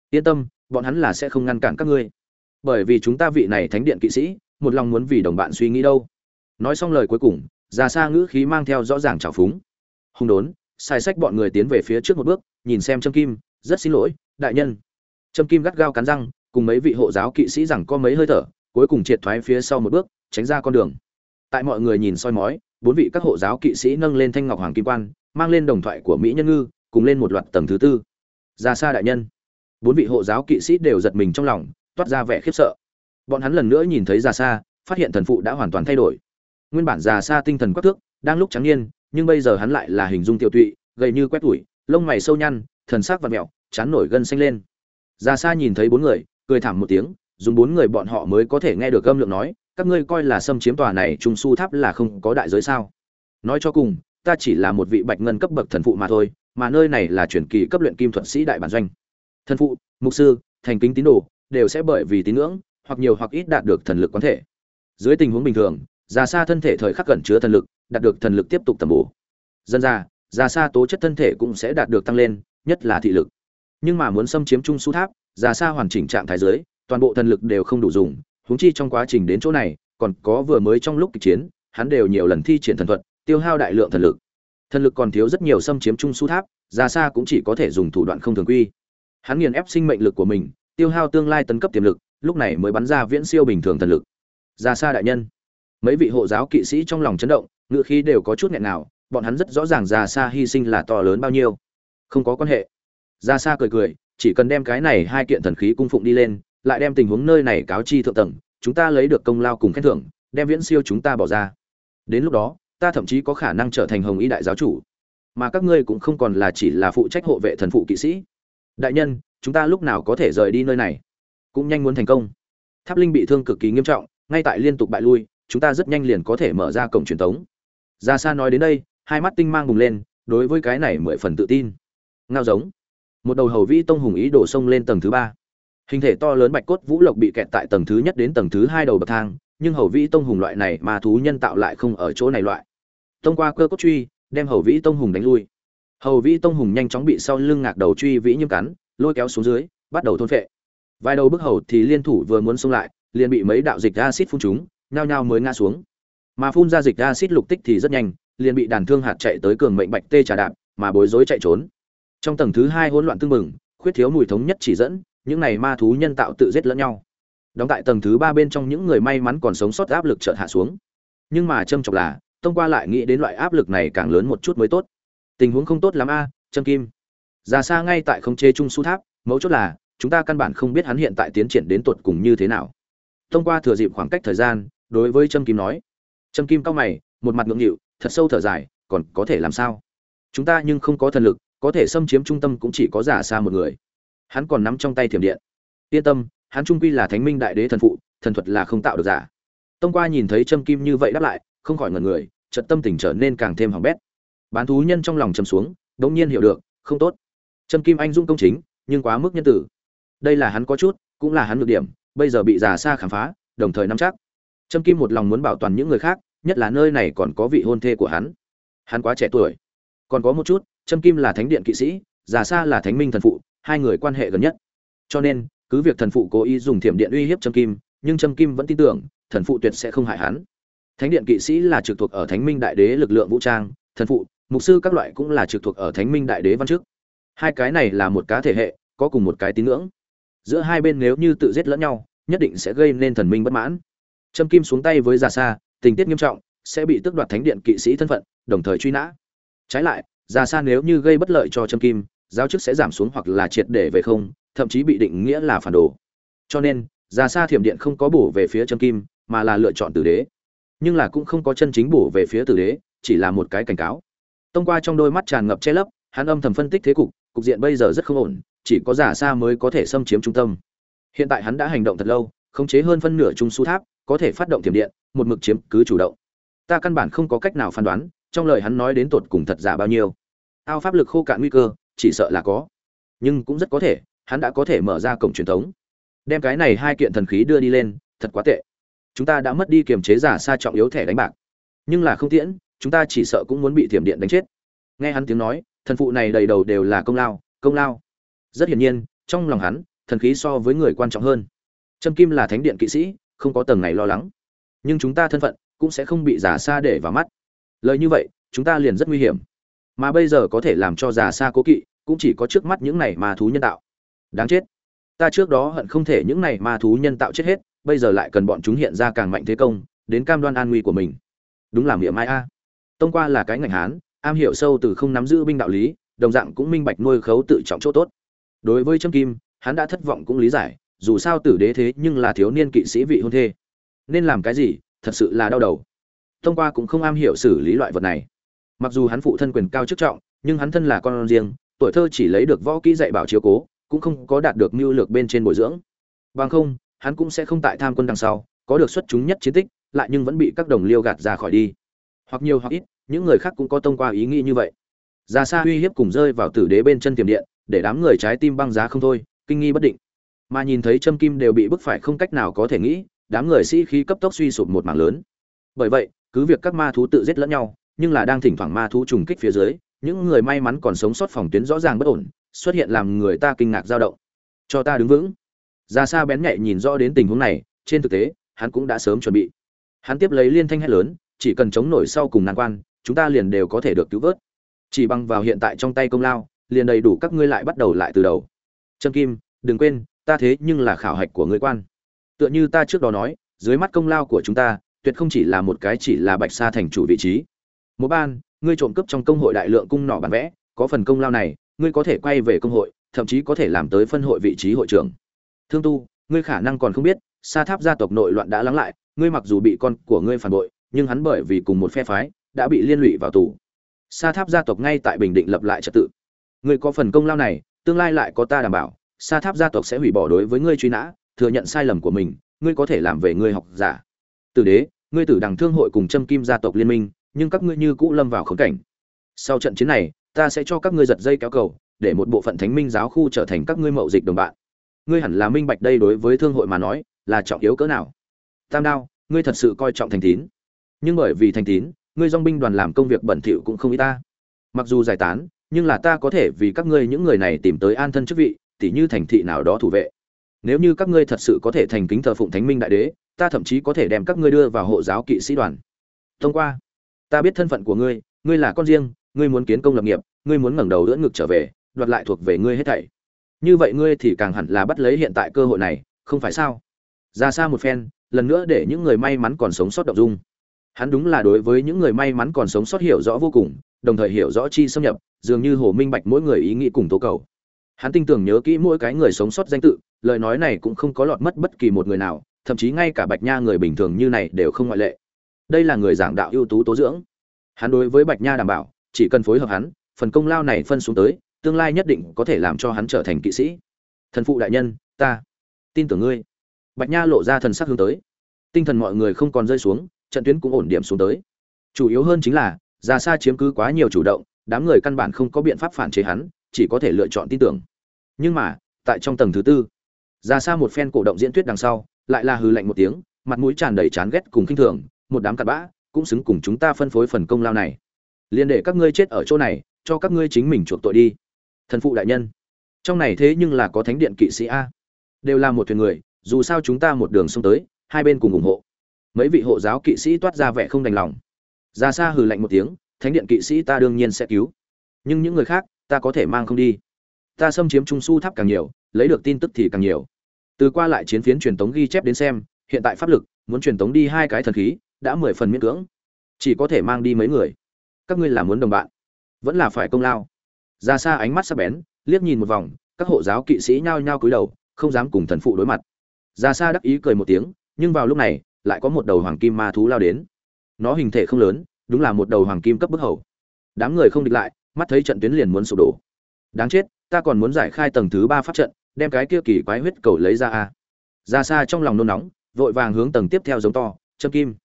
Yên tâm, bọn hắn là sẽ không ngăn cản các ngươi. Bởi vì chúng ta vị này thánh điện kỵ sĩ, một lòng muốn vì đồng bạn suy nghĩ đâu. Nói xong lời cuối cùng già xa ngữ khí mang theo rõ ràng trào phúng. Hung đốn, sai sách bọn người tiến về phía trước một bước, nhìn xem trâm kim, rất xin lỗi, đại nhân. Trâm kim gắt gao cắn răng, cùng mấy vị hộ giáo kỵ sĩ rằng có mấy hơi thở, cuối cùng triệt thoái phía sau một bước, tránh ra con đường. Tại mọi người nhìn soi mói, bốn vị các hộ giáo kỵ sĩ nâng lên thanh ngọc hoàng kim quan, mang lên đồng thoại của mỹ nhân ngư, cùng lên một loạt tầng thứ tư. Già xa đại nhân. Bốn vị hộ giáo kỵ sĩ đều giật mình trong lòng, toát ra vẻ khiếp sợ. Bọn hắn lần nữa nhìn thấy Già xa phát hiện thần phụ đã hoàn toàn thay đổi nguyên bản già xa tinh thần quắc thước, đang lúc trắng niên, nhưng bây giờ hắn lại là hình dung tiểu tụy, gầy như quét tủi, lông mày sâu nhăn, thần sắc và mẹo, chán nổi gân xanh lên. Già xa nhìn thấy bốn người, cười thảm một tiếng, dùng bốn người bọn họ mới có thể nghe được âm lượng nói, các ngươi coi là xâm chiếm tòa này trung su tháp là không có đại giới sao? Nói cho cùng, ta chỉ là một vị bạch ngân cấp bậc thần phụ mà thôi, mà nơi này là truyền kỳ cấp luyện kim thuật sĩ đại bản doanh. Thần phụ, mục sư, thành kính tín đồ, đều sẽ bởi vì tín ngưỡng, hoặc nhiều hoặc ít đạt được thần lực quán thể. Dưới tình huống bình thường già xa thân thể thời khắc cẩn chứa thần lực, đạt được thần lực tiếp tục tầm bổ. Dân ra già xa tố chất thân thể cũng sẽ đạt được tăng lên, nhất là thị lực. Nhưng mà muốn xâm chiếm trung su tháp, già xa hoàn chỉnh trạng thái giới, toàn bộ thần lực đều không đủ dùng, huống chi trong quá trình đến chỗ này, còn có vừa mới trong lúc kịch chiến, hắn đều nhiều lần thi triển thần thuật, tiêu hao đại lượng thần lực. Thần lực còn thiếu rất nhiều xâm chiếm trung su tháp, già xa cũng chỉ có thể dùng thủ đoạn không thường quy. Hắn nghiền ép sinh mệnh lực của mình, tiêu hao tương lai tấn cấp tiềm lực, lúc này mới bắn ra viễn siêu bình thường thần lực. Già xa đại nhân mấy vị hộ giáo kỵ sĩ trong lòng chấn động ngựa khí đều có chút nghẹn nào bọn hắn rất rõ ràng già xa hy sinh là to lớn bao nhiêu. Không có quan hệ. Già xa cười cười, chỉ cần đem cái này hai kiện thần khí cung phụng đi lên, lại đem tình huống nơi này cáo chi thượng tầng, chúng ta lấy được công lao cùng khen thưởng, đem viễn siêu chúng ta bỏ ra. Đến lúc đó, ta thậm chí có khả năng trở thành hồng y đại giáo chủ. Mà các ngươi cũng không còn là chỉ là phụ trách hộ vệ thần phụ kỵ sĩ. Đại nhân, chúng ta lúc nào có thể rời đi nơi này? Cũng nhanh muốn thành công. Tháp linh bị thương cực kỳ nghiêm trọng, ngay tại liên tục bại lui chúng ta rất nhanh liền có thể mở ra cổng truyền thống ra xa nói đến đây, hai mắt tinh mang bùng lên, đối với cái này mười phần tự tin. Ngao giống. Một đầu hầu vĩ tông hùng ý đổ sông lên tầng thứ ba. Hình thể to lớn bạch cốt vũ lộc bị kẹt tại tầng thứ nhất đến tầng thứ hai đầu bậc thang, nhưng hầu vĩ tông hùng loại này mà thú nhân tạo lại không ở chỗ này loại. Thông qua cơ cốt truy, đem hầu vĩ tông hùng đánh lui. Hầu vĩ tông hùng nhanh chóng bị sau lưng ngạc đầu truy vĩ nhâm cắn, lôi kéo xuống dưới, bắt đầu thôn phệ. Vài đầu bức hầu thì liên thủ vừa muốn xông lại, liền bị mấy đạo dịch acid phun chúng nhao nhao mới ngã xuống. Mà phun ra dịch acid lục tích thì rất nhanh, liền bị đàn thương hạt chạy tới cường mệnh bạch tê trà đạp, mà bối rối chạy trốn. Trong tầng thứ hai hỗn loạn tương mừng khuyết thiếu mùi thống nhất chỉ dẫn, những này ma thú nhân tạo tự giết lẫn nhau. Đóng tại tầng thứ ba bên trong những người may mắn còn sống sót áp lực chợt hạ xuống. Nhưng mà châm chọc là thông qua lại nghĩ đến loại áp lực này càng lớn một chút mới tốt. Tình huống không tốt lắm a trâm kim. Ra xa ngay tại không chế trung su tháp, mấu chốt là, chúng ta căn bản không biết hắn hiện tại tiến triển đến tuột cùng như thế nào. Thông qua thừa dịp khoảng cách thời gian đối với trâm kim nói. Trâm kim cao mày, một mặt ngưỡng nghịu, thật sâu thở dài, còn có thể làm sao? Chúng ta nhưng không có thần lực, có thể xâm chiếm trung tâm cũng chỉ có giả xa một người. Hắn còn nắm trong tay thiểm điện. Yên tâm, hắn trung quy là thánh minh đại đế thần phụ, thần thuật là không tạo được giả. Tông qua nhìn thấy trâm kim như vậy đáp lại, không khỏi ngẩn người, chợt tâm tình trở nên càng thêm hỏng bét. Bán thú nhân trong lòng chầm xuống đống nhiên hiểu được, không tốt. Trâm kim anh dung công chính, nhưng quá mức nhân tử. Đây là hắn có chút, cũng là hắn nhược điểm, bây giờ bị giả xa khám phá, đồng thời nắm chắc trâm kim một lòng muốn bảo toàn những người khác, nhất là nơi này còn có vị hôn thê của hắn. Hắn quá trẻ tuổi. Còn có một chút, trâm kim là thánh điện kỵ sĩ, già xa là thánh minh thần phụ, hai người quan hệ gần nhất. Cho nên, cứ việc thần phụ cố ý dùng thiểm điện uy hiếp trâm kim, nhưng trâm kim vẫn tin tưởng, thần phụ tuyệt sẽ không hại hắn. Thánh điện kỵ sĩ là trực thuộc ở thánh minh đại đế lực lượng vũ trang, thần phụ, mục sư các loại cũng là trực thuộc ở thánh minh đại đế văn chức. Hai cái này là một cá thể hệ, có cùng một cái tín ngưỡng. Giữa hai bên nếu như tự giết lẫn nhau, nhất định sẽ gây nên thần minh bất mãn trâm kim xuống tay với già sa, tình tiết nghiêm trọng, sẽ bị tước đoạt thánh điện kỵ sĩ thân phận, đồng thời truy nã. Trái lại, già sa nếu như gây bất lợi cho trâm kim, giáo chức sẽ giảm xuống hoặc là triệt để về không, thậm chí bị định nghĩa là phản đồ. Cho nên, già sa thiểm điện không có bổ về phía trâm kim, mà là lựa chọn tử đế. Nhưng là cũng không có chân chính bổ về phía tử đế, chỉ là một cái cảnh cáo. Tông qua trong đôi mắt tràn ngập che lấp, hắn âm thầm phân tích thế cục cục diện bây giờ rất không ổn, chỉ có Già Sa mới có thể xâm chiếm trung tâm. Hiện tại hắn đã hành động thật lâu khống chế hơn phân nửa trung su tháp, có thể phát động tiềm điện, một mực chiếm cứ chủ động. Ta căn bản không có cách nào phán đoán, trong lời hắn nói đến tột cùng thật giả bao nhiêu. Ao pháp lực khô cạn nguy cơ, chỉ sợ là có. Nhưng cũng rất có thể, hắn đã có thể mở ra cổng truyền thống. Đem cái này hai kiện thần khí đưa đi lên, thật quá tệ. Chúng ta đã mất đi kiềm chế giả xa trọng yếu thẻ đánh bạc. Nhưng là không tiễn, chúng ta chỉ sợ cũng muốn bị thiểm điện đánh chết. Nghe hắn tiếng nói, thần phụ này đầy đầu đều là công lao công lao. Rất hiển nhiên, trong lòng hắn, thần khí so với người quan trọng hơn trâm kim là thánh điện kỵ sĩ, không có tầng này lo lắng. Nhưng chúng ta thân phận cũng sẽ không bị giả xa để vào mắt. Lời như vậy, chúng ta liền rất nguy hiểm. Mà bây giờ có thể làm cho giả xa cố kỵ, cũng chỉ có trước mắt những này ma thú nhân tạo. Đáng chết. Ta trước đó hận không thể những này ma thú nhân tạo chết hết, bây giờ lại cần bọn chúng hiện ra càng mạnh thế công, đến cam đoan an nguy của mình. Đúng là miệng mai a. Tông qua là cái ngành hán, am hiểu sâu từ không nắm giữ binh đạo lý, đồng dạng cũng minh bạch nuôi khấu tự trọng chỗ tốt. Đối với trâm kim, hắn đã thất vọng cũng lý giải dù sao tử đế thế nhưng là thiếu niên kỵ sĩ vị hôn thê. Nên làm cái gì, thật sự là đau đầu. Thông qua cũng không am hiểu xử lý loại vật này. Mặc dù hắn phụ thân quyền cao chức trọng, nhưng hắn thân là con riêng, tuổi thơ chỉ lấy được võ kỹ dạy bảo chiếu cố, cũng không có đạt được mưu lược bên trên bồi dưỡng. Bằng không, hắn cũng sẽ không tại tham quân đằng sau, có được xuất chúng nhất chiến tích, lại nhưng vẫn bị các đồng liêu gạt ra khỏi đi. Hoặc nhiều hoặc ít, những người khác cũng có tông qua ý nghĩ như vậy. Ra xa uy hiếp cùng rơi vào tử đế bên chân tiềm điện, để đám người trái tim băng giá không thôi, kinh nghi bất định mà nhìn thấy châm kim đều bị bức phải không cách nào có thể nghĩ, đám người sĩ khí cấp tốc suy sụp một mảng lớn. Bởi vậy, cứ việc các ma thú tự giết lẫn nhau, nhưng là đang thỉnh thoảng ma thú trùng kích phía dưới, những người may mắn còn sống sót phòng tuyến rõ ràng bất ổn, xuất hiện làm người ta kinh ngạc dao động. Cho ta đứng vững. Ra xa bén nhạy nhìn rõ đến tình huống này, trên thực tế, hắn cũng đã sớm chuẩn bị. Hắn tiếp lấy liên thanh hét lớn, chỉ cần chống nổi sau cùng nan quan, chúng ta liền đều có thể được cứu vớt. Chỉ bằng vào hiện tại trong tay công lao, liền đầy đủ các ngươi lại bắt đầu lại từ đầu. Trâm kim, đừng quên ta thế nhưng là khảo hạch của ngươi quan. Tựa như ta trước đó nói, dưới mắt công lao của chúng ta, tuyệt không chỉ là một cái chỉ là bạch sa thành chủ vị trí. Một ban, ngươi trộm cướp trong công hội đại lượng cung nỏ bản vẽ, có phần công lao này, ngươi có thể quay về công hội, thậm chí có thể làm tới phân hội vị trí hội trưởng. Thương tu, ngươi khả năng còn không biết, sa tháp gia tộc nội loạn đã lắng lại, ngươi mặc dù bị con của ngươi phản bội, nhưng hắn bởi vì cùng một phe phái, đã bị liên lụy vào tù. Sa tháp gia tộc ngay tại bình định lập lại trật tự. Ngươi có phần công lao này, tương lai lại có ta đảm bảo sa tháp gia tộc sẽ hủy bỏ đối với ngươi truy nã, thừa nhận sai lầm của mình, ngươi có thể làm về ngươi học giả. Tử đế, ngươi tử đằng thương hội cùng châm kim gia tộc liên minh, nhưng các ngươi như cũ lâm vào khống cảnh. Sau trận chiến này, ta sẽ cho các ngươi giật dây kéo cầu, để một bộ phận thánh minh giáo khu trở thành các ngươi mậu dịch đồng bạn. Ngươi hẳn là minh bạch đây đối với thương hội mà nói, là trọng yếu cỡ nào. Tam đao, ngươi thật sự coi trọng thành tín. Nhưng bởi vì thành tín, ngươi dong binh đoàn làm công việc bẩn thỉu cũng không ít ta. Mặc dù giải tán, nhưng là ta có thể vì các ngươi những người này tìm tới an thân chức vị tỉ như thành thị nào đó thủ vệ. Nếu như các ngươi thật sự có thể thành kính thờ phụng thánh minh đại đế, ta thậm chí có thể đem các ngươi đưa vào hộ giáo kỵ sĩ đoàn. Thông qua, ta biết thân phận của ngươi ngươi là con riêng, ngươi muốn kiến công lập nghiệp, ngươi muốn ngẩng đầu đỡ ngực trở về, đoạt lại thuộc về ngươi hết thảy. Như vậy ngươi thì càng hẳn là bắt lấy hiện tại cơ hội này, không phải sao? Ra xa một phen, lần nữa để những người may mắn còn sống sót động dung. Hắn đúng là đối với những người may mắn còn sống sót hiểu rõ vô cùng, đồng thời hiểu rõ chi xâm nhập, dường như hồ minh bạch mỗi người ý nghĩ cùng tố cầu hắn tin tưởng nhớ kỹ mỗi cái người sống sót danh tự, lời nói này cũng không có lọt mất bất kỳ một người nào, thậm chí ngay cả bạch nha người bình thường như này đều không ngoại lệ. Đây là người giảng đạo ưu tú tố dưỡng. Hắn đối với bạch nha đảm bảo, chỉ cần phối hợp hắn, phần công lao này phân xuống tới, tương lai nhất định có thể làm cho hắn trở thành kỵ sĩ. Thần phụ đại nhân, ta tin tưởng ngươi. Bạch nha lộ ra thần sắc hướng tới. Tinh thần mọi người không còn rơi xuống, trận tuyến cũng ổn điểm xuống tới. Chủ yếu hơn chính là, ra xa chiếm cứ quá nhiều chủ động, đám người căn bản không có biện pháp phản chế hắn chỉ có thể lựa chọn tin tưởng. Nhưng mà, tại trong tầng thứ tư, ra xa một phen cổ động diễn thuyết đằng sau, lại là hư lạnh một tiếng, mặt mũi tràn đầy chán ghét cùng khinh thường, một đám cặn bã cũng xứng cùng chúng ta phân phối phần công lao này. Liền để các ngươi chết ở chỗ này, cho các ngươi chính mình chuộc tội đi. Thần phụ đại nhân, trong này thế nhưng là có thánh điện kỵ sĩ a. Đều là một thuyền người, dù sao chúng ta một đường xông tới, hai bên cùng ủng hộ. Mấy vị hộ giáo kỵ sĩ toát ra vẻ không đành lòng. Ra xa hừ lạnh một tiếng, thánh điện kỵ sĩ ta đương nhiên sẽ cứu. Nhưng những người khác ta có thể mang không đi. Ta xâm chiếm trung su tháp càng nhiều, lấy được tin tức thì càng nhiều. Từ qua lại chiến phiến truyền tống ghi chép đến xem, hiện tại pháp lực, muốn truyền tống đi hai cái thần khí, đã mười phần miễn cưỡng. Chỉ có thể mang đi mấy người. Các ngươi là muốn đồng bạn, vẫn là phải công lao. Ra xa ánh mắt sắc bén, liếc nhìn một vòng, các hộ giáo kỵ sĩ nhao nhao cúi đầu, không dám cùng thần phụ đối mặt. Ra xa đắc ý cười một tiếng, nhưng vào lúc này, lại có một đầu hoàng kim ma thú lao đến. Nó hình thể không lớn, đúng là một đầu hoàng kim cấp bức hầu. Đám người không địch lại mắt thấy trận tuyến liền muốn sụp đổ. Đáng chết, ta còn muốn giải khai tầng thứ ba pháp trận, đem cái kia kỳ quái huyết cầu lấy ra a. Ra xa trong lòng nôn nóng, vội vàng hướng tầng tiếp theo giống to, châm kim.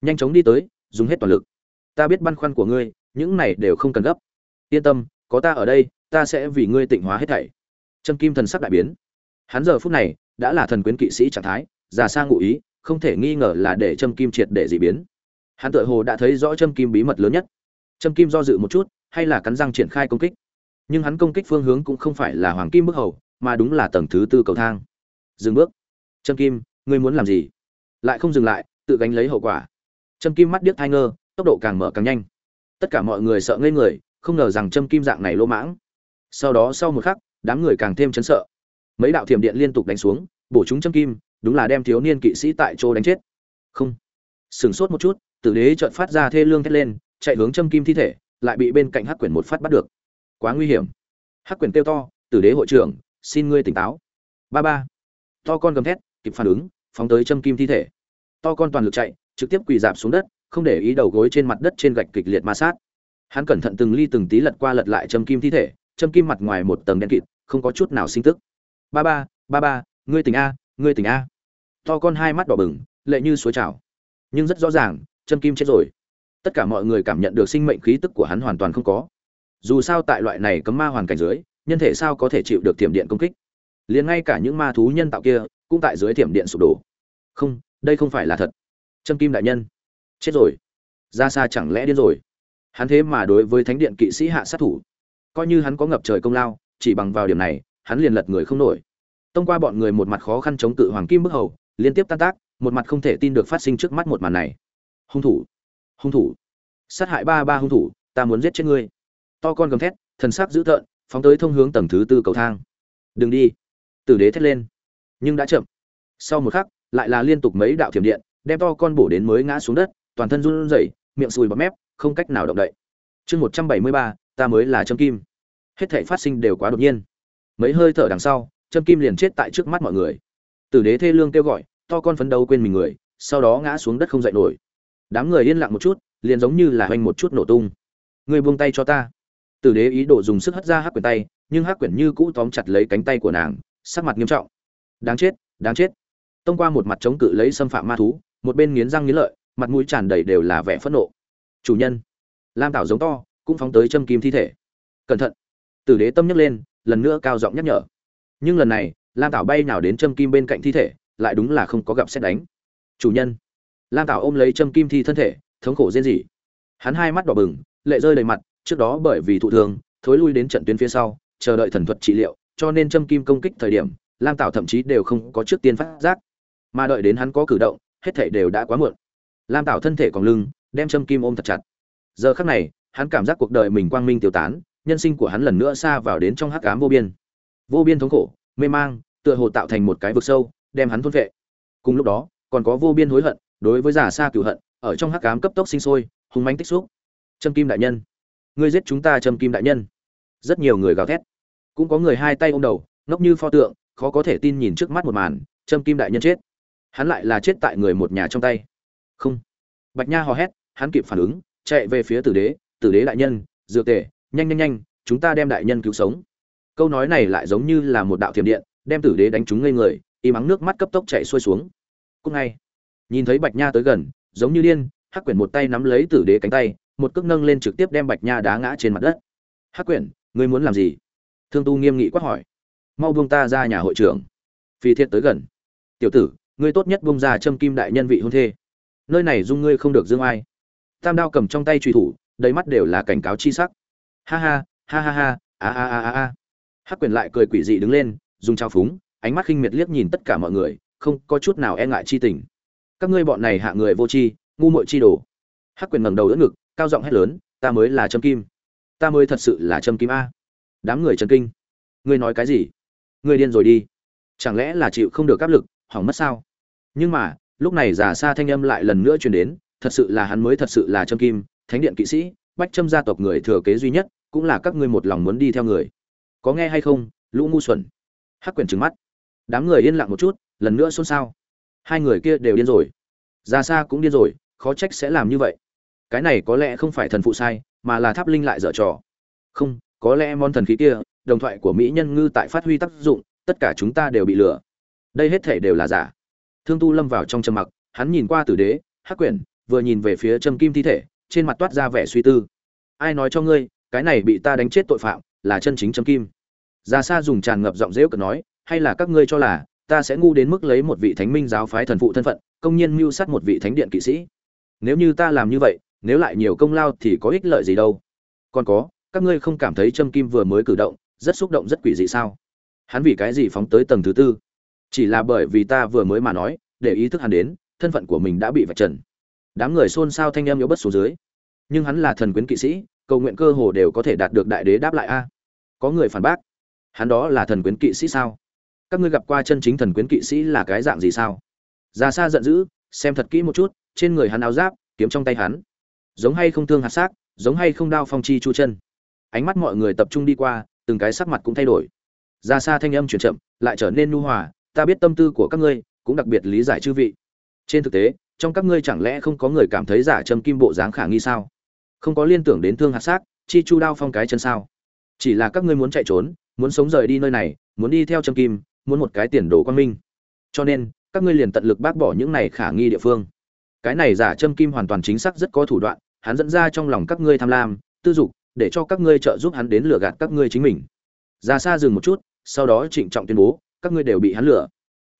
Nhanh chóng đi tới, dùng hết toàn lực. Ta biết băn khoăn của ngươi, những này đều không cần gấp. Yên tâm, có ta ở đây, ta sẽ vì ngươi tịnh hóa hết thảy. Trâm kim thần sắc đại biến. Hắn giờ phút này, đã là thần quyến kỵ sĩ trạng thái già Sa ngụ ý, không thể nghi ngờ là để trâm kim triệt để dị biến. Hắn tự hồ đã thấy rõ trâm kim bí mật lớn nhất. Trâm kim do dự một chút hay là cắn răng triển khai công kích. Nhưng hắn công kích phương hướng cũng không phải là hoàng kim bức hầu, mà đúng là tầng thứ tư cầu thang. Dừng bước. Trâm kim, ngươi muốn làm gì? Lại không dừng lại, tự gánh lấy hậu quả. Trâm kim mắt điếc thai ngơ, tốc độ càng mở càng nhanh. Tất cả mọi người sợ ngây người, không ngờ rằng trâm kim dạng này lỗ mãng. Sau đó sau một khắc, đám người càng thêm chấn sợ. Mấy đạo thiểm điện liên tục đánh xuống, bổ chúng trâm kim, đúng là đem thiếu niên kỵ sĩ tại chỗ đánh chết. Không. Sửng sốt một chút, tử đế chợt phát ra thê lương thét lên, chạy hướng trâm kim thi thể lại bị bên cạnh hắc quyển một phát bắt được. Quá nguy hiểm. Hắc quyển kêu to, tử đế hội trưởng, xin ngươi tỉnh táo. Ba ba. To con gầm thét, kịp phản ứng, phóng tới châm kim thi thể. To con toàn lực chạy, trực tiếp quỳ dạp xuống đất, không để ý đầu gối trên mặt đất trên gạch kịch liệt ma sát. Hắn cẩn thận từng ly từng tí lật qua lật lại châm kim thi thể, châm kim mặt ngoài một tầng đen kịt, không có chút nào sinh tức. Ba ba ba ba, ngươi tỉnh a, ngươi tỉnh a. To con hai mắt đỏ bừng, lệ như suối trào. Nhưng rất rõ ràng, châm kim chết rồi tất cả mọi người cảm nhận được sinh mệnh khí tức của hắn hoàn toàn không có. Dù sao tại loại này cấm ma hoàn cảnh dưới, nhân thể sao có thể chịu được thiểm điện công kích? Liền ngay cả những ma thú nhân tạo kia, cũng tại dưới thiểm điện sụp đổ. Không, đây không phải là thật. Trâm kim đại nhân, chết rồi. Ra xa chẳng lẽ điên rồi? Hắn thế mà đối với thánh điện kỵ sĩ hạ sát thủ. Coi như hắn có ngập trời công lao, chỉ bằng vào điểm này, hắn liền lật người không nổi. Tông qua bọn người một mặt khó khăn chống cự hoàng kim bức hầu, liên tiếp tan tác, một mặt không thể tin được phát sinh trước mắt một màn này. Hung thủ hung thủ. Sát hại ba ba hung thủ, ta muốn giết chết ngươi. To con gầm thét, thần sắc dữ tợn, phóng tới thông hướng tầng thứ tư cầu thang. Đừng đi. Tử đế thét lên. Nhưng đã chậm. Sau một khắc, lại là liên tục mấy đạo thiểm điện, đem to con bổ đến mới ngã xuống đất, toàn thân run rẩy, miệng sùi bọt mép, không cách nào động đậy. Chương một trăm bảy mươi ba, ta mới là châm kim. Hết thảy phát sinh đều quá đột nhiên. Mấy hơi thở đằng sau, châm kim liền chết tại trước mắt mọi người. Tử đế thê lương kêu gọi, to con phấn đấu quên mình người, sau đó ngã xuống đất không dậy nổi đám người yên lặng một chút, liền giống như là hoành một chút nổ tung. Người buông tay cho ta. Tử đế ý đồ dùng sức hất ra hắc quyển tay, nhưng hắc quyển như cũ tóm chặt lấy cánh tay của nàng, sắc mặt nghiêm trọng. Đáng chết đáng chết. Tông qua một mặt chống cự lấy xâm phạm ma thú, một bên nghiến răng nghiến lợi, mặt mũi tràn đầy đều là vẻ phẫn nộ. Chủ nhân. Lam tảo giống to, cũng phóng tới châm kim thi thể. Cẩn thận. Tử đế tâm nhấc lên, lần nữa cao giọng nhắc nhở. Nhưng lần này, lam tảo bay nào đến châm kim bên cạnh thi thể, lại đúng là không có gặp xét đánh. Chủ nhân lam tảo ôm lấy châm kim thi thân thể, thống khổ rên rỉ. Hắn hai mắt đỏ bừng, lệ rơi đầy mặt, trước đó bởi vì thụ thương, thối lui đến trận tuyến phía sau, chờ đợi thần thuật trị liệu, cho nên châm kim công kích thời điểm, lam tảo thậm chí đều không có trước tiên phát giác. Mà đợi đến hắn có cử động, hết thể đều đã quá muộn. Lam tảo thân thể còn lưng, đem châm kim ôm thật chặt. Giờ khắc này, hắn cảm giác cuộc đời mình quang minh tiêu tán, nhân sinh của hắn lần nữa xa vào đến trong hắc ám vô biên. Vô biên thống khổ, mê mang, tựa hồ tạo thành một cái vực sâu, đem hắn thôn vệ cùng lúc đó, còn có vô biên hối hận đối với giả xa cửu hận, ở trong hắc ám cấp tốc sinh sôi, hung mãnh tích xúc. Trâm kim đại nhân, ngươi giết chúng ta trâm kim đại nhân. Rất nhiều người gào thét. Cũng có người hai tay ôm đầu, ngốc như pho tượng, khó có thể tin nhìn trước mắt một màn trâm kim đại nhân chết. Hắn lại là chết tại người một nhà trong tay. Không. Bạch nha hò hét, hắn kịp phản ứng, chạy về phía tử đế tử đế đại nhân, dược tề, nhanh nhanh nhanh, chúng ta đem đại nhân cứu sống. Câu nói này lại giống như là một đạo thiểm điện, đem tử đế đánh trúng ngây người, y mắng nước mắt cấp tốc chạy xuôi xuống. Cúc ngay nhìn thấy bạch nha tới gần, giống như điên, hắc quyển một tay nắm lấy tử đế cánh tay, một cước nâng lên trực tiếp đem bạch nha đá ngã trên mặt đất. Hắc quyển, ngươi muốn làm gì? Thương tu nghiêm nghị quát hỏi. Mau buông ta ra nhà hội trưởng. Phi thiết tới gần. Tiểu tử, ngươi tốt nhất buông ra châm kim đại nhân vị hôn thê. Nơi này dung ngươi không được dương ai. Tam đao cầm trong tay truy thủ, đầy mắt đều là cảnh cáo chi sắc. Ha ha ha ha ha, a a a a a. Hắc quyển lại cười quỷ dị đứng lên, dùng trao phúng, ánh mắt khinh miệt liếc nhìn tất cả mọi người, không có chút nào e ngại chi tình các ngươi bọn này hạ người vô tri, ngu muội chi đồ. Hắc quyền ngẩng đầu đỡ ngực, cao giọng hét lớn, ta mới là châm kim. Ta mới thật sự là châm kim a. Đám người chấn kinh. Ngươi nói cái gì? Ngươi điên rồi đi. Chẳng lẽ là chịu không được áp lực, hỏng mất sao? Nhưng mà, lúc này giả xa thanh âm lại lần nữa truyền đến, thật sự là hắn mới thật sự là châm kim, thánh điện kỵ sĩ, bách châm gia tộc người thừa kế duy nhất, cũng là các ngươi một lòng muốn đi theo người. Có nghe hay không? Lũ ngu xuẩn. Hắc quyển trừng mắt. Đám người yên lặng một chút, lần nữa xôn xao hai người kia đều điên rồi. Ra xa cũng điên rồi, khó trách sẽ làm như vậy. Cái này có lẽ không phải thần phụ sai, mà là tháp linh lại dở trò. Không, có lẽ món thần khí kia, đồng thoại của mỹ nhân ngư tại phát huy tác dụng, tất cả chúng ta đều bị lừa. Đây hết thể đều là giả. Thương tu lâm vào trong trầm mặc, hắn nhìn qua tử đế, hắc quyển, vừa nhìn về phía trâm kim thi thể, trên mặt toát ra vẻ suy tư. Ai nói cho ngươi, cái này bị ta đánh chết tội phạm, là chân chính trâm kim? Ra xa dùng tràn ngập giọng dễu cợt nói, hay là các ngươi cho là ta sẽ ngu đến mức lấy một vị thánh minh giáo phái thần phụ thân phận, công nhiên mưu sát một vị thánh điện kỵ sĩ. Nếu như ta làm như vậy, nếu lại nhiều công lao thì có ích lợi gì đâu. Còn có, các ngươi không cảm thấy trâm kim vừa mới cử động, rất xúc động rất quỷ dị sao? Hắn vì cái gì phóng tới tầng thứ tư? Chỉ là bởi vì ta vừa mới mà nói, để ý thức hắn đến, thân phận của mình đã bị vạch trần. Đám người xôn xao thanh em yếu bất số dưới. Nhưng hắn là thần quyến kỵ sĩ, cầu nguyện cơ hồ đều có thể đạt được đại đế đáp lại a. Có người phản bác. Hắn đó là thần quyến kỵ sĩ sao? Các ngươi gặp qua chân chính thần quyến kỵ sĩ là cái dạng gì sao? Ra xa giận dữ, xem thật kỹ một chút, trên người hắn áo giáp, kiếm trong tay hắn. Giống hay không thương hạt xác, giống hay không đao phong chi chu chân. Ánh mắt mọi người tập trung đi qua, từng cái sắc mặt cũng thay đổi. Ra xa thanh âm chuyển chậm, lại trở nên nu hòa, ta biết tâm tư của các ngươi, cũng đặc biệt lý giải chư vị. Trên thực tế, trong các ngươi chẳng lẽ không có người cảm thấy giả trâm kim bộ dáng khả nghi sao? Không có liên tưởng đến thương hạt xác, chi chu đao phong cái chân sao? Chỉ là các ngươi muốn chạy trốn, muốn sống rời đi nơi này, muốn đi theo trâm kim muốn một cái tiền đồ quan minh. Cho nên, các ngươi liền tận lực bác bỏ những này khả nghi địa phương. Cái này giả trâm kim hoàn toàn chính xác rất có thủ đoạn, hắn dẫn ra trong lòng các ngươi tham lam, tư dục, để cho các ngươi trợ giúp hắn đến lừa gạt các ngươi chính mình. Ra xa dừng một chút, sau đó trịnh trọng tuyên bố, các ngươi đều bị hắn lừa.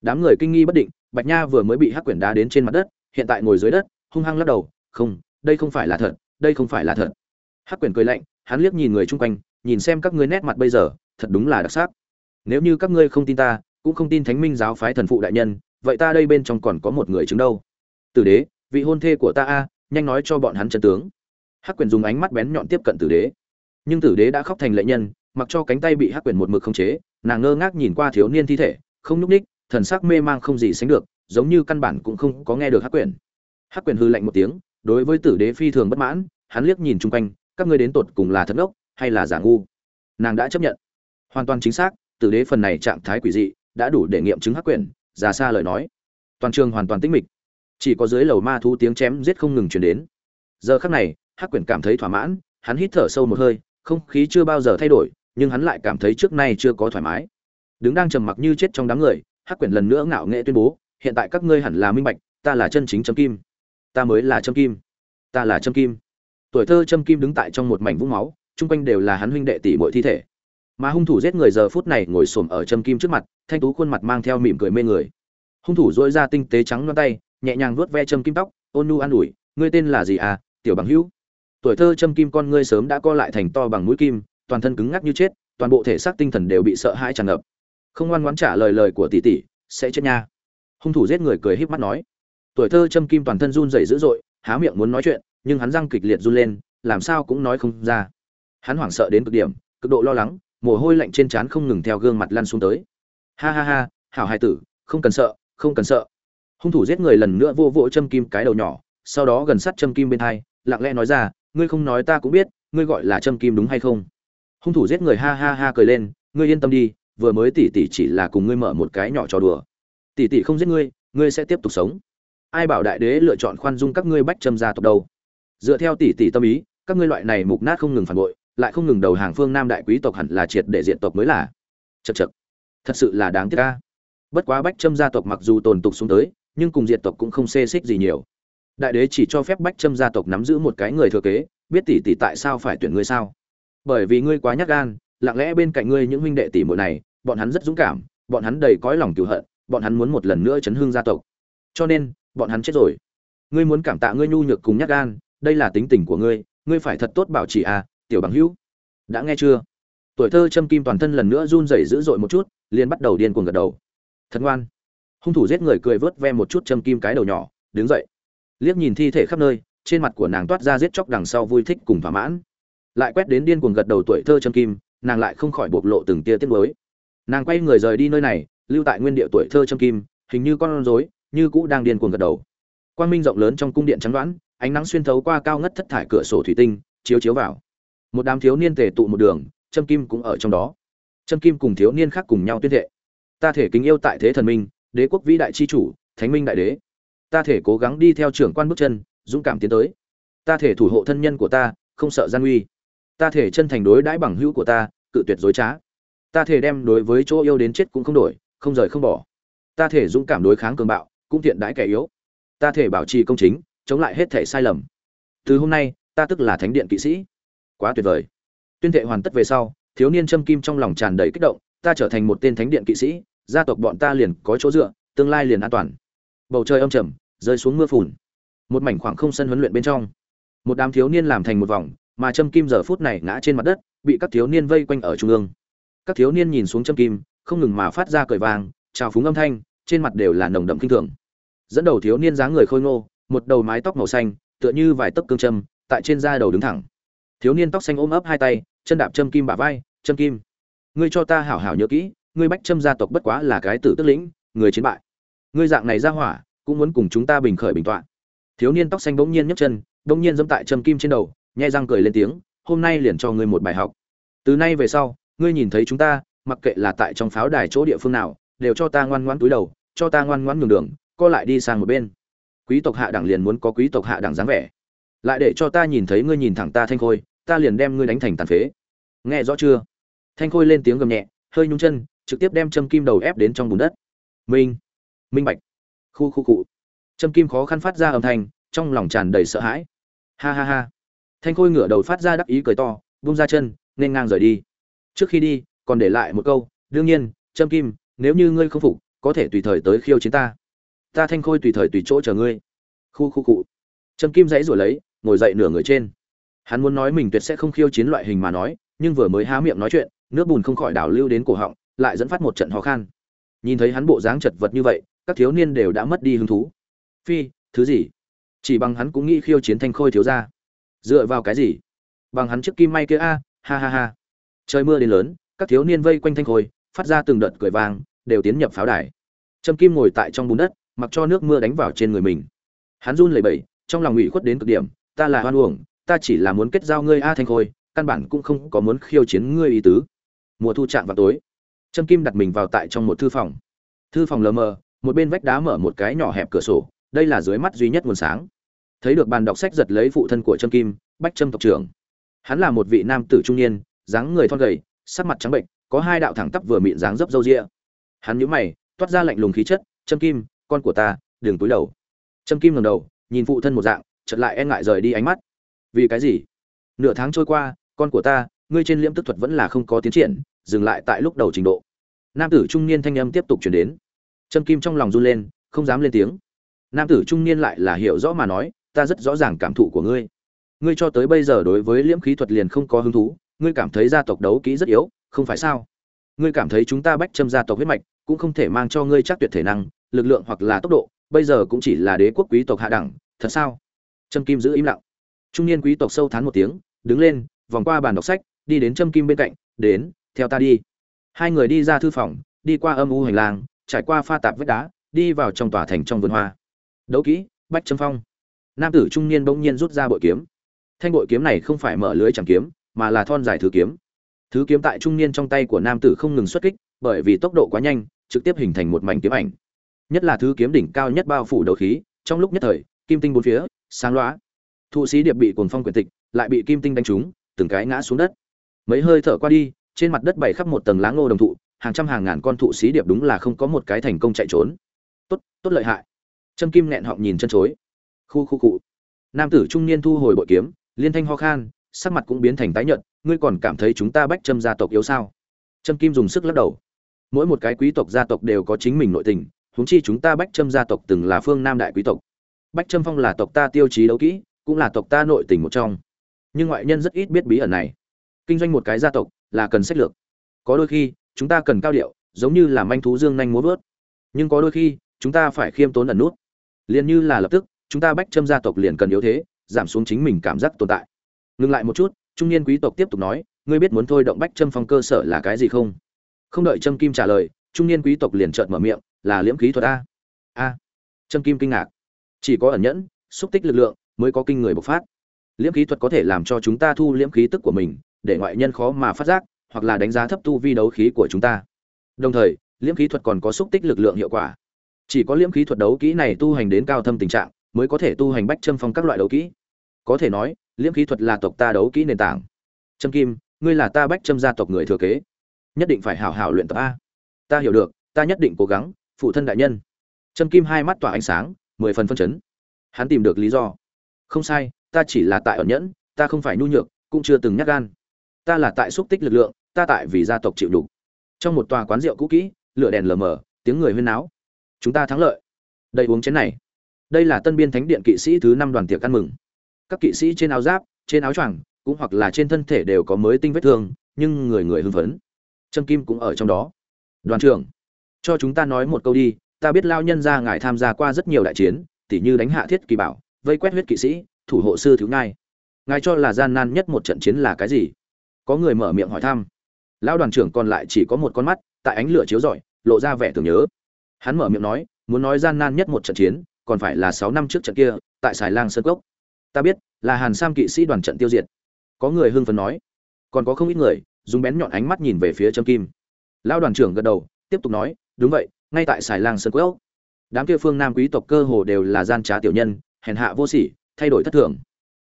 Đám người kinh nghi bất định, bạch nha vừa mới bị hắc quyển đá đến trên mặt đất, hiện tại ngồi dưới đất, hung hăng lắc đầu, không, đây không phải là thật, đây không phải là thật. Hắc quyển cười lạnh, hắn liếc nhìn người chung quanh, nhìn xem các ngươi nét mặt bây giờ, thật đúng là đặc sắc nếu như các ngươi không tin ta, cũng không tin thánh minh giáo phái thần phụ đại nhân, vậy ta đây bên trong còn có một người chứng đâu? Tử đế, vị hôn thê của ta a, nhanh nói cho bọn hắn chân tướng. Hắc quyền dùng ánh mắt bén nhọn tiếp cận tử đế. Nhưng tử đế đã khóc thành lệ nhân, mặc cho cánh tay bị hắc quyền một mực không chế, nàng ngơ ngác nhìn qua thiếu niên thi thể, không nhúc ních thần sắc mê mang không gì sánh được, giống như căn bản cũng không có nghe được hắc quyền. Hắc quyền hư lạnh một tiếng, đối với tử đế phi thường bất mãn, hắn liếc nhìn chung quanh, các ngươi đến tột cùng là thật ốc hay là giả ngu? Nàng đã chấp nhận. Hoàn toàn chính xác tử đế phần này trạng thái quỷ dị, đã đủ để nghiệm chứng hắc quyền ra xa lời nói. Toàn trường hoàn toàn tĩnh mịch. Chỉ có dưới lầu ma thú tiếng chém giết không ngừng chuyển đến. Giờ khắc này, hắc quyển cảm thấy thỏa mãn, hắn hít thở sâu một hơi, không khí chưa bao giờ thay đổi, nhưng hắn lại cảm thấy trước nay chưa có thoải mái. Đứng đang trầm mặc như chết trong đám người, hắc quyển lần nữa ngạo nghệ tuyên bố, hiện tại các ngươi hẳn là minh bạch, ta là chân chính Trâm kim. Ta mới là châm kim. Ta là châm kim. Tuổi thơ châm kim đứng tại trong một mảnh vũng máu, chung quanh đều là hắn huynh đệ tỷ bội thi thể mà hung thủ giết người giờ phút này ngồi xổm ở châm kim trước mặt, thanh tú khuôn mặt mang theo mỉm cười mê người. Hung thủ dỗi ra tinh tế trắng loan tay, nhẹ nhàng vuốt ve châm kim tóc, ôn nu an ủi, ngươi tên là gì à tiểu bằng hữu? Tuổi thơ châm kim con ngươi sớm đã co lại thành to bằng mũi kim, toàn thân cứng ngắc như chết, toàn bộ thể xác tinh thần đều bị sợ hãi tràn ngập. Không ngoan ngoãn trả lời lời của tỷ tỷ, sẽ chết nha. Hung thủ giết người cười híp mắt nói. Tuổi thơ châm kim toàn thân run rẩy dữ dội, há miệng muốn nói chuyện, nhưng hắn răng kịch liệt run lên, làm sao cũng nói không ra. Hắn hoảng sợ đến cực điểm, cực độ lo lắng mồ hôi lạnh trên trán không ngừng theo gương mặt lăn xuống tới. Ha ha ha, hảo hai tử, không cần sợ, không cần sợ. Hung thủ giết người lần nữa vô vỗ châm kim cái đầu nhỏ, sau đó gần sát châm kim bên hai, lặng lẽ nói ra, ngươi không nói ta cũng biết, ngươi gọi là châm kim đúng hay không? Hung thủ giết người ha ha ha cười lên, ngươi yên tâm đi, vừa mới tỷ tỷ chỉ là cùng ngươi mở một cái nhỏ trò đùa. Tỷ tỷ không giết ngươi ngươi sẽ tiếp tục sống. Ai bảo đại đế lựa chọn khoan dung các ngươi bách châm gia tộc đâu? Dựa theo tỷ tỷ tâm ý, các ngươi loại này mục nát không ngừng phản bội lại không ngừng đầu hàng phương nam đại quý tộc hẳn là triệt để diện tộc mới là. Chật chật thật sự là đáng tiếc ca bất quá bách Trâm gia tộc mặc dù tồn tục xuống tới, nhưng cùng diệt tộc cũng không xê xích gì nhiều. Đại đế chỉ cho phép bách Trâm gia tộc nắm giữ một cái người thừa kế, biết tỷ tỷ tại sao phải tuyển ngươi sao? Bởi vì ngươi quá nhát gan, lặng lẽ bên cạnh ngươi những huynh đệ tỷ muội này, bọn hắn rất dũng cảm, bọn hắn đầy cõi lòng cựu hận, bọn hắn muốn một lần nữa chấn hương gia tộc. Cho nên, bọn hắn chết rồi. Ngươi muốn cảm tạ ngươi nhu nhược cùng nhát gan, đây là tính tình của ngươi ngươi phải thật tốt bảo trì à tiểu bằng hữu. Đã nghe chưa? Tuổi thơ châm kim toàn thân lần nữa run rẩy dữ dội một chút, liền bắt đầu điên cuồng gật đầu. Thật ngoan. Hung thủ giết người cười vớt ve một chút châm kim cái đầu nhỏ, đứng dậy. Liếc nhìn thi thể khắp nơi, trên mặt của nàng toát ra giết chóc đằng sau vui thích cùng thỏa mãn. Lại quét đến điên cuồng gật đầu tuổi thơ châm kim, nàng lại không khỏi bộc lộ từng tia tiết mới nàng quay người rời đi nơi này, lưu tại nguyên địa tuổi thơ châm kim, hình như con rối, như cũ đang điên cuồng gật đầu. Quang minh rộng lớn trong cung điện trắng đoán, ánh nắng xuyên thấu qua cao ngất thất thải cửa sổ thủy tinh, chiếu chiếu vào một đám thiếu niên tề tụ một đường, trâm kim cũng ở trong đó. Trâm kim cùng thiếu niên khác cùng nhau tuyên thệ. Ta thể kính yêu tại thế thần minh, đế quốc vĩ đại chi chủ, thánh minh đại đế. Ta thể cố gắng đi theo trưởng quan bước chân, dũng cảm tiến tới. Ta thể thủ hộ thân nhân của ta, không sợ gian nguy. Ta thể chân thành đối đãi bằng hữu của ta, cự tuyệt dối trá. Ta thể đem đối với chỗ yêu đến chết cũng không đổi, không rời không bỏ. Ta thể dũng cảm đối kháng cường bạo, cũng thiện đãi kẻ yếu. Ta thể bảo trì công chính, chống lại hết thể sai lầm. Từ hôm nay, ta tức là thánh điện kỵ sĩ quá tuyệt vời. Tuyên thệ hoàn tất về sau, thiếu niên châm kim trong lòng tràn đầy kích động, ta trở thành một tên thánh điện kỵ sĩ, gia tộc bọn ta liền có chỗ dựa, tương lai liền an toàn. Bầu trời âm trầm, rơi xuống mưa phùn. Một mảnh khoảng không sân huấn luyện bên trong. Một đám thiếu niên làm thành một vòng, mà châm kim giờ phút này ngã trên mặt đất, bị các thiếu niên vây quanh ở trung ương. Các thiếu niên nhìn xuống châm kim, không ngừng mà phát ra cởi vàng trào phúng âm thanh, trên mặt đều là nồng đậm kinh thường. Dẫn đầu thiếu niên dáng người khôi ngô, một đầu mái tóc màu xanh, tựa như vài tấc cương châm, tại trên da đầu đứng thẳng thiếu niên tóc xanh ôm ấp hai tay, chân đạp châm kim bả vai, châm kim, ngươi cho ta hảo hảo nhớ kỹ, ngươi bách châm gia tộc bất quá là cái tử tức lĩnh, người chiến bại. Ngươi dạng này ra hỏa, cũng muốn cùng chúng ta bình khởi bình tọa. Thiếu niên tóc xanh bỗng nhiên nhấc chân, bỗng nhiên dẫm tại châm kim trên đầu, nhai răng cười lên tiếng, hôm nay liền cho ngươi một bài học. Từ nay về sau, ngươi nhìn thấy chúng ta, mặc kệ là tại trong pháo đài chỗ địa phương nào, đều cho ta ngoan ngoãn túi đầu, cho ta ngoan ngoãn nhường đường, co lại đi sang một bên. Quý tộc hạ đẳng liền muốn có quý tộc hạ đẳng dáng vẻ. Lại để cho ta nhìn thấy ngươi nhìn thẳng ta thanh khôi ta liền đem ngươi đánh thành tàn phế. Nghe rõ chưa? Thanh khôi lên tiếng gầm nhẹ, hơi nhung chân, trực tiếp đem châm kim đầu ép đến trong bùn đất. Minh minh bạch. Khu khu cụ châm kim khó khăn phát ra âm thanh, trong lòng tràn đầy sợ hãi. Ha ha ha. Thanh khôi ngửa đầu phát ra đắc ý cười to bung ra chân, nên ngang rời đi. Trước khi đi, còn để lại một câu, đương nhiên, châm kim, nếu như ngươi không phục, có thể tùy thời tới khiêu chiến ta. Ta thanh khôi tùy thời tùy chỗ chờ ngươi. Khu khu cụ châm kim dãy rồi lấy, ngồi dậy nửa người trên hắn muốn nói mình tuyệt sẽ không khiêu chiến loại hình mà nói, nhưng vừa mới há miệng nói chuyện, nước bùn không khỏi đảo lưu đến cổ họng, lại dẫn phát một trận khó khăn. nhìn thấy hắn bộ dáng chật vật như vậy, các thiếu niên đều đã mất đi hứng thú. Phi, thứ gì? Chỉ bằng hắn cũng nghĩ khiêu chiến thanh khôi thiếu ra dựa vào cái gì? Bằng hắn trước kim may kia a, ha ha ha. Trời mưa đến lớn, các thiếu niên vây quanh thanh khôi, phát ra từng đợt cười vang, đều tiến nhập pháo đài. Trâm kim ngồi tại trong bùn đất, mặc cho nước mưa đánh vào trên người mình. Hắn run lẩy bẩy, trong lòng ủy khuất đến cực điểm, ta là hoan uổng ta chỉ là muốn kết giao ngươi a thanh khôi, căn bản cũng không có muốn khiêu chiến ngươi ý tứ. Mùa thu chạm vào tối, trâm kim đặt mình vào tại trong một thư phòng. Thư phòng lờ mờ, một bên vách đá mở một cái nhỏ hẹp cửa sổ, đây là dưới mắt duy nhất nguồn sáng. Thấy được bàn đọc sách giật lấy phụ thân của trâm kim, bách trâm tộc trưởng. Hắn là một vị nam tử trung niên, dáng người thon gầy, sắc mặt trắng bệnh, có hai đạo thẳng tắp vừa mịn dáng dấp râu ria. Hắn nhíu mày, toát ra lạnh lùng khí chất, trâm kim, con của ta, đừng túi đầu. Trâm kim ngẩng đầu, nhìn phụ thân một dạng, chợt lại e ngại rời đi ánh mắt vì cái gì? Nửa tháng trôi qua, con của ta, ngươi trên liễm tức thuật vẫn là không có tiến triển, dừng lại tại lúc đầu trình độ. Nam tử trung niên thanh âm tiếp tục chuyển đến. Trâm kim trong lòng run lên, không dám lên tiếng. Nam tử trung niên lại là hiểu rõ mà nói, ta rất rõ ràng cảm thụ của ngươi. Ngươi cho tới bây giờ đối với liễm khí thuật liền không có hứng thú, ngươi cảm thấy gia tộc đấu kỹ rất yếu, không phải sao? Ngươi cảm thấy chúng ta bách châm gia tộc huyết mạch cũng không thể mang cho ngươi chắc tuyệt thể năng, lực lượng hoặc là tốc độ, bây giờ cũng chỉ là đế quốc quý tộc hạ đẳng, thật sao? Trâm kim giữ im lặng trung niên quý tộc sâu thán một tiếng, đứng lên, vòng qua bàn đọc sách, đi đến châm kim bên cạnh, đến, theo ta đi. Hai người đi ra thư phòng, đi qua âm u hành lang, trải qua pha tạp vách đá, đi vào trong tòa thành trong vườn hoa. Đấu kỹ, bách châm phong. Nam tử trung niên bỗng nhiên rút ra bội kiếm. Thanh bội kiếm này không phải mở lưới chẳng kiếm, mà là thon dài thứ kiếm. Thứ kiếm tại trung niên trong tay của nam tử không ngừng xuất kích, bởi vì tốc độ quá nhanh, trực tiếp hình thành một mảnh kiếm ảnh. Nhất là thứ kiếm đỉnh cao nhất bao phủ đầu khí, trong lúc nhất thời, kim tinh bốn phía, sáng loá thụ sĩ điệp bị cuồng phong quyển tịch, lại bị kim tinh đánh trúng, từng cái ngã xuống đất. Mấy hơi thở qua đi, trên mặt đất bày khắp một tầng lá ngô đồng thụ, hàng trăm hàng ngàn con thụ sĩ điệp đúng là không có một cái thành công chạy trốn. Tốt tốt lợi hại. Trâm kim nghẹn họng nhìn chân chối. Khu khu cụ nam tử trung niên thu hồi bội kiếm, liên thanh ho khan, sắc mặt cũng biến thành tái nhợt, ngươi còn cảm thấy chúng ta bách trâm gia tộc yếu sao? Trâm kim dùng sức lắc đầu. Mỗi một cái quý tộc gia tộc đều có chính mình nội tình, huống chi chúng ta bách trâm gia tộc từng là phương nam đại quý tộc. Bách trâm phong là tộc ta tiêu chí đấu kỹ cũng là tộc ta nội tình một trong. Nhưng ngoại nhân rất ít biết bí ẩn này. Kinh doanh một cái gia tộc là cần sách lược. Có đôi khi, chúng ta cần cao điệu, giống như là manh thú dương nhanh múa vớt. Nhưng có đôi khi, chúng ta phải khiêm tốn ẩn nút. Liền như là lập tức, chúng ta bách châm gia tộc liền cần yếu thế, giảm xuống chính mình cảm giác tồn tại. Ngừng lại một chút, trung niên quý tộc tiếp tục nói, ngươi biết muốn thôi động bách châm phong cơ sở là cái gì không? Không đợi trâm kim trả lời, trung niên quý tộc liền trợn mở miệng, là liễm khí thuật a. A. Trâm kim kinh ngạc. Chỉ có ẩn nhẫn, xúc tích lực lượng mới có kinh người bộc phát. Liễm khí thuật có thể làm cho chúng ta thu liễm khí tức của mình, để ngoại nhân khó mà phát giác, hoặc là đánh giá thấp tu vi đấu khí của chúng ta. Đồng thời, liễm khí thuật còn có xúc tích lực lượng hiệu quả. Chỉ có liễm khí thuật đấu kỹ này tu hành đến cao thâm tình trạng, mới có thể tu hành bách châm phong các loại đấu kỹ. Có thể nói, liễm khí thuật là tộc ta đấu kỹ nền tảng. Trâm kim, ngươi là ta bách châm gia tộc người thừa kế. Nhất định phải hảo hảo luyện tập a. Ta hiểu được, ta nhất định cố gắng, phụ thân đại nhân. Trâm kim hai mắt tỏa ánh sáng, mười phần phân chấn. Hắn tìm được lý do không sai, ta chỉ là tại ẩn nhẫn, ta không phải nhu nhược, cũng chưa từng nhắc gan. Ta là tại xúc tích lực lượng, ta tại vì gia tộc chịu đủ trong một tòa quán rượu cũ kỹ, lửa đèn lờ mờ, tiếng người huyên náo. Chúng ta thắng lợi. Đây uống chén này. Đây là tân biên thánh điện kỵ sĩ thứ năm đoàn tiệc ăn mừng. Các kỵ sĩ trên áo giáp, trên áo choàng, cũng hoặc là trên thân thể đều có mới tinh vết thương, nhưng người người hưng phấn. Trâm kim cũng ở trong đó. Đoàn trưởng, cho chúng ta nói một câu đi, ta biết lao nhân ra ngài tham gia qua rất nhiều đại chiến, tỉ như đánh hạ thiết kỳ bảo vây quét huyết kỵ sĩ, thủ hộ sư thiếu ngai. Ngài cho là gian nan nhất một trận chiến là cái gì? Có người mở miệng hỏi thăm. Lão đoàn trưởng còn lại chỉ có một con mắt, tại ánh lửa chiếu rọi, lộ ra vẻ tưởng nhớ. Hắn mở miệng nói, muốn nói gian nan nhất một trận chiến, còn phải là sáu năm trước trận kia, tại sài lang sơn cốc. Ta biết, là hàn sam kỵ sĩ đoàn trận tiêu diệt. Có người hưng phấn nói. Còn có không ít người, dùng bén nhọn ánh mắt nhìn về phía trâm kim. Lão đoàn trưởng gật đầu, tiếp tục nói, đúng vậy, ngay tại sài lang sơn cốc, đám kia phương nam quý tộc cơ hồ đều là gian trá tiểu nhân hèn hạ vô sỉ, thay đổi thất thường.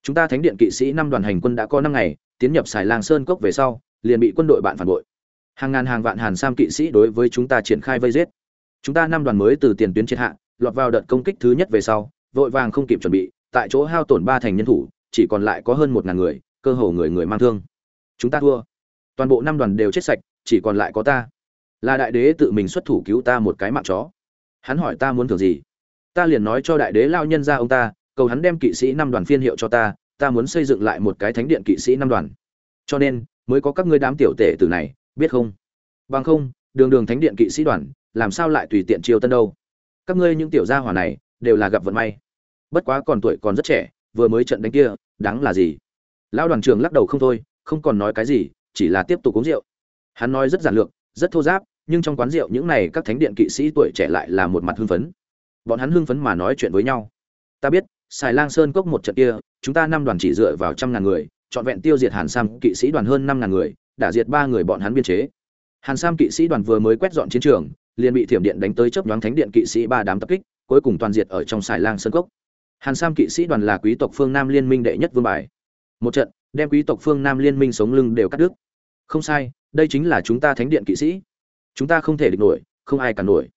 Chúng ta thánh điện kỵ sĩ năm đoàn hành quân đã có năm ngày, tiến nhập xài lang sơn cốc về sau, liền bị quân đội bạn phản bội. Hàng ngàn hàng vạn hàn sam kỵ sĩ đối với chúng ta triển khai vây giết. Chúng ta năm đoàn mới từ tiền tuyến triệt hạ, lọt vào đợt công kích thứ nhất về sau, vội vàng không kịp chuẩn bị, tại chỗ hao tổn ba thành nhân thủ, chỉ còn lại có hơn một ngàn người, cơ hồ người người mang thương. Chúng ta thua. Toàn bộ năm đoàn đều chết sạch, chỉ còn lại có ta. Là đại đế tự mình xuất thủ cứu ta một cái mạng chó. Hắn hỏi ta muốn thưởng gì? Ta liền nói cho đại đế lao nhân ra ông ta, cầu hắn đem kỵ sĩ năm đoàn phiên hiệu cho ta ta muốn xây dựng lại một cái thánh điện kỵ sĩ năm đoàn. Cho nên, mới có các ngươi đám tiểu tể tử này, biết không? Bằng không, đường đường thánh điện kỵ sĩ đoàn, làm sao lại tùy tiện chiêu tân đâu? Các ngươi những tiểu gia hỏa này, đều là gặp vận may. Bất quá còn tuổi còn rất trẻ, vừa mới trận đánh kia, đáng là gì? Lão đoàn trưởng lắc đầu không thôi, không còn nói cái gì, chỉ là tiếp tục uống rượu. Hắn nói rất giản lược, rất thô giáp, nhưng trong quán rượu những này các thánh điện kỵ sĩ tuổi trẻ lại là một mặt hưng phấn bọn hắn hưng phấn mà nói chuyện với nhau. Ta biết xài lang sơn cốc một trận kia, chúng ta năm đoàn chỉ dựa vào trăm ngàn người, trọn vẹn tiêu diệt hàn sam kỵ sĩ đoàn hơn năm ngàn người, đã diệt ba người bọn hắn biên chế. Hàn sam kỵ sĩ đoàn vừa mới quét dọn chiến trường, liền bị thiểm điện đánh tới chớp nhoáng thánh điện kỵ sĩ ba đám tập kích, cuối cùng toàn diệt ở trong xài lang sơn cốc. Hàn sam kỵ sĩ đoàn là quý tộc phương nam liên minh đệ nhất vương bài. Một trận, đem quý tộc phương nam liên minh sống lưng đều cắt đứt. Không sai, đây chính là chúng ta thánh điện kỵ sĩ. Chúng ta không thể địch nổi, không ai cả nổi.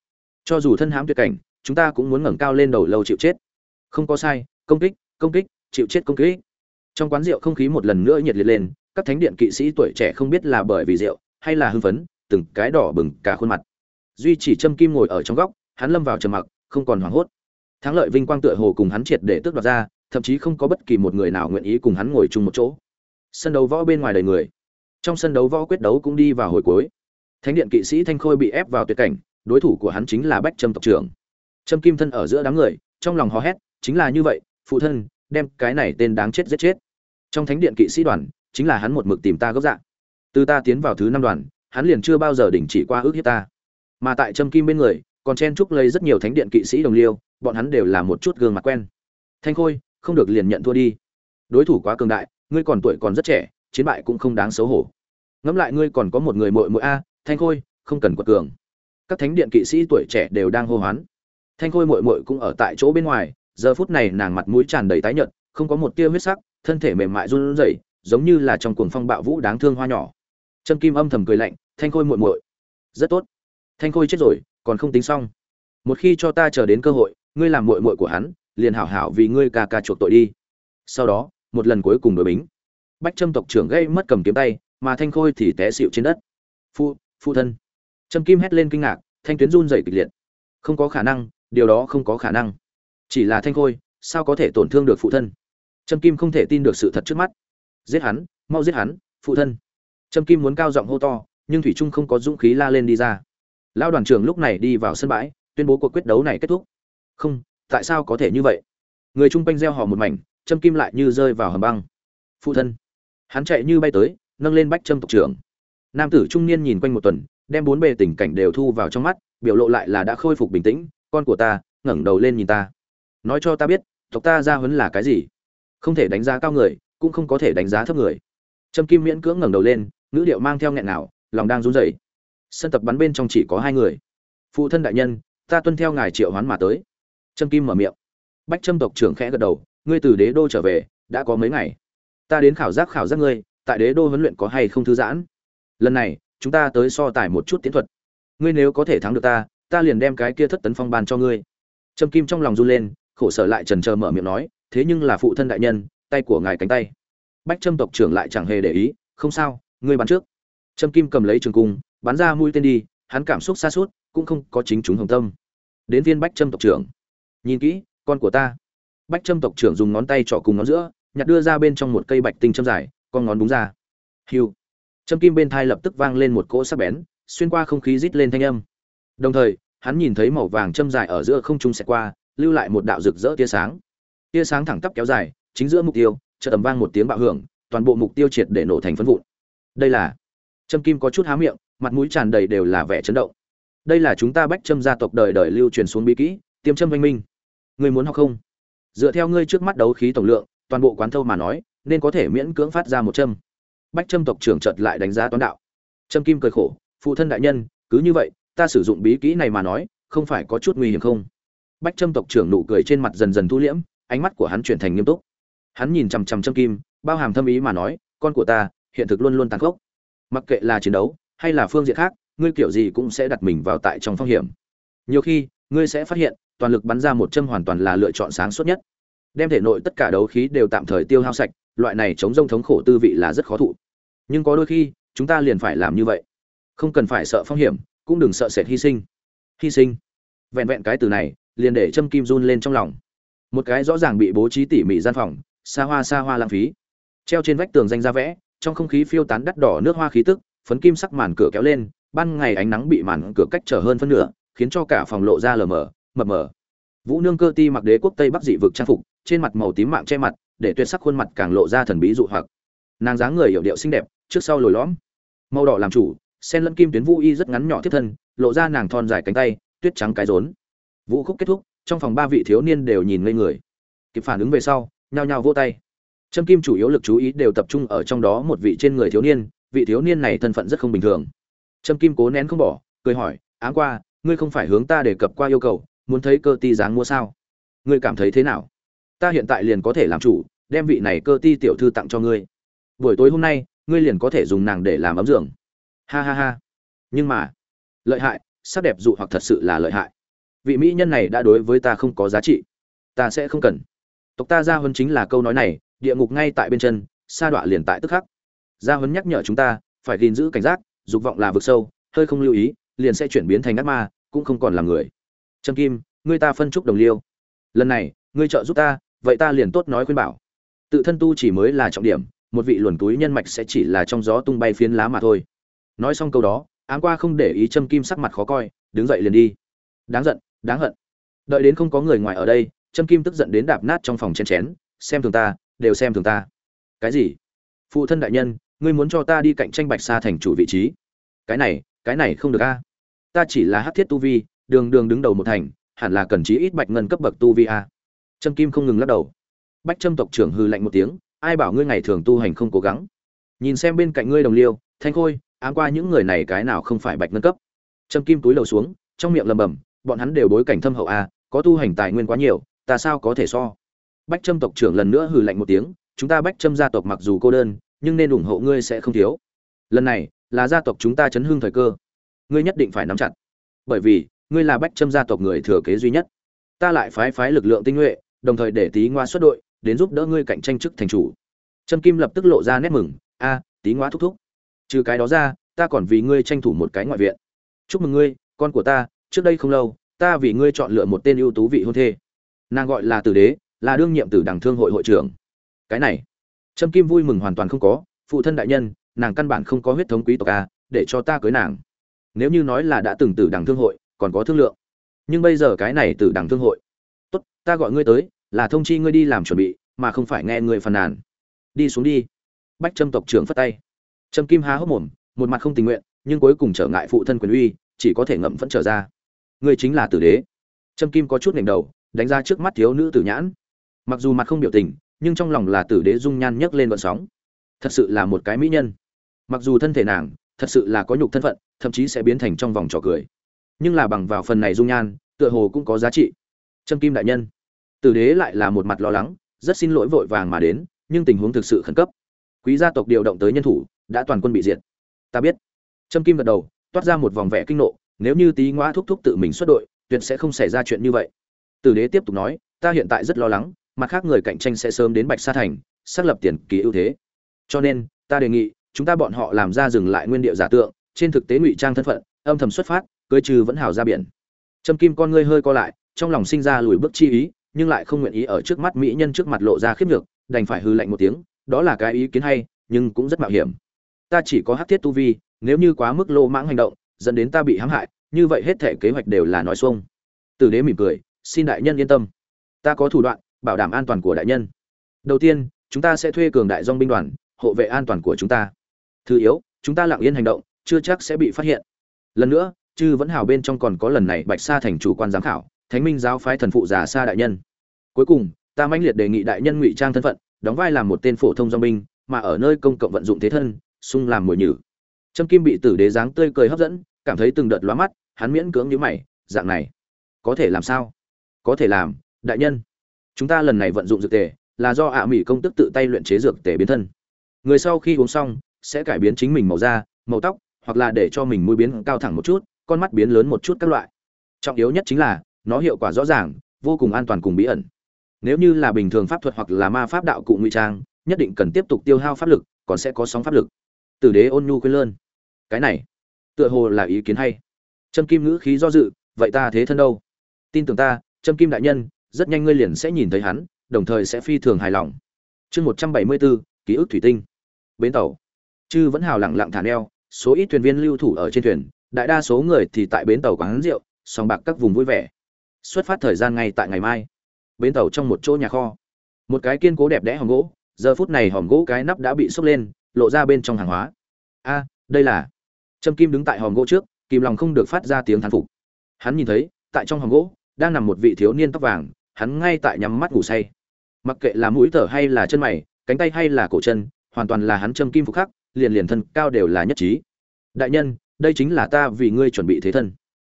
Cho dù thân hãm tuyệt cảnh chúng ta cũng muốn ngẩng cao lên đầu lâu chịu chết. Không có sai, công kích công kích, chịu chết công kích. Trong quán rượu không khí một lần nữa nhiệt liệt lên, các thánh điện kỵ sĩ tuổi trẻ không biết là bởi vì rượu hay là hưng phấn, từng cái đỏ bừng cả khuôn mặt. Duy chỉ châm kim ngồi ở trong góc, hắn lâm vào trầm mặc, không còn hoảng hốt. Thắng lợi vinh quang tựa hồ cùng hắn triệt để tước đoạt ra, thậm chí không có bất kỳ một người nào nguyện ý cùng hắn ngồi chung một chỗ. Sân đấu võ bên ngoài đầy người. Trong sân đấu võ quyết đấu cũng đi vào hồi cuối. Thánh điện kỵ sĩ thanh khôi bị ép vào tuyệt cảnh, đối thủ của hắn chính là bách trâm tộc trưởng trâm kim thân ở giữa đám người, trong lòng hò hét, chính là như vậy, phụ thân, đem cái này tên đáng chết giết chết. Trong thánh điện kỵ sĩ đoàn, chính là hắn một mực tìm ta gấp dạng. Từ ta tiến vào thứ năm đoàn, hắn liền chưa bao giờ đình chỉ qua ước hiếp ta. Mà tại trâm kim bên người, còn chen chúc lấy rất nhiều thánh điện kỵ sĩ đồng liêu, bọn hắn đều là một chút gương mặt quen. Thanh khôi, không được liền nhận thua đi. Đối thủ quá cường đại, ngươi còn tuổi còn rất trẻ, chiến bại cũng không đáng xấu hổ. Ngẫm lại ngươi còn có một người muội muội a, thanh khôi, không cần quật cường. Các thánh điện kỵ sĩ tuổi trẻ đều đang hô hoán thanh khôi muội muội cũng ở tại chỗ bên ngoài, giờ phút này nàng mặt mũi tràn đầy tái nhợt, không có một tia huyết sắc, thân thể mềm mại run rẩy, giống như là trong cuồng phong bạo vũ đáng thương hoa nhỏ. Trâm kim âm thầm cười lạnh, thanh khôi muội muội, rất tốt. Thanh khôi chết rồi, còn không tính xong. Một khi cho ta chờ đến cơ hội, ngươi làm muội muội của hắn, liền hảo hảo vì ngươi ca ca chuộc tội đi. Sau đó, một lần cuối cùng đối bính. Bách trâm tộc trưởng gây mất cầm kiếm tay, mà thanh khôi thì té xịu trên đất. Phu phu thân. Trâm kim hét lên kinh ngạc, thanh tuyến run dày kịch liệt. Không có khả năng điều đó không có khả năng. Chỉ là thanh khôi, sao có thể tổn thương được phụ thân? Trâm kim không thể tin được sự thật trước mắt. Giết hắn, mau giết hắn, phụ thân. Trâm kim muốn cao giọng hô to, nhưng thủy trung không có dũng khí la lên đi ra. Lão đoàn trưởng lúc này đi vào sân bãi, tuyên bố cuộc quyết đấu này kết thúc. Không, tại sao có thể như vậy? Người chung quanh gieo họ một mảnh, Trâm kim lại như rơi vào hầm băng. Phụ thân. Hắn chạy như bay tới, nâng lên bách trâm tộc trưởng. Nam tử trung niên nhìn quanh một tuần, đem bốn bề tình cảnh đều thu vào trong mắt, biểu lộ lại là đã khôi phục bình tĩnh con của ta, ngẩng đầu lên nhìn ta. Nói cho ta biết, tộc ta ra huấn là cái gì? Không thể đánh giá cao người, cũng không có thể đánh giá thấp người. Trâm kim miễn cưỡng ngẩng đầu lên, ngữ điệu mang theo nghẹn nào lòng đang run rẩy. Sân tập bắn bên trong chỉ có hai người. Phụ thân đại nhân, ta tuân theo ngài triệu hoán mà tới. Trâm kim mở miệng. Bách trâm tộc trưởng khẽ gật đầu, ngươi từ đế đô trở về, đã có mấy ngày. Ta đến khảo giác khảo giác ngươi, tại đế đô huấn luyện có hay không thư giãn? Lần này, chúng ta tới so tài một chút tiến thuật. Ngươi nếu có thể thắng được ta ta liền đem cái kia thất tấn phong ban cho ngươi. Trâm kim trong lòng run lên, khổ sở lại trần trờ mở miệng nói, thế nhưng là phụ thân đại nhân, tay của ngài cánh tay. Bách trâm tộc trưởng lại chẳng hề để ý, không sao, ngươi bắn trước. Trâm kim cầm lấy trường cung, bắn ra mũi tên đi, hắn cảm xúc xa suốt, cũng không có chính chúng hồng tâm. Đến viên bách trâm tộc trưởng. Nhìn kỹ, con của ta. Bách trâm tộc trưởng dùng ngón tay trỏ cùng ngón giữa, nhặt đưa ra bên trong một cây bạch tinh châm dài, con ngón đúng ra. Hiu. Châm kim bên thai lập tức vang lên một cỗ sắc bén, xuyên qua không khí rít lên thanh âm đồng thời, hắn nhìn thấy màu vàng châm dài ở giữa không trung xẹt qua, lưu lại một đạo rực rỡ tia sáng. Tia sáng thẳng tắp kéo dài, chính giữa mục tiêu, chợt tầm vang một tiếng bạo hưởng, toàn bộ mục tiêu triệt để nổ thành phân vụn. Đây là châm kim có chút há miệng, mặt mũi tràn đầy đều là vẻ chấn động. Đây là chúng ta bách châm gia tộc đời đời lưu truyền xuống bí kỹ, tiêm châm văn minh. Ngươi muốn học không? Dựa theo ngươi trước mắt đấu khí tổng lượng, toàn bộ quán thâu mà nói, nên có thể miễn cưỡng phát ra một châm. Bách châm tộc trưởng chợt lại đánh giá toán đạo. Trâm kim cười khổ, phụ thân đại nhân, cứ như vậy ta sử dụng bí kỹ này mà nói, không phải có chút nguy hiểm không? Bách trâm tộc trưởng nụ cười trên mặt dần dần thu liễm, ánh mắt của hắn chuyển thành nghiêm túc. Hắn nhìn chằm chằm châm kim, bao hàm thâm ý mà nói, con của ta, hiện thực luôn luôn tàn khốc. Mặc kệ là chiến đấu, hay là phương diện khác, ngươi kiểu gì cũng sẽ đặt mình vào tại trong phong hiểm. Nhiều khi, ngươi sẽ phát hiện, toàn lực bắn ra một châm hoàn toàn là lựa chọn sáng suốt nhất. Đem thể nội tất cả đấu khí đều tạm thời tiêu hao sạch, loại này chống rông thống khổ tư vị là rất khó thụ. Nhưng có đôi khi, chúng ta liền phải làm như vậy. Không cần phải sợ phong hiểm cũng đừng sợ sệt hy sinh. Hy sinh. Vẹn vẹn cái từ này, liền để châm kim run lên trong lòng. Một cái rõ ràng bị bố trí tỉ mỉ gian phòng, xa hoa xa hoa lãng phí. Treo trên vách tường danh ra vẽ, trong không khí phiêu tán đắt đỏ nước hoa khí tức, phấn kim sắc màn cửa kéo lên, ban ngày ánh nắng bị màn cửa cách trở hơn phân nửa, khiến cho cả phòng lộ ra lờ mờ, mập mờ. Vũ nương cơ ti mặc đế quốc tây bắc dị vực trang phục, trên mặt màu tím mạng che mặt, để tuyệt sắc khuôn mặt càng lộ ra thần bí dụ hoặc. Nàng dáng người hiểu điệu xinh đẹp, trước sau lồi lõm. Màu đỏ làm chủ sen lẫn kim tuyến vũ y rất ngắn nhỏ thiết thân, lộ ra nàng thon dài cánh tay, tuyết trắng cái rốn. Vũ khúc kết thúc, trong phòng ba vị thiếu niên đều nhìn ngây người. Kịp phản ứng về sau, nhao nhao vỗ tay. Trâm kim chủ yếu lực chú ý đều tập trung ở trong đó một vị trên người thiếu niên, vị thiếu niên này thân phận rất không bình thường. Trâm kim cố nén không bỏ, cười hỏi, áng qua, ngươi không phải hướng ta đề cập qua yêu cầu, muốn thấy cơ ti dáng mua sao? Ngươi cảm thấy thế nào? Ta hiện tại liền có thể làm chủ, đem vị này cơ ti tiểu thư tặng cho ngươi. Buổi tối hôm nay, ngươi liền có thể dùng nàng để làm ấm giường ha ha ha. Nhưng mà, lợi hại, sắc đẹp dụ hoặc thật sự là lợi hại. Vị mỹ nhân này đã đối với ta không có giá trị. Ta sẽ không cần. Tộc ta gia huấn chính là câu nói này, địa ngục ngay tại bên chân, sa đọa liền tại tức khắc. Gia huấn nhắc nhở chúng ta, phải gìn giữ cảnh giác, dục vọng là vực sâu, hơi không lưu ý, liền sẽ chuyển biến thành ác ma, cũng không còn là người. Trâm kim, ngươi ta phân trúc đồng liêu. Lần này, ngươi trợ giúp ta, vậy ta liền tốt nói khuyên bảo. Tự thân tu chỉ mới là trọng điểm, một vị luồn túi nhân mạch sẽ chỉ là trong gió tung bay phiến lá mà thôi nói xong câu đó, Ám qua không để ý châm kim sắc mặt khó coi, đứng dậy liền đi. Đáng giận, đáng hận. Đợi đến không có người ngoài ở đây châm kim tức giận đến đạp nát trong phòng chen chén, xem thường ta, đều xem thường ta. Cái gì? Phụ thân đại nhân, ngươi muốn cho ta đi cạnh tranh bạch sa thành chủ vị trí? Cái này cái này không được a. Ta chỉ là hát thiết tu vi, đường đường đứng đầu một thành, hẳn là cần chí ít bạch ngân cấp bậc tu vi a. Trâm kim không ngừng lắc đầu. Bách trâm tộc trưởng hư lạnh một tiếng, ai bảo ngươi ngày thường tu hành không cố gắng? Nhìn xem bên cạnh ngươi đồng liêu, thanh khôi ám qua những người này cái nào không phải bạch ngân cấp. Trâm kim túi lầu xuống, trong miệng lầm bầm bọn hắn đều bối cảnh thâm hậu a có tu hành tài nguyên quá nhiều, ta sao có thể so? Bách trâm tộc trưởng lần nữa hừ lạnh một tiếng, chúng ta bách trâm gia tộc mặc dù cô đơn, nhưng nên ủng hộ ngươi sẽ không thiếu. Lần này, là gia tộc chúng ta chấn hương thời cơ. Ngươi nhất định phải nắm chặt. Bởi vì, ngươi là bách trâm gia tộc người thừa kế duy nhất. Ta lại phái phái lực lượng tinh nhuệ, đồng thời để tí ngoa xuất đội, đến giúp đỡ ngươi cạnh tranh chức thành chủ. Trâm kim lập tức lộ ra nét mừng, a tí ngoa thúc thúc trừ cái đó ra, ta còn vì ngươi tranh thủ một cái ngoại viện. Chúc mừng ngươi, con của ta, trước đây không lâu, ta vì ngươi chọn lựa một tên ưu tú vị hôn thê. Nàng gọi là tử đế, là đương nhiệm tử đảng thương hội hội trưởng. Cái này, trâm kim vui mừng hoàn toàn không có, phụ thân đại nhân, nàng căn bản không có huyết thống quý tộc a để cho ta cưới nàng. Nếu như nói là đã từng tử đảng thương hội, còn có thương lượng. Nhưng bây giờ cái này tử đảng thương hội. Tốt, ta gọi ngươi tới, là thông chi ngươi đi làm chuẩn bị, mà không phải nghe người phàn nàn. Đi xuống đi. Bách trâm tộc trưởng phất tay trâm kim há hốc mồm, một mặt không tình nguyện, nhưng cuối cùng trở ngại phụ thân quyền uy, chỉ có thể ngậm vẫn trở ra. Ngươi chính là tử đế. Trâm kim có chút ngẩng đầu, đánh ra trước mắt thiếu nữ tử nhãn. Mặc dù mặt không biểu tình, nhưng trong lòng là tử đế dung nhan nhấc lên vận sóng. Thật sự là một cái mỹ nhân. Mặc dù thân thể nàng, thật sự là có nhục thân phận, thậm chí sẽ biến thành trong vòng trò cười. Nhưng là bằng vào phần này dung nhan, tựa hồ cũng có giá trị. Trâm kim đại nhân, tử đế lại là một mặt lo lắng, rất xin lỗi vội vàng mà đến, nhưng tình huống thực sự khẩn cấp. Quý gia tộc điều động tới nhân thủ đã toàn quân bị diệt. Ta biết. Trâm kim gật đầu, toát ra một vòng vẻ kinh nộ, nếu như tý ngoã thúc thúc tự mình xuất đội, tuyệt sẽ không xảy ra chuyện như vậy. Tử đế tiếp tục nói, ta hiện tại rất lo lắng, mặt khác người cạnh tranh sẽ sớm đến bạch sa thành, xác lập tiền kỳ ưu thế. Cho nên, ta đề nghị, chúng ta bọn họ làm ra dừng lại nguyên điệu giả tượng, trên thực tế ngụy trang thân phận, âm thầm xuất phát, cưới trừ vẫn hào ra biển. Trâm kim con ngươi hơi co lại, trong lòng sinh ra lùi bước chi ý, nhưng lại không nguyện ý ở trước mắt mỹ nhân trước mặt lộ ra khiếp nhược, đành phải hư lạnh một tiếng, đó là cái ý kiến hay, nhưng cũng rất mạo hiểm ta chỉ có hắc thiết tu vi, nếu như quá mức lô mãng hành động, dẫn đến ta bị hãm hại, như vậy hết thể kế hoạch đều là nói xuông. Tử đế mỉm cười, xin đại nhân yên tâm. Ta có thủ đoạn, bảo đảm an toàn của đại nhân. Đầu tiên, chúng ta sẽ thuê cường đại dong binh đoàn, hộ vệ an toàn của chúng ta. Thứ yếu, chúng ta lặng yên hành động, chưa chắc sẽ bị phát hiện. Lần nữa, chư vẫn hào bên trong còn có lần này bạch sa thành chủ quan giám khảo, thánh minh giáo phái thần phụ già sa đại nhân. Cuối cùng, ta mãnh liệt đề nghị đại nhân ngụy trang thân phận, đóng vai làm một tên phổ thông dong binh, mà ở nơi công cộng vận dụng thế thân xung làm mồi nhử. Trâm kim bị tử đế dáng tươi cười hấp dẫn, cảm thấy từng đợt lóa mắt, hắn miễn cưỡng nhíu mày, dạng này, có thể làm sao? Có thể làm, đại nhân. Chúng ta lần này vận dụng dược tề, là do ạ mỹ công tức tự tay luyện chế dược tề biến thân. Người sau khi uống xong, sẽ cải biến chính mình màu da, màu tóc, hoặc là để cho mình mũi biến cao thẳng một chút, con mắt biến lớn một chút các loại. Trọng yếu nhất chính là, nó hiệu quả rõ ràng, vô cùng an toàn cùng bí ẩn. Nếu như là bình thường pháp thuật hoặc là ma pháp đạo cụ ngụy trang, nhất định cần tiếp tục tiêu hao pháp lực, còn sẽ có sóng pháp lực tử đế ôn nhu quên lơn. Cái này, tựa hồ là ý kiến hay. Trâm kim ngữ khí do dự, vậy ta thế thân đâu? Tin tưởng ta, trâm kim đại nhân, rất nhanh ngươi liền sẽ nhìn thấy hắn, đồng thời sẽ phi thường hài lòng. Chương một trăm bảy mươi bốn, ký ức thủy tinh. Bến tàu. Chư vẫn hào lặng lặng thả neo, số ít thuyền viên lưu thủ ở trên thuyền, đại đa số người thì tại bến tàu quán rượu, sòng bạc các vùng vui vẻ. Xuất phát thời gian ngay tại ngày mai. Bến tàu trong một chỗ nhà kho. Một cái kiên cố đẹp đẽ hòm gỗ, giờ phút này hòm gỗ cái nắp đã bị xốc lên lộ ra bên trong hàng hóa. A, đây là. Trâm kim đứng tại hòm gỗ trước, kìm lòng không được phát ra tiếng thán phục. Hắn nhìn thấy, tại trong hòm gỗ, đang nằm một vị thiếu niên tóc vàng, hắn ngay tại nhắm mắt ngủ say. Mặc kệ là mũi thở hay là chân mày, cánh tay hay là cổ chân, hoàn toàn là hắn châm kim phục khắc, liền liền thân cao đều là nhất trí. Đại nhân, đây chính là ta vì ngươi chuẩn bị thế thân.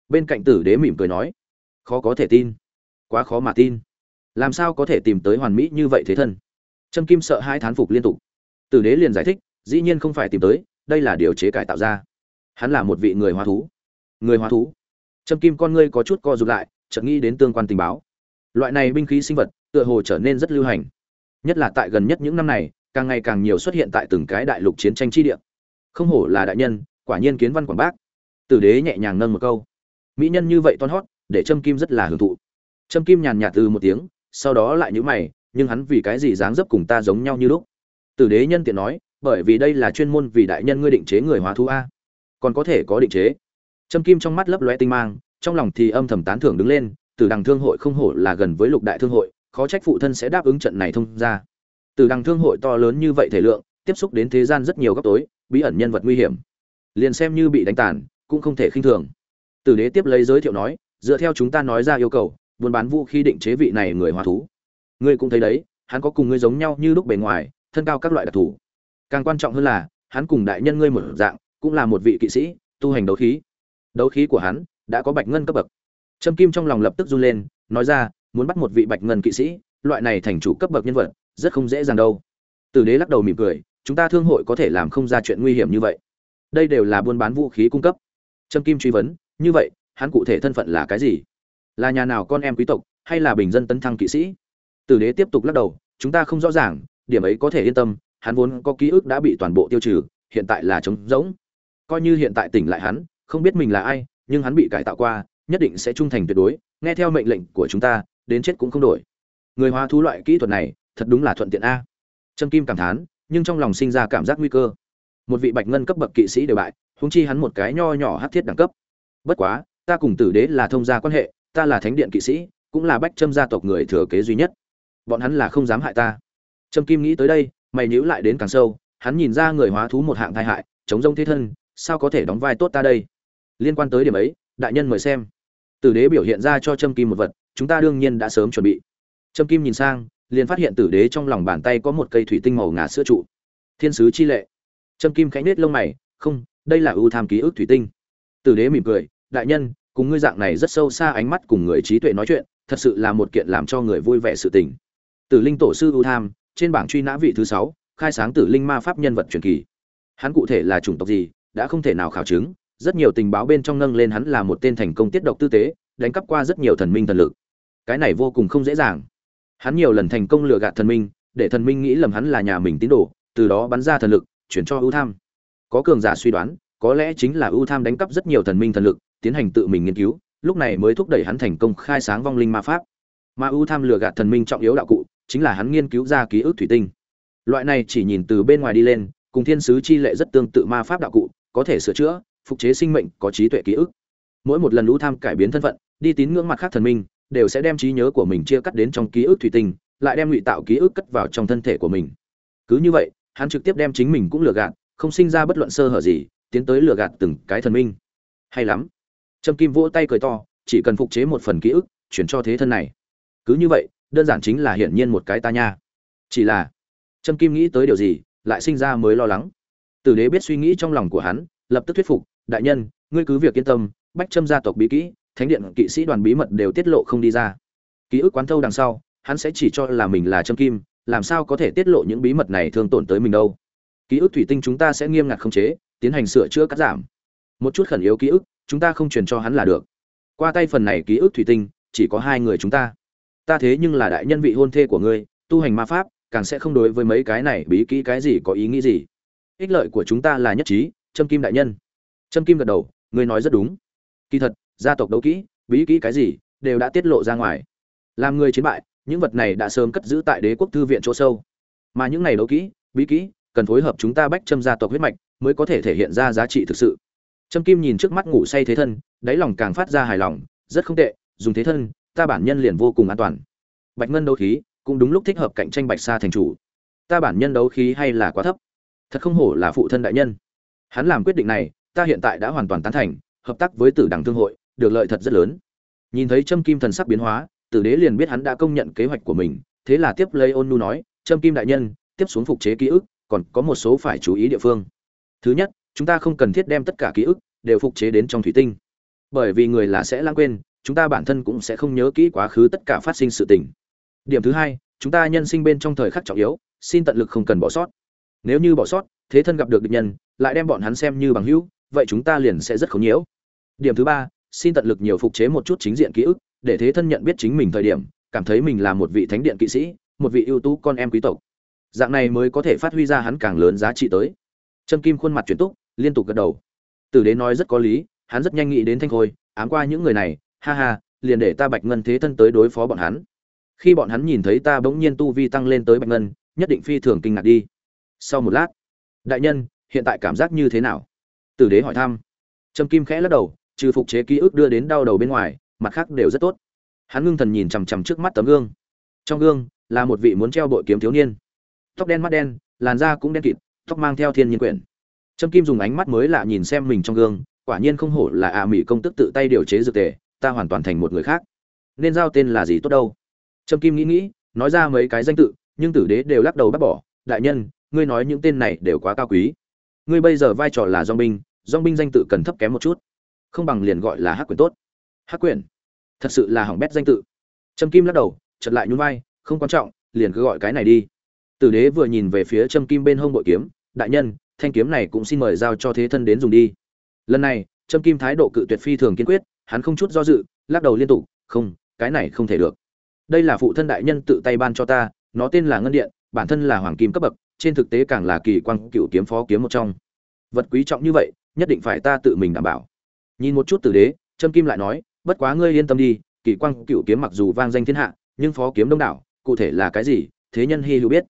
Bên cạnh tử đế mỉm cười nói, khó có thể tin, quá khó mà tin. Làm sao có thể tìm tới hoàn mỹ như vậy thế thân? Trâm kim sợ hai thán phục liên tục. Tử đế liền giải thích dĩ nhiên không phải tìm tới, đây là điều chế cải tạo ra. Hắn là một vị người hóa thú. Người hóa thú? Trâm kim con ngươi có chút co rụt lại, chợt nghĩ đến tương quan tình báo. Loại này binh khí sinh vật, tựa hồ trở nên rất lưu hành. Nhất là tại gần nhất những năm này, càng ngày càng nhiều xuất hiện tại từng cái đại lục chiến tranh chi địa. Không hổ là đại nhân, quả nhiên kiến văn quảng bác. Tử đế nhẹ nhàng nâng một câu. Mỹ nhân như vậy toan hót, để trâm kim rất là hưởng thụ. Trâm kim nhàn nhạt từ một tiếng, sau đó lại nhíu mày, nhưng hắn vì cái gì dáng dấp cùng ta giống nhau như lúc? Tử đế nhân tiện nói bởi vì đây là chuyên môn vì đại nhân ngươi định chế người hóa thú a. Còn có thể có định chế. Trâm kim trong mắt lấp lóe tinh mang, trong lòng thì âm thầm tán thưởng đứng lên từ đằng thương hội không hổ là gần với lục đại thương hội, khó trách phụ thân sẽ đáp ứng trận này thông ra từ đằng thương hội to lớn như vậy thể lượng, tiếp xúc đến thế gian rất nhiều góc tối, bí ẩn nhân vật nguy hiểm. Liền xem như bị đánh tàn, cũng không thể khinh thường. Tử đế tiếp lấy giới thiệu nói, dựa theo chúng ta nói ra yêu cầu, buôn bán vũ khí định chế vị này người hóa thú. Ngươi cũng thấy đấy, hắn có cùng ngươi giống nhau như lúc bề ngoài, thân cao các loại đặc thù càng quan trọng hơn là, hắn cùng đại nhân ngươi một dạng, cũng là một vị kỵ sĩ, tu hành đấu khí. Đấu khí của hắn đã có bạch ngân cấp bậc. Trâm kim trong lòng lập tức run lên, nói ra, muốn bắt một vị bạch ngân kỵ sĩ, loại này thành chủ cấp bậc nhân vật, rất không dễ dàng đâu. Tử đế lắc đầu mỉm cười, chúng ta thương hội có thể làm không ra chuyện nguy hiểm như vậy. Đây đều là buôn bán vũ khí cung cấp. Trâm kim truy vấn, như vậy, hắn cụ thể thân phận là cái gì? Là nhà nào con em quý tộc, hay là bình dân tấn thăng kỵ sĩ? Tử đế tiếp tục lắc đầu, chúng ta không rõ ràng, điểm ấy có thể yên tâm hắn vốn có ký ức đã bị toàn bộ tiêu trừ, hiện tại là trống rỗng. Coi như hiện tại tỉnh lại hắn, không biết mình là ai, nhưng hắn bị cải tạo qua, nhất định sẽ trung thành tuyệt đối, nghe theo mệnh lệnh của chúng ta, đến chết cũng không đổi. Người hóa thú loại kỹ thuật này, thật đúng là thuận tiện a. Trâm kim cảm thán, nhưng trong lòng sinh ra cảm giác nguy cơ. Một vị bạch ngân cấp bậc kỵ sĩ đều bại húng chi hắn một cái nho nhỏ hát thiết đẳng cấp. Bất quá, ta cùng tử đế là thông gia quan hệ, ta là thánh điện kỵ sĩ, cũng là bách trâm gia tộc người thừa kế duy nhất. Bọn hắn là không dám hại ta. Trâm kim nghĩ tới đây mày nhíu lại đến càng sâu, hắn nhìn ra người hóa thú một hạng tai hại, chống rông thế thân, sao có thể đóng vai tốt ta đây? Liên quan tới điểm ấy, đại nhân mời xem. Tử đế biểu hiện ra cho trâm kim một vật, chúng ta đương nhiên đã sớm chuẩn bị. Trâm kim nhìn sang, liền phát hiện tử đế trong lòng bàn tay có một cây thủy tinh màu ngà sữa trụ. Thiên sứ chi lệ. Trâm kim khẽ nết lông mày, không, đây là ưu tham ký ức thủy tinh. Tử đế mỉm cười, đại nhân, cùng ngươi dạng này rất sâu xa ánh mắt cùng người trí tuệ nói chuyện, thật sự là một kiện làm cho người vui vẻ sự tình. Tử linh tổ sư ưu tham trên bảng truy nã vị thứ sáu, khai sáng tử linh ma pháp nhân vật truyền kỳ. Hắn cụ thể là chủng tộc gì, đã không thể nào khảo chứng, rất nhiều tình báo bên trong nâng lên hắn là một tên thành công tiết độc tư tế, đánh cắp qua rất nhiều thần minh thần lực. Cái này vô cùng không dễ dàng. Hắn nhiều lần thành công lừa gạt thần minh, để thần minh nghĩ lầm hắn là nhà mình tín đồ, từ đó bắn ra thần lực, chuyển cho ưu tham. Có cường giả suy đoán, có lẽ chính là ưu tham đánh cắp rất nhiều thần minh thần lực, tiến hành tự mình nghiên cứu, lúc này mới thúc đẩy hắn thành công khai sáng vong linh ma pháp. Mà ưu tham lừa gạt thần minh trọng yếu đạo cụ chính là hắn nghiên cứu ra ký ức thủy tinh. Loại này chỉ nhìn từ bên ngoài đi lên, cùng thiên sứ chi lệ rất tương tự ma pháp đạo cụ, có thể sửa chữa, phục chế sinh mệnh, có trí tuệ ký ức. Mỗi một lần lũ tham cải biến thân phận, đi tín ngưỡng mặt khác thần minh, đều sẽ đem trí nhớ của mình chia cắt đến trong ký ức thủy tinh, lại đem ngụy tạo ký ức cất vào trong thân thể của mình. Cứ như vậy, hắn trực tiếp đem chính mình cũng lừa gạt, không sinh ra bất luận sơ hở gì, tiến tới lừa gạt từng cái thần minh. Hay lắm. Trâm kim vỗ tay cười to, chỉ cần phục chế một phần ký ức, chuyển cho thế thân này. Cứ như vậy đơn giản chính là hiển nhiên một cái ta nha. Chỉ là, trâm kim nghĩ tới điều gì, lại sinh ra mới lo lắng. Tử đế biết suy nghĩ trong lòng của hắn, lập tức thuyết phục, đại nhân, ngươi cứ việc yên tâm, bách trâm gia tộc bí kỹ, thánh điện kỵ sĩ đoàn bí mật đều tiết lộ không đi ra. Ký ức quán thâu đằng sau, hắn sẽ chỉ cho là mình là trâm kim, làm sao có thể tiết lộ những bí mật này thương tổn tới mình đâu? Ký ức thủy tinh chúng ta sẽ nghiêm ngặt khống chế, tiến hành sửa chữa cắt giảm. Một chút khẩn yếu ký ức, chúng ta không truyền cho hắn là được. Qua tay phần này ký ức thủy tinh, chỉ có hai người chúng ta ta thế nhưng là đại nhân vị hôn thê của ngươi, tu hành ma pháp, càng sẽ không đối với mấy cái này bí kỹ cái gì có ý nghĩ gì. Ích lợi của chúng ta là nhất trí, trâm kim đại nhân. Trâm kim gật đầu, ngươi nói rất đúng. Kỳ thật, gia tộc đấu kỹ, bí kỹ cái gì, đều đã tiết lộ ra ngoài. Làm người chiến bại, những vật này đã sớm cất giữ tại đế quốc thư viện chỗ sâu. Mà những này đấu kỹ, bí kỹ, cần phối hợp chúng ta bách châm gia tộc huyết mạch, mới có thể thể hiện ra giá trị thực sự. Trâm kim nhìn trước mắt ngủ say thế thân, đáy lòng càng phát ra hài lòng, rất không tệ, dùng thế thân ta bản nhân liền vô cùng an toàn. Bạch ngân đấu khí cũng đúng lúc thích hợp cạnh tranh bạch sa thành chủ. Ta bản nhân đấu khí hay là quá thấp? Thật không hổ là phụ thân đại nhân. Hắn làm quyết định này, ta hiện tại đã hoàn toàn tán thành, hợp tác với tử đẳng thương hội, được lợi thật rất lớn. Nhìn thấy trâm kim thần sắc biến hóa, tử đế liền biết hắn đã công nhận kế hoạch của mình, thế là tiếp lấy ôn nu nói, trâm kim đại nhân, tiếp xuống phục chế ký ức, còn có một số phải chú ý địa phương. Thứ nhất, chúng ta không cần thiết đem tất cả ký ức đều phục chế đến trong thủy tinh. Bởi vì người là sẽ lãng quên chúng ta bản thân cũng sẽ không nhớ kỹ quá khứ tất cả phát sinh sự tình. Điểm thứ hai, chúng ta nhân sinh bên trong thời khắc trọng yếu, xin tận lực không cần bỏ sót. Nếu như bỏ sót, thế thân gặp được địch nhân, lại đem bọn hắn xem như bằng hữu, vậy chúng ta liền sẽ rất khốn nhiễu. Điểm thứ ba, xin tận lực nhiều phục chế một chút chính diện ký ức, để thế thân nhận biết chính mình thời điểm, cảm thấy mình là một vị thánh điện kỵ sĩ, một vị ưu tú con em quý tộc. Dạng này mới có thể phát huy ra hắn càng lớn giá trị tới. Trâm kim khuôn mặt chuyển túc, liên tục gật đầu. Tử đế nói rất có lý, hắn rất nhanh nghĩ đến thanh khôi, ám qua những người này ha ha, liền để ta bạch ngân thế thân tới đối phó bọn hắn. Khi bọn hắn nhìn thấy ta bỗng nhiên tu vi tăng lên tới bạch ngân, nhất định phi thường kinh ngạc đi. Sau một lát, đại nhân, hiện tại cảm giác như thế nào? Tử đế hỏi thăm. Trâm kim khẽ lắc đầu, trừ phục chế ký ức đưa đến đau đầu bên ngoài, mặt khác đều rất tốt. Hắn ngưng thần nhìn chằm chằm trước mắt tấm gương. Trong gương là một vị muốn treo bội kiếm thiếu niên. Tóc đen mắt đen, làn da cũng đen kịt, tóc mang theo thiên nhiên quyển. Trâm kim dùng ánh mắt mới lạ nhìn xem mình trong gương, quả nhiên không hổ là ạ mỹ công tức tự tay điều chế dược tề ta hoàn toàn thành một người khác. Nên giao tên là gì tốt đâu? Trâm kim nghĩ nghĩ, nói ra mấy cái danh tự, nhưng tử đế đều lắc đầu bác bỏ. Đại nhân, ngươi nói những tên này đều quá cao quý. Ngươi bây giờ vai trò là dong binh dong binh danh tự cần thấp kém một chút. Không bằng liền gọi là hắc quyền tốt. Hắc quyền? Thật sự là hỏng bét danh tự. Trâm kim lắc đầu chật lại nhún vai, không quan trọng, liền cứ gọi cái này đi. Tử đế vừa nhìn về phía trâm kim bên hông bội kiếm, đại nhân, thanh kiếm này cũng xin mời giao cho thế thân đến dùng đi. Lần này, trâm kim thái độ cự tuyệt phi thường kiên quyết hắn không chút do dự, lắc đầu liên tục, không, cái này không thể được. Đây là phụ thân đại nhân tự tay ban cho ta, nó tên là ngân điện, bản thân là hoàng kim cấp bậc, trên thực tế càng là kỳ Quan cựu kiếm phó kiếm một trong. Vật quý trọng như vậy, nhất định phải ta tự mình đảm bảo. Nhìn một chút tử đế, trâm kim lại nói, bất quá ngươi yên tâm đi, kỳ Quan cựu kiếm mặc dù vang danh thiên hạ, nhưng phó kiếm đông đảo, cụ thể là cái gì, thế nhân hy hữu biết.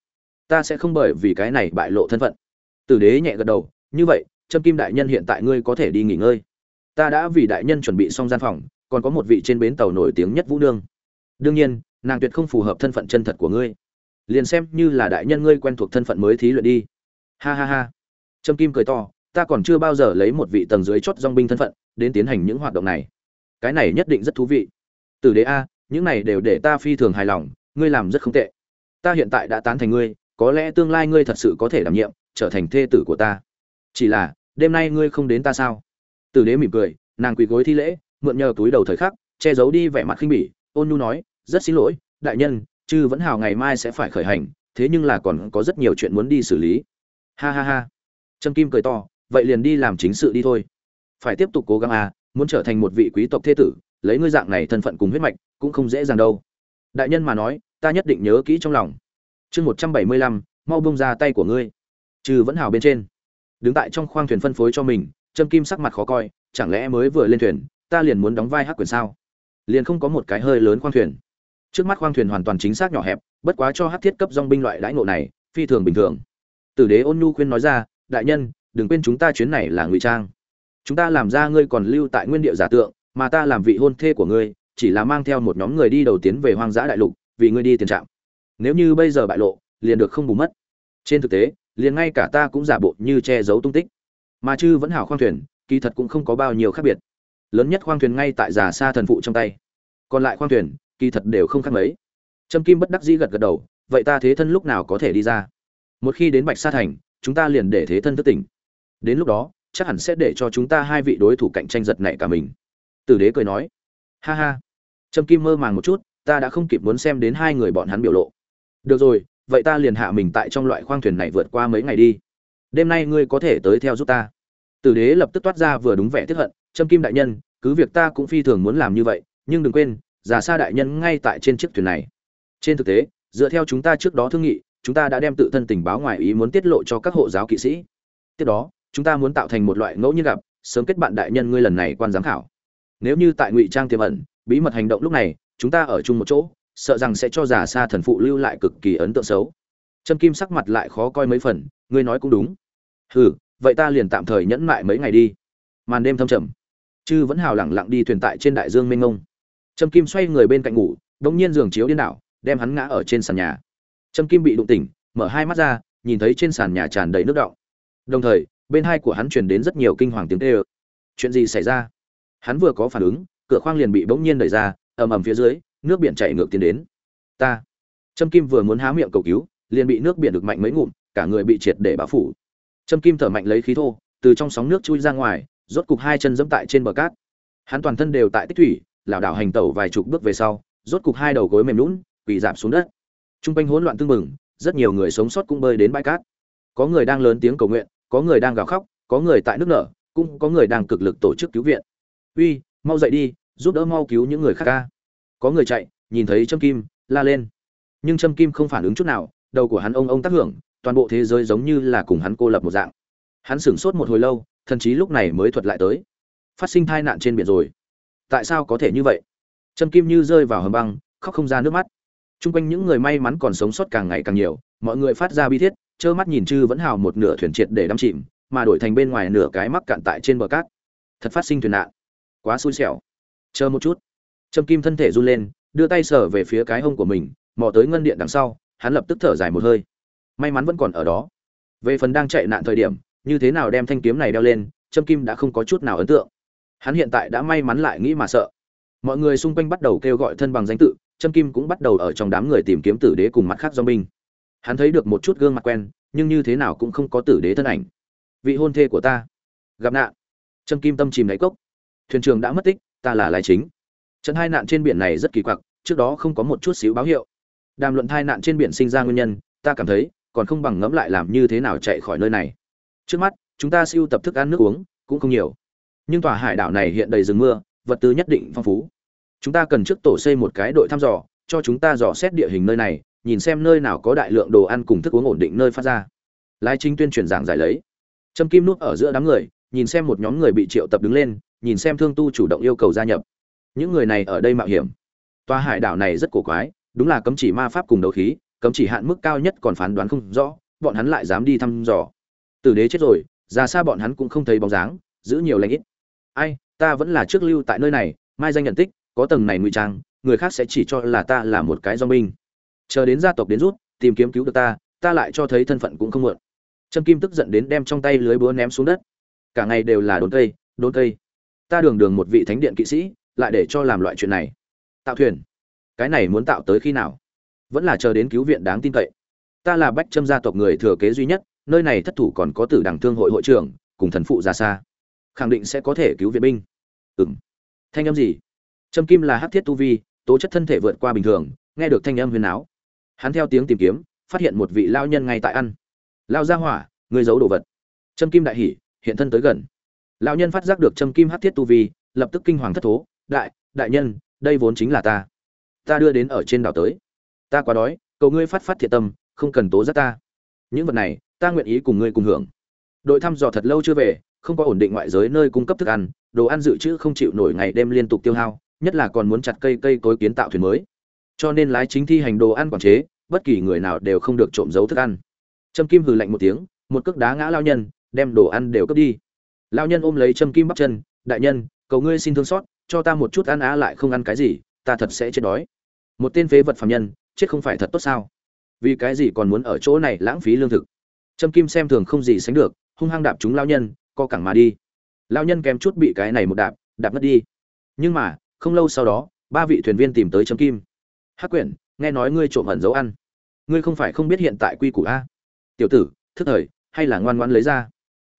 Ta sẽ không bởi vì cái này bại lộ thân phận. Tử đế nhẹ gật đầu, như vậy, trâm kim đại nhân hiện tại ngươi có thể đi nghỉ ngơi ta đã vì đại nhân chuẩn bị xong gian phòng, còn có một vị trên bến tàu nổi tiếng nhất vũ nương. Đương nhiên, nàng tuyệt không phù hợp thân phận chân thật của ngươi. Liền xem như là đại nhân ngươi quen thuộc thân phận mới thí luyện đi. Ha ha ha. Trâm kim cười to, ta còn chưa bao giờ lấy một vị tầng dưới chót dong binh thân phận đến tiến hành những hoạt động này. Cái này nhất định rất thú vị. Từ đế a, những này đều để ta phi thường hài lòng, ngươi làm rất không tệ. Ta hiện tại đã tán thành ngươi, có lẽ tương lai ngươi thật sự có thể đảm nhiệm, trở thành thê tử của ta. Chỉ là, đêm nay ngươi không đến ta sao? Từ đế mỉm cười, nàng quỳ gối thi lễ, mượn nhờ túi đầu thời khắc, che giấu đi vẻ mặt khinh bỉ. Ôn nhu nói, rất xin lỗi, đại nhân, chư vẫn hào ngày mai sẽ phải khởi hành, thế nhưng là còn có rất nhiều chuyện muốn đi xử lý. Ha ha ha. Trâm kim cười to, vậy liền đi làm chính sự đi thôi. Phải tiếp tục cố gắng à muốn trở thành một vị quý tộc thế tử, lấy ngươi dạng này thân phận cùng huyết mạch, cũng không dễ dàng đâu. Đại nhân mà nói, ta nhất định nhớ kỹ trong lòng. Chương một trăm bảy mươi lăm, mau bông ra tay của ngươi. Trừ vẫn hào bên trên. Đứng tại trong khoang thuyền phân phối cho mình trâm kim sắc mặt khó coi, chẳng lẽ mới vừa lên thuyền, ta liền muốn đóng vai hắc quyền sao? Liền không có một cái hơi lớn khoang thuyền. Trước mắt khoang thuyền hoàn toàn chính xác nhỏ hẹp, bất quá cho hắc thiết cấp dòng binh loại đãi ngộ này, phi thường bình thường. Tử đế ôn nhu khuyên nói ra, đại nhân, đừng quên chúng ta chuyến này là ngụy trang. Chúng ta làm ra ngươi còn lưu tại nguyên địa giả tượng, mà ta làm vị hôn thê của ngươi, chỉ là mang theo một nhóm người đi đầu tiến về hoang dã đại lục, vì ngươi đi tiền trạm. Nếu như bây giờ bại lộ, liền được không bù mất. Trên thực tế, liền ngay cả ta cũng giả bộ như che giấu tung tích mà chư vẫn hảo khoang thuyền, kỳ thật cũng không có bao nhiêu khác biệt. Lớn nhất khoang thuyền ngay tại già xa thần phụ trong tay. Còn lại khoang thuyền, kỳ thật đều không khác mấy. Trâm kim bất đắc dĩ gật gật đầu, vậy ta thế thân lúc nào có thể đi ra? Một khi đến bạch sa thành, chúng ta liền để thế thân thức tỉnh. Đến lúc đó, chắc hẳn sẽ để cho chúng ta hai vị đối thủ cạnh tranh giật nảy cả mình. Tử đế cười nói. Ha ha. Trâm kim mơ màng một chút, ta đã không kịp muốn xem đến hai người bọn hắn biểu lộ. Được rồi, vậy ta liền hạ mình tại trong loại khoang thuyền này vượt qua mấy ngày đi đêm nay ngươi có thể tới theo giúp ta. Tử đế lập tức toát ra vừa đúng vẻ tiếp hận, trâm kim đại nhân, cứ việc ta cũng phi thường muốn làm như vậy, nhưng đừng quên giả sa đại nhân ngay tại trên chiếc thuyền này. Trên thực tế, dựa theo chúng ta trước đó thương nghị, chúng ta đã đem tự thân tình báo ngoài ý muốn tiết lộ cho các hộ giáo kỵ sĩ. Tiếp đó, chúng ta muốn tạo thành một loại ngẫu nhiên gặp, sớm kết bạn đại nhân ngươi lần này quan giám khảo. Nếu như tại ngụy trang tiềm ẩn, bí mật hành động lúc này, chúng ta ở chung một chỗ, sợ rằng sẽ cho giả xa thần phụ lưu lại cực kỳ ấn tượng xấu. Trâm kim sắc mặt lại khó coi mấy phần, ngươi nói cũng đúng hừ, vậy ta liền tạm thời nhẫn mại mấy ngày đi. Màn đêm thâm trầm. Chư vẫn hào lẳng lặng đi thuyền tại trên đại dương mênh mông. Trâm kim xoay người bên cạnh ngủ, đống nhiên giường chiếu điên đảo, đem hắn ngã ở trên sàn nhà. Trâm kim bị đụng tỉnh, mở hai mắt ra, nhìn thấy trên sàn nhà tràn đầy nước động đồng thời, bên hai của hắn truyền đến rất nhiều kinh hoàng tiếng tê ơ chuyện gì xảy ra? Hắn vừa có phản ứng, cửa khoang liền bị bỗng nhiên đẩy ra, ầm ầm phía dưới, nước biển chảy ngược tiến đến. Ta. Trâm kim vừa muốn há miệng cầu cứu, liền bị nước biển được mạnh mấy ngụm, cả người bị triệt để bao phủ trâm kim thở mạnh lấy khí thô từ trong sóng nước chui ra ngoài rốt cục hai chân dẫm tại trên bờ cát. Hắn toàn thân đều tại tích thủy lảo đảo hành tẩu vài chục bước về sau rốt cục hai đầu gối mềm nhũn, quỳ rạp xuống đất. Trung quanh hỗn loạn tương mừng, rất nhiều người sống sót cũng bơi đến bãi cát. Có người đang lớn tiếng cầu nguyện có người đang gào khóc có người tại nước nở cũng có người đang cực lực tổ chức cứu viện. Uy mau dậy đi giúp đỡ mau cứu những người khác ca. Có người chạy nhìn thấy trâm kim la lên. Nhưng trâm kim không phản ứng chút nào đầu của hắn ông ông tác hưởng toàn bộ thế giới giống như là cùng hắn cô lập một dạng. Hắn sửng sốt một hồi lâu, thần chí lúc này mới thuật lại tới. Phát sinh tai nạn trên biển rồi. Tại sao có thể như vậy? Trâm kim như rơi vào hầm băng, khóc không ra nước mắt. T r u n g quanh những người may mắn còn sống sót càng ngày càng nhiều, mọi người phát ra bi thiết, trơ mắt nhìn chư vẫn hào một nửa thuyền triệt để đắm chìm, mà đổi thành bên ngoài nửa cái mắc cạn tại trên bờ cát. Thật phát sinh thuyền nạn. Quá xui xẻo. Chờ một chút. Trâm kim thân thể run lên, đưa tay sờ về phía cái hông của mình, mò tới ngân điện đằng sau, hắn lập tức thở dài một hơi may mắn vẫn còn ở đó. Về phần đang chạy nạn thời điểm, như thế nào đem thanh kiếm này đeo lên, trâm kim đã không có chút nào ấn tượng. Hắn hiện tại đã may mắn lại nghĩ mà sợ. Mọi người xung quanh bắt đầu kêu gọi thân bằng danh tự, trâm kim cũng bắt đầu ở trong đám người tìm kiếm tử đế cùng mặt khác do binh hắn thấy được một chút gương mặt quen, nhưng như thế nào cũng không có tử đế thân ảnh. Vị hôn thê của ta. Gặp nạn. Trâm kim tâm chìm đáy cốc. Thuyền trường đã mất tích, ta là lái chính. Trận hai nạn trên biển này rất kỳ quặc, trước đó không có một chút xíu báo hiệu. Đàm luận thai nạn trên biển sinh ra nguyên nhân, ta cảm thấy còn không bằng ngẫm lại làm như thế nào chạy khỏi nơi này. Trước mắt, chúng ta siêu tập thức ăn nước uống, cũng không nhiều. Nhưng tòa hải đảo này hiện đầy rừng mưa, vật tư nhất định phong phú. Chúng ta cần trước tổ xây một cái đội thăm dò, cho chúng ta dò xét địa hình nơi này, nhìn xem nơi nào có đại lượng đồ ăn cùng thức uống ổn định nơi phát ra. Lái chính tuyên truyền giảng giải lấy. Trâm kim nút ở giữa đám người, nhìn xem một nhóm người bị triệu tập đứng lên, nhìn xem thương tu chủ động yêu cầu gia nhập. Những người này ở đây mạo hiểm. Tòa hải đảo này rất cổ quái, đúng là cấm chỉ ma pháp cùng đấu khí cấm chỉ hạn mức cao nhất còn phán đoán không rõ, bọn hắn lại dám đi thăm dò. Tử đế chết rồi, ra xa bọn hắn cũng không thấy bóng dáng, giữ nhiều lãnh ít. Ai, ta vẫn là trước lưu tại nơi này, mai danh nhận tích, có tầng này ngụy trang, người khác sẽ chỉ cho là ta là một cái do binh. Chờ đến gia tộc đến rút, tìm kiếm cứu được ta ta lại cho thấy thân phận cũng không muộn. Trâm kim tức giận đến đem trong tay lưới búa ném xuống đất. Cả ngày đều là đốn cây đốn cây. Ta đường đường một vị thánh điện kỵ sĩ, lại để cho làm loại chuyện này. Tạo thuyền. Cái này muốn tạo tới khi nào? Vẫn là chờ đến cứu viện đáng tin cậy. Ta là bách trâm gia tộc người thừa kế duy nhất, nơi này thất thủ còn có tử đảng thương hội hội trưởng, cùng thần phụ ra xa. Khẳng định sẽ có thể cứu viện binh. Ừng thanh âm gì? Trâm kim là hát thiết tu vi, tố chất thân thể vượt qua bình thường, nghe được thanh âm huyền áo hắn theo tiếng tìm kiếm, phát hiện một vị lao nhân ngay tại ăn. Lao ra hỏa người giấu đồ vật. Trâm kim đại hỉ, hiện thân tới gần. Lao nhân phát giác được trâm kim hát thiết tu vi, lập tức kinh hoàng thất thố. Đại đại nhân, đây vốn chính là ta. Ta đưa đến ở trên đảo tới ta quá đói, cầu ngươi phát phát thiệt tâm, không cần tố giác ta. Những vật này, ta nguyện ý cùng ngươi cùng hưởng. Đội thăm dò thật lâu chưa về, không có ổn định ngoại giới nơi cung cấp thức ăn, đồ ăn dự trữ không chịu nổi ngày đêm liên tục tiêu hao, nhất là còn muốn chặt cây cây cối kiến tạo thuyền mới. Cho nên lái chính thi hành đồ ăn quản chế, bất kỳ người nào đều không được trộm giấu thức ăn. Trâm kim hừ lạnh một tiếng, một cước đá ngã lao nhân, đem đồ ăn đều cướp đi. Lao nhân ôm lấy trâm kim bắp chân, đại nhân, cầu ngươi xin thương xót, cho ta một chút ăn á lại không ăn cái gì, ta thật sẽ chết đói. Một tên phế vật phạm nhân chết không phải thật tốt sao? Vì cái gì còn muốn ở chỗ này lãng phí lương thực? Trâm kim xem thường không gì sánh được, hung hăng đạp chúng lao nhân, co cẳng mà đi. Lao nhân kém chút bị cái này một đạp đạp mất đi. Nhưng mà, không lâu sau đó, ba vị thuyền viên tìm tới trâm kim. Hắc quyển nghe nói ngươi trộm hận dấu ăn. Ngươi không phải không biết hiện tại quy củ a? Tiểu tử, thức thời, hay là ngoan ngoan lấy ra?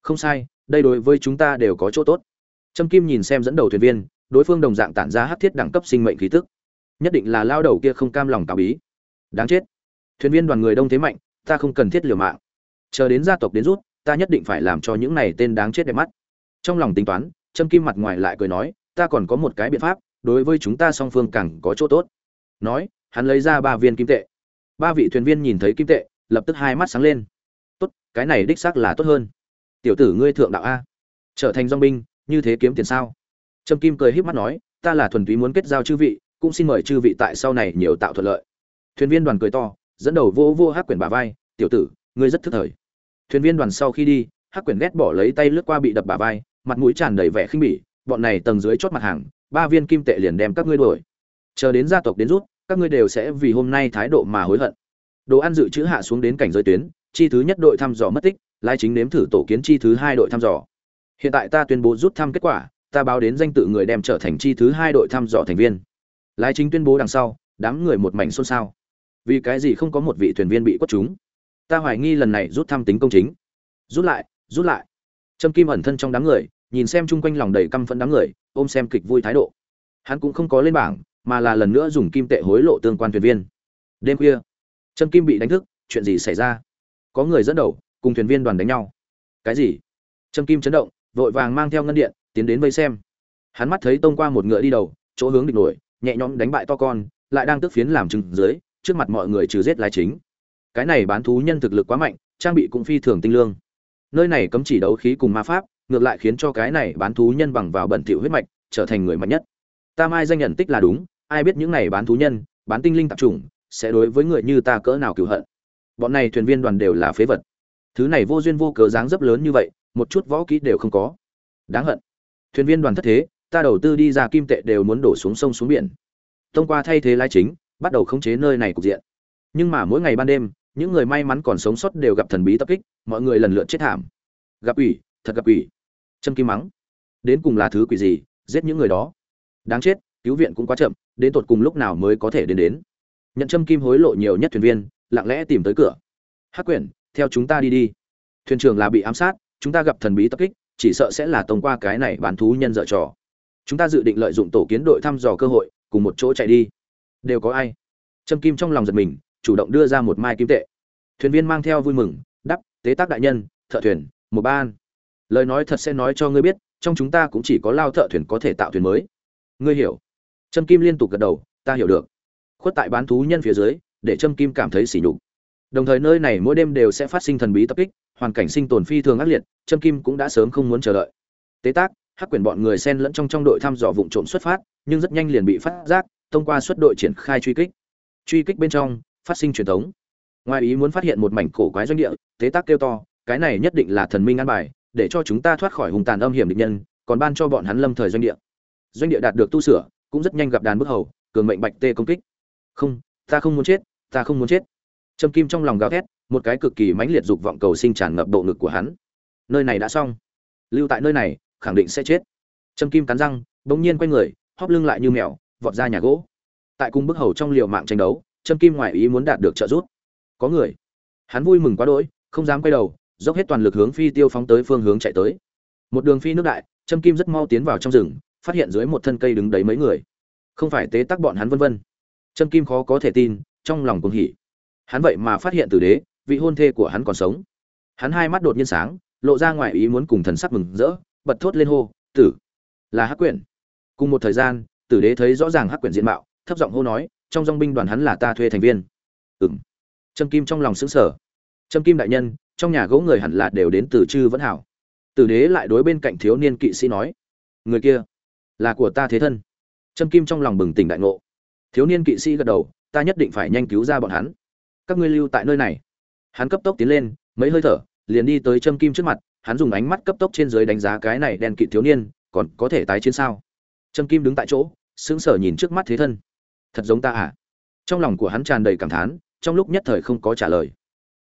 Không sai, đây đối với chúng ta đều có chỗ tốt. Trâm kim nhìn xem dẫn đầu thuyền viên, đối phương đồng dạng tản ra hát thiết đẳng cấp sinh mệnh khí tức. Nhất định là lao đầu kia không cam lòng tào bí đáng chết. Thuyền viên đoàn người đông thế mạnh, ta không cần thiết liều mạng. Chờ đến gia tộc đến rút, ta nhất định phải làm cho những này tên đáng chết đẹp mắt. Trong lòng tính toán, trâm kim mặt ngoài lại cười nói, ta còn có một cái biện pháp, đối với chúng ta song phương càng có chỗ tốt. Nói, hắn lấy ra ba viên kim tệ. Ba vị thuyền viên nhìn thấy kim tệ, lập tức hai mắt sáng lên. Tốt, cái này đích xác là tốt hơn. Tiểu tử ngươi thượng đạo a. Trở thành dong binh, như thế kiếm tiền sao? Trâm kim cười híp mắt nói, ta là thuần túy muốn kết giao chư vị, cũng xin mời chư vị tại sau này nhiều tạo thuận lợi thuyền viên đoàn cười to, dẫn đầu vô vô hắc quyển bà vai, tiểu tử, ngươi rất thức thời. Thuyền viên đoàn sau khi đi, hắc quyển ghét bỏ lấy tay lướt qua bị đập bà vai, mặt mũi tràn đầy vẻ khinh bỉ, bọn này tầng dưới chót mặt hàng, ba viên kim tệ liền đem các ngươi đuổi. Chờ đến gia tộc đến rút, các ngươi đều sẽ vì hôm nay thái độ mà hối hận. Đồ ăn dự trữ hạ xuống đến cảnh giới tuyến, chi thứ nhất đội thăm dò mất tích, lai chính nếm thử tổ kiến chi thứ hai đội thăm dò. Hiện tại ta tuyên bố rút thăm kết quả, ta báo đến danh tự người đem trở thành chi thứ hai đội thăm dò thành viên. Lai chính tuyên bố đằng sau, đám người một mảnh xôn xao vì cái gì không có một vị thuyền viên bị quất chúng? Ta hoài nghi lần này rút thăm tính công chính. Rút lại rút lại. Trâm kim ẩn thân trong đám người, nhìn xem chung quanh lòng đầy căm phẫn đám người, ôm xem kịch vui thái độ. Hắn cũng không có lên bảng, mà là lần nữa dùng kim tệ hối lộ tương quan thuyền viên. Đêm khuya, trâm kim bị đánh thức, chuyện gì xảy ra? Có người dẫn đầu, cùng thuyền viên đoàn đánh nhau. Cái gì? Trâm kim chấn động, vội vàng mang theo ngân điện, tiến đến vây xem. Hắn mắt thấy tông qua một ngựa đi đầu, chỗ hướng địch nổi, nhẹ nhõm đánh bại to con, lại đang tức phiến làm chừng dưới trước mặt mọi người trừ giết lái chính. Cái này bán thú nhân thực lực quá mạnh, trang bị cũng phi thường tinh lương. Nơi này cấm chỉ đấu khí cùng ma pháp, ngược lại khiến cho cái này bán thú nhân bằng vào bẩn thỉu huyết mạch, trở thành người mạnh nhất. Ta mai danh nhận tích là đúng, ai biết những này bán thú nhân, bán tinh linh tạp chủng, sẽ đối với người như ta cỡ nào cựu hận. Bọn này thuyền viên đoàn đều là phế vật. Thứ này vô duyên vô cớ dáng dấp lớn như vậy, một chút võ kỹ đều không có. Đáng hận. Thuyền viên đoàn thất thế, ta đầu tư đi ra kim tệ đều muốn đổ xuống sông xuống biển. Thông qua thay thế lái chính bắt đầu khống chế nơi này cục diện. Nhưng mà mỗi ngày ban đêm, những người may mắn còn sống sót đều gặp thần bí tập kích, mọi người lần lượt chết thảm. Gặp ủy thật gặp ủy châm kim mắng. Đến cùng là thứ quỷ gì, giết những người đó. Đáng chết, cứu viện cũng quá chậm, đến tột cùng lúc nào mới có thể đến đến. Nhận châm kim hối lộ nhiều nhất thuyền viên, lặng lẽ tìm tới cửa. Hắc quyển, theo chúng ta đi đi. Thuyền trưởng là bị ám sát, chúng ta gặp thần bí tập kích, chỉ sợ sẽ là thông qua cái này bán thú nhân dở trò. Chúng ta dự định lợi dụng tổ kiến đội thăm dò cơ hội, cùng một chỗ chạy đi đều có ai? Trâm kim trong lòng giật mình, chủ động đưa ra một mai kim tệ. Thuyền viên mang theo vui mừng đắp tế tác đại nhân, thợ thuyền, một ban lời nói thật sẽ nói cho ngươi biết, trong chúng ta cũng chỉ có lao thợ thuyền có thể tạo thuyền mới. Ngươi hiểu. Trâm kim liên tục gật đầu, ta hiểu được. Khuất tại bán thú nhân phía dưới, để trâm kim cảm thấy sỉ nhục. Đồng thời nơi này mỗi đêm đều sẽ phát sinh thần bí tập kích, hoàn cảnh sinh tồn phi thường ác liệt, trâm kim cũng đã sớm không muốn chờ đợi. Tế tác, hắc quyền bọn người xen lẫn trong trong đội thăm dò vụ trộm xuất phát, nhưng rất nhanh liền bị phát giác thông qua xuất đội triển khai truy kích. Truy kích bên trong, phát sinh truyền thống. Ngoài ý muốn phát hiện một mảnh cổ quái doanh địa, thế tác kêu to, cái này nhất định là thần minh an bài, để cho chúng ta thoát khỏi hùng tàn âm hiểm địch nhân, còn ban cho bọn hắn lâm thời doanh địa. Doanh địa đạt được tu sửa, cũng rất nhanh gặp đàn bức hầu, cường mệnh bạch tê công kích. Không, ta không muốn chết, ta không muốn chết. Trâm kim trong lòng gào thét, một cái cực kỳ mãnh liệt dục vọng cầu sinh tràn ngập bộ ngực của hắn. Nơi này đã xong. Lưu tại nơi này, khẳng định sẽ chết. Trâm kim cắn răng, bỗng nhiên quay người, hóp lưng lại như mèo vọt ra nhà gỗ. Tại cung bức hầu trong liều mạng tranh đấu, trâm kim ngoại ý muốn đạt được trợ giúp. Có người. Hắn vui mừng quá đỗi, không dám quay đầu, dốc hết toàn lực hướng phi tiêu phóng tới phương hướng chạy tới. Một đường phi nước đại, trâm kim rất mau tiến vào trong rừng, phát hiện dưới một thân cây đứng đấy mấy người. Không phải tế tắc bọn hắn vân vân. Trâm kim khó có thể tin, trong lòng cuồng hỉ. Hắn vậy mà phát hiện tử đế, vị hôn thê của hắn còn sống. Hắn hai mắt đột nhiên sáng, lộ ra ngoài ý muốn cùng thần sắc mừng rỡ, bật thốt lên hô, tử, là hắc quyển. Cùng một thời gian tử đế thấy rõ ràng hắc quyển diện mạo, thấp giọng hô nói, trong dong binh đoàn hắn là ta thuê thành viên. Ừm. trâm kim trong lòng xứng sở trâm kim đại nhân, trong nhà gỗ người hẳn là đều đến từ chư vẫn hảo. Tử đế lại đối bên cạnh thiếu niên kỵ sĩ nói, người kia là của ta thế thân. Trâm kim trong lòng bừng tỉnh đại ngộ. Thiếu niên kỵ sĩ gật đầu, ta nhất định phải nhanh cứu ra bọn hắn. Các ngươi lưu tại nơi này. Hắn cấp tốc tiến lên, mấy hơi thở, liền đi tới trâm kim trước mặt, hắn dùng ánh mắt cấp tốc trên dưới đánh giá cái này đen kỵ thiếu niên, còn có thể tái chiến sao? Trâm kim đứng tại chỗ, sững sờ nhìn trước mắt thế thân. Thật giống ta à? Trong lòng của hắn tràn đầy cảm thán, trong lúc nhất thời không có trả lời.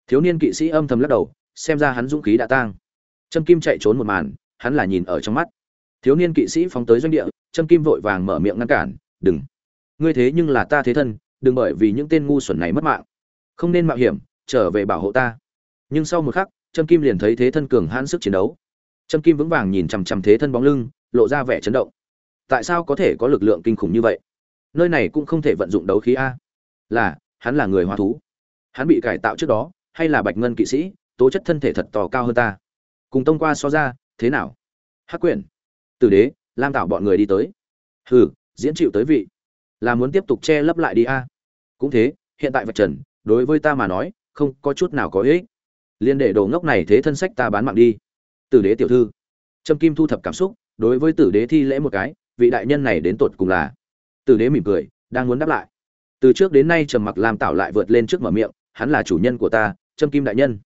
Thiếu niên kỵ sĩ âm thầm lắc đầu, xem ra hắn dũng khí đã tang. Trâm kim chạy trốn một màn, hắn là nhìn ở trong mắt. Thiếu niên kỵ sĩ phóng tới doanh địa, trâm kim vội vàng mở miệng ngăn cản, đừng. Ngươi thế nhưng là ta thế thân, đừng bởi vì những tên ngu xuẩn này mất mạng. Không nên mạo hiểm, trở về bảo hộ ta. Nhưng sau một khắc, trâm kim liền thấy thế thân cường hãn sức chiến đấu. Trâm kim vững vàng nhìn chằm chằm thế thân bóng lưng, lộ ra vẻ chấn động tại sao có thể có lực lượng kinh khủng như vậy? Nơi này cũng không thể vận dụng đấu khí a. Là, hắn là người hoa thú. Hắn bị cải tạo trước đó, hay là bạch ngân kỵ sĩ, tố chất thân thể thật to cao hơn ta? Cùng tông qua so ra, thế nào? Hắc quyển, tử đế, lam tạo bọn người đi tới. Hừ, diễn chịu tới vị. Là muốn tiếp tục che lấp lại đi a. Cũng thế, hiện tại vật trần, đối với ta mà nói, không có chút nào có ích. Liên để đồ ngốc này thế thân sách ta bán mạng đi. Tử đế tiểu thư. Trâm kim thu thập cảm xúc, đối với tử đế thi lễ một cái vị đại nhân này đến tột cùng là? Tử đế mỉm cười, đang muốn đáp lại. Từ trước đến nay trầm mặc làm tạo lại vượt lên trước mở miệng, hắn là chủ nhân của ta, trâm kim đại nhân.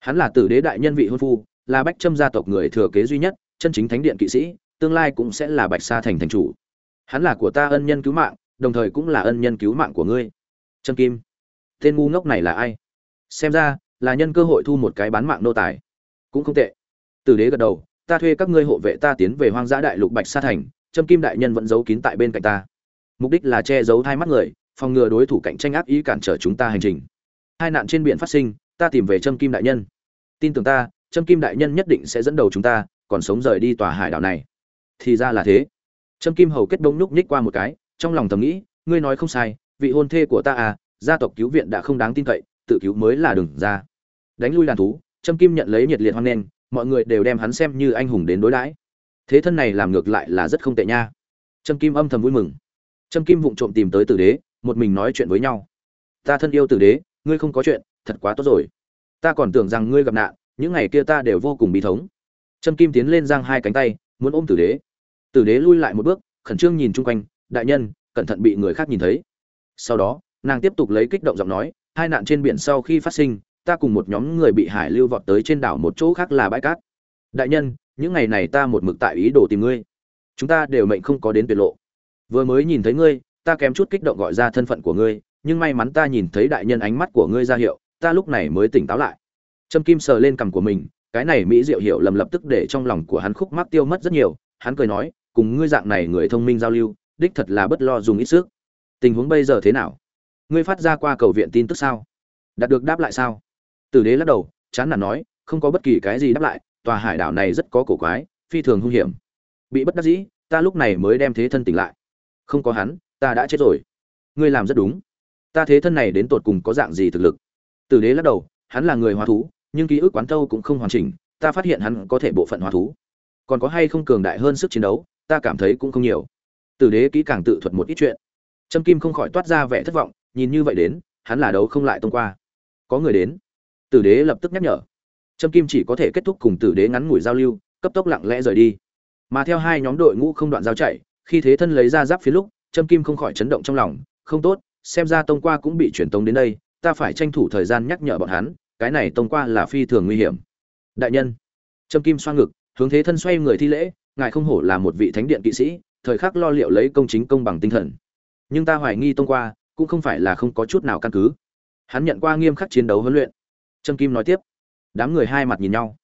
Hắn là tử đế đại nhân vị hôn phu, là bách trâm gia tộc người thừa kế duy nhất, chân chính thánh điện kỵ sĩ, tương lai cũng sẽ là bạch sa thành thành chủ. Hắn là của ta ân nhân cứu mạng, đồng thời cũng là ân nhân cứu mạng của ngươi. Trâm kim, tên ngu ngốc này là ai? Xem ra, là nhân cơ hội thu một cái bán mạng nô tài. Cũng không tệ. Tử đế gật đầu, ta thuê các ngươi hộ vệ ta tiến về hoang dã đại lục bạch sa thành trâm kim đại nhân vẫn giấu kín tại bên cạnh ta. Mục đích là che giấu hai mắt người, phòng ngừa đối thủ cạnh tranh ác ý cản trở chúng ta hành trình. Hai nạn trên biển phát sinh, ta tìm về trâm kim đại nhân. Tin tưởng ta trâm kim đại nhân nhất định sẽ dẫn đầu chúng ta, còn sống rời đi tòa hải đảo này. Thì ra là thế. Trâm kim hầu kết đông nhúc nhích qua một cái, trong lòng thầm nghĩ, ngươi nói không sai, vị hôn thê của ta à gia tộc cứu viện đã không đáng tin cậy, tự cứu mới là đừng ra. Đánh lui đàn thú trâm kim nhận lấy nhiệt liệt hoan nghênh, mọi người đều đem hắn xem như anh hùng đến đối đãi thế thân này làm ngược lại là rất không tệ nha. Trâm kim âm thầm vui mừng. Trâm kim vụng trộm tìm tới tử đế, một mình nói chuyện với nhau. Ta thân yêu tử đế, ngươi không có chuyện, thật quá tốt rồi. Ta còn tưởng rằng ngươi gặp nạn, những ngày kia ta đều vô cùng bi thống. Trâm kim tiến lên giang hai cánh tay, muốn ôm tử đế. Tử đế lui lại một bước, khẩn trương nhìn chung quanh, đại nhân, cẩn thận bị người khác nhìn thấy. Sau đó, nàng tiếp tục lấy kích động giọng nói, hai nạn trên biển sau khi phát sinh, ta cùng một nhóm người bị hải lưu vọt tới trên đảo một chỗ khác là bãi cát. Đại nhân những ngày này ta một mực tại ý đồ tìm ngươi. Chúng ta đều mệnh không có đến tuyệt lộ. Vừa mới nhìn thấy ngươi, ta kém chút kích động gọi ra thân phận của ngươi, nhưng may mắn ta nhìn thấy đại nhân ánh mắt của ngươi ra hiệu, ta lúc này mới tỉnh táo lại. Trâm kim sờ lên cằm của mình, cái này mỹ diệu hiệu lầm lập tức để trong lòng của hắn khúc mắc tiêu mất rất nhiều, hắn cười nói, cùng ngươi dạng này người thông minh giao lưu, đích thật là bất lo dùng ít sức. Tình huống bây giờ thế nào? Ngươi phát ra qua cầu viện tin tức sao? Đạt được đáp lại sao? Tử đế lắc đầu, chán nản nói, không có bất kỳ cái gì đáp lại tòa hải đảo này rất có cổ quái, phi thường hung hiểm. Bị bất đắc dĩ, ta lúc này mới đem thế thân tỉnh lại. Không có hắn, ta đã chết rồi. Ngươi làm rất đúng. Ta thế thân này đến tột cùng có dạng gì thực lực? Tử đế lắc đầu, hắn là người hóa thú, nhưng ký ức quán thâu cũng không hoàn chỉnh, ta phát hiện hắn có thể bộ phận hóa thú. Còn có hay không cường đại hơn sức chiến đấu, ta cảm thấy cũng không nhiều. Tử đế kỹ càng tự thuật một ít chuyện. Trâm kim không khỏi toát ra vẻ thất vọng, nhìn như vậy đến, hắn là đấu không lại thông qua. Có người đến. Tử đế lập tức nhắc nhở trâm kim chỉ có thể kết thúc cùng tử đế ngắn ngủi giao lưu, cấp tốc lặng lẽ rời đi. Mà theo hai nhóm đội ngũ không đoạn giao chạy, khi thế thân lấy ra giáp phía lúc, trâm kim không khỏi chấn động trong lòng, không tốt, xem ra tông qua cũng bị truyền tống đến đây, ta phải tranh thủ thời gian nhắc nhở bọn hắn, cái này tông qua là phi thường nguy hiểm. Đại nhân. Trâm kim xoa ngực, hướng thế thân xoay người thi lễ, ngài không hổ là một vị thánh điện kỵ sĩ, thời khắc lo liệu lấy công chính công bằng tinh thần. Nhưng ta hoài nghi tông qua, cũng không phải là không có chút nào căn cứ. Hắn nhận qua nghiêm khắc chiến đấu huấn luyện. Trâm kim nói tiếp đám người hai mặt nhìn nhau.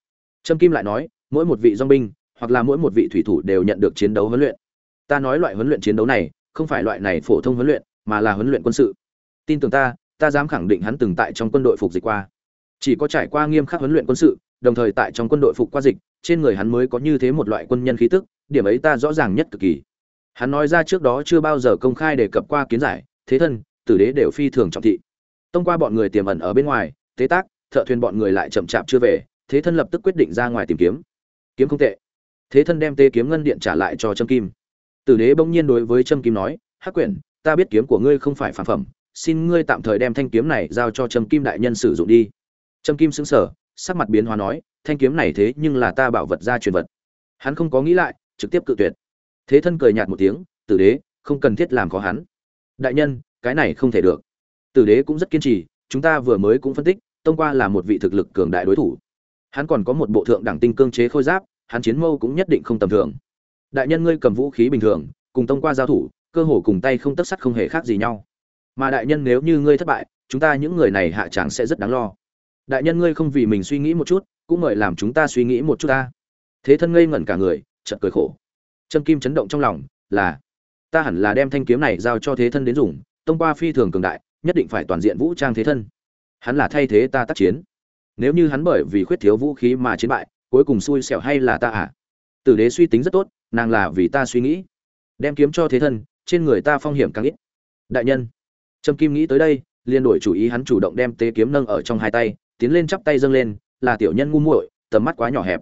Trâm kim lại nói, mỗi một vị dong binh, hoặc là mỗi một vị thủy thủ đều nhận được chiến đấu huấn luyện. Ta nói loại huấn luyện chiến đấu này, không phải loại này phổ thông huấn luyện, mà là huấn luyện quân sự. Tin tưởng ta ta dám khẳng định hắn từng tại trong quân đội phục dịch qua. Chỉ có trải qua nghiêm khắc huấn luyện quân sự, đồng thời tại trong quân đội phục qua dịch, trên người hắn mới có như thế một loại quân nhân khí tức, điểm ấy ta rõ ràng nhất cực kỳ. Hắn nói ra trước đó chưa bao giờ công khai đề cập qua kiến giải, thế thân, tử đế đều phi thường trọng thị. Tông qua bọn người tiềm ẩn ở bên ngoài, tế tác thợ thuyền bọn người lại chậm chạp chưa về, thế thân lập tức quyết định ra ngoài tìm kiếm. Kiếm không tệ. Thế thân đem tê kiếm ngân điện trả lại cho trâm kim. Tử đế bỗng nhiên đối với trâm kim nói, hắc quyển, ta biết kiếm của ngươi không phải phản phẩm, xin ngươi tạm thời đem thanh kiếm này giao cho trâm kim đại nhân sử dụng đi. Trâm kim xứng sở sắc mặt biến hóa nói, thanh kiếm này thế nhưng là ta bảo vật ra truyền vật. Hắn không có nghĩ lại, trực tiếp cự tuyệt. Thế thân cười nhạt một tiếng, tử đế, không cần thiết làm khó hắn. Đại nhân, cái này không thể được. Tử đế cũng rất kiên trì, chúng ta vừa mới cũng phân tích tông qua là một vị thực lực cường đại đối thủ. Hắn còn có một bộ thượng đẳng tinh cương chế khôi giáp, hắn chiến mâu cũng nhất định không tầm thường. Đại nhân ngươi cầm vũ khí bình thường, cùng tông qua giao thủ, cơ hồ cùng tay không tất sắt không hề khác gì nhau. Mà đại nhân nếu như ngươi thất bại, chúng ta những người này hạ tràng sẽ rất đáng lo. Đại nhân ngươi không vì mình suy nghĩ một chút, cũng mời làm chúng ta suy nghĩ một chút ta. Thế thân ngây ngẩn cả người, chợt cười khổ. Trâm kim chấn động trong lòng, là, ta hẳn là đem thanh kiếm này giao cho thế thân đến dùng, tông qua phi thường cường đại, nhất định phải toàn diện vũ trang thế thân hắn là thay thế ta tác chiến. Nếu như hắn bởi vì khuyết thiếu vũ khí mà chiến bại, cuối cùng xui xẻo hay là ta à? Tử đế suy tính rất tốt, nàng là vì ta suy nghĩ. Đem kiếm cho thế thân, trên người ta phong hiểm càng ít. Đại nhân. Trâm kim nghĩ tới đây, liền đổi chủ ý hắn chủ động đem tế kiếm nâng ở trong hai tay, tiến lên chắp tay dâng lên, là tiểu nhân ngu muội, tầm mắt quá nhỏ hẹp.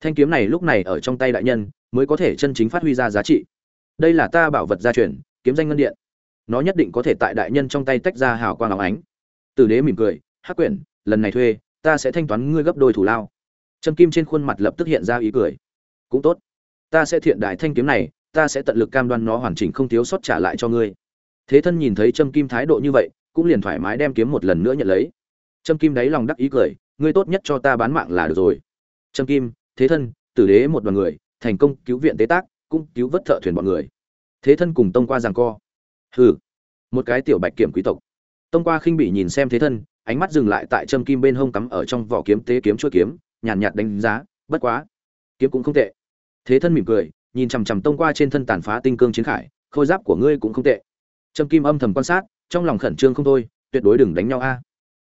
Thanh kiếm này lúc này ở trong tay đại nhân, mới có thể chân chính phát huy ra giá trị. Đây là ta bảo vật gia truyền, kiếm danh ngân điện. Nó nhất định có thể tại đại nhân trong tay tách ra hào quang óng ánh tử đế mỉm cười, hắc quyển, lần này thuê, ta sẽ thanh toán ngươi gấp đôi thủ lao. Trâm kim trên khuôn mặt lập tức hiện ra ý cười. Cũng tốt, ta sẽ thiện đại thanh kiếm này, ta sẽ tận lực cam đoan nó hoàn chỉnh không thiếu sót trả lại cho ngươi. Thế thân nhìn thấy trâm kim thái độ như vậy, cũng liền thoải mái đem kiếm một lần nữa nhận lấy. Trâm kim đáy lòng đắc ý cười, ngươi tốt nhất cho ta bán mạng là được rồi. Trâm kim, thế thân, tử đế một đoàn người, thành công cứu viện tế tác, cũng cứu vớt thợ thuyền bọn người. Thế thân cùng tông qua giằng co. Hừ, một cái tiểu bạch kiểm quý tộc tông qua khinh bị nhìn xem thế thân ánh mắt dừng lại tại trâm kim bên hông cắm ở trong vỏ kiếm tế kiếm chuôi kiếm nhàn nhạt đánh giá bất quá kiếm cũng không tệ. Thế thân mỉm cười nhìn chằm chằm tông qua trên thân tàn phá tinh cương chiến khải khôi giáp của ngươi cũng không tệ. Trâm kim âm thầm quan sát trong lòng khẩn trương không thôi tuyệt đối đừng đánh nhau a.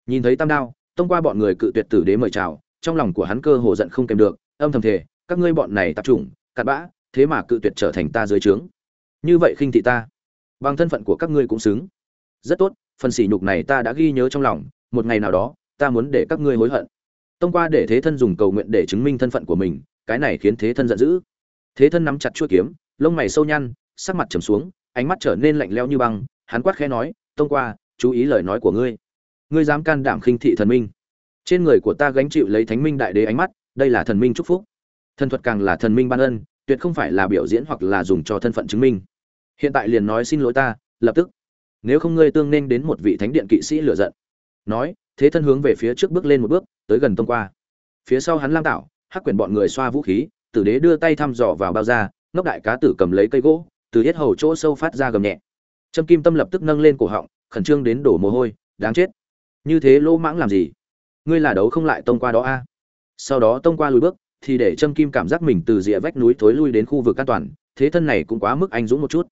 Nhìn thấy tam đao tông qua bọn người cự tuyệt tử đế mời chào trong lòng của hắn cơ hồ giận không kèm được âm thầm thề các ngươi bọn này tạp chủng, cặn bã thế mà cự tuyệt trở thành ta dưới trướng. Như vậy khinh thị ta bằng thân phận của các ngươi cũng xứng. Rất tốt phần sỉ nhục này ta đã ghi nhớ trong lòng, một ngày nào đó, ta muốn để các ngươi hối hận. Tông qua để thế thân dùng cầu nguyện để chứng minh thân phận của mình, cái này khiến thế thân giận dữ. Thế thân nắm chặt chuôi kiếm, lông mày sâu nhăn, sắc mặt trầm xuống, ánh mắt trở nên lạnh lẽo như băng, hắn quát khẽ nói, tông qua, chú ý lời nói của ngươi. Ngươi dám can đảm khinh thị thần minh. Trên người của ta gánh chịu lấy thánh minh đại đế ánh mắt, đây là thần minh chúc phúc. Thần thuật càng là thần minh ban ân, tuyệt không phải là biểu diễn hoặc là dùng cho thân phận chứng minh. Hiện tại liền nói xin lỗi ta, lập tức nếu không ngươi tương nên đến một vị thánh điện kỵ sĩ lựa giận. Nói, thế thân hướng về phía trước bước lên một bước, tới gần tông qua. Phía sau hắn lang tạo hắc quyển bọn người xoa vũ khí, tử đế đưa tay thăm dò vào bao da, ngốc đại cá tử cầm lấy cây gỗ, từ hết hầu chỗ sâu phát ra gầm nhẹ. Trâm kim tâm lập tức nâng lên cổ họng, khẩn trương đến đổ mồ hôi, đáng chết. Như thế lỗ mãng làm gì? Ngươi là đấu không lại tông qua đó a. Sau đó tông qua lùi bước, thì để trâm kim cảm giác mình từ rìa vách núi thối lui đến khu vực an toàn, thế thân này cũng quá mức anh dũng một chút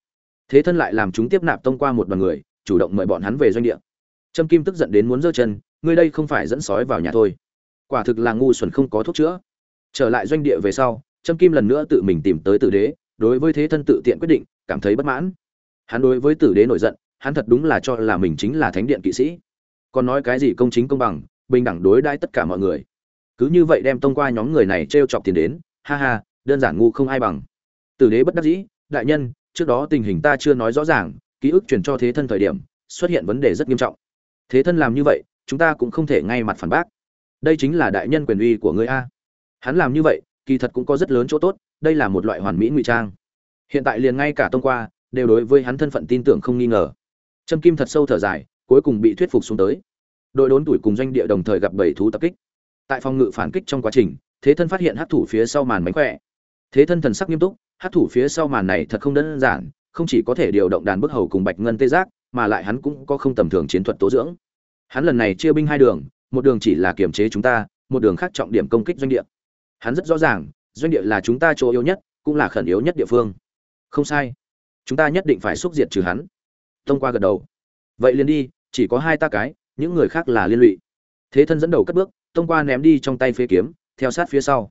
thế thân lại làm chúng tiếp nạp tông qua một đoàn người, chủ động mời bọn hắn về doanh địa. Trâm kim tức giận đến muốn giơ chân, ngươi đây không phải dẫn sói vào nhà thôi. Quả thực là ngu xuẩn không có thuốc chữa. Trở lại doanh địa về sau, trâm kim lần nữa tự mình tìm tới tử đế, đối với thế thân tự tiện quyết định, cảm thấy bất mãn. Hắn đối với tử đế nổi giận, hắn thật đúng là cho là mình chính là thánh điện kỵ sĩ. Còn nói cái gì công chính công bằng, bình đẳng đối đãi tất cả mọi người. Cứ như vậy đem tông qua nhóm người này t r e o chọc tiền đến, ha ha, đơn giản ngu không ai bằng. Tử đế bất đắc dĩ, đại nhân trước đó tình hình ta chưa nói rõ ràng, ký ức truyền cho thế thân thời điểm, xuất hiện vấn đề rất nghiêm trọng. Thế thân làm như vậy, chúng ta cũng không thể ngay mặt phản bác. Đây chính là đại nhân quyền uy của người a. Hắn làm như vậy, kỳ thật cũng có rất lớn chỗ tốt, đây là một loại hoàn mỹ ngụy trang. Hiện tại liền ngay cả tông qua, đều đối với hắn thân phận tin tưởng không nghi ngờ. Trâm kim thật sâu thở dài, cuối cùng bị thuyết phục xuống tới. Đội đốn tuổi cùng doanh địa đồng thời gặp bảy thú tập kích. Tại phòng ngự phản kích trong quá trình, thế thân phát hiện hát thủ phía sau màn mánh khỏe. Thế thân thần sắc nghiêm túc hát thủ phía sau màn này thật không đơn giản, không chỉ có thể điều động đàn bức hầu cùng bạch ngân tê giác, mà lại hắn cũng có không tầm thường chiến thuật tố dưỡng. Hắn lần này chia binh hai đường, một đường chỉ là kiềm chế chúng ta, một đường khác trọng điểm công kích doanh địa. Hắn rất rõ ràng, doanh địa là chúng ta chỗ yếu nhất, cũng là khẩn yếu nhất địa phương. Không sai. Chúng ta nhất định phải xúc diệt trừ hắn. Thông qua gật đầu. Vậy liền đi, chỉ có hai ta cái, những người khác là liên lụy. Thế thân dẫn đầu cất bước, thông qua ném đi trong tay phế kiếm, theo sát phía sau.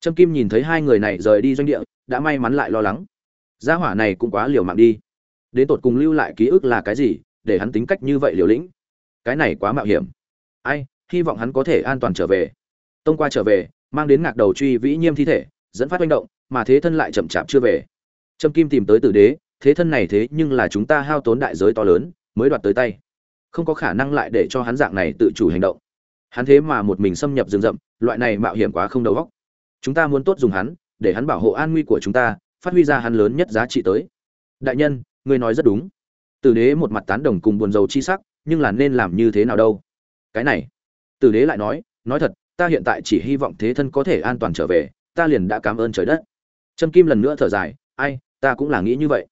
Trâm kim nhìn thấy hai người này rời đi doanh địa đã may mắn lại lo lắng. Gia hỏa này cũng quá liều mạng đi. Đến tột cùng lưu lại ký ức là cái gì, để hắn tính cách như vậy liều lĩnh? Cái này quá mạo hiểm. Ai, hy vọng hắn có thể an toàn trở về. Tông qua trở về, mang đến ngạc đầu truy vĩ nhiêm thi thể, dẫn phát manh động, mà thế thân lại chậm chạp chưa về. Trâm kim tìm tới tử đế, thế thân này thế nhưng là chúng ta hao tốn đại giới to lớn, mới đoạt tới tay. Không có khả năng lại để cho hắn dạng này tự chủ hành động. Hắn thế mà một mình xâm nhập rừng rậm, loại này mạo hiểm quá không đầu óc. Chúng ta muốn tốt dùng hắn để hắn bảo hộ an nguy của chúng ta, phát huy ra hắn lớn nhất giá trị tới. Đại nhân, ngươi nói rất đúng. Tử đế một mặt tán đồng cùng buồn rầu chi sắc, nhưng là nên làm như thế nào đâu? Cái này, tử đế lại nói nói thật, ta hiện tại chỉ hy vọng thế thân có thể an toàn trở về, ta liền đã cảm ơn trời đất. Trâm kim lần nữa thở dài, ai, ta cũng là nghĩ như vậy.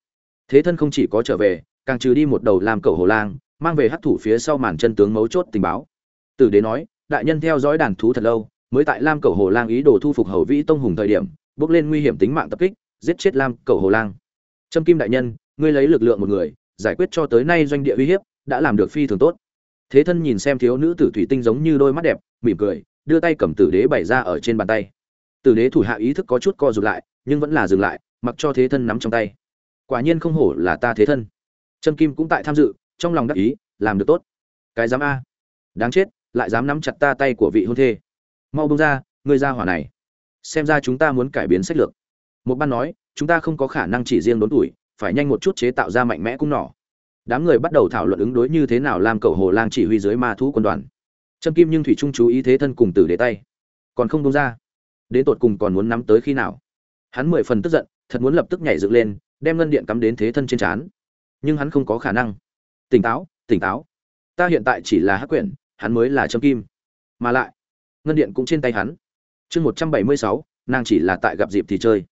Thế thân không chỉ có trở về, càng trừ đi một đầu làm cầu hồ lang, mang về hắc thủ phía sau màn chân tướng mấu chốt tình báo. Tử đế nói, đại nhân theo dõi đàn thú thật lâu, mới tại lam cầu hồ lang ý đồ thu phục hầu vĩ tông hùng thời điểm bước lên nguy hiểm tính mạng tập kích, giết chết lam cầu hồ lang. Trâm kim đại nhân, ngươi lấy lực lượng một người, giải quyết cho tới nay doanh địa uy hiếp, đã làm được phi thường tốt. Thế thân nhìn xem thiếu nữ tử thủy tinh giống như đôi mắt đẹp, mỉm cười, đưa tay cầm tử đế bày ra ở trên bàn tay. Tử đế thủ hạ ý thức có chút co rụt lại, nhưng vẫn là dừng lại, mặc cho thế thân nắm trong tay. Quả nhiên không hổ là ta thế thân. Trâm kim cũng tại tham dự, trong lòng đắc ý, làm được tốt. Cái dám a. Đáng chết, lại dám nắm chặt ta tay của vị hôn thê. Mau buông ra, ngươi ra hỏa này xem ra chúng ta muốn cải biến sách lược. Một ban nói, chúng ta không có khả năng chỉ riêng đốn tuổi, phải nhanh một chút chế tạo ra mạnh mẽ cung nỏ. Đám người bắt đầu thảo luận ứng đối như thế nào làm cầu hồ lang chỉ huy dưới ma thú quân đoàn. Trâm kim nhưng thủy trung chú ý thế thân cùng tử để tay. Còn không bông ra. Đến tột cùng còn muốn nắm tới khi nào? Hắn mười phần tức giận, thật muốn lập tức nhảy dựng lên, đem ngân điện cắm đến thế thân trên trán. Nhưng hắn không có khả năng. Tỉnh táo tỉnh táo. Ta hiện tại chỉ là hắc quyển, hắn mới là trâm kim. Mà lại, ngân điện cũng trên tay hắn chương một trăm bảy mươi sáu, nàng chỉ là tại gặp dịp thì chơi.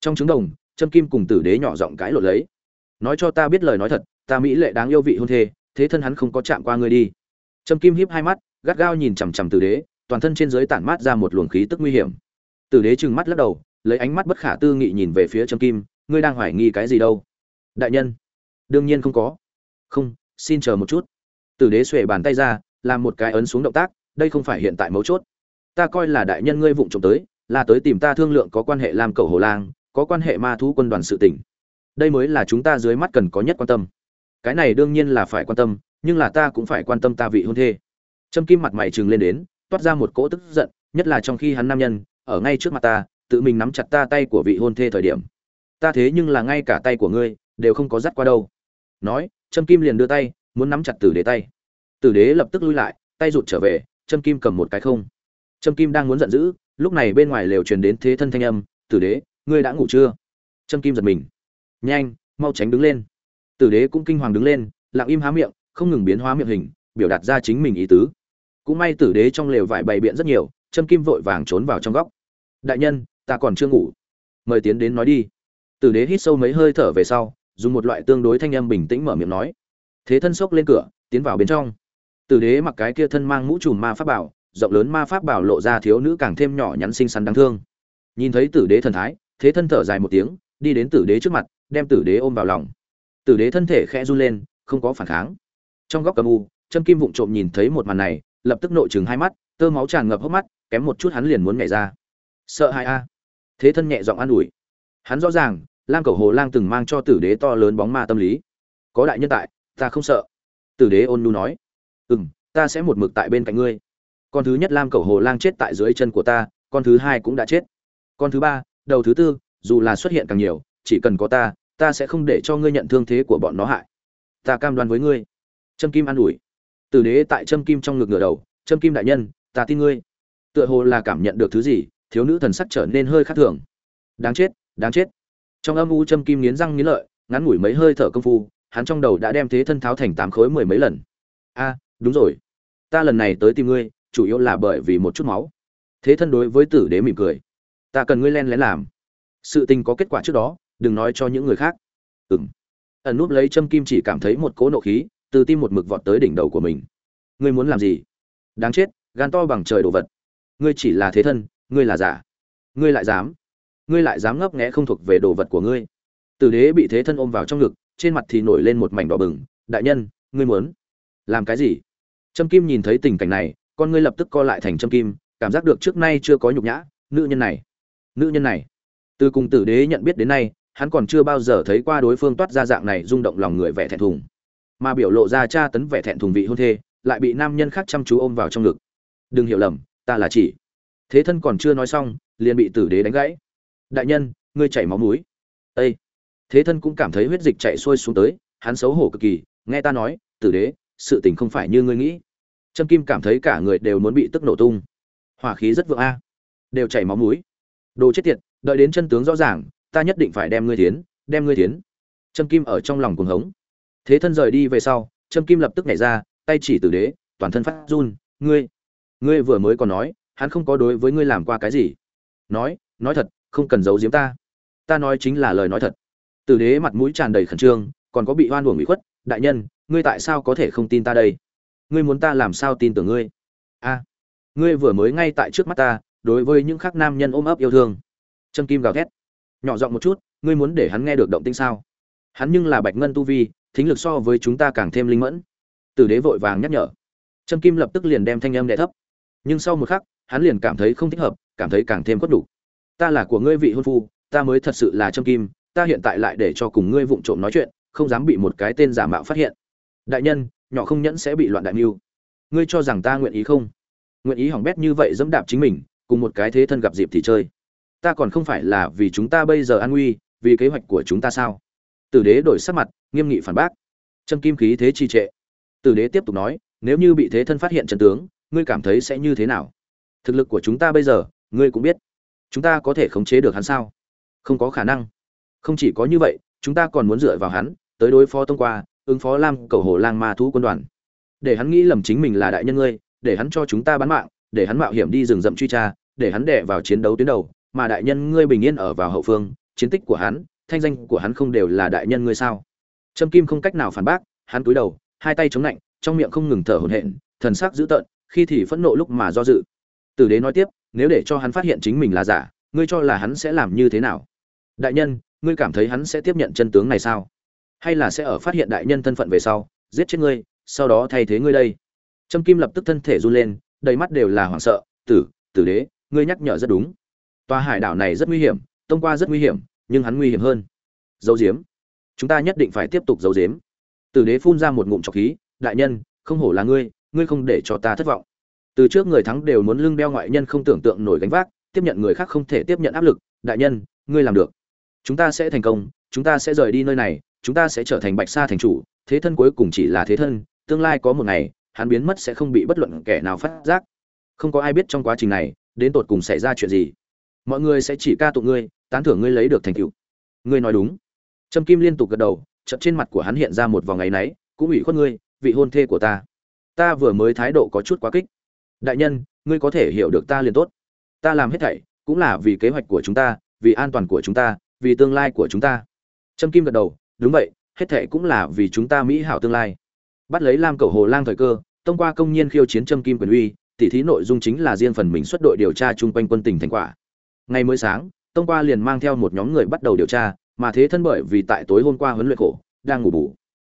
Trong trứng đồng, trâm kim cùng tử đế nhỏ giọng cãi lộn lấy. Nói cho ta biết lời nói thật, ta mỹ lệ đáng yêu vị hôn thê, thế thân hắn không có chạm qua ngươi đi. Trâm kim hiếp hai mắt, gắt gao nhìn chằm chằm tử đế, toàn thân trên dưới tản mát ra một luồng khí tức nguy hiểm. Tử đế trừng mắt lắc đầu, lấy ánh mắt bất khả tư nghị nhìn về phía trâm kim, ngươi đang hoài nghi cái gì đâu? Đại nhân, đương nhiên không có. Không, xin chờ một chút. Tử đế xuề bàn tay ra, làm một cái ấn xuống động tác, đây không phải hiện tại mấu chốt ta coi là đại nhân ngươi vụng trộm tới, là tới tìm ta thương lượng có quan hệ làm cầu hồ lang, có quan hệ ma thú quân đoàn sự tỉnh đây mới là chúng ta dưới mắt cần có nhất quan tâm. Cái này đương nhiên là phải quan tâm, nhưng là ta cũng phải quan tâm ta vị hôn thê. Trâm kim mặt mày trừng lên đến, toát ra một cỗ tức giận, nhất là trong khi hắn nam nhân, ở ngay trước mặt ta, tự mình nắm chặt ta tay của vị hôn thê thời điểm. Ta thế nhưng là ngay cả tay của ngươi, đều không có dắt qua đâu. Nói, trâm kim liền đưa tay, muốn nắm chặt tử đế tay. Tử đế lập tức lui lại, tay rụt trở về, trâm kim cầm một cái không trâm kim đang muốn giận dữ, lúc này bên ngoài lều truyền đến thế thân thanh âm, tử đế, ngươi đã ngủ chưa? Trâm kim giật mình. Nhanh, mau tránh đứng lên. Tử đế cũng kinh hoàng đứng lên, lặng im há miệng, không ngừng biến hóa miệng hình, biểu đạt ra chính mình ý tứ. Cũng may tử đế trong lều vải bày biện rất nhiều, trâm kim vội vàng trốn vào trong góc. Đại nhân, ta còn chưa ngủ. Mời tiến đến nói đi. Tử đế hít sâu mấy hơi thở về sau, dùng một loại tương đối thanh âm bình tĩnh mở miệng nói. Thế thân sốc lên cửa, tiến vào bên trong. Tử đế mặc cái kia thân mang mũ trùm ma pháp bảo rộng lớn ma pháp bảo lộ ra thiếu nữ càng thêm nhỏ nhắn xinh xắn đáng thương. Nhìn thấy tử đế thần thái, thế thân thở dài một tiếng, đi đến tử đế trước mặt, đem tử đế ôm vào lòng. Tử đế thân thể khẽ run lên, không có phản kháng. Trong góc cầm u châm kim vụng trộm nhìn thấy một màn này, lập tức nội chừng hai mắt, tơ máu tràn ngập hốc mắt, kém một chút hắn liền muốn nhảy ra. Sợ hai a. Thế thân nhẹ giọng an ủi. Hắn rõ ràng lam cầu hồ lang từng mang cho tử đế to lớn bóng ma tâm lý. Có đại nhân tại, ta không sợ. Tử đế ôn nu nói. Ừ m ta sẽ một mực tại bên cạnh ngươi con thứ nhất lam cầu hồ lang chết tại dưới chân của ta, con thứ hai cũng đã chết. Con thứ ba, đầu thứ tư, dù là xuất hiện càng nhiều, chỉ cần có ta ta sẽ không để cho ngươi nhận thương thế của bọn nó hại. Ta cam đoan với ngươi. Trâm kim an ủi. Tử đế tại trâm kim trong ngực ngửa đầu, trâm kim đại nhân, ta tin ngươi. Tựa hồ là cảm nhận được thứ gì, thiếu nữ thần sắc trở nên hơi khác thường. Đáng chết đáng chết. Trong âm u trâm kim nghiến răng nghiến lợi, ngắn ngủi mấy hơi thở công phu, hắn trong đầu đã đem thế thân tháo thành tám khối mười mấy lần. A, đúng rồi. Ta lần này tới tìm ngươi chủ yếu là bởi vì một chút máu. Thế thân đối với tử đế mỉm cười. Ta cần ngươi len lén làm. Sự tình có kết quả trước đó, đừng nói cho những người khác. Ừm. Ẩn núp lấy châm kim chỉ cảm thấy một cỗ nộ khí, từ tim một mực vọt tới đỉnh đầu của mình. Ngươi muốn làm gì? Đáng chết, gan to bằng trời đồ vật. Ngươi chỉ là thế thân, ngươi là giả. Ngươi lại dám. Ngươi lại dám ngấp nghẽ không thuộc về đồ vật của ngươi. Tử đế bị thế thân ôm vào trong ngực, trên mặt thì nổi lên một mảnh đỏ bừng. Đại nhân, ngươi muốn làm cái gì? Trâm kim nhìn thấy tình cảnh này con ngươi lập tức co lại thành châm kim, cảm giác được trước nay chưa có nhục nhã, nữ nhân này, nữ nhân này. Từ cùng tử đế nhận biết đến nay, hắn còn chưa bao giờ thấy qua đối phương toát ra dạng này rung động lòng người vẻ thẹn thùng. Mà biểu lộ ra cha tấn vẻ thẹn thùng vị hôn thê, lại bị nam nhân khác chăm chú ôm vào trong ngực. Đừng hiểu lầm, ta là chỉ. Thế thân còn chưa nói xong, liền bị tử đế đánh gãy. Đại nhân, ngươi chảy máu mũi. Ê. Thế thân cũng cảm thấy huyết dịch chạy xuôi xuống tới, hắn xấu hổ cực kỳ, nghe ta nói, tử đế, sự tình không phải như ngươi nghĩ trâm kim cảm thấy cả người đều muốn bị tức nổ tung. Hỏa khí rất vượng a. Đều chảy máu mũi. Đồ chết tiệt, đợi đến chân tướng rõ ràng, ta nhất định phải đem ngươi tiến, đem ngươi tiến. Trâm kim ở trong lòng cuồng hống. Thế thân rời đi về sau, trâm kim lập tức nhảy ra, tay chỉ tử đế, toàn thân phát run. Ngươi ngươi vừa mới còn nói, hắn không có đối với ngươi làm qua cái gì. Nói nói thật, không cần giấu giếm ta. Ta nói chính là lời nói thật. Tử đế mặt mũi tràn đầy khẩn trương, còn có bị hoan uổng bị khuất. Đại nhân, ngươi tại sao có thể không tin ta đây? Ngươi muốn ta làm sao tin tưởng ngươi? A, ngươi vừa mới ngay tại trước mắt ta, đối với những khác nam nhân ôm ấp yêu thương. Trâm kim gào thét. Nhỏ giọng một chút, ngươi muốn để hắn nghe được động tinh sao? Hắn nhưng là bạch ngân tu vi, thính lực so với chúng ta càng thêm linh mẫn. Tử đế vội vàng nhắc nhở. Trâm kim lập tức liền đem thanh âm đẻ thấp. Nhưng sau một khắc, hắn liền cảm thấy không thích hợp, cảm thấy càng thêm khuất đủ. Ta là của ngươi vị hôn phu, ta mới thật sự là trâm kim, ta hiện tại lại để cho cùng ngươi vụng trộm nói chuyện, không dám bị một cái tên giả mạo phát hiện. Đại nhân nhỏ không nhẫn sẽ bị loạn đại mưu. Ngươi cho rằng ta nguyện ý không? Nguyện ý hỏng bét như vậy dẫm đạp chính mình, cùng một cái thế thân gặp dịp thì chơi. Ta còn không phải là vì chúng ta bây giờ an nguy, vì kế hoạch của chúng ta sao? Tử đế đổi sắc mặt, nghiêm nghị phản bác. Trâm kim khí thế trì trệ. Tử đế tiếp tục nói, nếu như bị thế thân phát hiện trận tướng, ngươi cảm thấy sẽ như thế nào? Thực lực của chúng ta bây giờ, ngươi cũng biết. Chúng ta có thể khống chế được hắn sao? Không có khả năng. Không chỉ có như vậy, chúng ta còn muốn dựa vào hắn, tới đối phó tông qua ứng phó lam cầu hồ lang ma thú quân đoàn. Để hắn nghĩ lầm chính mình là đại nhân ngươi, để hắn cho chúng ta bán mạng, để hắn mạo hiểm đi rừng rậm truy tra, để hắn đẻ vào chiến đấu tuyến đầu, mà đại nhân ngươi bình yên ở vào hậu phương, chiến tích của hắn, thanh danh của hắn không đều là đại nhân ngươi sao? Trâm kim không cách nào phản bác, hắn cúi đầu, hai tay chống lạnh trong miệng không ngừng thở hổn hển, thần sắc dữ tợn, khi thì phẫn nộ lúc mà do dự. Tử đế nói tiếp, nếu để cho hắn phát hiện chính mình là giả, ngươi cho là hắn sẽ làm như thế nào? Đại nhân, ngươi cảm thấy hắn sẽ tiếp nhận chân tướng này sao? Hay là sẽ ở phát hiện đại nhân thân phận về sau, giết chết ngươi, sau đó thay thế ngươi đây? Trâm kim lập tức thân thể run lên, đầy mắt đều là hoảng sợ. Tử tử đế, ngươi nhắc nhở rất đúng. Tòa hải đảo này rất nguy hiểm, tông qua rất nguy hiểm, nhưng hắn nguy hiểm hơn. Dấu diếm chúng ta nhất định phải tiếp tục dấu diếm tử đế phun ra một ngụm trọc khí, đại nhân, không hổ là ngươi ngươi không để cho ta thất vọng. Từ trước người thắng đều muốn lưng đeo ngoại nhân không tưởng tượng nổi gánh vác, tiếp nhận người khác không thể tiếp nhận áp lực. Đại nhân, ngươi làm được. Chúng ta sẽ thành công, chúng ta sẽ rời đi nơi này chúng ta sẽ trở thành bạch sa thành chủ, thế thân cuối cùng chỉ là thế thân, tương lai có một ngày, hắn biến mất sẽ không bị bất luận kẻ nào phát giác. Không có ai biết trong quá trình này, đến tột cùng xảy ra chuyện gì. Mọi người sẽ chỉ ca tụng ngươi, tán thưởng ngươi lấy được thành tựu. Ngươi nói đúng. Trâm kim liên tục gật đầu chậm trên mặt của hắn hiện ra một vòng ngày náy, cũng ủy khuất ngươi, vị hôn thê của ta. Ta vừa mới thái độ có chút quá kích. Đại nhân, ngươi có thể hiểu được ta liền tốt. Ta làm hết thảy, cũng là vì kế hoạch của chúng ta, vì an toàn của chúng ta, vì tương lai của chúng ta. Trâm kim gật đầu đúng vậy, hết thệ cũng là vì chúng ta mỹ hảo tương lai. Bắt lấy lam cầu hồ lang thời cơ, thông qua công nhiên khiêu chiến trâm kim quyền uy, tỉ thí nội dung chính là riêng phần mình xuất đội điều tra chung quanh quân tỉnh thành quả. Ngày mới sáng, thông qua liền mang theo một nhóm người bắt đầu điều tra, mà thế thân bởi vì tại tối hôm qua huấn luyện khổ, đang ngủ bù.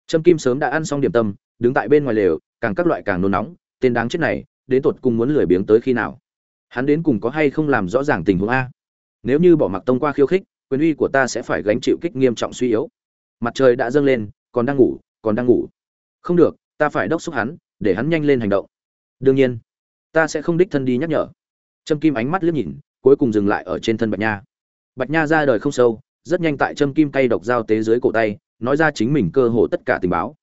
Trâm kim sớm đã ăn xong điểm tâm, đứng tại bên ngoài lều, càng các loại càng nôn nóng, tên đáng chết này, đến tột cùng muốn lười biếng tới khi nào? Hắn đến cùng có hay không làm rõ ràng tình huống a? Nếu như bỏ mặc tông qua khiêu khích, quyền uy của ta sẽ phải gánh chịu kích nghiêm trọng suy yếu mặt trời đã dâng lên, còn đang ngủ, còn đang ngủ. Không được, ta phải đốc xúc hắn, để hắn nhanh lên hành động. Đương nhiên, ta sẽ không đích thân đi nhắc nhở. Trâm kim ánh mắt liếc nhìn, cuối cùng dừng lại ở trên thân bạch nha. Bạch nha ra đời không sâu, rất nhanh tại trâm kim cay độc giao tế dưới cổ tay, nói ra chính mình cơ hồ tất cả tình báo.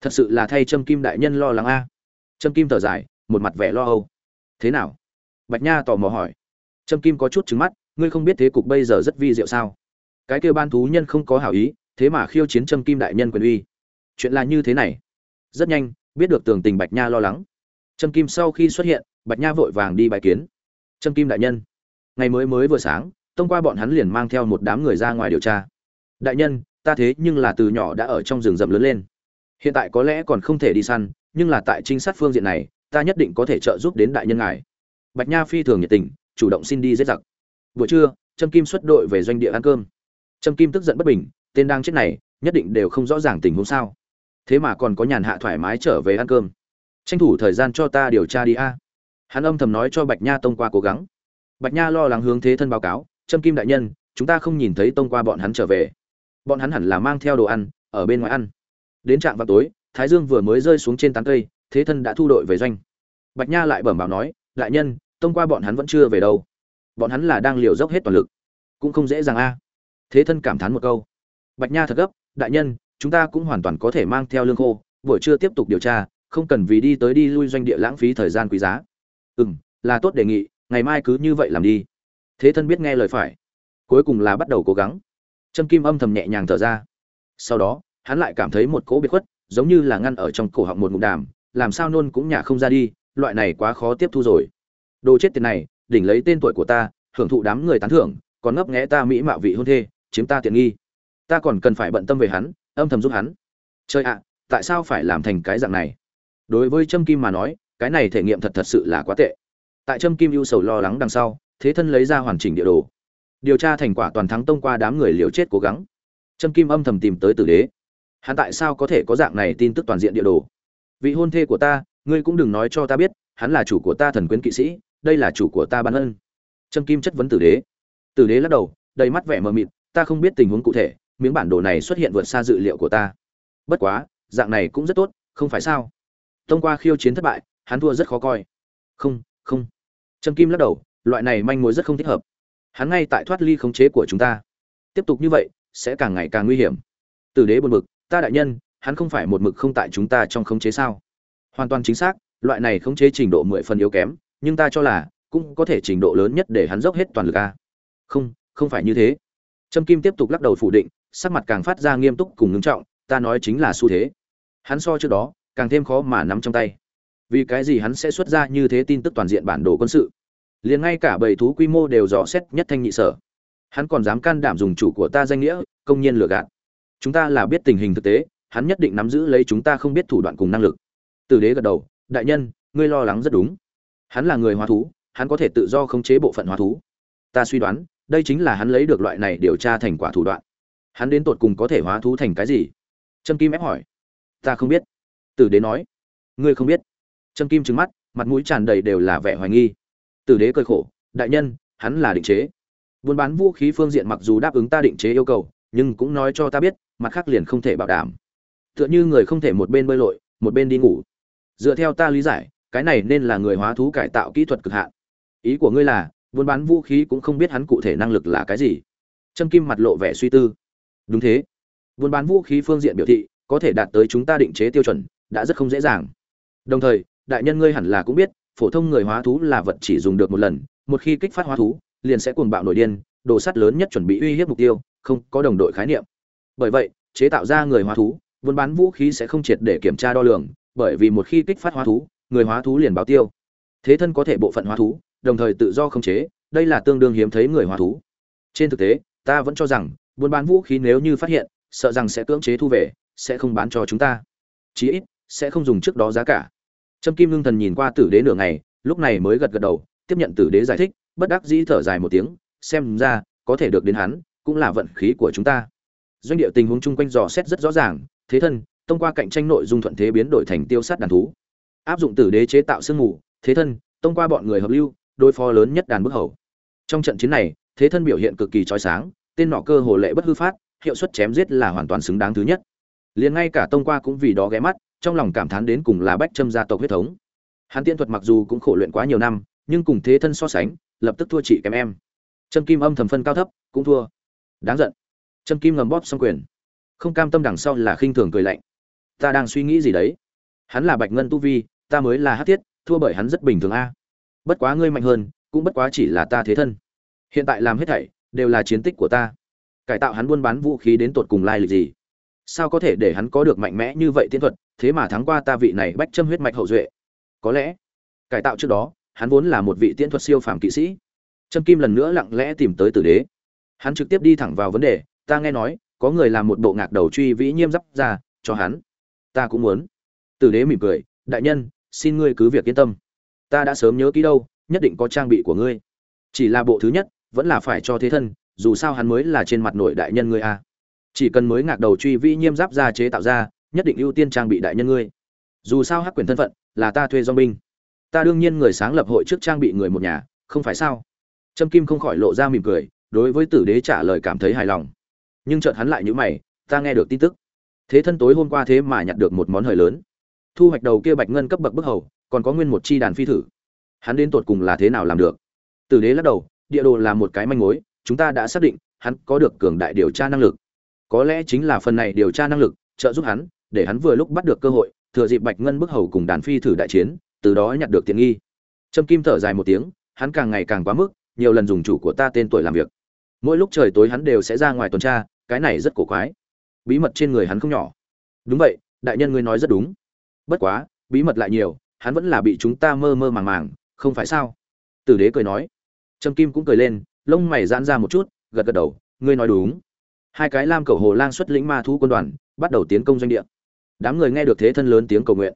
Thật sự là thay trâm kim đại nhân lo lắng a. Trâm kim thở dài, một mặt vẻ lo âu. Thế nào? Bạch nha tò mò hỏi. Trâm kim có chút trứng mắt, ngươi không biết thế cục bây giờ rất vi diệu sao? Cái kêu ban thú nhân không có hảo ý thế mà khiêu chiến châm kim đại nhân quyền uy. Chuyện là như thế này. Rất nhanh, biết được tường tình bạch nha lo lắng. Châm kim sau khi xuất hiện, bạch nha vội vàng đi bài kiến. Châm kim đại nhân. Ngày mới mới vừa sáng, tông qua bọn hắn liền mang theo một đám người ra ngoài điều tra. Đại nhân, ta thế nhưng là từ nhỏ đã ở trong rừng rậm lớn lên. Hiện tại có lẽ còn không thể đi săn, nhưng là tại trinh sát phương diện này, ta nhất định có thể trợ giúp đến đại nhân ngài. Bạch nha phi thường nhiệt tình, chủ động xin đi giết giặc. Buổi trưa trâm kim xuất đội về doanh địa ăn cơm. Trâm kim tức giận bất bình tên đang chết này, nhất định đều không rõ ràng tình huống sao. Thế mà còn có nhàn hạ thoải mái trở về ăn cơm. Tranh thủ thời gian cho ta điều tra đi a. Hắn âm thầm nói cho bạch nha tông qua cố gắng. Bạch nha lo lắng hướng thế thân báo cáo, trâm kim đại nhân, chúng ta không nhìn thấy tông qua bọn hắn trở về. Bọn hắn hẳn là mang theo đồ ăn, ở bên ngoài ăn. Đến trạm vào tối, thái dương vừa mới rơi xuống trên tán cây, thế thân đã thu đội về doanh. Bạch nha lại bẩm báo nói, đại nhân, tông qua bọn hắn vẫn chưa về đâu. Bọn hắn là đang liều dốc hết toàn lực. Cũng không dễ dàng a. Thế thân cảm thán một câu bạch nha thật gấp, đại nhân, chúng ta cũng hoàn toàn có thể mang theo lương khô, buổi trưa tiếp tục điều tra, không cần vì đi tới đi lui doanh địa lãng phí thời gian quý giá. Ừ m là tốt đề nghị, ngày mai cứ như vậy làm đi. Thế thân biết nghe lời phải. Cuối cùng là bắt đầu cố gắng. Trâm kim âm thầm nhẹ nhàng thở ra. Sau đó, hắn lại cảm thấy một cỗ biệt khuất, giống như là ngăn ở trong cổ họng một ngụm đàm, làm sao nôn cũng nhả không ra đi, loại này quá khó tiếp thu rồi. Đồ chết tiền này, đỉnh lấy tên tuổi của ta, hưởng thụ đám người tán thưởng, còn ngấp nghẽ ta mỹ mạo vị hôn thê, chiếm ta tiện nghi ta còn cần phải bận tâm về hắn, âm thầm giúp hắn. Chơi ạ, tại sao phải làm thành cái dạng này? Đối với trâm kim mà nói, cái này thể nghiệm thật thật sự là quá tệ. Tại trâm kim ưu sầu lo lắng đằng sau, thế thân lấy ra hoàn chỉnh địa đồ. Điều tra thành quả toàn thắng tông qua đám người liều chết cố gắng. Trâm kim âm thầm tìm tới tử đế. Hắn tại sao có thể có dạng này tin tức toàn diện địa đồ? Vị hôn thê của ta, ngươi cũng đừng nói cho ta biết, hắn là chủ của ta thần quyến kỵ sĩ, đây là chủ của ta ban ân. Trâm kim chất vấn tử đế. Tử đế lắc đầu, đầy mắt vẻ mờ mịt, ta không biết tình huống cụ thể miếng bản đồ này xuất hiện vượt xa dự liệu của ta. Bất quá, dạng này cũng rất tốt, không phải sao? Thông qua khiêu chiến thất bại, hắn thua rất khó coi. Không không. Trâm kim lắc đầu, loại này manh mối rất không thích hợp. Hắn ngay tại thoát ly khống chế của chúng ta. Tiếp tục như vậy, sẽ càng ngày càng nguy hiểm. Tử đế buồn bực, ta đại nhân, hắn không phải một mực không tại chúng ta trong khống chế sao? Hoàn toàn chính xác, loại này khống chế trình độ mười phần yếu kém, nhưng ta cho là, cũng có thể trình độ lớn nhất để hắn dốc hết toàn lực a. Không không phải như thế. Trâm kim tiếp tục lắc đầu phủ định sắc mặt càng phát ra nghiêm túc cùng ngưng trọng, ta nói chính là xu thế. Hắn so trước đó, càng thêm khó mà nắm trong tay. Vì cái gì hắn sẽ xuất ra như thế tin tức toàn diện bản đồ quân sự? Liền ngay cả bầy thú quy mô đều dò xét nhất thanh nhị sở. Hắn còn dám can đảm dùng chủ của ta danh nghĩa, công nhiên lừa gạt. Chúng ta là biết tình hình thực tế, hắn nhất định nắm giữ lấy chúng ta không biết thủ đoạn cùng năng lực. Tử đế gật đầu, đại nhân, ngươi lo lắng rất đúng. Hắn là người hóa thú, hắn có thể tự do khống chế bộ phận hóa thú. Ta suy đoán, đây chính là hắn lấy được loại này điều tra thành quả thủ đoạn hắn đến tột cùng có thể hóa thú thành cái gì? Trâm kim ép hỏi. Ta không biết. Tử đế nói. Ngươi không biết. Trâm kim trừng mắt, mặt mũi tràn đầy đều là vẻ hoài nghi. Tử đế cười khổ. Đại nhân, hắn là định chế. Buôn bán vũ khí phương diện mặc dù đáp ứng ta định chế yêu cầu, nhưng cũng nói cho ta biết, mặt khác liền không thể bảo đảm. Tựa như người không thể một bên bơi lội, một bên đi ngủ. Dựa theo ta lý giải, cái này nên là người hóa thú cải tạo kỹ thuật cực hạn. Ý của ngươi là, buôn bán vũ khí cũng không biết hắn cụ thể năng lực là cái gì. Trâm kim mặt lộ vẻ suy tư đúng thế. Buôn bán vũ khí phương diện biểu thị, có thể đạt tới chúng ta định chế tiêu chuẩn, đã rất không dễ dàng. Đồng thời, đại nhân ngươi hẳn là cũng biết, phổ thông người hóa thú là vật chỉ dùng được một lần, một khi kích phát hóa thú, liền sẽ cuồng bạo nổi điên, đồ sắt lớn nhất chuẩn bị uy hiếp mục tiêu, không có đồng đội khái niệm. Bởi vậy, chế tạo ra người hóa thú, buôn bán vũ khí sẽ không triệt để kiểm tra đo lường, bởi vì một khi kích phát hóa thú, người hóa thú liền báo tiêu. Thế thân có thể bộ phận hóa thú, đồng thời tự do khống chế, đây là tương đương hiếm thấy người hóa thú. Trên thực tế, ta vẫn cho rằng buôn bán vũ khí nếu như phát hiện, sợ rằng sẽ cưỡng chế thu về, sẽ không bán cho chúng ta. Chí ít, sẽ không dùng trước đó giá cả. Trâm kim ngưng thần nhìn qua tử đế nửa ngày, lúc này mới gật gật đầu, tiếp nhận tử đế giải thích, bất đắc dĩ thở dài một tiếng, xem ra, có thể được đến hắn, cũng là vận khí của chúng ta. Doanh địa tình huống chung quanh dò xét rất rõ ràng, thế thân, thông qua cạnh tranh nội dung thuận thế biến đổi thành tiêu sát đàn thú. Áp dụng tử đế chế tạo sương mù, thế thân, thông qua bọn người hợp lưu, đối phó lớn nhất đàn bức hầu. Trong trận chiến này, thế thân biểu hiện cực kỳ trói sáng tên nọ cơ hồ lệ bất hư phát, hiệu suất chém giết là hoàn toàn xứng đáng thứ nhất. Liền ngay cả tông qua cũng vì đó ghé mắt, trong lòng cảm thán đến cùng là bách châm gia tộc huyết thống. Hắn tiên thuật mặc dù cũng khổ luyện quá nhiều năm, nhưng cùng thế thân so sánh, lập tức thua chị kém em. Trâm kim âm thầm phân cao thấp, cũng thua. Đáng giận. Trâm kim ngầm bóp xong quyền. Không cam tâm đằng sau là khinh thường cười lạnh. Ta đang suy nghĩ gì đấy? Hắn là bạch ngân tu vi, ta mới là Hắc thiết, thua bởi hắn rất bình thường a. Bất quá ngươi mạnh hơn, cũng bất quá chỉ là ta thế thân. Hiện tại làm hết thảy đều là chiến tích của ta. Cải tạo hắn buôn bán vũ khí đến tột cùng lai lịch gì? Sao có thể để hắn có được mạnh mẽ như vậy tiên thuật, thế mà thắng qua ta vị này bách châm huyết mạch hậu duệ? Có lẽ, cải tạo trước đó, hắn vốn là một vị tiên thuật siêu phàm kỵ sĩ. Trâm kim lần nữa lặng lẽ tìm tới tử đế. Hắn trực tiếp đi thẳng vào vấn đề, ta nghe nói, có người làm một bộ ngạc đầu truy vĩ nhiêm giáp ra, cho hắn. Ta cũng muốn. Tử đế mỉm cười, đại nhân, xin ngươi cứ việc yên tâm. Ta đã sớm nhớ kỹ đâu, nhất định có trang bị của ngươi. Chỉ là bộ thứ nhất vẫn là phải cho thế thân, dù sao hắn mới là trên mặt nội đại nhân ngươi a. Chỉ cần mới ngạc đầu truy vĩ nhiêm giáp ra chế tạo ra, nhất định ưu tiên trang bị đại nhân ngươi. Dù sao hắc quyền thân phận, là ta thuê do binh. Ta đương nhiên người sáng lập hội trước trang bị người một nhà, không phải sao? Trâm kim không khỏi lộ ra mỉm cười, đối với tử đế trả lời cảm thấy hài lòng. Nhưng chợt hắn lại nhữ mày, ta nghe được tin tức. Thế thân tối hôm qua thế mà nhặt được một món hời lớn. Thu hoạch đầu kia bạch ngân cấp bậc bức hầu, còn có nguyên một chi đàn phi thử. Hắn đến tột cùng là thế nào làm được? Tử đế lắc đầu địa đồ là một cái manh mối, chúng ta đã xác định, hắn có được cường đại điều tra năng lực. Có lẽ chính là phần này điều tra năng lực, trợ giúp hắn, để hắn vừa lúc bắt được cơ hội, thừa dịp bạch ngân bức hầu cùng đàn phi thử đại chiến, từ đó nhặt được tiện nghi. Trâm kim thở dài một tiếng, hắn càng ngày càng quá mức, nhiều lần dùng chủ của ta tên tuổi làm việc. Mỗi lúc trời tối hắn đều sẽ ra ngoài tuần tra, cái này rất cổ quái. Bí mật trên người hắn không nhỏ. Đúng vậy, đại nhân ngươi nói rất đúng. Bất quá, bí mật lại nhiều, hắn vẫn là bị chúng ta mơ mơ màng màng, không phải sao? Tử đế cười nói trâm kim cũng cười lên, lông mày giãn ra một chút, gật gật đầu, ngươi nói đúng. Hai cái lam cầu hồ lang xuất lĩnh ma thú quân đoàn, bắt đầu tiến công doanh địa. Đám người nghe được thế thân lớn tiếng cầu nguyện.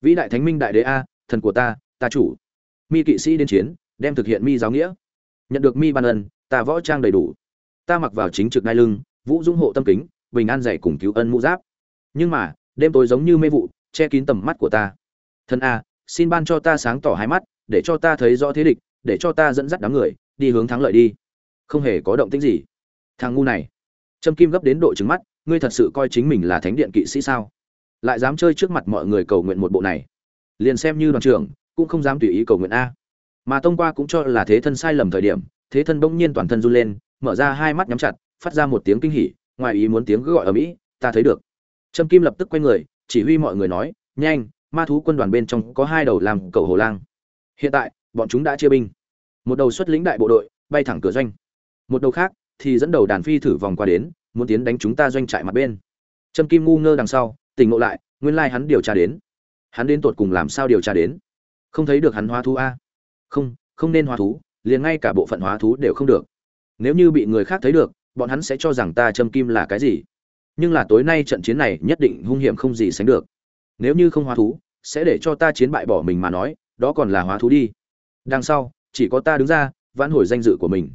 Vĩ đại thánh minh đại đế a, thần của ta ta chủ. Mi kỵ sĩ đến chiến, đem thực hiện mi giáo nghĩa. Nhận được mi ban ân, ta võ trang đầy đủ. Ta mặc vào chính trực ngai lưng, vũ dung hộ tâm kính, bình an dạy cùng cứu ân mũ giáp. Nhưng mà, đêm tối giống như mê vụ, che kín tầm mắt của ta. Thân a, xin ban cho ta sáng tỏ hai mắt, để cho ta thấy rõ thế địch để cho ta dẫn dắt đám người, đi hướng thắng lợi đi. Không hề có động tĩnh gì. Thằng ngu này. Trâm kim gấp đến độ trứng mắt, ngươi thật sự coi chính mình là thánh điện kỵ sĩ sao? Lại dám chơi trước mặt mọi người cầu nguyện một bộ này. Liền xem như đoàn trưởng, cũng không dám tùy ý cầu nguyện a. Mà tông qua cũng cho là thế thân sai lầm thời điểm, thế thân bỗng nhiên toàn thân run lên, mở ra hai mắt nhắm chặt, phát ra một tiếng kinh hỉ, ngoài ý muốn tiếng gọi ở mỹ, ta thấy được. Trâm kim lập tức quay người, chỉ huy mọi người nói, nhanh, ma thú quân đoàn bên trong có hai đầu làm cầu hồ lang. Hiện tại bọn chúng đã chia binh. Một đầu xuất lĩnh đại bộ đội, bay thẳng cửa doanh. Một đầu khác thì dẫn đầu đàn phi thử vòng qua đến, muốn tiến đánh chúng ta doanh trại mặt bên. Trâm kim ngu ngơ đằng sau, tỉnh ngộ lại, nguyên lai hắn điều tra đến. Hắn đến tột cùng làm sao điều tra đến? Không thấy được hắn hóa thú a. Không không nên hóa thú, liền ngay cả bộ phận hóa thú đều không được. Nếu như bị người khác thấy được, bọn hắn sẽ cho rằng ta châm kim là cái gì. Nhưng là tối nay trận chiến này nhất định hung hiểm không gì sánh được. Nếu như không hóa thú, sẽ để cho ta chiến bại bỏ mình mà nói, đó còn là hóa thú đi đằng sau, chỉ có ta đứng ra, vãn hồi danh dự của mình.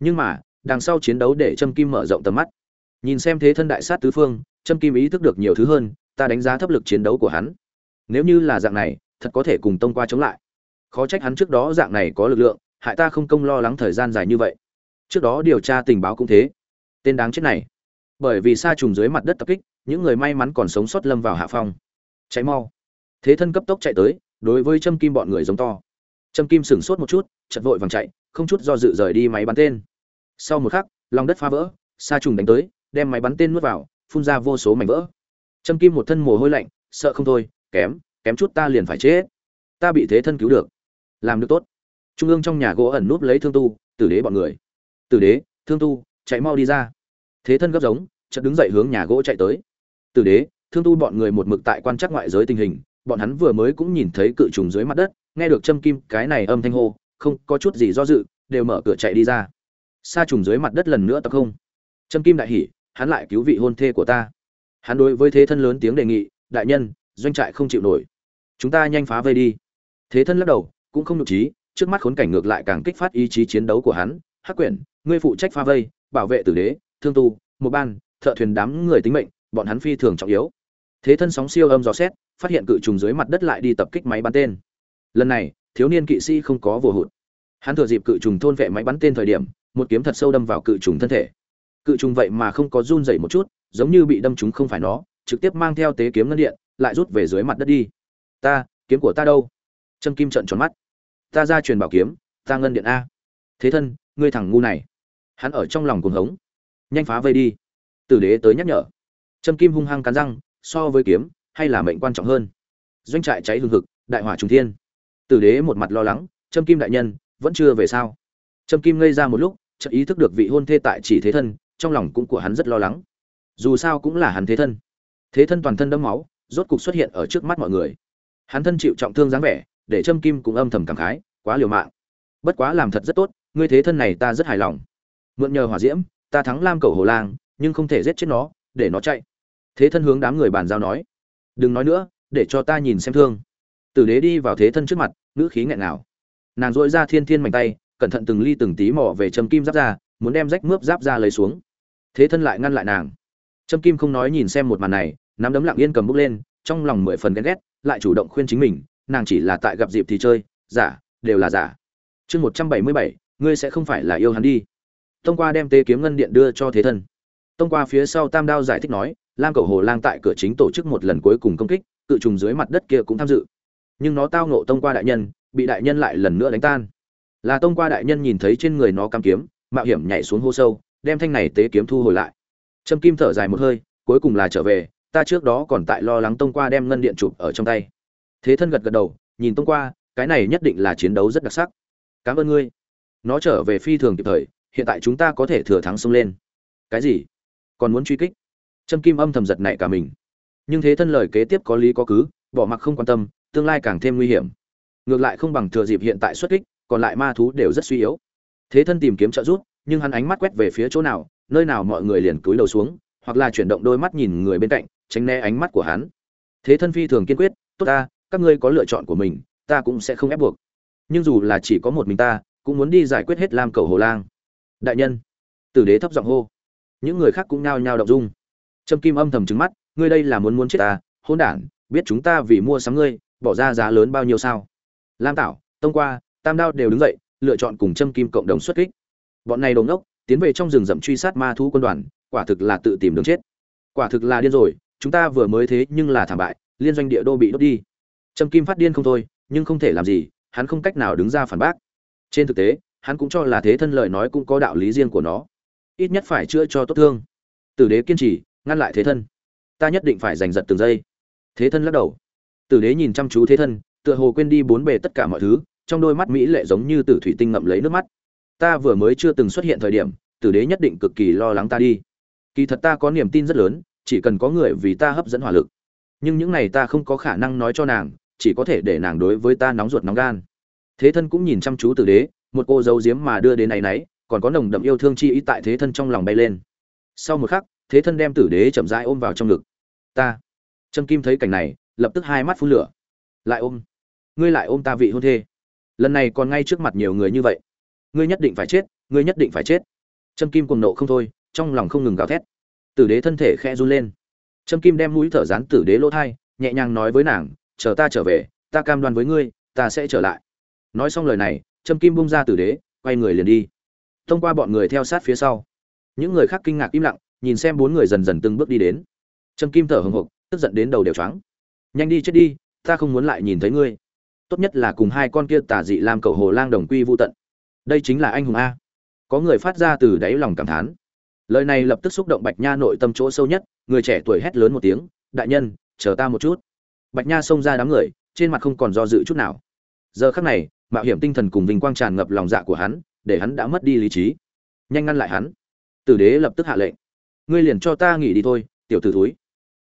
Nhưng mà, đằng sau chiến đấu để Trâm kim mở rộng tầm mắt. Nhìn xem thế thân đại sát tứ phương, Trâm kim ý thức được nhiều thứ hơn, ta đánh giá thấp lực chiến đấu của hắn. Nếu như là dạng này, thật có thể cùng tông qua chống lại. Khó trách hắn trước đó dạng này có lực lượng, hại ta không công lo lắng thời gian dài như vậy. Trước đó điều tra tình báo cũng thế. Tên đáng chết này. Bởi vì sa trùng dưới mặt đất tập kích, những người may mắn còn sống sót lâm vào hạ phong. Cháy mau. Thế thân cấp tốc chạy tới, đối với châm kim bọn người giống to. Trâm kim sửng sốt một chút, chợt vội vàng chạy, không chút do dự rời đi máy bắn tên. Sau một khắc, lòng đất phá vỡ, sa trùng đánh tới, đem máy bắn tên nuốt vào, phun ra vô số mảnh vỡ. Trâm kim một thân mồ hôi lạnh, sợ không thôi, kém kém chút ta liền phải chết. Ta bị thế thân cứu được. Làm được tốt. Trung ương trong nhà gỗ ẩn núp lấy thương tu, tử đế bọn người. Tử đế, thương tu, chạy mau đi ra. Thế thân gấp giống, chợt đứng dậy hướng nhà gỗ chạy tới. Tử đế, thương tu bọn người một mực tại quan trắc ngoại giới tình hình bọn hắn vừa mới cũng nhìn thấy cự trùng dưới mặt đất, nghe được châm kim, cái này âm thanh hô, không có chút gì do dự, đều mở cửa chạy đi ra. Sa trùng dưới mặt đất lần nữa tập không. Châm kim đại hỉ, hắn lại cứu vị hôn thê của ta. Hắn đối với thế thân lớn tiếng đề nghị, đại nhân, doanh trại không chịu nổi. Chúng ta nhanh phá vây đi. Thế thân lắc đầu, cũng không nhục trí, trước mắt khốn cảnh ngược lại càng kích phát ý chí chiến đấu của hắn. Hắc quyển, ngươi phụ trách phá vây, bảo vệ tử đế, thương tu, một ban, thợ thuyền đám người tính mệnh, bọn hắn phi thường trọng yếu. Thế thân sóng siêu âm dò xét phát hiện cự trùng dưới mặt đất lại đi tập kích máy bắn tên. Lần này, thiếu niên kỵ sĩ không có vô hụt. Hắn thừa dịp cự trùng thôn vệ máy bắn tên thời điểm, một kiếm thật sâu đâm vào cự trùng thân thể. Cự trùng vậy mà không có run dậy một chút, giống như bị đâm trúng không phải nó, trực tiếp mang theo tế kiếm ngân điện, lại rút về dưới mặt đất đi. Ta, kiếm của ta đâu? Trâm kim trận tròn mắt. Ta ra truyền bảo kiếm, ta ngân điện a. Thế thân, ngươi thằng ngu này. Hắn ở trong lòng cuồng hống. Nhanh phá vây đi. Tử đế tới nhắc nhở. Trâm kim hung hăng cắn răng, so với kiếm hay là mệnh quan trọng hơn? Doanh trại cháy hừng hực, đại hỏa trùng thiên. Tử đế một mặt lo lắng, trâm kim đại nhân, vẫn chưa về sao? Trâm kim ngây ra một lúc, chợt ý thức được vị hôn thê tại chỉ thế thân, trong lòng cũng của hắn rất lo lắng. Dù sao cũng là hắn thế thân. Thế thân toàn thân đẫm máu, rốt cục xuất hiện ở trước mắt mọi người. Hắn thân chịu trọng thương dáng vẻ, để trâm kim cũng âm thầm cảm khái, quá liều mạng. Bất quá làm thật rất tốt, ngươi thế thân này ta rất hài lòng. Mượn nhờ hỏa diễm, ta thắng lam cầu hồ lang, nhưng không thể giết chết nó, để nó chạy. Thế thân hướng đám người bàn giao nói đừng nói nữa, để cho ta nhìn xem thương. Tử đế đi vào thế thân trước mặt, ngữ khí nghẹn nào nàng dội ra thiên thiên mảnh tay, cẩn thận từng ly từng tí mỏ về châm kim giáp ra, muốn đem rách mướp giáp ra lấy xuống. Thế thân lại ngăn lại nàng. Châm kim không nói nhìn xem một màn này, nắm đấm lặng yên cầm bút lên, trong lòng mười phần ghen ghét, lại chủ động khuyên chính mình, nàng chỉ là tại gặp dịp thì chơi, giả, đều là giả. Chương một trăm bảy mươi bảy, ngươi sẽ không phải là yêu hắn đi. Tông qua đem tê kiếm ngân điện đưa cho thế thân. Tông qua phía sau tam đao giải thích nói lam cầu hồ lang tại cửa chính tổ chức một lần cuối cùng công kích cự trùng dưới mặt đất kia cũng tham dự. Nhưng nó tao nộ tông qua đại nhân, bị đại nhân lại lần nữa đánh tan. Là tông qua đại nhân nhìn thấy trên người nó cam kiếm, mạo hiểm nhảy xuống hô sâu, đem thanh này tế kiếm thu hồi lại. Trâm kim thở dài một hơi, cuối cùng là trở về, ta trước đó còn tại lo lắng tông qua đem ngân điện chụp ở trong tay. Thế thân gật gật đầu, nhìn tông qua, cái này nhất định là chiến đấu rất đặc sắc. Cảm ơn ngươi. Nó trở về phi thường kịp thời, hiện tại chúng ta có thể thừa thắng xông lên. Cái gì? Còn muốn truy kích? Trâm kim âm thầm giật nảy cả mình. Nhưng thế thân lời kế tiếp có lý có cứ, bỏ mặc không quan tâm, tương lai càng thêm nguy hiểm. Ngược lại không bằng thừa dịp hiện tại xuất kích, còn lại ma thú đều rất suy yếu. Thế thân tìm kiếm trợ giúp, nhưng hắn ánh mắt quét về phía chỗ nào, nơi nào mọi người liền cúi đầu xuống, hoặc là chuyển động đôi mắt nhìn người bên cạnh, tránh né ánh mắt của hắn. Thế thân phi thường kiên quyết, tốt ta, các ngươi có lựa chọn của mình, ta cũng sẽ không ép buộc. Nhưng dù là chỉ có một mình ta, cũng muốn đi giải quyết hết lam cầu hồ lang. Đại nhân, tử đế thấp giọng hô. Những người khác cũng nao nhao động dung trâm kim âm thầm trừng mắt, ngươi đây là muốn muốn chết ta? Hỗn đản, biết chúng ta vì mua sắm ngươi, bỏ ra giá lớn bao nhiêu sao? Lam tảo, tông qua, tam đao đều đứng dậy, lựa chọn cùng trâm kim cộng đồng xuất kích. Bọn này đồng ngốc, tiến về trong rừng rậm truy sát ma thú quân đoàn, quả thực là tự tìm đường chết. Quả thực là điên rồi, chúng ta vừa mới thế nhưng là thảm bại, liên doanh địa đô bị đốt đi. Trâm kim phát điên không thôi, nhưng không thể làm gì, hắn không cách nào đứng ra phản bác. Trên thực tế, hắn cũng cho là thế thân lời nói cũng có đạo lý riêng của nó. Ít nhất phải chữa cho tốt thương. Tử đế kiên trì ngăn lại thế thân. Ta nhất định phải giành giật từng giây. Thế thân lắc đầu. Tử đế nhìn chăm chú thế thân, tựa hồ quên đi bốn bề tất cả mọi thứ, trong đôi mắt mỹ lệ giống như tử thủy tinh ngậm lấy nước mắt. Ta vừa mới chưa từng xuất hiện thời điểm, tử đế nhất định cực kỳ lo lắng ta đi. Kỳ thật ta có niềm tin rất lớn, chỉ cần có người vì ta hấp dẫn hỏa lực. Nhưng những này ta không có khả năng nói cho nàng, chỉ có thể để nàng đối với ta nóng ruột nóng gan. Thế thân cũng nhìn chăm chú tử đế, một cô dấu diếm mà đưa đến này nấy còn có nồng đậm yêu thương chi ý tại thế thân trong lòng bay lên. Sau một khắc thế thân đem tử đế chậm rãi ôm vào trong ngực. Ta. Trâm kim thấy cảnh này, lập tức hai mắt phun lửa. Lại ôm. Ngươi lại ôm ta vị hôn thê. Lần này còn ngay trước mặt nhiều người như vậy. Ngươi nhất định phải chết, ngươi nhất định phải chết. Trâm kim cuồng nộ không thôi, trong lòng không ngừng gào thét. Tử đế thân thể khẽ run lên. Trâm kim đem mũi thở dán tử đế lỗ thai, nhẹ nhàng nói với nàng, chờ ta trở về, ta cam đoan với ngươi, ta sẽ trở lại. Nói xong lời này, trâm kim bung ra tử đế, quay người liền đi. Thông qua bọn người theo sát phía sau. Những người khác kinh ngạc im lặng nhìn xem bốn người dần dần từng bước đi đến. Trâm kim thở hồng hộc tức giận đến đầu đều trắng nhanh đi chết đi, ta không muốn lại nhìn thấy ngươi. Tốt nhất là cùng hai con kia tà dị làm cầu hồ lang đồng quy vô tận. Đây chính là anh hùng a. Có người phát ra từ đáy lòng cảm thán. Lời này lập tức xúc động bạch nha nội tâm chỗ sâu nhất, người trẻ tuổi hét lớn một tiếng, đại nhân, chờ ta một chút. Bạch nha xông ra đám người, trên mặt không còn do dự chút nào. Giờ khắc này, mạo hiểm tinh thần cùng vinh quang tràn ngập lòng dạ của hắn, để hắn đã mất đi lý trí. Nhanh ngăn lại hắn. Tử đế lập tức hạ lệnh ngươi liền cho ta nghỉ đi thôi, tiểu tử thúi.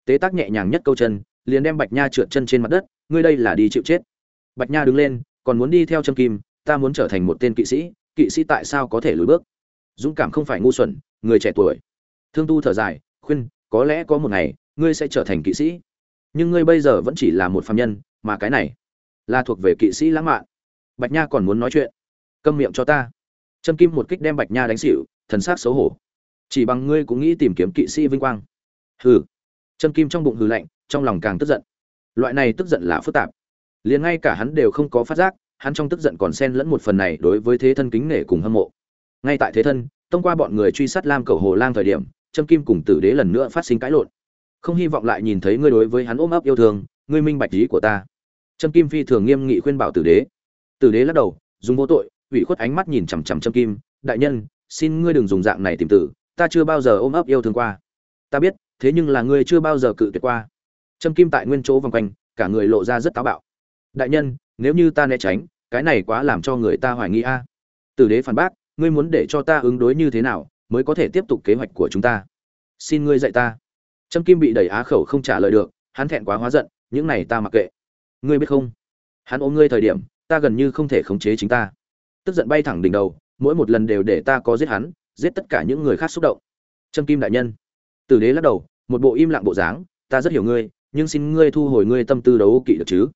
Tế tác nhẹ nhàng nhất câu chân, liền đem bạch nha trượt chân trên mặt đất, ngươi đây là đi chịu chết. Bạch nha đứng lên, còn muốn đi theo Trâm kim, ta muốn trở thành một tên kỵ sĩ kỵ sĩ tại sao có thể lùi bước? Dũng cảm không phải ngu xuẩn, người trẻ tuổi. Thương tu thở dài, khuyên, có lẽ có một ngày, ngươi sẽ trở thành kỵ sĩ. Nhưng ngươi bây giờ vẫn chỉ là một phạm nhân, mà cái này là thuộc về kỵ sĩ lãng mạn. Bạch nha còn muốn nói chuyện. Câm miệng cho ta. Trâm kim một kích đem bạch nha đánh xỉu, thần s á c xấu hổ chỉ bằng ngươi cũng nghĩ tìm kiếm kỵ sĩ vinh quang. Hừ. Chân kim trong bụng hừ lạnh, trong lòng càng tức giận. Loại này tức giận là phức tạp. Liền ngay cả hắn đều không có phát giác, hắn trong tức giận còn xen lẫn một phần này đối với thế thân kính nể cùng hâm mộ. Ngay tại thế thân thông qua bọn người truy sát lam cầu hồ lang thời điểm trâm kim cùng tử đế lần nữa phát sinh cãi lộn. Không hy vọng lại nhìn thấy ngươi đối với hắn ôm ấp yêu thương, ngươi minh bạch ý của ta. Trâm kim phi thường nghiêm nghị khuyên bảo tử đế. Tử đế lắc đầu, dùng vô tội, ủy khuất ánh mắt nhìn chằm chằm trâm kim. Đại nhân, xin ngươi đừng dùng dạng này tìm tử ta chưa bao giờ ôm ấp yêu thương qua. Ta biết, thế nhưng là ngươi chưa bao giờ cự tuyệt qua. Trâm kim tại nguyên chỗ vòng quanh, cả người lộ ra rất táo bạo. Đại nhân, nếu như ta né tránh, cái này quá làm cho người ta hoài nghi a. Tử đế phản bác, ngươi muốn để cho ta ứng đối như thế nào, mới có thể tiếp tục kế hoạch của chúng ta? Xin ngươi dạy ta. Trâm kim bị đẩy á khẩu không trả lời được, hắn thẹn quá hóa giận, những này ta mặc kệ. Ngươi biết không? Hắn ôm ngươi thời điểm, ta gần như không thể khống chế chính ta. Tức giận bay thẳng đỉnh đầu, mỗi một lần đều để ta có giết hắn giết tất cả những người khác xúc động. Trâm kim đại nhân. Tử đế lắc đầu, một bộ im lặng bộ dáng, ta rất hiểu ngươi, nhưng xin ngươi thu hồi ngươi tâm tư đấu kỵ được chứ?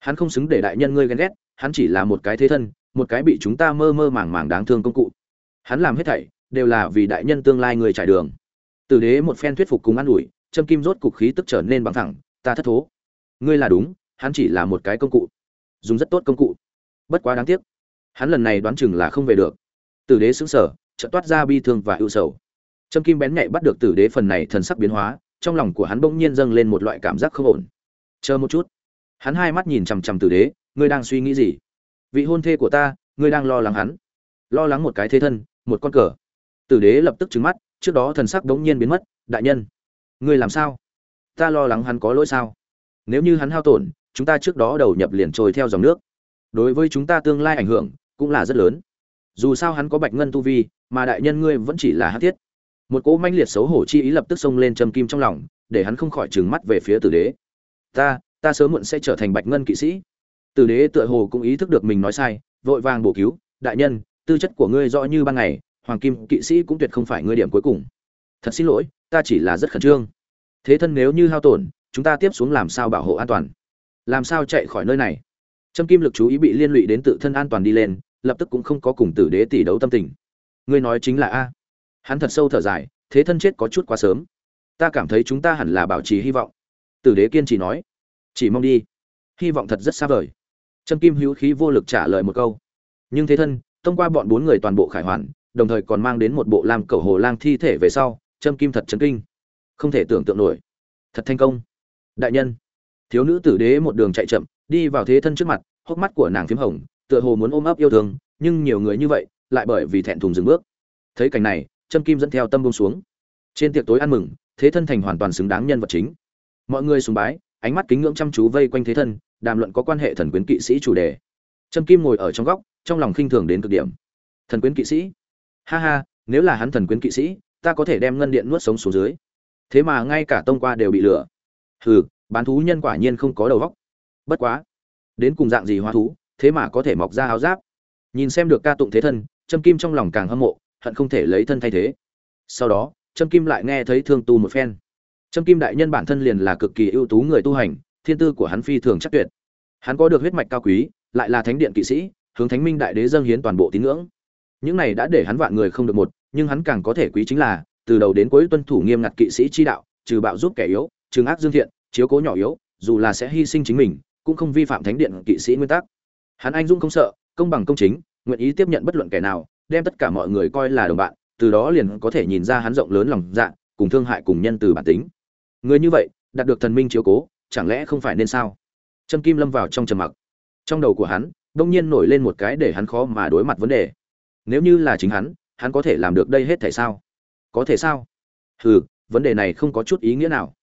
Hắn không xứng để đại nhân ngươi ghen ghét, hắn chỉ là một cái thế thân, một cái bị chúng ta mơ mơ màng màng đáng thương công cụ. Hắn làm hết thảy, đều là vì đại nhân tương lai người trải đường. Tử đế một phen thuyết phục cùng an ủi, Trâm kim rốt cục khí tức trở nên bằng thẳng, ta thất thố. Ngươi là đúng, hắn chỉ là một cái công cụ. Dùng rất tốt công cụ. Bất quá đáng tiếc, hắn lần này đoán chừng là không về được. Tử đế xứng sở chợt toát ra bi thương và ưu sầu. Trâm kim bén nhạy bắt được tử đế phần này thần sắc biến hóa, trong lòng của hắn bỗng nhiên dâng lên một loại cảm giác không ổn. Chờ một chút. Hắn hai mắt nhìn chằm chằm tử đế, ngươi đang suy nghĩ gì? Vị hôn thê của ta, ngươi đang lo lắng hắn. Lo lắng một cái thế thân, một con cờ. Tử đế lập tức trừng mắt, trước đó thần sắc bỗng nhiên biến mất, đại nhân, ngươi làm sao? Ta lo lắng hắn có lỗi sao? Nếu như hắn hao tổn, chúng ta trước đó đầu nhập liền trôi theo dòng nước. Đối với chúng ta tương lai ảnh hưởng cũng là rất lớn dù sao hắn có bạch ngân tu vi, mà đại nhân ngươi vẫn chỉ là hát thiết. Một cỗ manh liệt xấu hổ chi ý lập tức xông lên châm kim trong lòng, để hắn không khỏi trừng mắt về phía tử đế. Ta ta sớm muộn sẽ trở thành bạch ngân kỵ sĩ. Tử đế tựa hồ cũng ý thức được mình nói sai, vội vàng bổ cứu, đại nhân, tư chất của ngươi rõ như ban ngày, hoàng kim kỵ sĩ cũng tuyệt không phải ngươi điểm cuối cùng. Thật xin lỗi, ta chỉ là rất khẩn trương. Thế thân nếu như hao tổn, chúng ta tiếp xuống làm sao bảo hộ an toàn? Làm sao chạy khỏi nơi này? Trâm kim lực chú ý bị liên lụy đến tự thân an toàn đi lên lập tức cũng không có cùng tử đế tỷ đấu tâm tình. Ngươi nói chính là a. Hắn thật sâu thở dài, thế thân chết có chút quá sớm. Ta cảm thấy chúng ta hẳn là bảo trì hy vọng. Tử đế kiên trì nói. Chỉ mong đi. Hy vọng thật rất xa vời. Trâm kim hữu khí vô lực trả lời một câu. Nhưng thế thân, thông qua bọn bốn người toàn bộ khải hoàn, đồng thời còn mang đến một bộ làm cầu hồ lang thi thể về sau, trâm kim thật chấn kinh. Không thể tưởng tượng nổi. Thật thành công. Đại nhân. Thiếu nữ tử đế một đường chạy chậm, đi vào thế thân trước mặt, hốc mắt của nàng p h í m hồng tựa hồ muốn ôm ấp yêu thương, nhưng nhiều người như vậy lại bởi vì thẹn thùng dừng bước. Thấy cảnh này, trâm kim dẫn theo tâm bông xuống. Trên tiệc tối ăn mừng, thế thân thành hoàn toàn xứng đáng nhân vật chính. Mọi người sùng bái, ánh mắt kính ngưỡng chăm chú vây quanh thế thân, đàm luận có quan hệ thần quyến kỵ sĩ chủ đề. Trâm kim ngồi ở trong góc, trong lòng khinh thường đến cực điểm. Thần quyến kỵ sĩ? Ha ha, nếu là hắn thần quyến kỵ sĩ, ta có thể đem ngân điện nuốt sống xuống dưới. Thế mà ngay cả tông qua đều bị lửa hừ, bán thú nhân quả nhiên không có đầu óc. Bất quá, đến cùng dạng gì hóa thú? Thế mà có thể mọc ra áo giáp. Nhìn xem được ca tụng thế thân, trâm kim trong lòng càng hâm mộ, hận không thể lấy thân thay thế. Sau đó, trâm kim lại nghe thấy thương tu một phen. Trâm kim đại nhân bản thân liền là cực kỳ ưu tú người tu hành, thiên tư của hắn phi thường chắc tuyệt. Hắn có được huyết mạch cao quý, lại là thánh điện kỵ sĩ, hướng thánh minh đại đế dâng hiến toàn bộ tín ngưỡng. Những này đã để hắn vạn người không được một, nhưng hắn càng có thể quý chính là, từ đầu đến cuối tuân thủ nghiêm ngặt kỵ sĩ chi đạo, trừ bạo giúp kẻ yếu, trừng ác dương thiện, chiếu cố nhỏ yếu, dù là sẽ hy sinh chính mình, cũng không vi phạm thánh điện kỵ sĩ nguyên tắc hắn anh dũng không sợ, công bằng công chính, nguyện ý tiếp nhận bất luận kẻ nào, đem tất cả mọi người coi là đồng bạn, từ đó liền có thể nhìn ra hắn rộng lớn lòng dạ cùng thương hại cùng nhân từ bản tính. Người như vậy, đạt được thần minh chiếu cố, chẳng lẽ không phải nên sao? Trâm kim lâm vào trong trầm mặc. Trong đầu của hắn, đông nhiên nổi lên một cái để hắn khó mà đối mặt vấn đề. Nếu như là chính hắn hắn có thể làm được đây hết thể sao? Có thể sao? Hừ, vấn đề này không có chút ý nghĩa nào.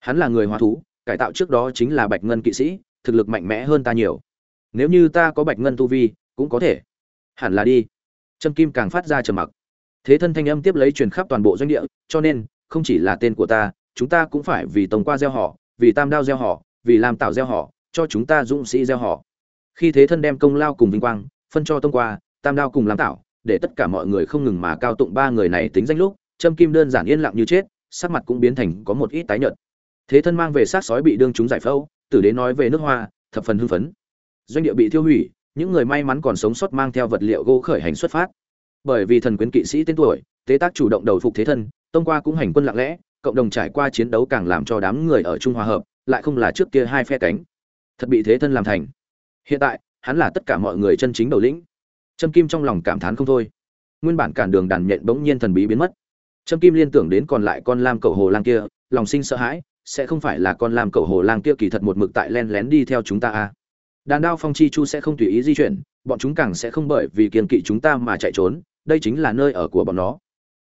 Hắn là người hóa thú, cải tạo trước đó chính là bạch ngân kỵ sĩ, thực lực mạnh mẽ hơn ta nhiều nếu như ta có bạch ngân tu vi, cũng có thể. Hẳn là đi. Trâm kim càng phát ra trầm mặc. Thế thân thanh âm tiếp lấy truyền khắp toàn bộ doanh địa, cho nên, không chỉ là tên của ta, chúng ta cũng phải vì tổng qua gieo họ, vì tam đao gieo họ, vì làm tạo gieo họ, cho chúng ta dũng sĩ gieo họ. Khi thế thân đem công lao cùng vinh quang, phân cho tông qua, tam đao cùng làm tạo để tất cả mọi người không ngừng mà cao tụng ba người này tính danh lúc, trâm kim đơn giản yên lặng như chết, sắc mặt cũng biến thành có một ít tái nhợt. Thế thân mang về sát sói bị đương chúng giải phẫu, tử đế nói về nước hoa, thập phần hưng phấn doanh địa bị thiêu hủy, những người may mắn còn sống sót mang theo vật liệu gỗ khởi hành xuất phát. Bởi vì thần quyến kỵ sĩ tên tuổi, tế tác chủ động đầu phục thế thân, tông qua cũng hành quân lặng lẽ, cộng đồng trải qua chiến đấu càng làm cho đám người ở trung hòa hợp, lại không là trước kia hai phe cánh. Thật bị thế thân làm thành. Hiện tại, hắn là tất cả mọi người chân chính đầu lĩnh. Trâm kim trong lòng cảm thán không thôi. Nguyên bản cản đường đàn nhện bỗng nhiên thần bí biến mất. Trâm kim liên tưởng đến còn lại con lam cầu hồ lang kia, lòng sinh sợ hãi, sẽ không phải là con lam cầu hồ lang kia kỳ thật một mực tại len lén đi theo chúng ta à đàn đao phong chi chu sẽ không tùy ý di chuyển, bọn chúng càng sẽ không bởi vì kiên kỵ chúng ta mà chạy trốn, đây chính là nơi ở của bọn nó.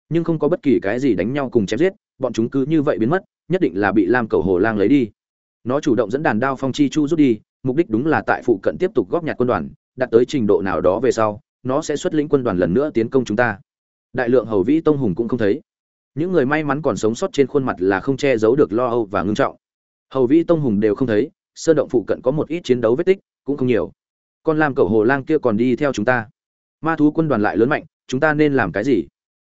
Nhưng không có bất kỳ cái gì đánh nhau cùng chém giết, bọn chúng cứ như vậy biến mất, nhất định là bị lam cầu hồ lang lấy đi. Nó chủ động dẫn đàn đao phong chi chu rút đi, mục đích đúng là tại phụ cận tiếp tục góp nhặt quân đoàn, đạt tới trình độ nào đó về sau, nó sẽ xuất lĩnh quân đoàn lần nữa tiến công chúng ta. Đại lượng hầu vĩ tông hùng cũng không thấy. Những người may mắn còn sống sót trên khuôn mặt là không che giấu được lo âu và ngưng trọng. Hầu vĩ tông hùng đều không thấy, sơn động phụ cận có một ít chiến đấu vết tích cũng không nhiều. Con lam cẩu hồ lang kia còn đi theo chúng ta. Ma thú quân đoàn lại lớn mạnh, chúng ta nên làm cái gì?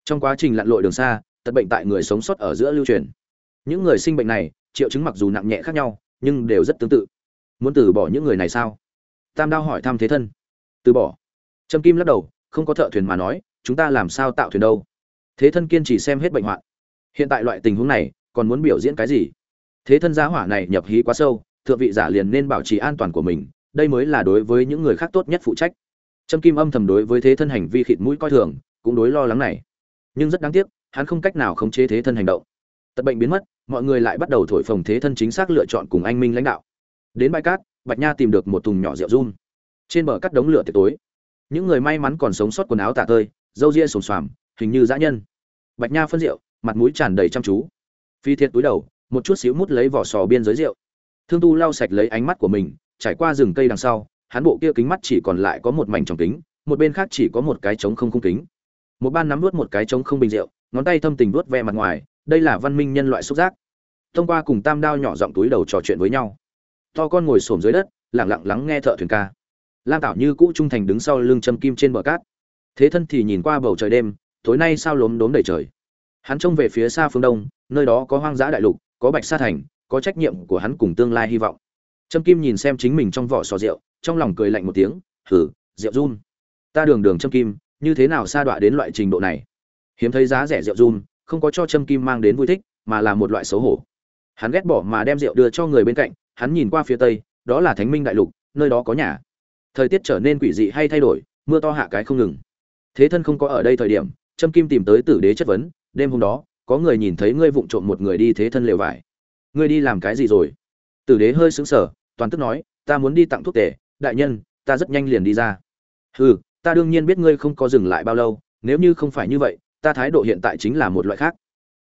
Trong quá trình lặn lội đường xa, tật bệnh tại người sống sót ở giữa lưu truyền. Những người sinh bệnh này, triệu chứng mặc dù nặng nhẹ khác nhau, nhưng đều rất tương tự. Muốn từ bỏ những người này sao? Tam đao hỏi thăm thế thân. Từ bỏ. Trâm kim lắc đầu, không có thợ thuyền mà nói, chúng ta làm sao tạo thuyền đâu? Thế thân kiên trì xem hết bệnh hoạn. Hiện tại loại tình huống này, còn muốn biểu diễn cái gì? Thế thân giá hỏa này nhập hí quá sâu, thượng vị giả liền nên bảo trì an toàn của mình đây mới là đối với những người khác tốt nhất phụ trách. Trâm kim âm thầm đối với thế thân hành vi khịt mũi coi thường, cũng đối lo lắng này. Nhưng rất đáng tiếc, hắn không cách nào khống chế thế thân hành động. Tật bệnh biến mất, mọi người lại bắt đầu thổi phồng thế thân chính xác lựa chọn cùng anh minh lãnh đạo. Đến bãi cát, bạch nha tìm được một thùng nhỏ rượu run. Trên bờ cắt đống lửa tiệc tối. Những người may mắn còn sống sót quần áo tả tơi, râu ria sồm xoàm, hình như dã nhân. Bạch nha phân rượu, mặt mũi tràn đầy chăm chú. Phi thiệt túi đầu, một chút xíu mút lấy vỏ sò biên giới rượu. Thương tu lau sạch lấy ánh mắt của mình trải qua rừng cây đằng sau, hắn bộ kia kính mắt chỉ còn lại có một mảnh tròng kính, một bên khác chỉ có một cái trống không không kính. Một ban nắm nuốt một cái trống không bình rượu, ngón tay thâm tình vuốt ve mặt ngoài, đây là văn minh nhân loại xúc giác. Thông qua cùng tam đao nhỏ giọng túi đầu trò chuyện với nhau. To con ngồi xổm dưới đất, lặng lặng lắng nghe thợ thuyền ca. Lam tảo như cũ trung thành đứng sau lưng châm kim trên bờ cát. Thế thân thì nhìn qua bầu trời đêm, tối nay sao lốm đốm đầy trời. Hắn trông về phía xa phương đông, nơi đó có hoang dã đại lục, có bạch sa thành, có trách nhiệm của hắn cùng tương lai hy vọng trâm kim nhìn xem chính mình trong vỏ sò rượu, trong lòng cười lạnh một tiếng, hử, rượu run. Ta đường đường trâm kim, như thế nào sa đọa đến loại trình độ này? Hiếm thấy giá rẻ rượu run, không có cho trâm kim mang đến vui thích, mà là một loại xấu hổ. Hắn ghét bỏ mà đem rượu đưa cho người bên cạnh, hắn nhìn qua phía tây, đó là thánh minh đại lục, nơi đó có nhà. Thời tiết trở nên quỷ dị hay thay đổi, mưa to hạ cái không ngừng. Thế thân không có ở đây thời điểm, trâm kim tìm tới tử đế chất vấn, đêm hôm đó, có người nhìn thấy ngươi vụng trộm một người đi thế thân lều vải. Ngươi đi làm cái gì rồi? Tử đế hơi sững sờ toàn tức nói, ta muốn đi tặng thuốc tể đại nhân, ta rất nhanh liền đi ra. Hừ, ta đương nhiên biết ngươi không có dừng lại bao lâu, nếu như không phải như vậy, ta thái độ hiện tại chính là một loại khác.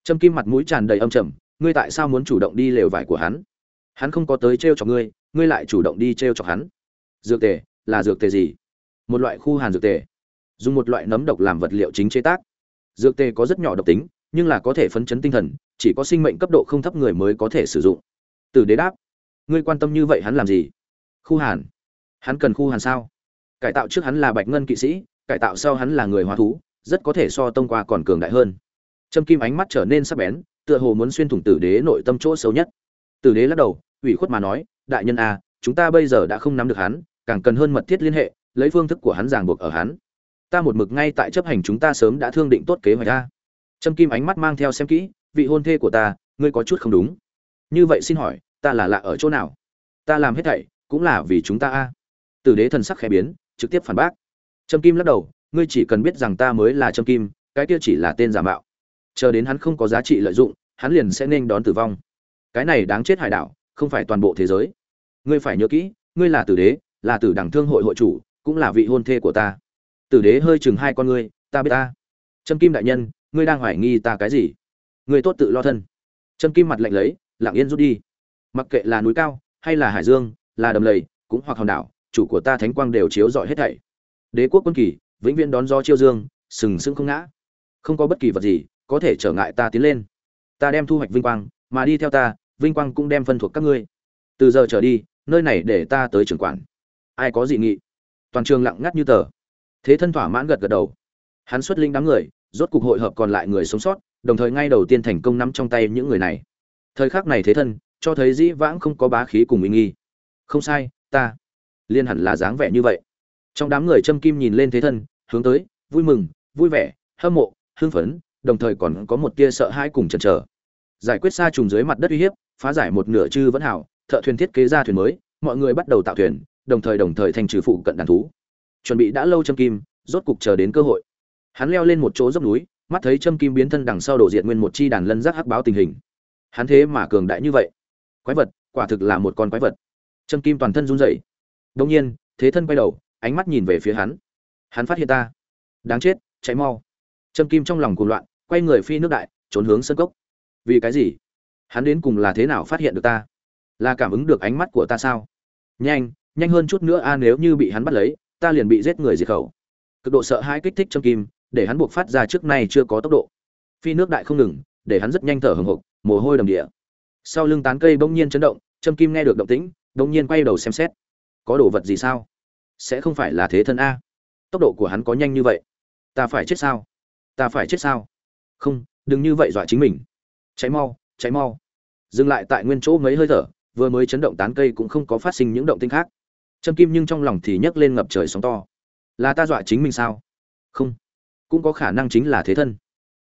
Trâm kim mặt mũi tràn đầy âm trầm, ngươi tại sao muốn chủ động đi lều vải của hắn? Hắn không có tới t r e o chọc ngươi ngươi lại chủ động đi t r e o chọc hắn. Dược tề, là dược tề gì? Một loại khu hàn dược tề. Dùng một loại nấm độc làm vật liệu chính chế tác. Dược tê có rất nhỏ độc tính, nhưng là có thể phấn chấn tinh thần, chỉ có sinh mệnh cấp độ không thấp người mới có thể sử dụng. Từ đế đáp ngươi quan tâm như vậy hắn làm gì? Khu hàn. Hắn cần khu hàn sao? Cải tạo trước hắn là bạch ngân kỵ sĩ, cải tạo sau hắn là người hóa thú, rất có thể so tông qua còn cường đại hơn. Trâm kim ánh mắt trở nên sắc bén, tựa hồ muốn xuyên thủng tử đế nội tâm chỗ xấu nhất. Tử đế lắc đầu, ủy khuất mà nói, đại nhân a chúng ta bây giờ đã không nắm được hắn, càng cần hơn mật thiết liên hệ, lấy phương thức của hắn ràng buộc ở hắn. Ta một mực ngay tại chấp hành chúng ta sớm đã thương định tốt kế hoạch ta trâm kim ánh mắt mang theo xem kỹ, vị hôn thê của ta, ngươi có chút không đúng. Như vậy xin hỏi ta là lạ ở chỗ nào? Ta làm hết thảy cũng là vì chúng ta a. Tử đế thần sắc khẽ biến, trực tiếp phản bác. Trâm kim lắc đầu, ngươi chỉ cần biết rằng ta mới là trâm kim, cái kia chỉ là tên giả mạo. Chờ đến hắn không có giá trị lợi dụng, hắn liền sẽ nên đón tử vong. Cái này đáng chết hải đảo, không phải toàn bộ thế giới. Ngươi phải nhớ kỹ, ngươi là tử đế, là tử đẳng thương hội hội chủ, cũng là vị hôn thê của ta. Tử đế hơi chừng hai con ngươi, ta biết ta. Trâm kim đại nhân, ngươi đang hoài nghi ta cái gì? Ngươi tốt tự lo thân. Trâm kim mặt lạnh lấy, lặng yên rút đi mặc kệ là núi cao hay là hải dương, là đầm lầy, cũng hoặc hòn đảo, chủ của ta thánh quang đều chiếu rọi hết thảy. Đế quốc quân kỳ, vĩnh viễn đón gió chiêu dương, sừng sững không ngã. Không có bất kỳ vật gì có thể trở ngại ta tiến lên. Ta đem thu hoạch vinh quang, mà đi theo ta, vinh quang cũng đem phân thuộc các ngươi. Từ giờ trở đi, nơi này để ta tới trưởng quản. Ai có dị nghị? Toàn trường lặng ngắt như tờ. Thế thân thỏa mãn gật gật đầu. Hắn xuất linh đám người, rốt cục hội hợp còn lại người sống sót, đồng thời ngay đầu tiên thành công nắm trong tay những người này. Thời khắc này thế thân cho thấy dĩ vãng không có bá khí cùng uy nghi. Không sai, ta. Liên hẳn là dáng vẻ như vậy. Trong đám người châm kim nhìn lên thế thân, hướng tới, vui mừng, vui vẻ, hâm mộ, hưng phấn, đồng thời còn có một tia sợ hãi cùng chần chờ. Giải quyết xa trùng dưới mặt đất uy hiếp, phá giải một nửa chư vẫn hảo, thợ thuyền thiết kế ra thuyền mới, mọi người bắt đầu tạo thuyền, đồng thời đồng thời thành trừ phụ cận đàn thú. Chuẩn bị đã lâu châm kim, rốt cục chờ đến cơ hội. Hắn leo lên một chỗ dốc núi, mắt thấy châm kim biến thân đằng sau đổ diện nguyên một chi đàn lân giác hắc báo tình hình. Hắn thế mà cường đại như vậy quái vật, quả thực là một con quái vật. Trâm kim toàn thân run rẩy. Đông nhiên, thế thân quay đầu, ánh mắt nhìn về phía hắn. Hắn phát hiện ta. Đáng chết cháy mau. Trâm kim trong lòng cuồng loạn, quay người phi nước đại, trốn hướng sân cốc. Vì cái gì? Hắn đến cùng là thế nào phát hiện được ta? Là cảm ứng được ánh mắt của ta sao? Nhanh nhanh hơn chút nữa a, nếu như bị hắn bắt lấy, ta liền bị giết người diệt khẩu. Cực độ sợ hãi kích thích trâm kim, để hắn buộc phát ra trước nay chưa có tốc độ. Phi nước đại không ngừng, để hắn rất nhanh thở hừng hực mồ hôi đầm địa sau lưng tán cây bỗng nhiên chấn động, trâm kim nghe được động tĩnh, bỗng nhiên quay đầu xem xét. Có đồ vật gì sao? Sẽ không phải là thế thân a. Tốc độ của hắn có nhanh như vậy. Ta phải chết sao? Ta phải chết sao? Không, đừng như vậy dọa chính mình. Cháy mau cháy mau. Dừng lại tại nguyên chỗ mấy hơi thở, vừa mới chấn động tán cây cũng không có phát sinh những động tinh khác. Trâm kim nhưng trong lòng thì nhấc lên ngập trời sóng to. Là ta dọa chính mình sao? Không. Cũng có khả năng chính là thế thân.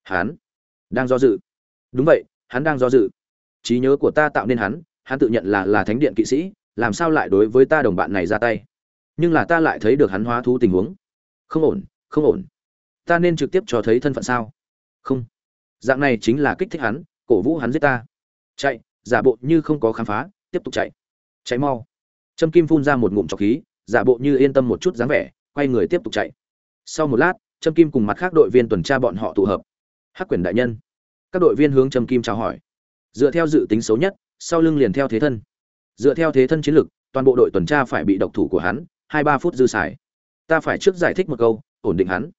Hắn đang do dự. Đúng vậy, hắn đang do dự trí nhớ của ta tạo nên hắn hắn tự nhận là là thánh điện kỵ sĩ, làm sao lại đối với ta đồng bạn này ra tay? Nhưng là ta lại thấy được hắn hóa thú tình huống. Không ổn không ổn. Ta nên trực tiếp cho thấy thân phận sao? Không. Dạng này chính là kích thích hắn, cổ vũ hắn giết ta. Chạy, giả bộ như không có khám phá, tiếp tục chạy. Chạy mau. Trâm kim phun ra một ngụm trọc khí, giả bộ như yên tâm một chút dáng vẻ, quay người tiếp tục chạy. Sau một lát, trâm kim cùng mặt khác đội viên tuần tra bọn họ tụ hợp. Hắc quyền đại nhân. Các đội viên hướng trâm kim chào hỏi dựa theo dự tính xấu nhất, sau lưng liền theo thế thân. Dựa theo thế thân chiến lược, toàn bộ đội tuần tra phải bị độc thủ của hắn, hai ba phút dư xài. Ta phải trước giải thích một câu, ổn định hắn.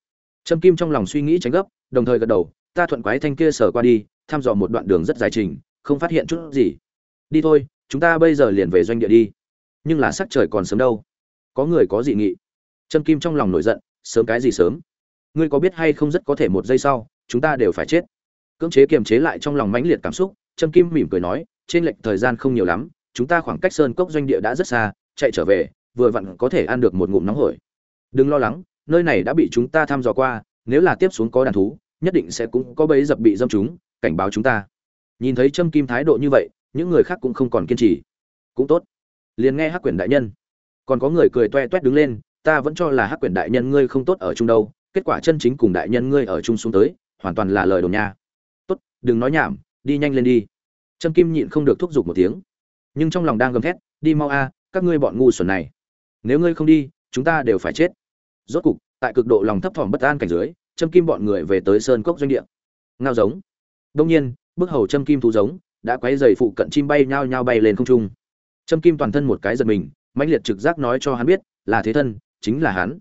Trâm kim trong lòng suy nghĩ tránh gấp, đồng thời gật đầu, ta thuận quái thanh kia sở qua đi, thăm dò một đoạn đường rất dài trình, không phát hiện chút gì. Đi thôi, chúng ta bây giờ liền về doanh địa đi. Nhưng là sắc trời còn sớm đâu. Có người có dị nghị. Trâm kim trong lòng nổi giận, sớm cái gì sớm? Ngươi có biết hay không rất có thể một giây sau, chúng ta đều phải chết. Cưỡng chế kiềm chế lại trong lòng mãnh liệt cảm xúc trâm kim mỉm cười nói, trên lệch thời gian không nhiều lắm, chúng ta khoảng cách sơn cốc doanh địa đã rất xa, chạy trở về, vừa vặn có thể ăn được một ngụm nóng hổi. Đừng lo lắng, nơi này đã bị chúng ta thăm dò qua, nếu là tiếp xuống có đàn thú, nhất định sẽ cũng có bẫy dập bị dâm chúng, cảnh báo chúng ta. Nhìn thấy trâm kim thái độ như vậy, những người khác cũng không còn kiên trì. Cũng tốt. Liền nghe hắc quyển đại nhân. Còn có người cười toe toét đứng lên, ta vẫn cho là hắc quyển đại nhân ngươi không tốt ở chung đâu, kết quả chân chính cùng đại nhân ngươi ở chung xuống tới, hoàn toàn là lời đồn nha. Tốt, đừng nói nhảm đi nhanh lên đi. Trâm kim nhịn không được thúc giục một tiếng. Nhưng trong lòng đang gầm thét, đi mau a, các ngươi bọn ngu xuẩn này. Nếu ngươi không đi, chúng ta đều phải chết. Rốt cục, tại cực độ lòng thấp thỏm bất an cảnh dưới, trâm kim bọn người về tới sơn cốc doanh địa. Ngao giống. Đông nhiên, bức hầu trâm kim thú giống đã quấy dày phụ cận chim bay nhao nhao bay lên không trung. Trâm kim toàn thân một cái giật mình, mãnh liệt trực giác nói cho hắn biết, là thế thân, chính là hắn.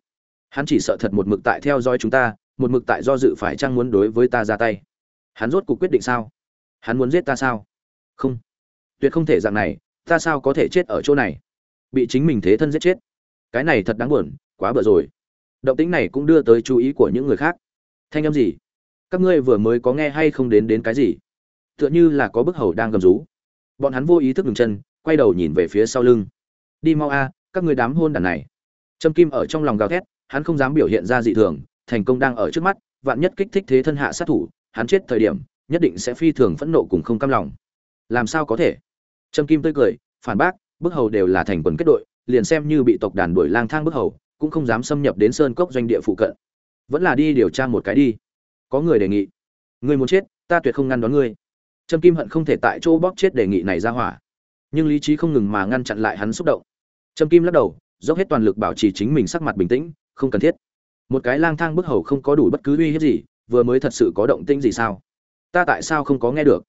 Hắn chỉ sợ thật một mực tại theo dõi chúng ta, một mực tại do dự phải chăng muốn đối với ta ra tay. Hắn rốt cuộc quyết định sao? Hắn muốn giết ta sao? Không. Tuyệt không thể dạng này, ta sao có thể chết ở chỗ này? Bị chính mình thế thân giết chết. Cái này thật đáng buồn, quá bở rồi. Động tĩnh này cũng đưa tới chú ý của những người khác. Thanh âm gì? Các ngươi vừa mới có nghe hay không đến đến cái gì? Tựa như là có bức hầu đang gầm rú. Bọn hắn vô ý thức ngừng chân, quay đầu nhìn về phía sau lưng. Đi mau a, các ngươi đám hôn đàn này. Trâm kim ở trong lòng gào thét, hắn không dám biểu hiện ra dị thường, thành công đang ở trước mắt, vạn nhất kích thích thế thân hạ sát thủ, hắn chết thời điểm nhất định sẽ phi thường phẫn nộ cùng không cam lòng. Làm sao có thể? Trâm kim tươi cười, phản bác, bức hầu đều là thành quần kết đội, liền xem như bị tộc đàn đuổi lang thang bức hầu, cũng không dám xâm nhập đến sơn cốc doanh địa phụ cận. Vẫn là đi điều tra một cái đi. Có người đề nghị. Ngươi muốn chết, ta tuyệt không ngăn đón ngươi. Trâm kim hận không thể tại chỗ bóp chết đề nghị này ra hỏa. Nhưng lý trí không ngừng mà ngăn chặn lại hắn xúc động. Trâm kim lắc đầu, dốc hết toàn lực bảo trì chính mình sắc mặt bình tĩnh, không cần thiết. Một cái lang thang bức hầu không có đủ bất cứ uy hiếp gì, vừa mới thật sự có động tĩnh gì sao? Ta tại sao không có nghe được?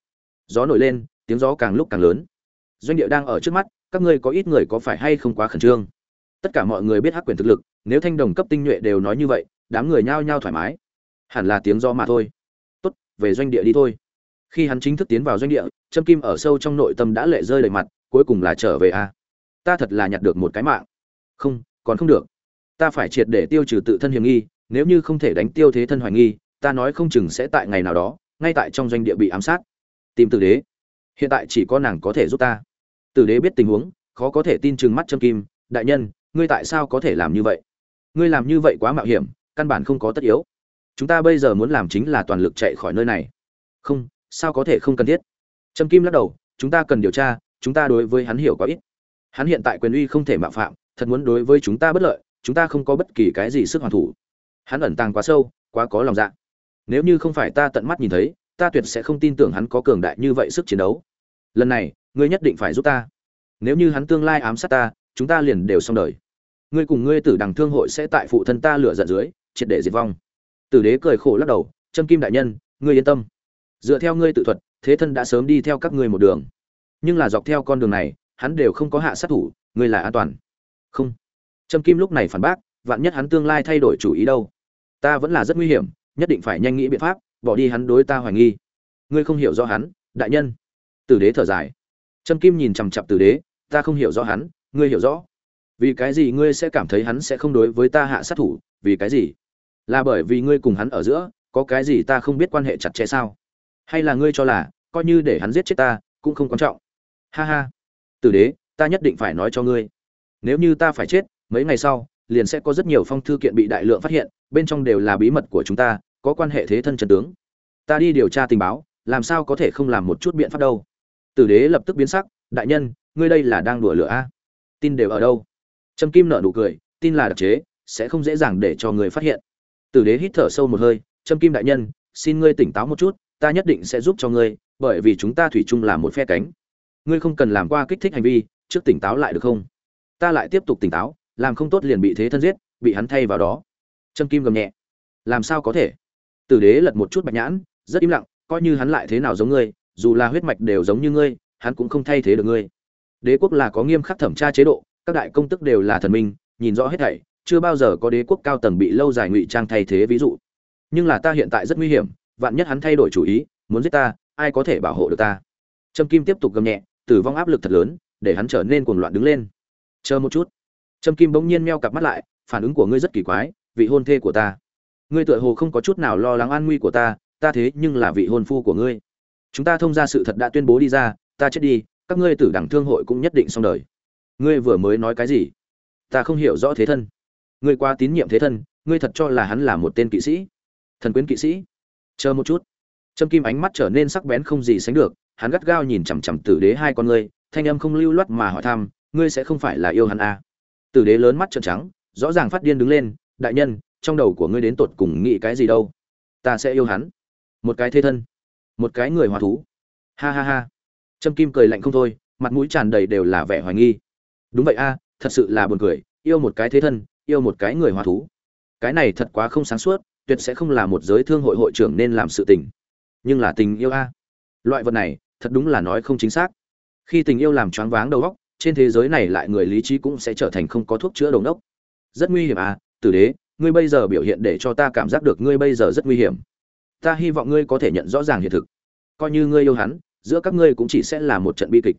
Gió nổi lên, tiếng gió càng lúc càng lớn. Doanh địa đang ở trước mắt, các ngươi có ít người có phải hay không quá khẩn trương? Tất cả mọi người biết hắc quyền thực lực, nếu thanh đồng cấp tinh nhuệ đều nói như vậy, đám người nhao nhao thoải mái. Hẳn là tiếng gió mà thôi. Tốt, về doanh địa đi thôi. Khi hắn chính thức tiến vào doanh địa, trâm kim ở sâu trong nội tâm đã lệ rơi đầy mặt, cuối cùng là trở về a. À? ta thật là nhặt được một cái mạng. Không, còn không được. Ta phải triệt để tiêu trừ tự thân hiểm nghi, nếu như không thể đánh tiêu thế thân hoài nghi, ta nói không chừng sẽ tại ngày nào đó ngay tại trong doanh địa bị ám sát. Tìm tử đế. Hiện tại chỉ có nàng có thể giúp ta. Tử đế biết tình huống, khó có thể tin chừng mắt châm kim, đại nhân, ngươi tại sao có thể làm như vậy? Ngươi làm như vậy quá mạo hiểm, căn bản không có tất yếu. Chúng ta bây giờ muốn làm chính là toàn lực chạy khỏi nơi này. Không, sao có thể không cần thiết? Trâm kim lắc đầu, chúng ta cần điều tra, chúng ta đối với hắn hiểu quá ít. Hắn hiện tại quyền uy không thể mạo phạm, thật muốn đối với chúng ta bất lợi, chúng ta không có bất kỳ cái gì sức hoàn thủ. Hắn ẩn tàng quá sâu, quá có lòng dạ nếu như không phải ta tận mắt nhìn thấy, ta tuyệt sẽ không tin tưởng hắn có cường đại như vậy sức chiến đấu. Lần này, ngươi nhất định phải giúp ta. Nếu như hắn tương lai ám sát ta, chúng ta liền đều xong đời. Ngươi cùng ngươi tử đằng thương hội sẽ tại phụ thân ta lửa giận dưới, triệt để diệt vong. Tử đế cười khổ lắc đầu, trâm kim đại nhân, ngươi yên tâm. Dựa theo ngươi tự thuật, thế thân đã sớm đi theo các ngươi một đường. Nhưng là dọc theo con đường này, hắn đều không có hạ sát thủ, ngươi là an toàn. Không. Trâm kim lúc này phản bác, vạn nhất hắn tương lai thay đổi chủ ý đâu? Ta vẫn là rất nguy hiểm nhất định phải nhanh nghĩ biện pháp, bỏ đi hắn đối ta hoài nghi. Ngươi không hiểu rõ hắn, đại nhân. Tử đế thở dài. Trâm kim nhìn chằm chặp tử đế, ta không hiểu rõ hắn, ngươi hiểu rõ. Vì cái gì ngươi sẽ cảm thấy hắn sẽ không đối với ta hạ sát thủ, vì cái gì? Là bởi vì ngươi cùng hắn ở giữa, có cái gì ta không biết quan hệ chặt chẽ sao? Hay là ngươi cho là, coi như để hắn giết chết ta, cũng không quan trọng? Ha ha. Tử đế, ta nhất định phải nói cho ngươi. Nếu như ta phải chết, mấy ngày sau, liền sẽ có rất nhiều phong thư kiện bị đại lượng phát hiện, bên trong đều là bí mật của chúng ta có quan hệ thế thân trần tướng. Ta đi điều tra tình báo, làm sao có thể không làm một chút biện pháp đâu? Tử đế lập tức biến sắc, đại nhân, ngươi đây là đang đùa lửa a? Tin đều ở đâu? Trâm kim nợ nụ cười, tin là đặc chế, sẽ không dễ dàng để cho người phát hiện. Tử đế hít thở sâu một hơi trâm kim đại nhân, xin ngươi tỉnh táo một chút, ta nhất định sẽ giúp cho ngươi, bởi vì chúng ta thủy chung là một phe cánh. Ngươi không cần làm qua kích thích hành vi, trước tỉnh táo lại được không? Ta lại tiếp tục tỉnh táo, làm không tốt liền bị thế thân giết, bị hắn thay vào đó. Trâm kim gầm nhẹ. Làm sao có thể? Tử đế lật một chút bạch nhãn, rất im lặng, coi như hắn lại thế nào giống ngươi, dù là huyết mạch đều giống như ngươi, hắn cũng không thay thế được ngươi. Đế quốc là có nghiêm khắc thẩm tra chế độ, các đại công tức đều là thần minh, nhìn rõ hết thảy, chưa bao giờ có đế quốc cao tầng bị lâu dài ngụy trang thay thế ví dụ. Nhưng là ta hiện tại rất nguy hiểm, vạn nhất hắn thay đổi chủ ý, muốn giết ta, ai có thể bảo hộ được ta? Trâm kim tiếp tục gầm nhẹ, tử vong áp lực thật lớn, để hắn trở nên cuồng loạn đứng lên. Chờ một chút. Trâm kim bỗng nhiên meo cặp mắt lại, phản ứng của ngươi rất kỳ quái, vị hôn thê của ta ngươi tựa hồ không có chút nào lo lắng an nguy của ta ta thế nhưng là vị hôn phu của ngươi. Chúng ta thông ra sự thật đã tuyên bố đi ra, ta chết đi, các ngươi tử đẳng thương hội cũng nhất định xong đời. Ngươi vừa mới nói cái gì? Ta không hiểu rõ thế thân. Ngươi qua tín nhiệm thế thân, ngươi thật cho là hắn là một tên kỵ sĩ. Thần quyến kỵ sĩ. Chờ một chút. Trâm kim ánh mắt trở nên sắc bén không gì sánh được, hắn gắt gao nhìn chằm chằm tử đế hai con ngươi, thanh âm không lưu loát mà hỏi thăm, ngươi sẽ không phải là yêu hắn à. tử đế lớn mắt trợn trắng, rõ ràng phát điên đứng lên, đại nhân trong đầu của ngươi đến tột cùng nghĩ cái gì đâu. Ta sẽ yêu hắn. Một cái thế thân. Một cái người hòa thú. Ha ha ha. Trâm kim cười lạnh không thôi, mặt mũi tràn đầy đều là vẻ hoài nghi. Đúng vậy a, thật sự là buồn cười, yêu một cái thế thân, yêu một cái người hòa thú. Cái này thật quá không sáng suốt, tuyệt sẽ không là một giới thương hội hội trưởng nên làm sự tình. Nhưng là tình yêu a. Loại vật này, thật đúng là nói không chính xác. Khi tình yêu làm choáng váng đầu óc, trên thế giới này lại người lý trí cũng sẽ trở thành không có thuốc chữa đầu đốc. Rất nguy hiểm à tử đế ngươi bây giờ biểu hiện để cho ta cảm giác được ngươi bây giờ rất nguy hiểm. Ta hy vọng ngươi có thể nhận rõ ràng hiện thực. Coi như ngươi yêu hắn, giữa các ngươi cũng chỉ sẽ là một trận bi kịch.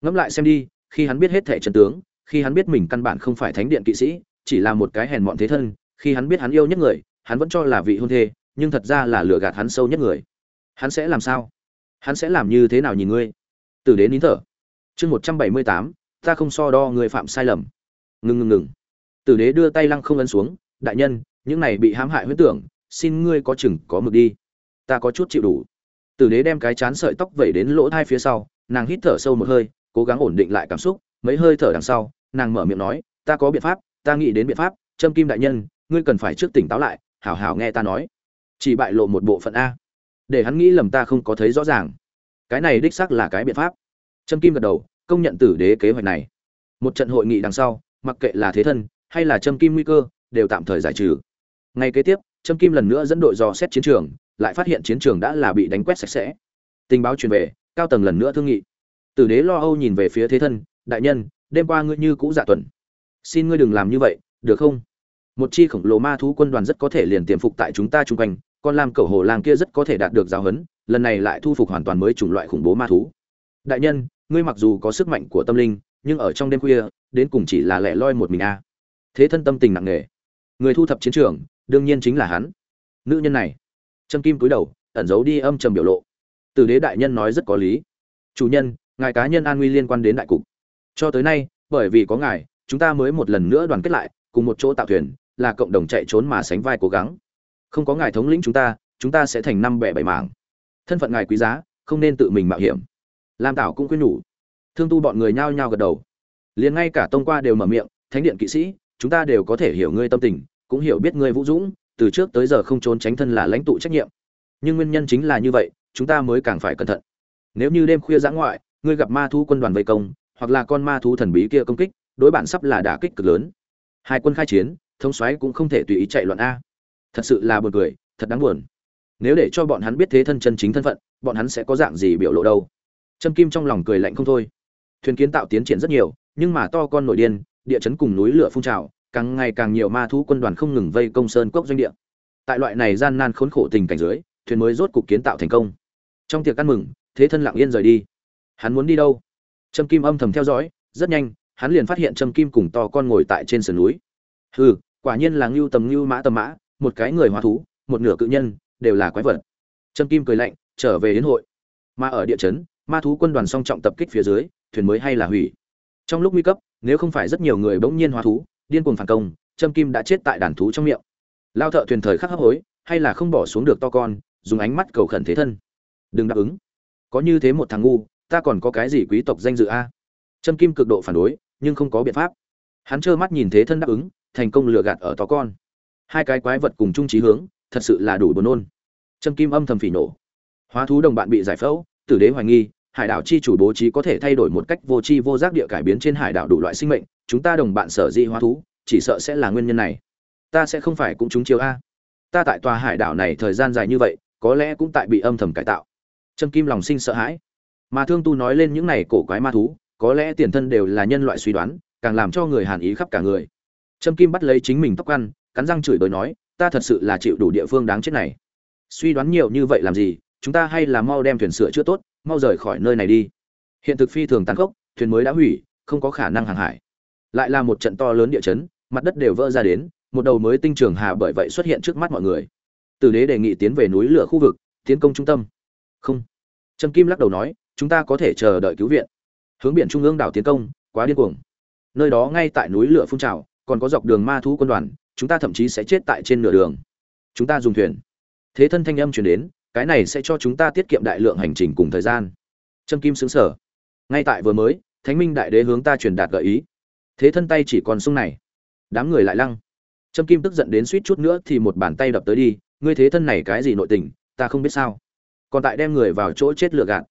Ngẫm lại xem đi, khi hắn biết hết thể trận tướng, khi hắn biết mình căn bản không phải thánh điện kỵ sĩ, chỉ là một cái hèn mọn thế thân, khi hắn biết hắn yêu nhất người, hắn vẫn cho là vị hôn thê, nhưng thật ra là lừa gạt hắn sâu nhất người. Hắn sẽ làm sao? Hắn sẽ làm như thế nào nhìn ngươi? Từ đến nín thở. Chương một trăm bảy mươi tám, ta không so đo người phạm sai lầm. Ngừng ngừng ngừng tử đế đưa tay lăng không ấn xuống đại nhân, những này bị hãm hại huyết tưởng, xin ngươi có chừng có mực đi. Ta có chút chịu đủ. Tử đế đem cái chán sợi tóc vẩy đến lỗ thai phía sau, nàng hít thở sâu một hơi, cố gắng ổn định lại cảm xúc, mấy hơi thở đằng sau, nàng mở miệng nói, ta có biện pháp, ta nghĩ đến biện pháp, trâm kim đại nhân, ngươi cần phải trước tỉnh táo lại, hảo hảo nghe ta nói. Chỉ bại lộ một bộ phận a. Để hắn nghĩ lầm ta không có thấy rõ ràng. Cái này đích xác là cái biện pháp. Trâm kim gật đầu, công nhận tử đế kế hoạch này. Một trận hội nghị đằng sau, mặc kệ là thế thân, hay là trâm kim nguy cơ đều tạm thời giải trừ. Ngay kế tiếp, trâm kim lần nữa dẫn đội dò xét chiến trường, lại phát hiện chiến trường đã là bị đánh quét sạch sẽ. Tình báo truyền về, cao tầng lần nữa thương nghị. Tử đế lo âu nhìn về phía thế thân, đại nhân, đêm qua ngươi như cũ dạ tuần. Xin ngươi đừng làm như vậy, được không? Một chi khổng lồ ma thú quân đoàn rất có thể liền tiềm phục tại chúng ta chung quanh, con lam cẩu hồ lang kia rất có thể đạt được giáo huấn, lần này lại thu phục hoàn toàn mới chủng loại khủng bố ma thú. Đại nhân, ngươi mặc dù có sức mạnh của tâm linh, nhưng ở trong đêm khuya, đến cùng chỉ là lẻ loi một mình a. Thế thân tâm tình nặng nề người thu thập chiến trường, đương nhiên chính là hắn. Nữ nhân này. Trâm kim cúi đầu, ẩn giấu đi âm trầm biểu lộ. Từ đế đại nhân nói rất có lý. Chủ nhân, ngài cá nhân an nguy liên quan đến đại cục. Cho tới nay, bởi vì có ngài, chúng ta mới một lần nữa đoàn kết lại, cùng một chỗ tạo thuyền, là cộng đồng chạy trốn mà sánh vai cố gắng. Không có ngài thống lĩnh chúng ta chúng ta sẽ thành năm bẻ bảy mảng. Thân phận ngài quý giá, không nên tự mình mạo hiểm. Lam tảo cũng khuyên nhủ. Thương tu bọn người nhao nhao gật đầu. Liền ngay cả tông qua đều mở miệng, thánh điện kỵ sĩ chúng ta đều có thể hiểu ngươi tâm tình, cũng hiểu biết ngươi vũ dũng, từ trước tới giờ không trốn tránh thân là lãnh tụ trách nhiệm. Nhưng nguyên nhân chính là như vậy, chúng ta mới càng phải cẩn thận. Nếu như đêm khuya giã ngoại, ngươi gặp ma thú quân đoàn vây công, hoặc là con ma thú thần bí kia công kích, đối bạn sắp là đả kích cực lớn. Hai quân khai chiến thông xoáy cũng không thể tùy ý chạy loạn a. Thật sự là buồn cười, thật đáng buồn. Nếu để cho bọn hắn biết thế thân chân chính thân phận, bọn hắn sẽ có dạng gì biểu lộ đâu? Trâm kim trong lòng cười lạnh không thôi. Thuyền kiến tạo tiến triển rất nhiều, nhưng mà to con nội điên địa chấn cùng núi lửa phun trào, càng ngày càng nhiều ma thú quân đoàn không ngừng vây công sơn cốc doanh địa. Tại loại này gian nan khốn khổ tình cảnh dưới, thuyền mới rốt cục kiến tạo thành công. Trong tiệc ăn mừng, thế thân lặng yên rời đi. Hắn muốn đi đâu? Trâm kim âm thầm theo dõi, rất nhanh, hắn liền phát hiện trâm kim cùng to con ngồi tại trên sườn núi. Hừ, quả nhiên là ngưu tầm ngưu mã tầm mã, một cái người hóa thú, một nửa cự nhân, đều là quái vật. Trâm kim cười lạnh, trở về đến hội. Mà ở địa chấn, ma thú quân đoàn song trọng tập kích phía dưới, thuyền mới hay là hủy. Trong lúc nguy cấp nếu không phải rất nhiều người bỗng nhiên hóa thú, điên cuồng phản công, trâm kim đã chết tại đàn thú trong miệng. Lao thợ thuyền thời khắc hấp hối, hay là không bỏ xuống được to con, dùng ánh mắt cầu khẩn thế thân. Đừng đáp ứng. Có như thế một thằng ngu, ta còn có cái gì quý tộc danh dự a? Trâm kim cực độ phản đối, nhưng không có biện pháp. Hắn trơ mắt nhìn thế thân đáp ứng, thành công lừa gạt ở to con. Hai cái quái vật cùng chung trí hướng, thật sự là đủ buồn nôn. Trâm kim âm thầm phỉ nổ hóa thú đồng bạn bị giải phẫu, tử đế hoài nghi hải đảo chi chủ bố trí có thể thay đổi một cách vô tri vô giác địa cải biến trên hải đảo đủ loại sinh mệnh, chúng ta đồng bạn sở di hóa thú, chỉ sợ sẽ là nguyên nhân này. Ta sẽ không phải cũng chúng chiếu a. Ta tại tòa hải đảo này thời gian dài như vậy, có lẽ cũng tại bị âm thầm cải tạo. Trâm kim lòng sinh sợ hãi. Mà thương tu nói lên những này cổ quái ma thú, có lẽ tiền thân đều là nhân loại suy đoán, càng làm cho người hàn ý khắp cả người. Trâm kim bắt lấy chính mình tóc ăn, cắn răng chửi bới nói, ta thật sự là chịu đủ địa phương đáng chết này. Suy đoán nhiều như vậy làm gì, chúng ta hay là mau đem thuyền sửa chữa tốt mau rời khỏi nơi này đi. Hiện thực phi thường tàn khốc, thuyền mới đã hủy, không có khả năng hàng hải. Lại là một trận to lớn địa chấn, mặt đất đều vỡ ra đến, một đầu mới tinh trường hà bởi vậy xuất hiện trước mắt mọi người. Tử đế đề nghị tiến về núi lửa khu vực, tiến công trung tâm. Không. Trâm kim lắc đầu nói, chúng ta có thể chờ đợi cứu viện. Hướng biển trung ương đảo tiến công, quá điên cuồng. Nơi đó ngay tại núi lửa phun trào, còn có dọc đường ma thú quân đoàn, chúng ta thậm chí sẽ chết tại trên nửa đường. Chúng ta dùng thuyền. Thế thân thanh âm chuyển đến cái này sẽ cho chúng ta tiết kiệm đại lượng hành trình cùng thời gian. Trâm kim xứng sở ngay tại vừa mới, thánh minh đại đế hướng ta truyền đạt gợi ý. Thế thân tay chỉ còn sung này. Đám người lại lăng. Trâm kim tức giận đến suýt chút nữa thì một bàn tay đập tới đi. Ngươi thế thân này cái gì nội tình, ta không biết sao. Còn tại đem người vào chỗ chết lựa gạt.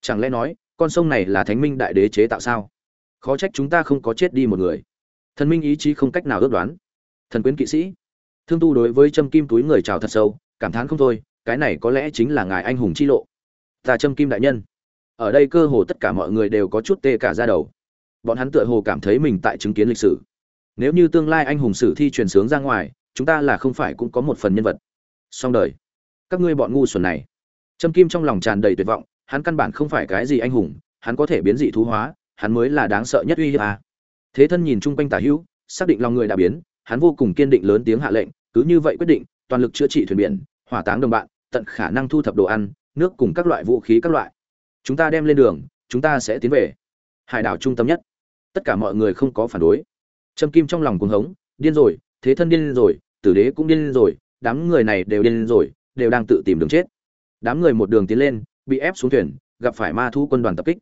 Chẳng lẽ nói, con sông này là thánh minh đại đế chế tạo sao? Khó trách chúng ta không có chết đi một người. Thần minh ý chí không cách nào ước đoán. Thần quyến kỵ sĩ. Thương tu đối với trâm kim túi người chào thật sâu, cảm thán không thôi cái này có lẽ chính là ngài anh hùng chi lộ. Ta trâm kim đại nhân. Ở đây cơ hồ tất cả mọi người đều có chút tê cả ra đầu. Bọn hắn tựa hồ cảm thấy mình tại chứng kiến lịch sử. Nếu như tương lai anh hùng sử thi truyền sướng ra ngoài, chúng ta là không phải cũng có một phần nhân vật. Song đời. Các ngươi bọn ngu xuẩn này. Trâm kim trong lòng tràn đầy tuyệt vọng, hắn căn bản không phải cái gì anh hùng, hắn có thể biến dị thú hóa, hắn mới là đáng sợ nhất uy hiếp à. thế thân nhìn chung quanh tả hữu, xác định lòng người đã biến, hắn vô cùng kiên định lớn tiếng hạ lệnh, cứ như vậy quyết định, toàn lực chữa trị thuyền biển hỏa táng đồng bạn, tận khả năng thu thập đồ ăn, nước cùng các loại vũ khí các loại. Chúng ta đem lên đường, chúng ta sẽ tiến về. Hải đảo trung tâm nhất. Tất cả mọi người không có phản đối. Trâm kim trong lòng cuồng hống, điên rồi, thế thân điên rồi, tử đế cũng điên rồi, đám người này đều điên rồi, đều đang tự tìm đường chết. Đám người một đường tiến lên, bị ép xuống thuyền, gặp phải ma thu quân đoàn tập kích.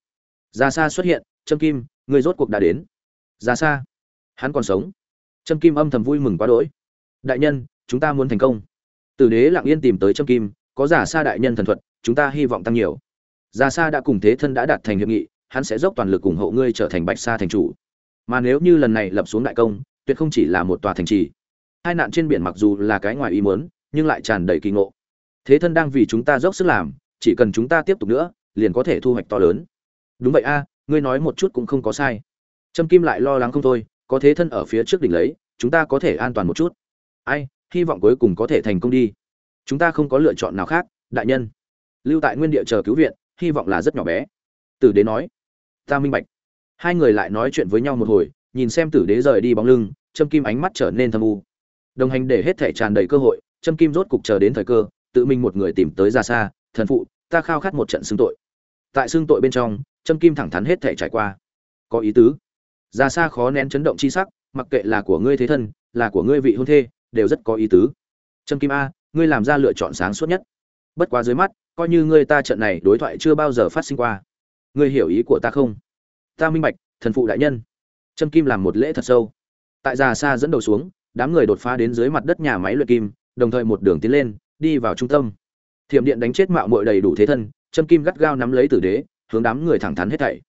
Ra xa xuất hiện, trâm kim, người rốt cuộc đã đến. Ra xa hắn còn sống. Trâm kim âm thầm vui mừng quá đỗi. Đại nhân, chúng ta muốn thành công tử đế lặng yên tìm tới trâm kim, có giả sa đại nhân thần thuật, chúng ta hy vọng tăng nhiều. Giả sa đã cùng thế thân đã đạt thành hiệp nghị, hắn sẽ dốc toàn lực ủng hộ ngươi trở thành bạch sa thành chủ. Mà nếu như lần này lập xuống đại công, tuyệt không chỉ là một tòa thành trì. Hai nạn trên biển mặc dù là cái ngoài ý muốn, nhưng lại tràn đầy kỳ ngộ. Thế thân đang vì chúng ta dốc sức làm, chỉ cần chúng ta tiếp tục nữa, liền có thể thu hoạch to lớn. Đúng vậy a, ngươi nói một chút cũng không có sai. Trâm kim lại lo lắng không thôi, có thế thân ở phía trước đỉnh lấy, chúng ta có thể an toàn một chút. Ai hy vọng cuối cùng có thể thành công đi. Chúng ta không có lựa chọn nào khác, đại nhân. Lưu tại nguyên địa chờ cứu viện, hy vọng là rất nhỏ bé. Tử đế nói. Ta minh bạch. Hai người lại nói chuyện với nhau một hồi, nhìn xem tử đế rời đi bóng lưng châm kim ánh mắt trở nên thâm u. Đồng hành để hết thể tràn đầy cơ hội châm kim rốt cục chờ đến thời cơ, tự mình một người tìm tới ra xa, thần phụ, ta khao khát một trận xương tội. Tại xương tội bên trong châm kim thẳng thắn hết thể trải qua. Có ý tứ. Ra xa khó nén chấn động chi sắc, mặc kệ là của ngươi thế thân, là của ngươi vị hôn thê đều rất có ý tứ. Trâm kim a, ngươi làm ra lựa chọn sáng suốt nhất. Bất quá dưới mắt, coi như ngươi ta trận này đối thoại chưa bao giờ phát sinh qua. Ngươi hiểu ý của ta không? Ta minh bạch, thần phụ đại nhân. Trâm kim làm một lễ thật sâu. Tại già xa dẫn đầu xuống, đám người đột phá đến dưới mặt đất nhà máy luyện kim, đồng thời một đường tiến lên, đi vào trung tâm. Thiểm điện đánh chết mạo muội đầy đủ thế thân, trâm kim gắt gao nắm lấy tử đế, hướng đám người thẳng thắn hết thảy.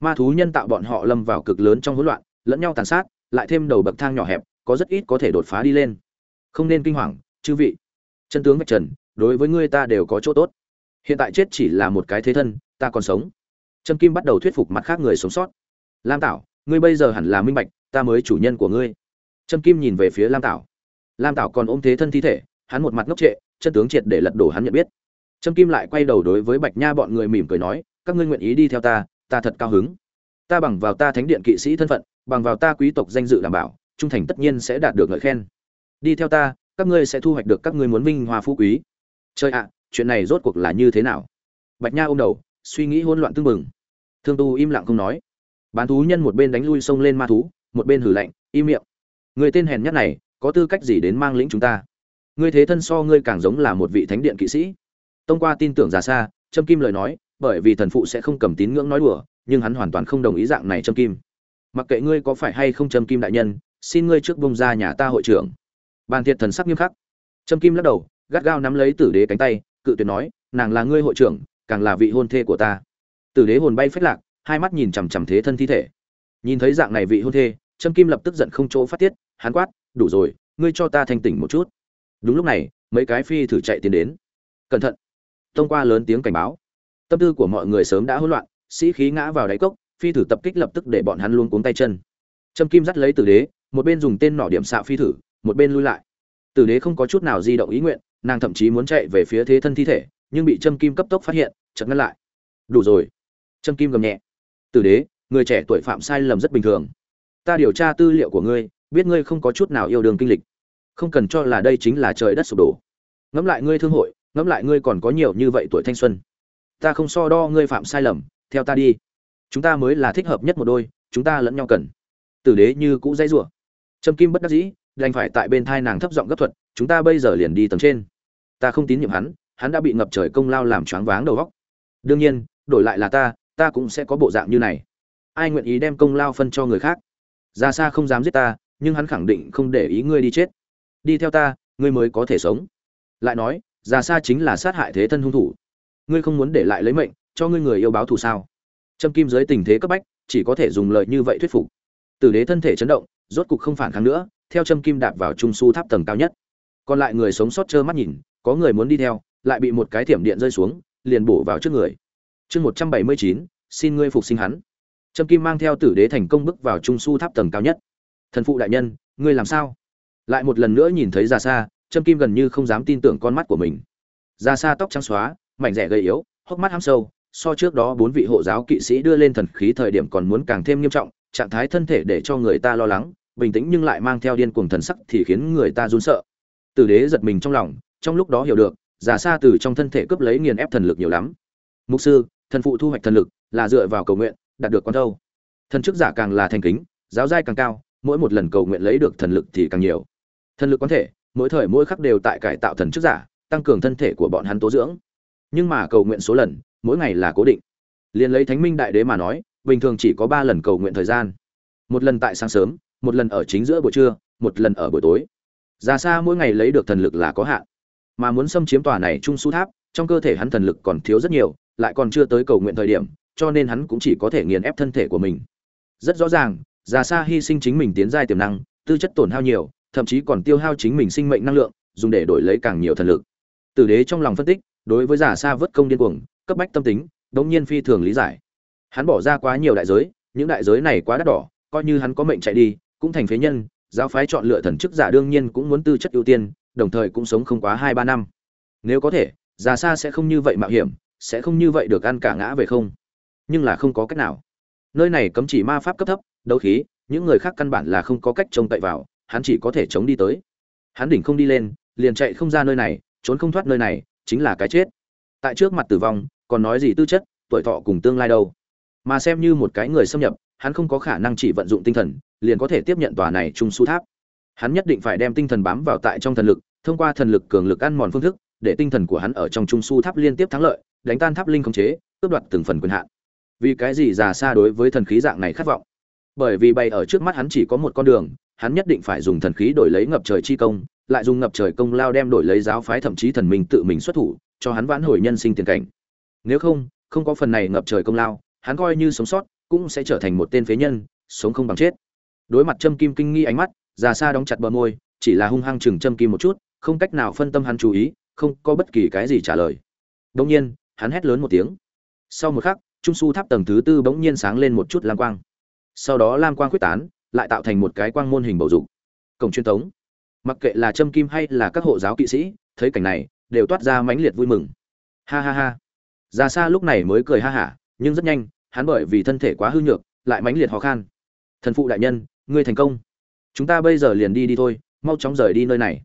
Ma thú nhân tạo bọn họ lâm vào cực lớn trong hỗn loạn, lẫn nhau tàn sát, lại thêm đầu bậc thang nhỏ hẹp, có rất ít có thể đột phá đi lên không nên kinh hoàng, chư vị. Chân tướng vạch trần, đối với ngươi ta đều có chỗ tốt. Hiện tại chết chỉ là một cái thế thân, ta còn sống. Trâm kim bắt đầu thuyết phục mặt khác người sống sót. Lam tảo, ngươi bây giờ hẳn là minh bạch, ta mới chủ nhân của ngươi. Trâm kim nhìn về phía lam tảo. Lam tảo còn ôm thế thân thi thể, hắn một mặt ngốc trệ, chân tướng triệt để lật đổ hắn nhận biết. Trâm kim lại quay đầu đối với bạch nha bọn người mỉm cười nói, các ngươi nguyện ý đi theo ta ta thật cao hứng. Ta bằng vào ta thánh điện kỵ sĩ thân phận, bằng vào ta quý tộc danh dự đảm bảo, trung thành tất nhiên sẽ đạt được ngợi khen đi theo ta, các ngươi sẽ thu hoạch được các ngươi muốn vinh hoa phú quý. Chơi ạ, chuyện này rốt cuộc là như thế nào? Bạch nha ôm đầu, suy nghĩ hỗn loạn tưng bừng. thương tu im lặng không nói. Bán thú nhân một bên đánh lui xông lên ma thú, một bên hử lạnh, im miệng. Người tên hèn nhất này, có tư cách gì đến mang lĩnh chúng ta? Ngươi thế thân so ngươi càng giống là một vị thánh điện kỵ sĩ. Tông qua tin tưởng già xa, trâm kim lời nói, bởi vì thần phụ sẽ không cầm tín ngưỡng nói đùa, nhưng hắn hoàn toàn không đồng ý dạng này trâm kim. Mặc kệ ngươi có phải hay không trâm kim đại nhân, xin ngươi trước bông ra nhà ta hội trưởng bàn thiệt thần sắc nghiêm khắc. Trâm kim lắc đầu, gắt gao nắm lấy tử đế cánh tay, cự tuyệt nói, nàng là ngươi hội trưởng, càng là vị hôn thê của ta. Tử đế hồn bay phách lạc, hai mắt nhìn chằm chằm thế thân thi thể. Nhìn thấy dạng này vị hôn thê, trâm kim lập tức giận không chỗ phát tiết hán quát, đủ rồi, ngươi cho ta thanh tỉnh một chút. Đúng lúc này, mấy cái phi thử chạy tiến đến. Cẩn thận. Thông qua lớn tiếng cảnh báo, tâm tư của mọi người sớm đã hỗn loạn, sĩ khí ngã vào đáy cốc, phi thử tập kích lập tức để bọn hắn luôn cuống tay chân. Trâm kim dắt lấy tử đế, một bên dùng tên nỏ điểm xạ phi thử một bên lui lại. Tử đế không có chút nào di động ý nguyện, nàng thậm chí muốn chạy về phía thế thân thi thể, nhưng bị châm kim cấp tốc phát hiện chật ngăn lại. Đủ rồi. Châm kim gầm nhẹ. Tử đế, người trẻ tuổi phạm sai lầm rất bình thường. Ta điều tra tư liệu của ngươi, biết ngươi không có chút nào yêu đương kinh lịch. Không cần cho là đây chính là trời đất sụp đổ. Ngẫm lại ngươi thương hội, ngẫm lại ngươi còn có nhiều như vậy tuổi thanh xuân. Ta không so đo ngươi phạm sai lầm, theo ta đi. Chúng ta mới là thích hợp nhất một đôi, chúng ta lẫn nhau cần. Tử đế như cũ dãy rủa. Trâm kim bất đắc dĩ đành phải tại bên thai nàng thấp giọng gấp thuật, chúng ta bây giờ liền đi tầng trên. Ta không tín nhiệm hắn hắn đã bị ngập trời công lao làm choáng váng đầu óc. Đương nhiên, đổi lại là ta ta cũng sẽ có bộ dạng như này. Ai nguyện ý đem công lao phân cho người khác? Ra xa không dám giết ta, nhưng hắn khẳng định không để ý ngươi đi chết. Đi theo ta, ngươi mới có thể sống. Lại nói ra xa chính là sát hại thế thân hung thủ. Ngươi không muốn để lại lấy mệnh, cho ngươi người yêu báo thù sao? Trâm kim dưới tình thế cấp bách, chỉ có thể dùng lời như vậy thuyết phục. Tử đế thân thể chấn động, rốt cục không phản kháng nữa theo trâm kim đạp vào trung su tháp tầng cao nhất. Còn lại người sống sót trơ mắt nhìn, có người muốn đi theo, lại bị một cái thiểm điện rơi xuống, liền bổ vào trước người. Chương một trăm bảy mươi chín, xin ngươi phục sinh hắn. Trâm kim mang theo tử đế thành công bước vào trung su tháp tầng cao nhất. Thần phụ đại nhân, ngươi làm sao? Lại một lần nữa nhìn thấy ra xa trâm kim gần như không dám tin tưởng con mắt của mình. Ra xa tóc trắng xóa, mảnh rẻ gầy yếu, hốc mắt ham sâu, so trước đó bốn vị hộ giáo kỵ sĩ đưa lên thần khí thời điểm còn muốn càng thêm nghiêm trọng, trạng thái thân thể để cho người ta lo lắng bình tĩnh nhưng lại mang theo điên cuồng thần sắc thì khiến người ta run sợ. Tử đế giật mình trong lòng, trong lúc đó hiểu được, giả xa từ trong thân thể cướp lấy nghiền ép thần lực nhiều lắm. Mục sư, thần phụ thu hoạch thần lực là dựa vào cầu nguyện, đạt được con thâu thần chức giả càng là thành kính, giáo giai càng cao, mỗi một lần cầu nguyện lấy được thần lực thì càng nhiều. Thần lực có thể, mỗi thời mỗi khắc đều tại cải tạo thần chức giả, tăng cường thân thể của bọn hắn tố dưỡng. Nhưng mà cầu nguyện số lần, mỗi ngày là cố định. Liền lấy thánh minh đại đế mà nói, bình thường chỉ có ba lần cầu nguyện thời gian. Một lần tại sáng sớm một lần ở chính giữa buổi trưa, một lần ở buổi tối. Ra xa mỗi ngày lấy được thần lực là có hạn, mà muốn xâm chiếm tòa này trung su tháp, trong cơ thể hắn thần lực còn thiếu rất nhiều, lại còn chưa tới cầu nguyện thời điểm, cho nên hắn cũng chỉ có thể nghiền ép thân thể của mình. Rất rõ ràng, già xa hy sinh chính mình tiến giai tiềm năng, tư chất tổn hao nhiều, thậm chí còn tiêu hao chính mình sinh mệnh năng lượng, dùng để đổi lấy càng nhiều thần lực. Tử đế trong lòng phân tích, đối với giả xa vất công điên cuồng, cấp bách tâm tính, đống nhiên phi thường lý giải. Hắn bỏ ra quá nhiều đại giới, những đại giới này quá đắt đỏ, coi như hắn có mệnh chạy đi cũng thành phế nhân, giáo phái chọn lựa thần chức giả đương nhiên cũng muốn tư chất ưu tiên, đồng thời cũng sống không quá hai ba năm. Nếu có thể, già xa sẽ không như vậy mạo hiểm, sẽ không như vậy được ăn cả ngã về không. Nhưng là không có cách nào. Nơi này cấm chỉ ma pháp cấp thấp, đấu khí, những người khác căn bản là không có cách trông cậy vào, hắn chỉ có thể chống đi tới. Hắn đỉnh không đi lên, liền chạy không ra nơi này, trốn không thoát nơi này, chính là cái chết. Tại trước mặt tử vong, còn nói gì tư chất, tuổi thọ cùng tương lai đâu. Mà xem như một cái người xâm nhập hắn không có khả năng chỉ vận dụng tinh thần, liền có thể tiếp nhận tòa này trung su tháp. Hắn nhất định phải đem tinh thần bám vào tại trong thần lực, thông qua thần lực cường lực ăn mòn phương thức, để tinh thần của hắn ở trong trung su tháp liên tiếp thắng lợi, đánh tan tháp linh khống chế, cướp đoạt từng phần quyền hạn. Vì cái gì già xa đối với thần khí dạng này khát vọng? Bởi vì bay ở trước mắt hắn chỉ có một con đường, hắn nhất định phải dùng thần khí đổi lấy ngập trời chi công, lại dùng ngập trời công lao đem đổi lấy giáo phái thậm chí thần minh tự mình xuất thủ, cho hắn vãn hồi nhân sinh tiền cảnh. Nếu không không có phần này ngập trời công lao, hắn coi như sống sót cũng sẽ trở thành một tên phế nhân, sống không bằng chết. Đối mặt châm kim kinh nghi ánh mắt, già xa đóng chặt bờ môi, chỉ là hung hăng chừng châm kim một chút, không cách nào phân tâm hắn chú ý, không có bất kỳ cái gì trả lời. Đông nhiên, hắn hét lớn một tiếng. Sau một khắc, trung su tháp tầng thứ tư bỗng nhiên sáng lên một chút lam quang. Sau đó lam quang quyết tán, lại tạo thành một cái quang môn hình bầu dục. Cổng truyền thống. Mặc kệ là châm kim hay là các hộ giáo kỵ sĩ, thấy cảnh này, đều toát ra mãnh liệt vui mừng. Ha ha ha. Ra xa lúc này mới cười ha hả, nhưng rất nhanh hắn bởi vì thân thể quá hư nhược, lại mãnh liệt khó khăn. Thần phụ đại nhân, ngươi thành công. Chúng ta bây giờ liền đi đi thôi, mau chóng rời đi nơi này.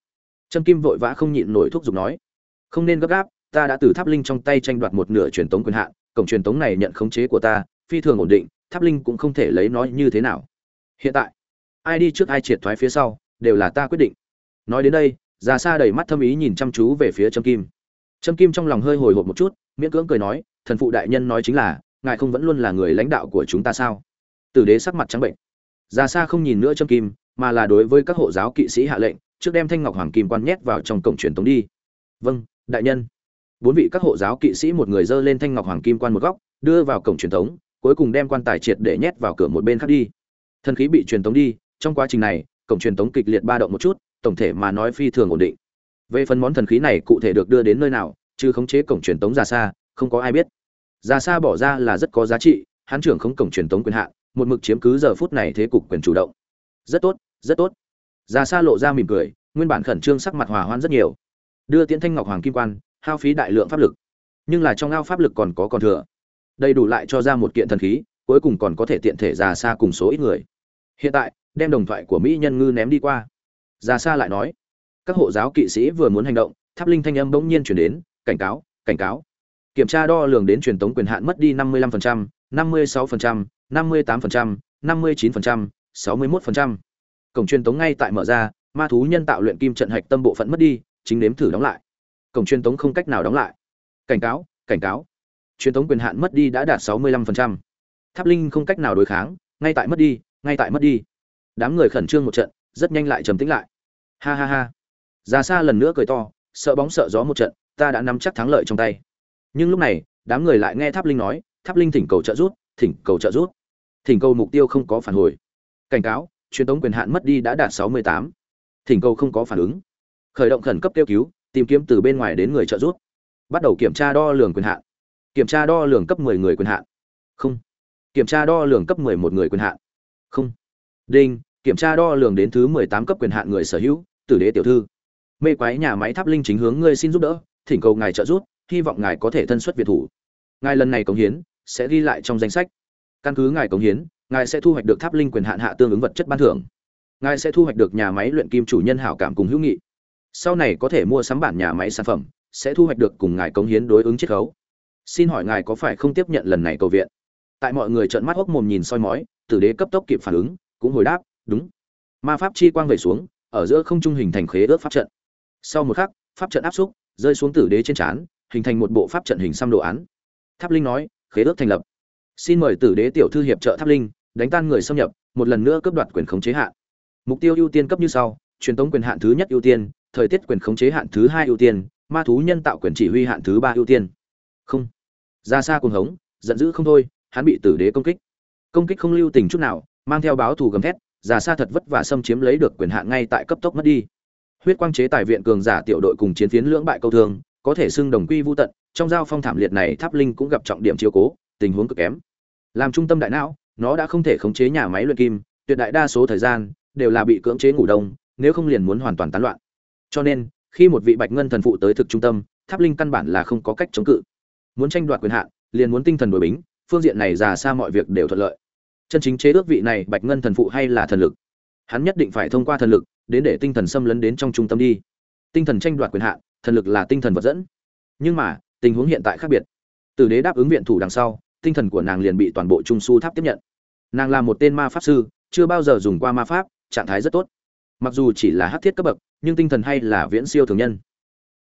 Trâm kim vội vã không nhịn nổi thuốc giục nói. Không nên gấp gáp, ta đã từ tháp linh trong tay tranh đoạt một nửa truyền tống quyền hạn, cổng truyền tống này nhận khống chế của ta, phi thường ổn định, tháp linh cũng không thể lấy nó như thế nào. Hiện tại, ai đi trước ai triệt thoái phía sau, đều là ta quyết định. Nói đến đây, già xa đầy mắt thâm ý nhìn chăm chú về phía trâm kim. Trâm kim trong lòng hơi hồi hộp một chút, miễn cưỡng cười nói, thần phụ đại nhân nói chính là ngài không vẫn luôn là người lãnh đạo của chúng ta sao? Tử đế sắc mặt trắng bệnh. Già xa không nhìn nữa châm kim, mà là đối với các hộ giáo kỵ sĩ hạ lệnh, trước đem thanh ngọc hoàng kim quan nhét vào trong cổng truyền tống đi. Vâng đại nhân. Bốn vị các hộ giáo kỵ sĩ một người dơ lên thanh ngọc hoàng kim quan một góc, đưa vào cổng truyền tống, cuối cùng đem quan tài triệt để nhét vào cửa một bên khác đi. Thần khí bị truyền tống đi, trong quá trình này, cổng truyền tống kịch liệt ba động một chút, tổng thể mà nói phi thường ổn định. Về phần món thần khí này cụ thể được đưa đến nơi nào, chứ khống chế cổng truyền tống ra xa không có ai biết ra xa bỏ ra là rất có giá trị hán trưởng không cổng truyền tống quyền hạn, một mực chiếm cứ giờ phút này thế cục quyền chủ động. Rất tốt rất tốt. Ra xa lộ ra mỉm cười, nguyên bản khẩn trương sắc mặt hòa hoan rất nhiều. Đưa tiễn thanh ngọc hoàng kim quan, hao phí đại lượng pháp lực. Nhưng là trong ao pháp lực còn có còn thừa. Đầy đủ lại cho ra một kiện thần khí, cuối cùng còn có thể tiện thể ra xa cùng số ít người. Hiện tại, đem đồng thoại của mỹ nhân ngư ném đi qua. Ra xa lại nói, các hộ giáo kỵ sĩ vừa muốn hành động, tháp linh thanh âm bỗng nhiên chuyển đến, cảnh cáo cảnh cáo kiểm tra đo lường đến truyền tống quyền hạn mất đi 55%, 56%, 58%, 59%, 61%. Cổng truyền tống ngay tại mở ra, ma thú nhân tạo luyện kim trận hạch tâm bộ phận mất đi, chính nếm thử đóng lại. Cổng truyền tống không cách nào đóng lại. Cảnh cáo, cảnh cáo. Truyền tống quyền hạn mất đi đã đạt 65%. Tháp linh không cách nào đối kháng, ngay tại mất đi, ngay tại mất đi. Đám người khẩn trương một trận, rất nhanh lại trầm tĩnh lại. Ha ha ha. Già xa lần nữa cười to, sợ bóng sợ gió một trận, ta đã nắm chắc thắng lợi trong tay. Nhưng lúc này, đám người lại nghe Tháp linh nói, Tháp linh thỉnh cầu trợ giúp, thỉnh cầu trợ giúp. Thỉnh cầu mục tiêu không có phản hồi. Cảnh cáo, truyền tống quyền hạn mất đi đã đạt 68. Thỉnh cầu không có phản ứng. Khởi động khẩn cấp kêu cứu, tìm kiếm từ bên ngoài đến người trợ giúp. Bắt đầu kiểm tra đo lường quyền hạn. Kiểm tra đo lường cấp 10 người quyền hạn. Không. Kiểm tra đo lường cấp 11 người quyền hạn. Không. Đinh, kiểm tra đo lường đến thứ 18 cấp quyền hạn người sở hữu, tử đế tiểu thư mê quái nhà máy tháp linh chính hướng ngươi xin giúp đỡ thỉnh cầu ngài trợ giúp hy vọng ngài có thể thân xuất việt thủ. Ngài lần này cống hiến, sẽ ghi lại trong danh sách. Căn cứ ngài cống hiến, ngài sẽ thu hoạch được tháp linh quyền hạn hạ tương ứng vật chất ban thưởng. Ngài sẽ thu hoạch được nhà máy luyện kim chủ nhân hảo cảm cùng hữu nghị. Sau này có thể mua sắm bản nhà máy sản phẩm, sẽ thu hoạch được cùng ngài cống hiến đối ứng chiết khấu. Xin hỏi ngài có phải không tiếp nhận lần này cầu viện? Tại mọi người trợn mắt hốc mồm nhìn soi mói, tử đế cấp tốc kịp phản ứng, cũng hồi đáp, đúng. Ma pháp chi quang về xuống, ở giữa không trung hình thành khế ước pháp trận. Sau một khắc, pháp trận áp xúc, rơi xuống tử đế trên trán hình thành một bộ pháp trận hình xăm đồ án. Tháp linh nói, khế ước thành lập. Xin mời tử đế tiểu thư hiệp trợ tháp linh, đánh tan người xâm nhập, một lần nữa cấp đoạt quyền khống chế hạn. Mục tiêu ưu tiên cấp như sau, truyền tống quyền hạn thứ nhất ưu tiên, thời tiết quyền khống chế hạn thứ hai ưu tiên, ma thú nhân tạo quyền chỉ huy hạn thứ ba ưu tiên. Không. Ra xa cuồng hống, giận dữ không thôi, hắn bị tử đế công kích. Công kích không lưu tình chút nào, mang theo báo thù gầm thét, ra xa thật vất vả xâm chiếm lấy được quyền hạn ngay tại cấp tốc mất đi. Huyết quang chế tài viện cường giả tiểu đội cùng chiến phiến lưỡng bại câu thương có thể xưng đồng quy vô tận, trong giao phong thảm liệt này tháp linh cũng gặp trọng điểm chiếu cố, tình huống cực kém. Làm trung tâm đại não, nó đã không thể khống chế nhà máy luyện kim, tuyệt đại đa số thời gian đều là bị cưỡng chế ngủ đông, nếu không liền muốn hoàn toàn tán loạn. Cho nên, khi một vị bạch ngân thần phụ tới thực trung tâm, tháp linh căn bản là không có cách chống cự. Muốn tranh đoạt quyền hạn, liền muốn tinh thần đổi bính, phương diện này già xa mọi việc đều thuận lợi. Chân chính chế ước vị này bạch ngân thần phụ hay là thần lực? Hắn nhất định phải thông qua thần lực, đến để tinh thần xâm lấn đến trong trung tâm đi. Tinh thần tranh đoạt quyền hạn thần lực là tinh thần vật dẫn. Nhưng mà, tình huống hiện tại khác biệt. Từ đế đáp ứng viện thủ đằng sau, tinh thần của nàng liền bị toàn bộ trung su tháp tiếp nhận. Nàng là một tên ma pháp sư, chưa bao giờ dùng qua ma pháp, trạng thái rất tốt. Mặc dù chỉ là hát thiết cấp bậc, nhưng tinh thần hay là viễn siêu thường nhân.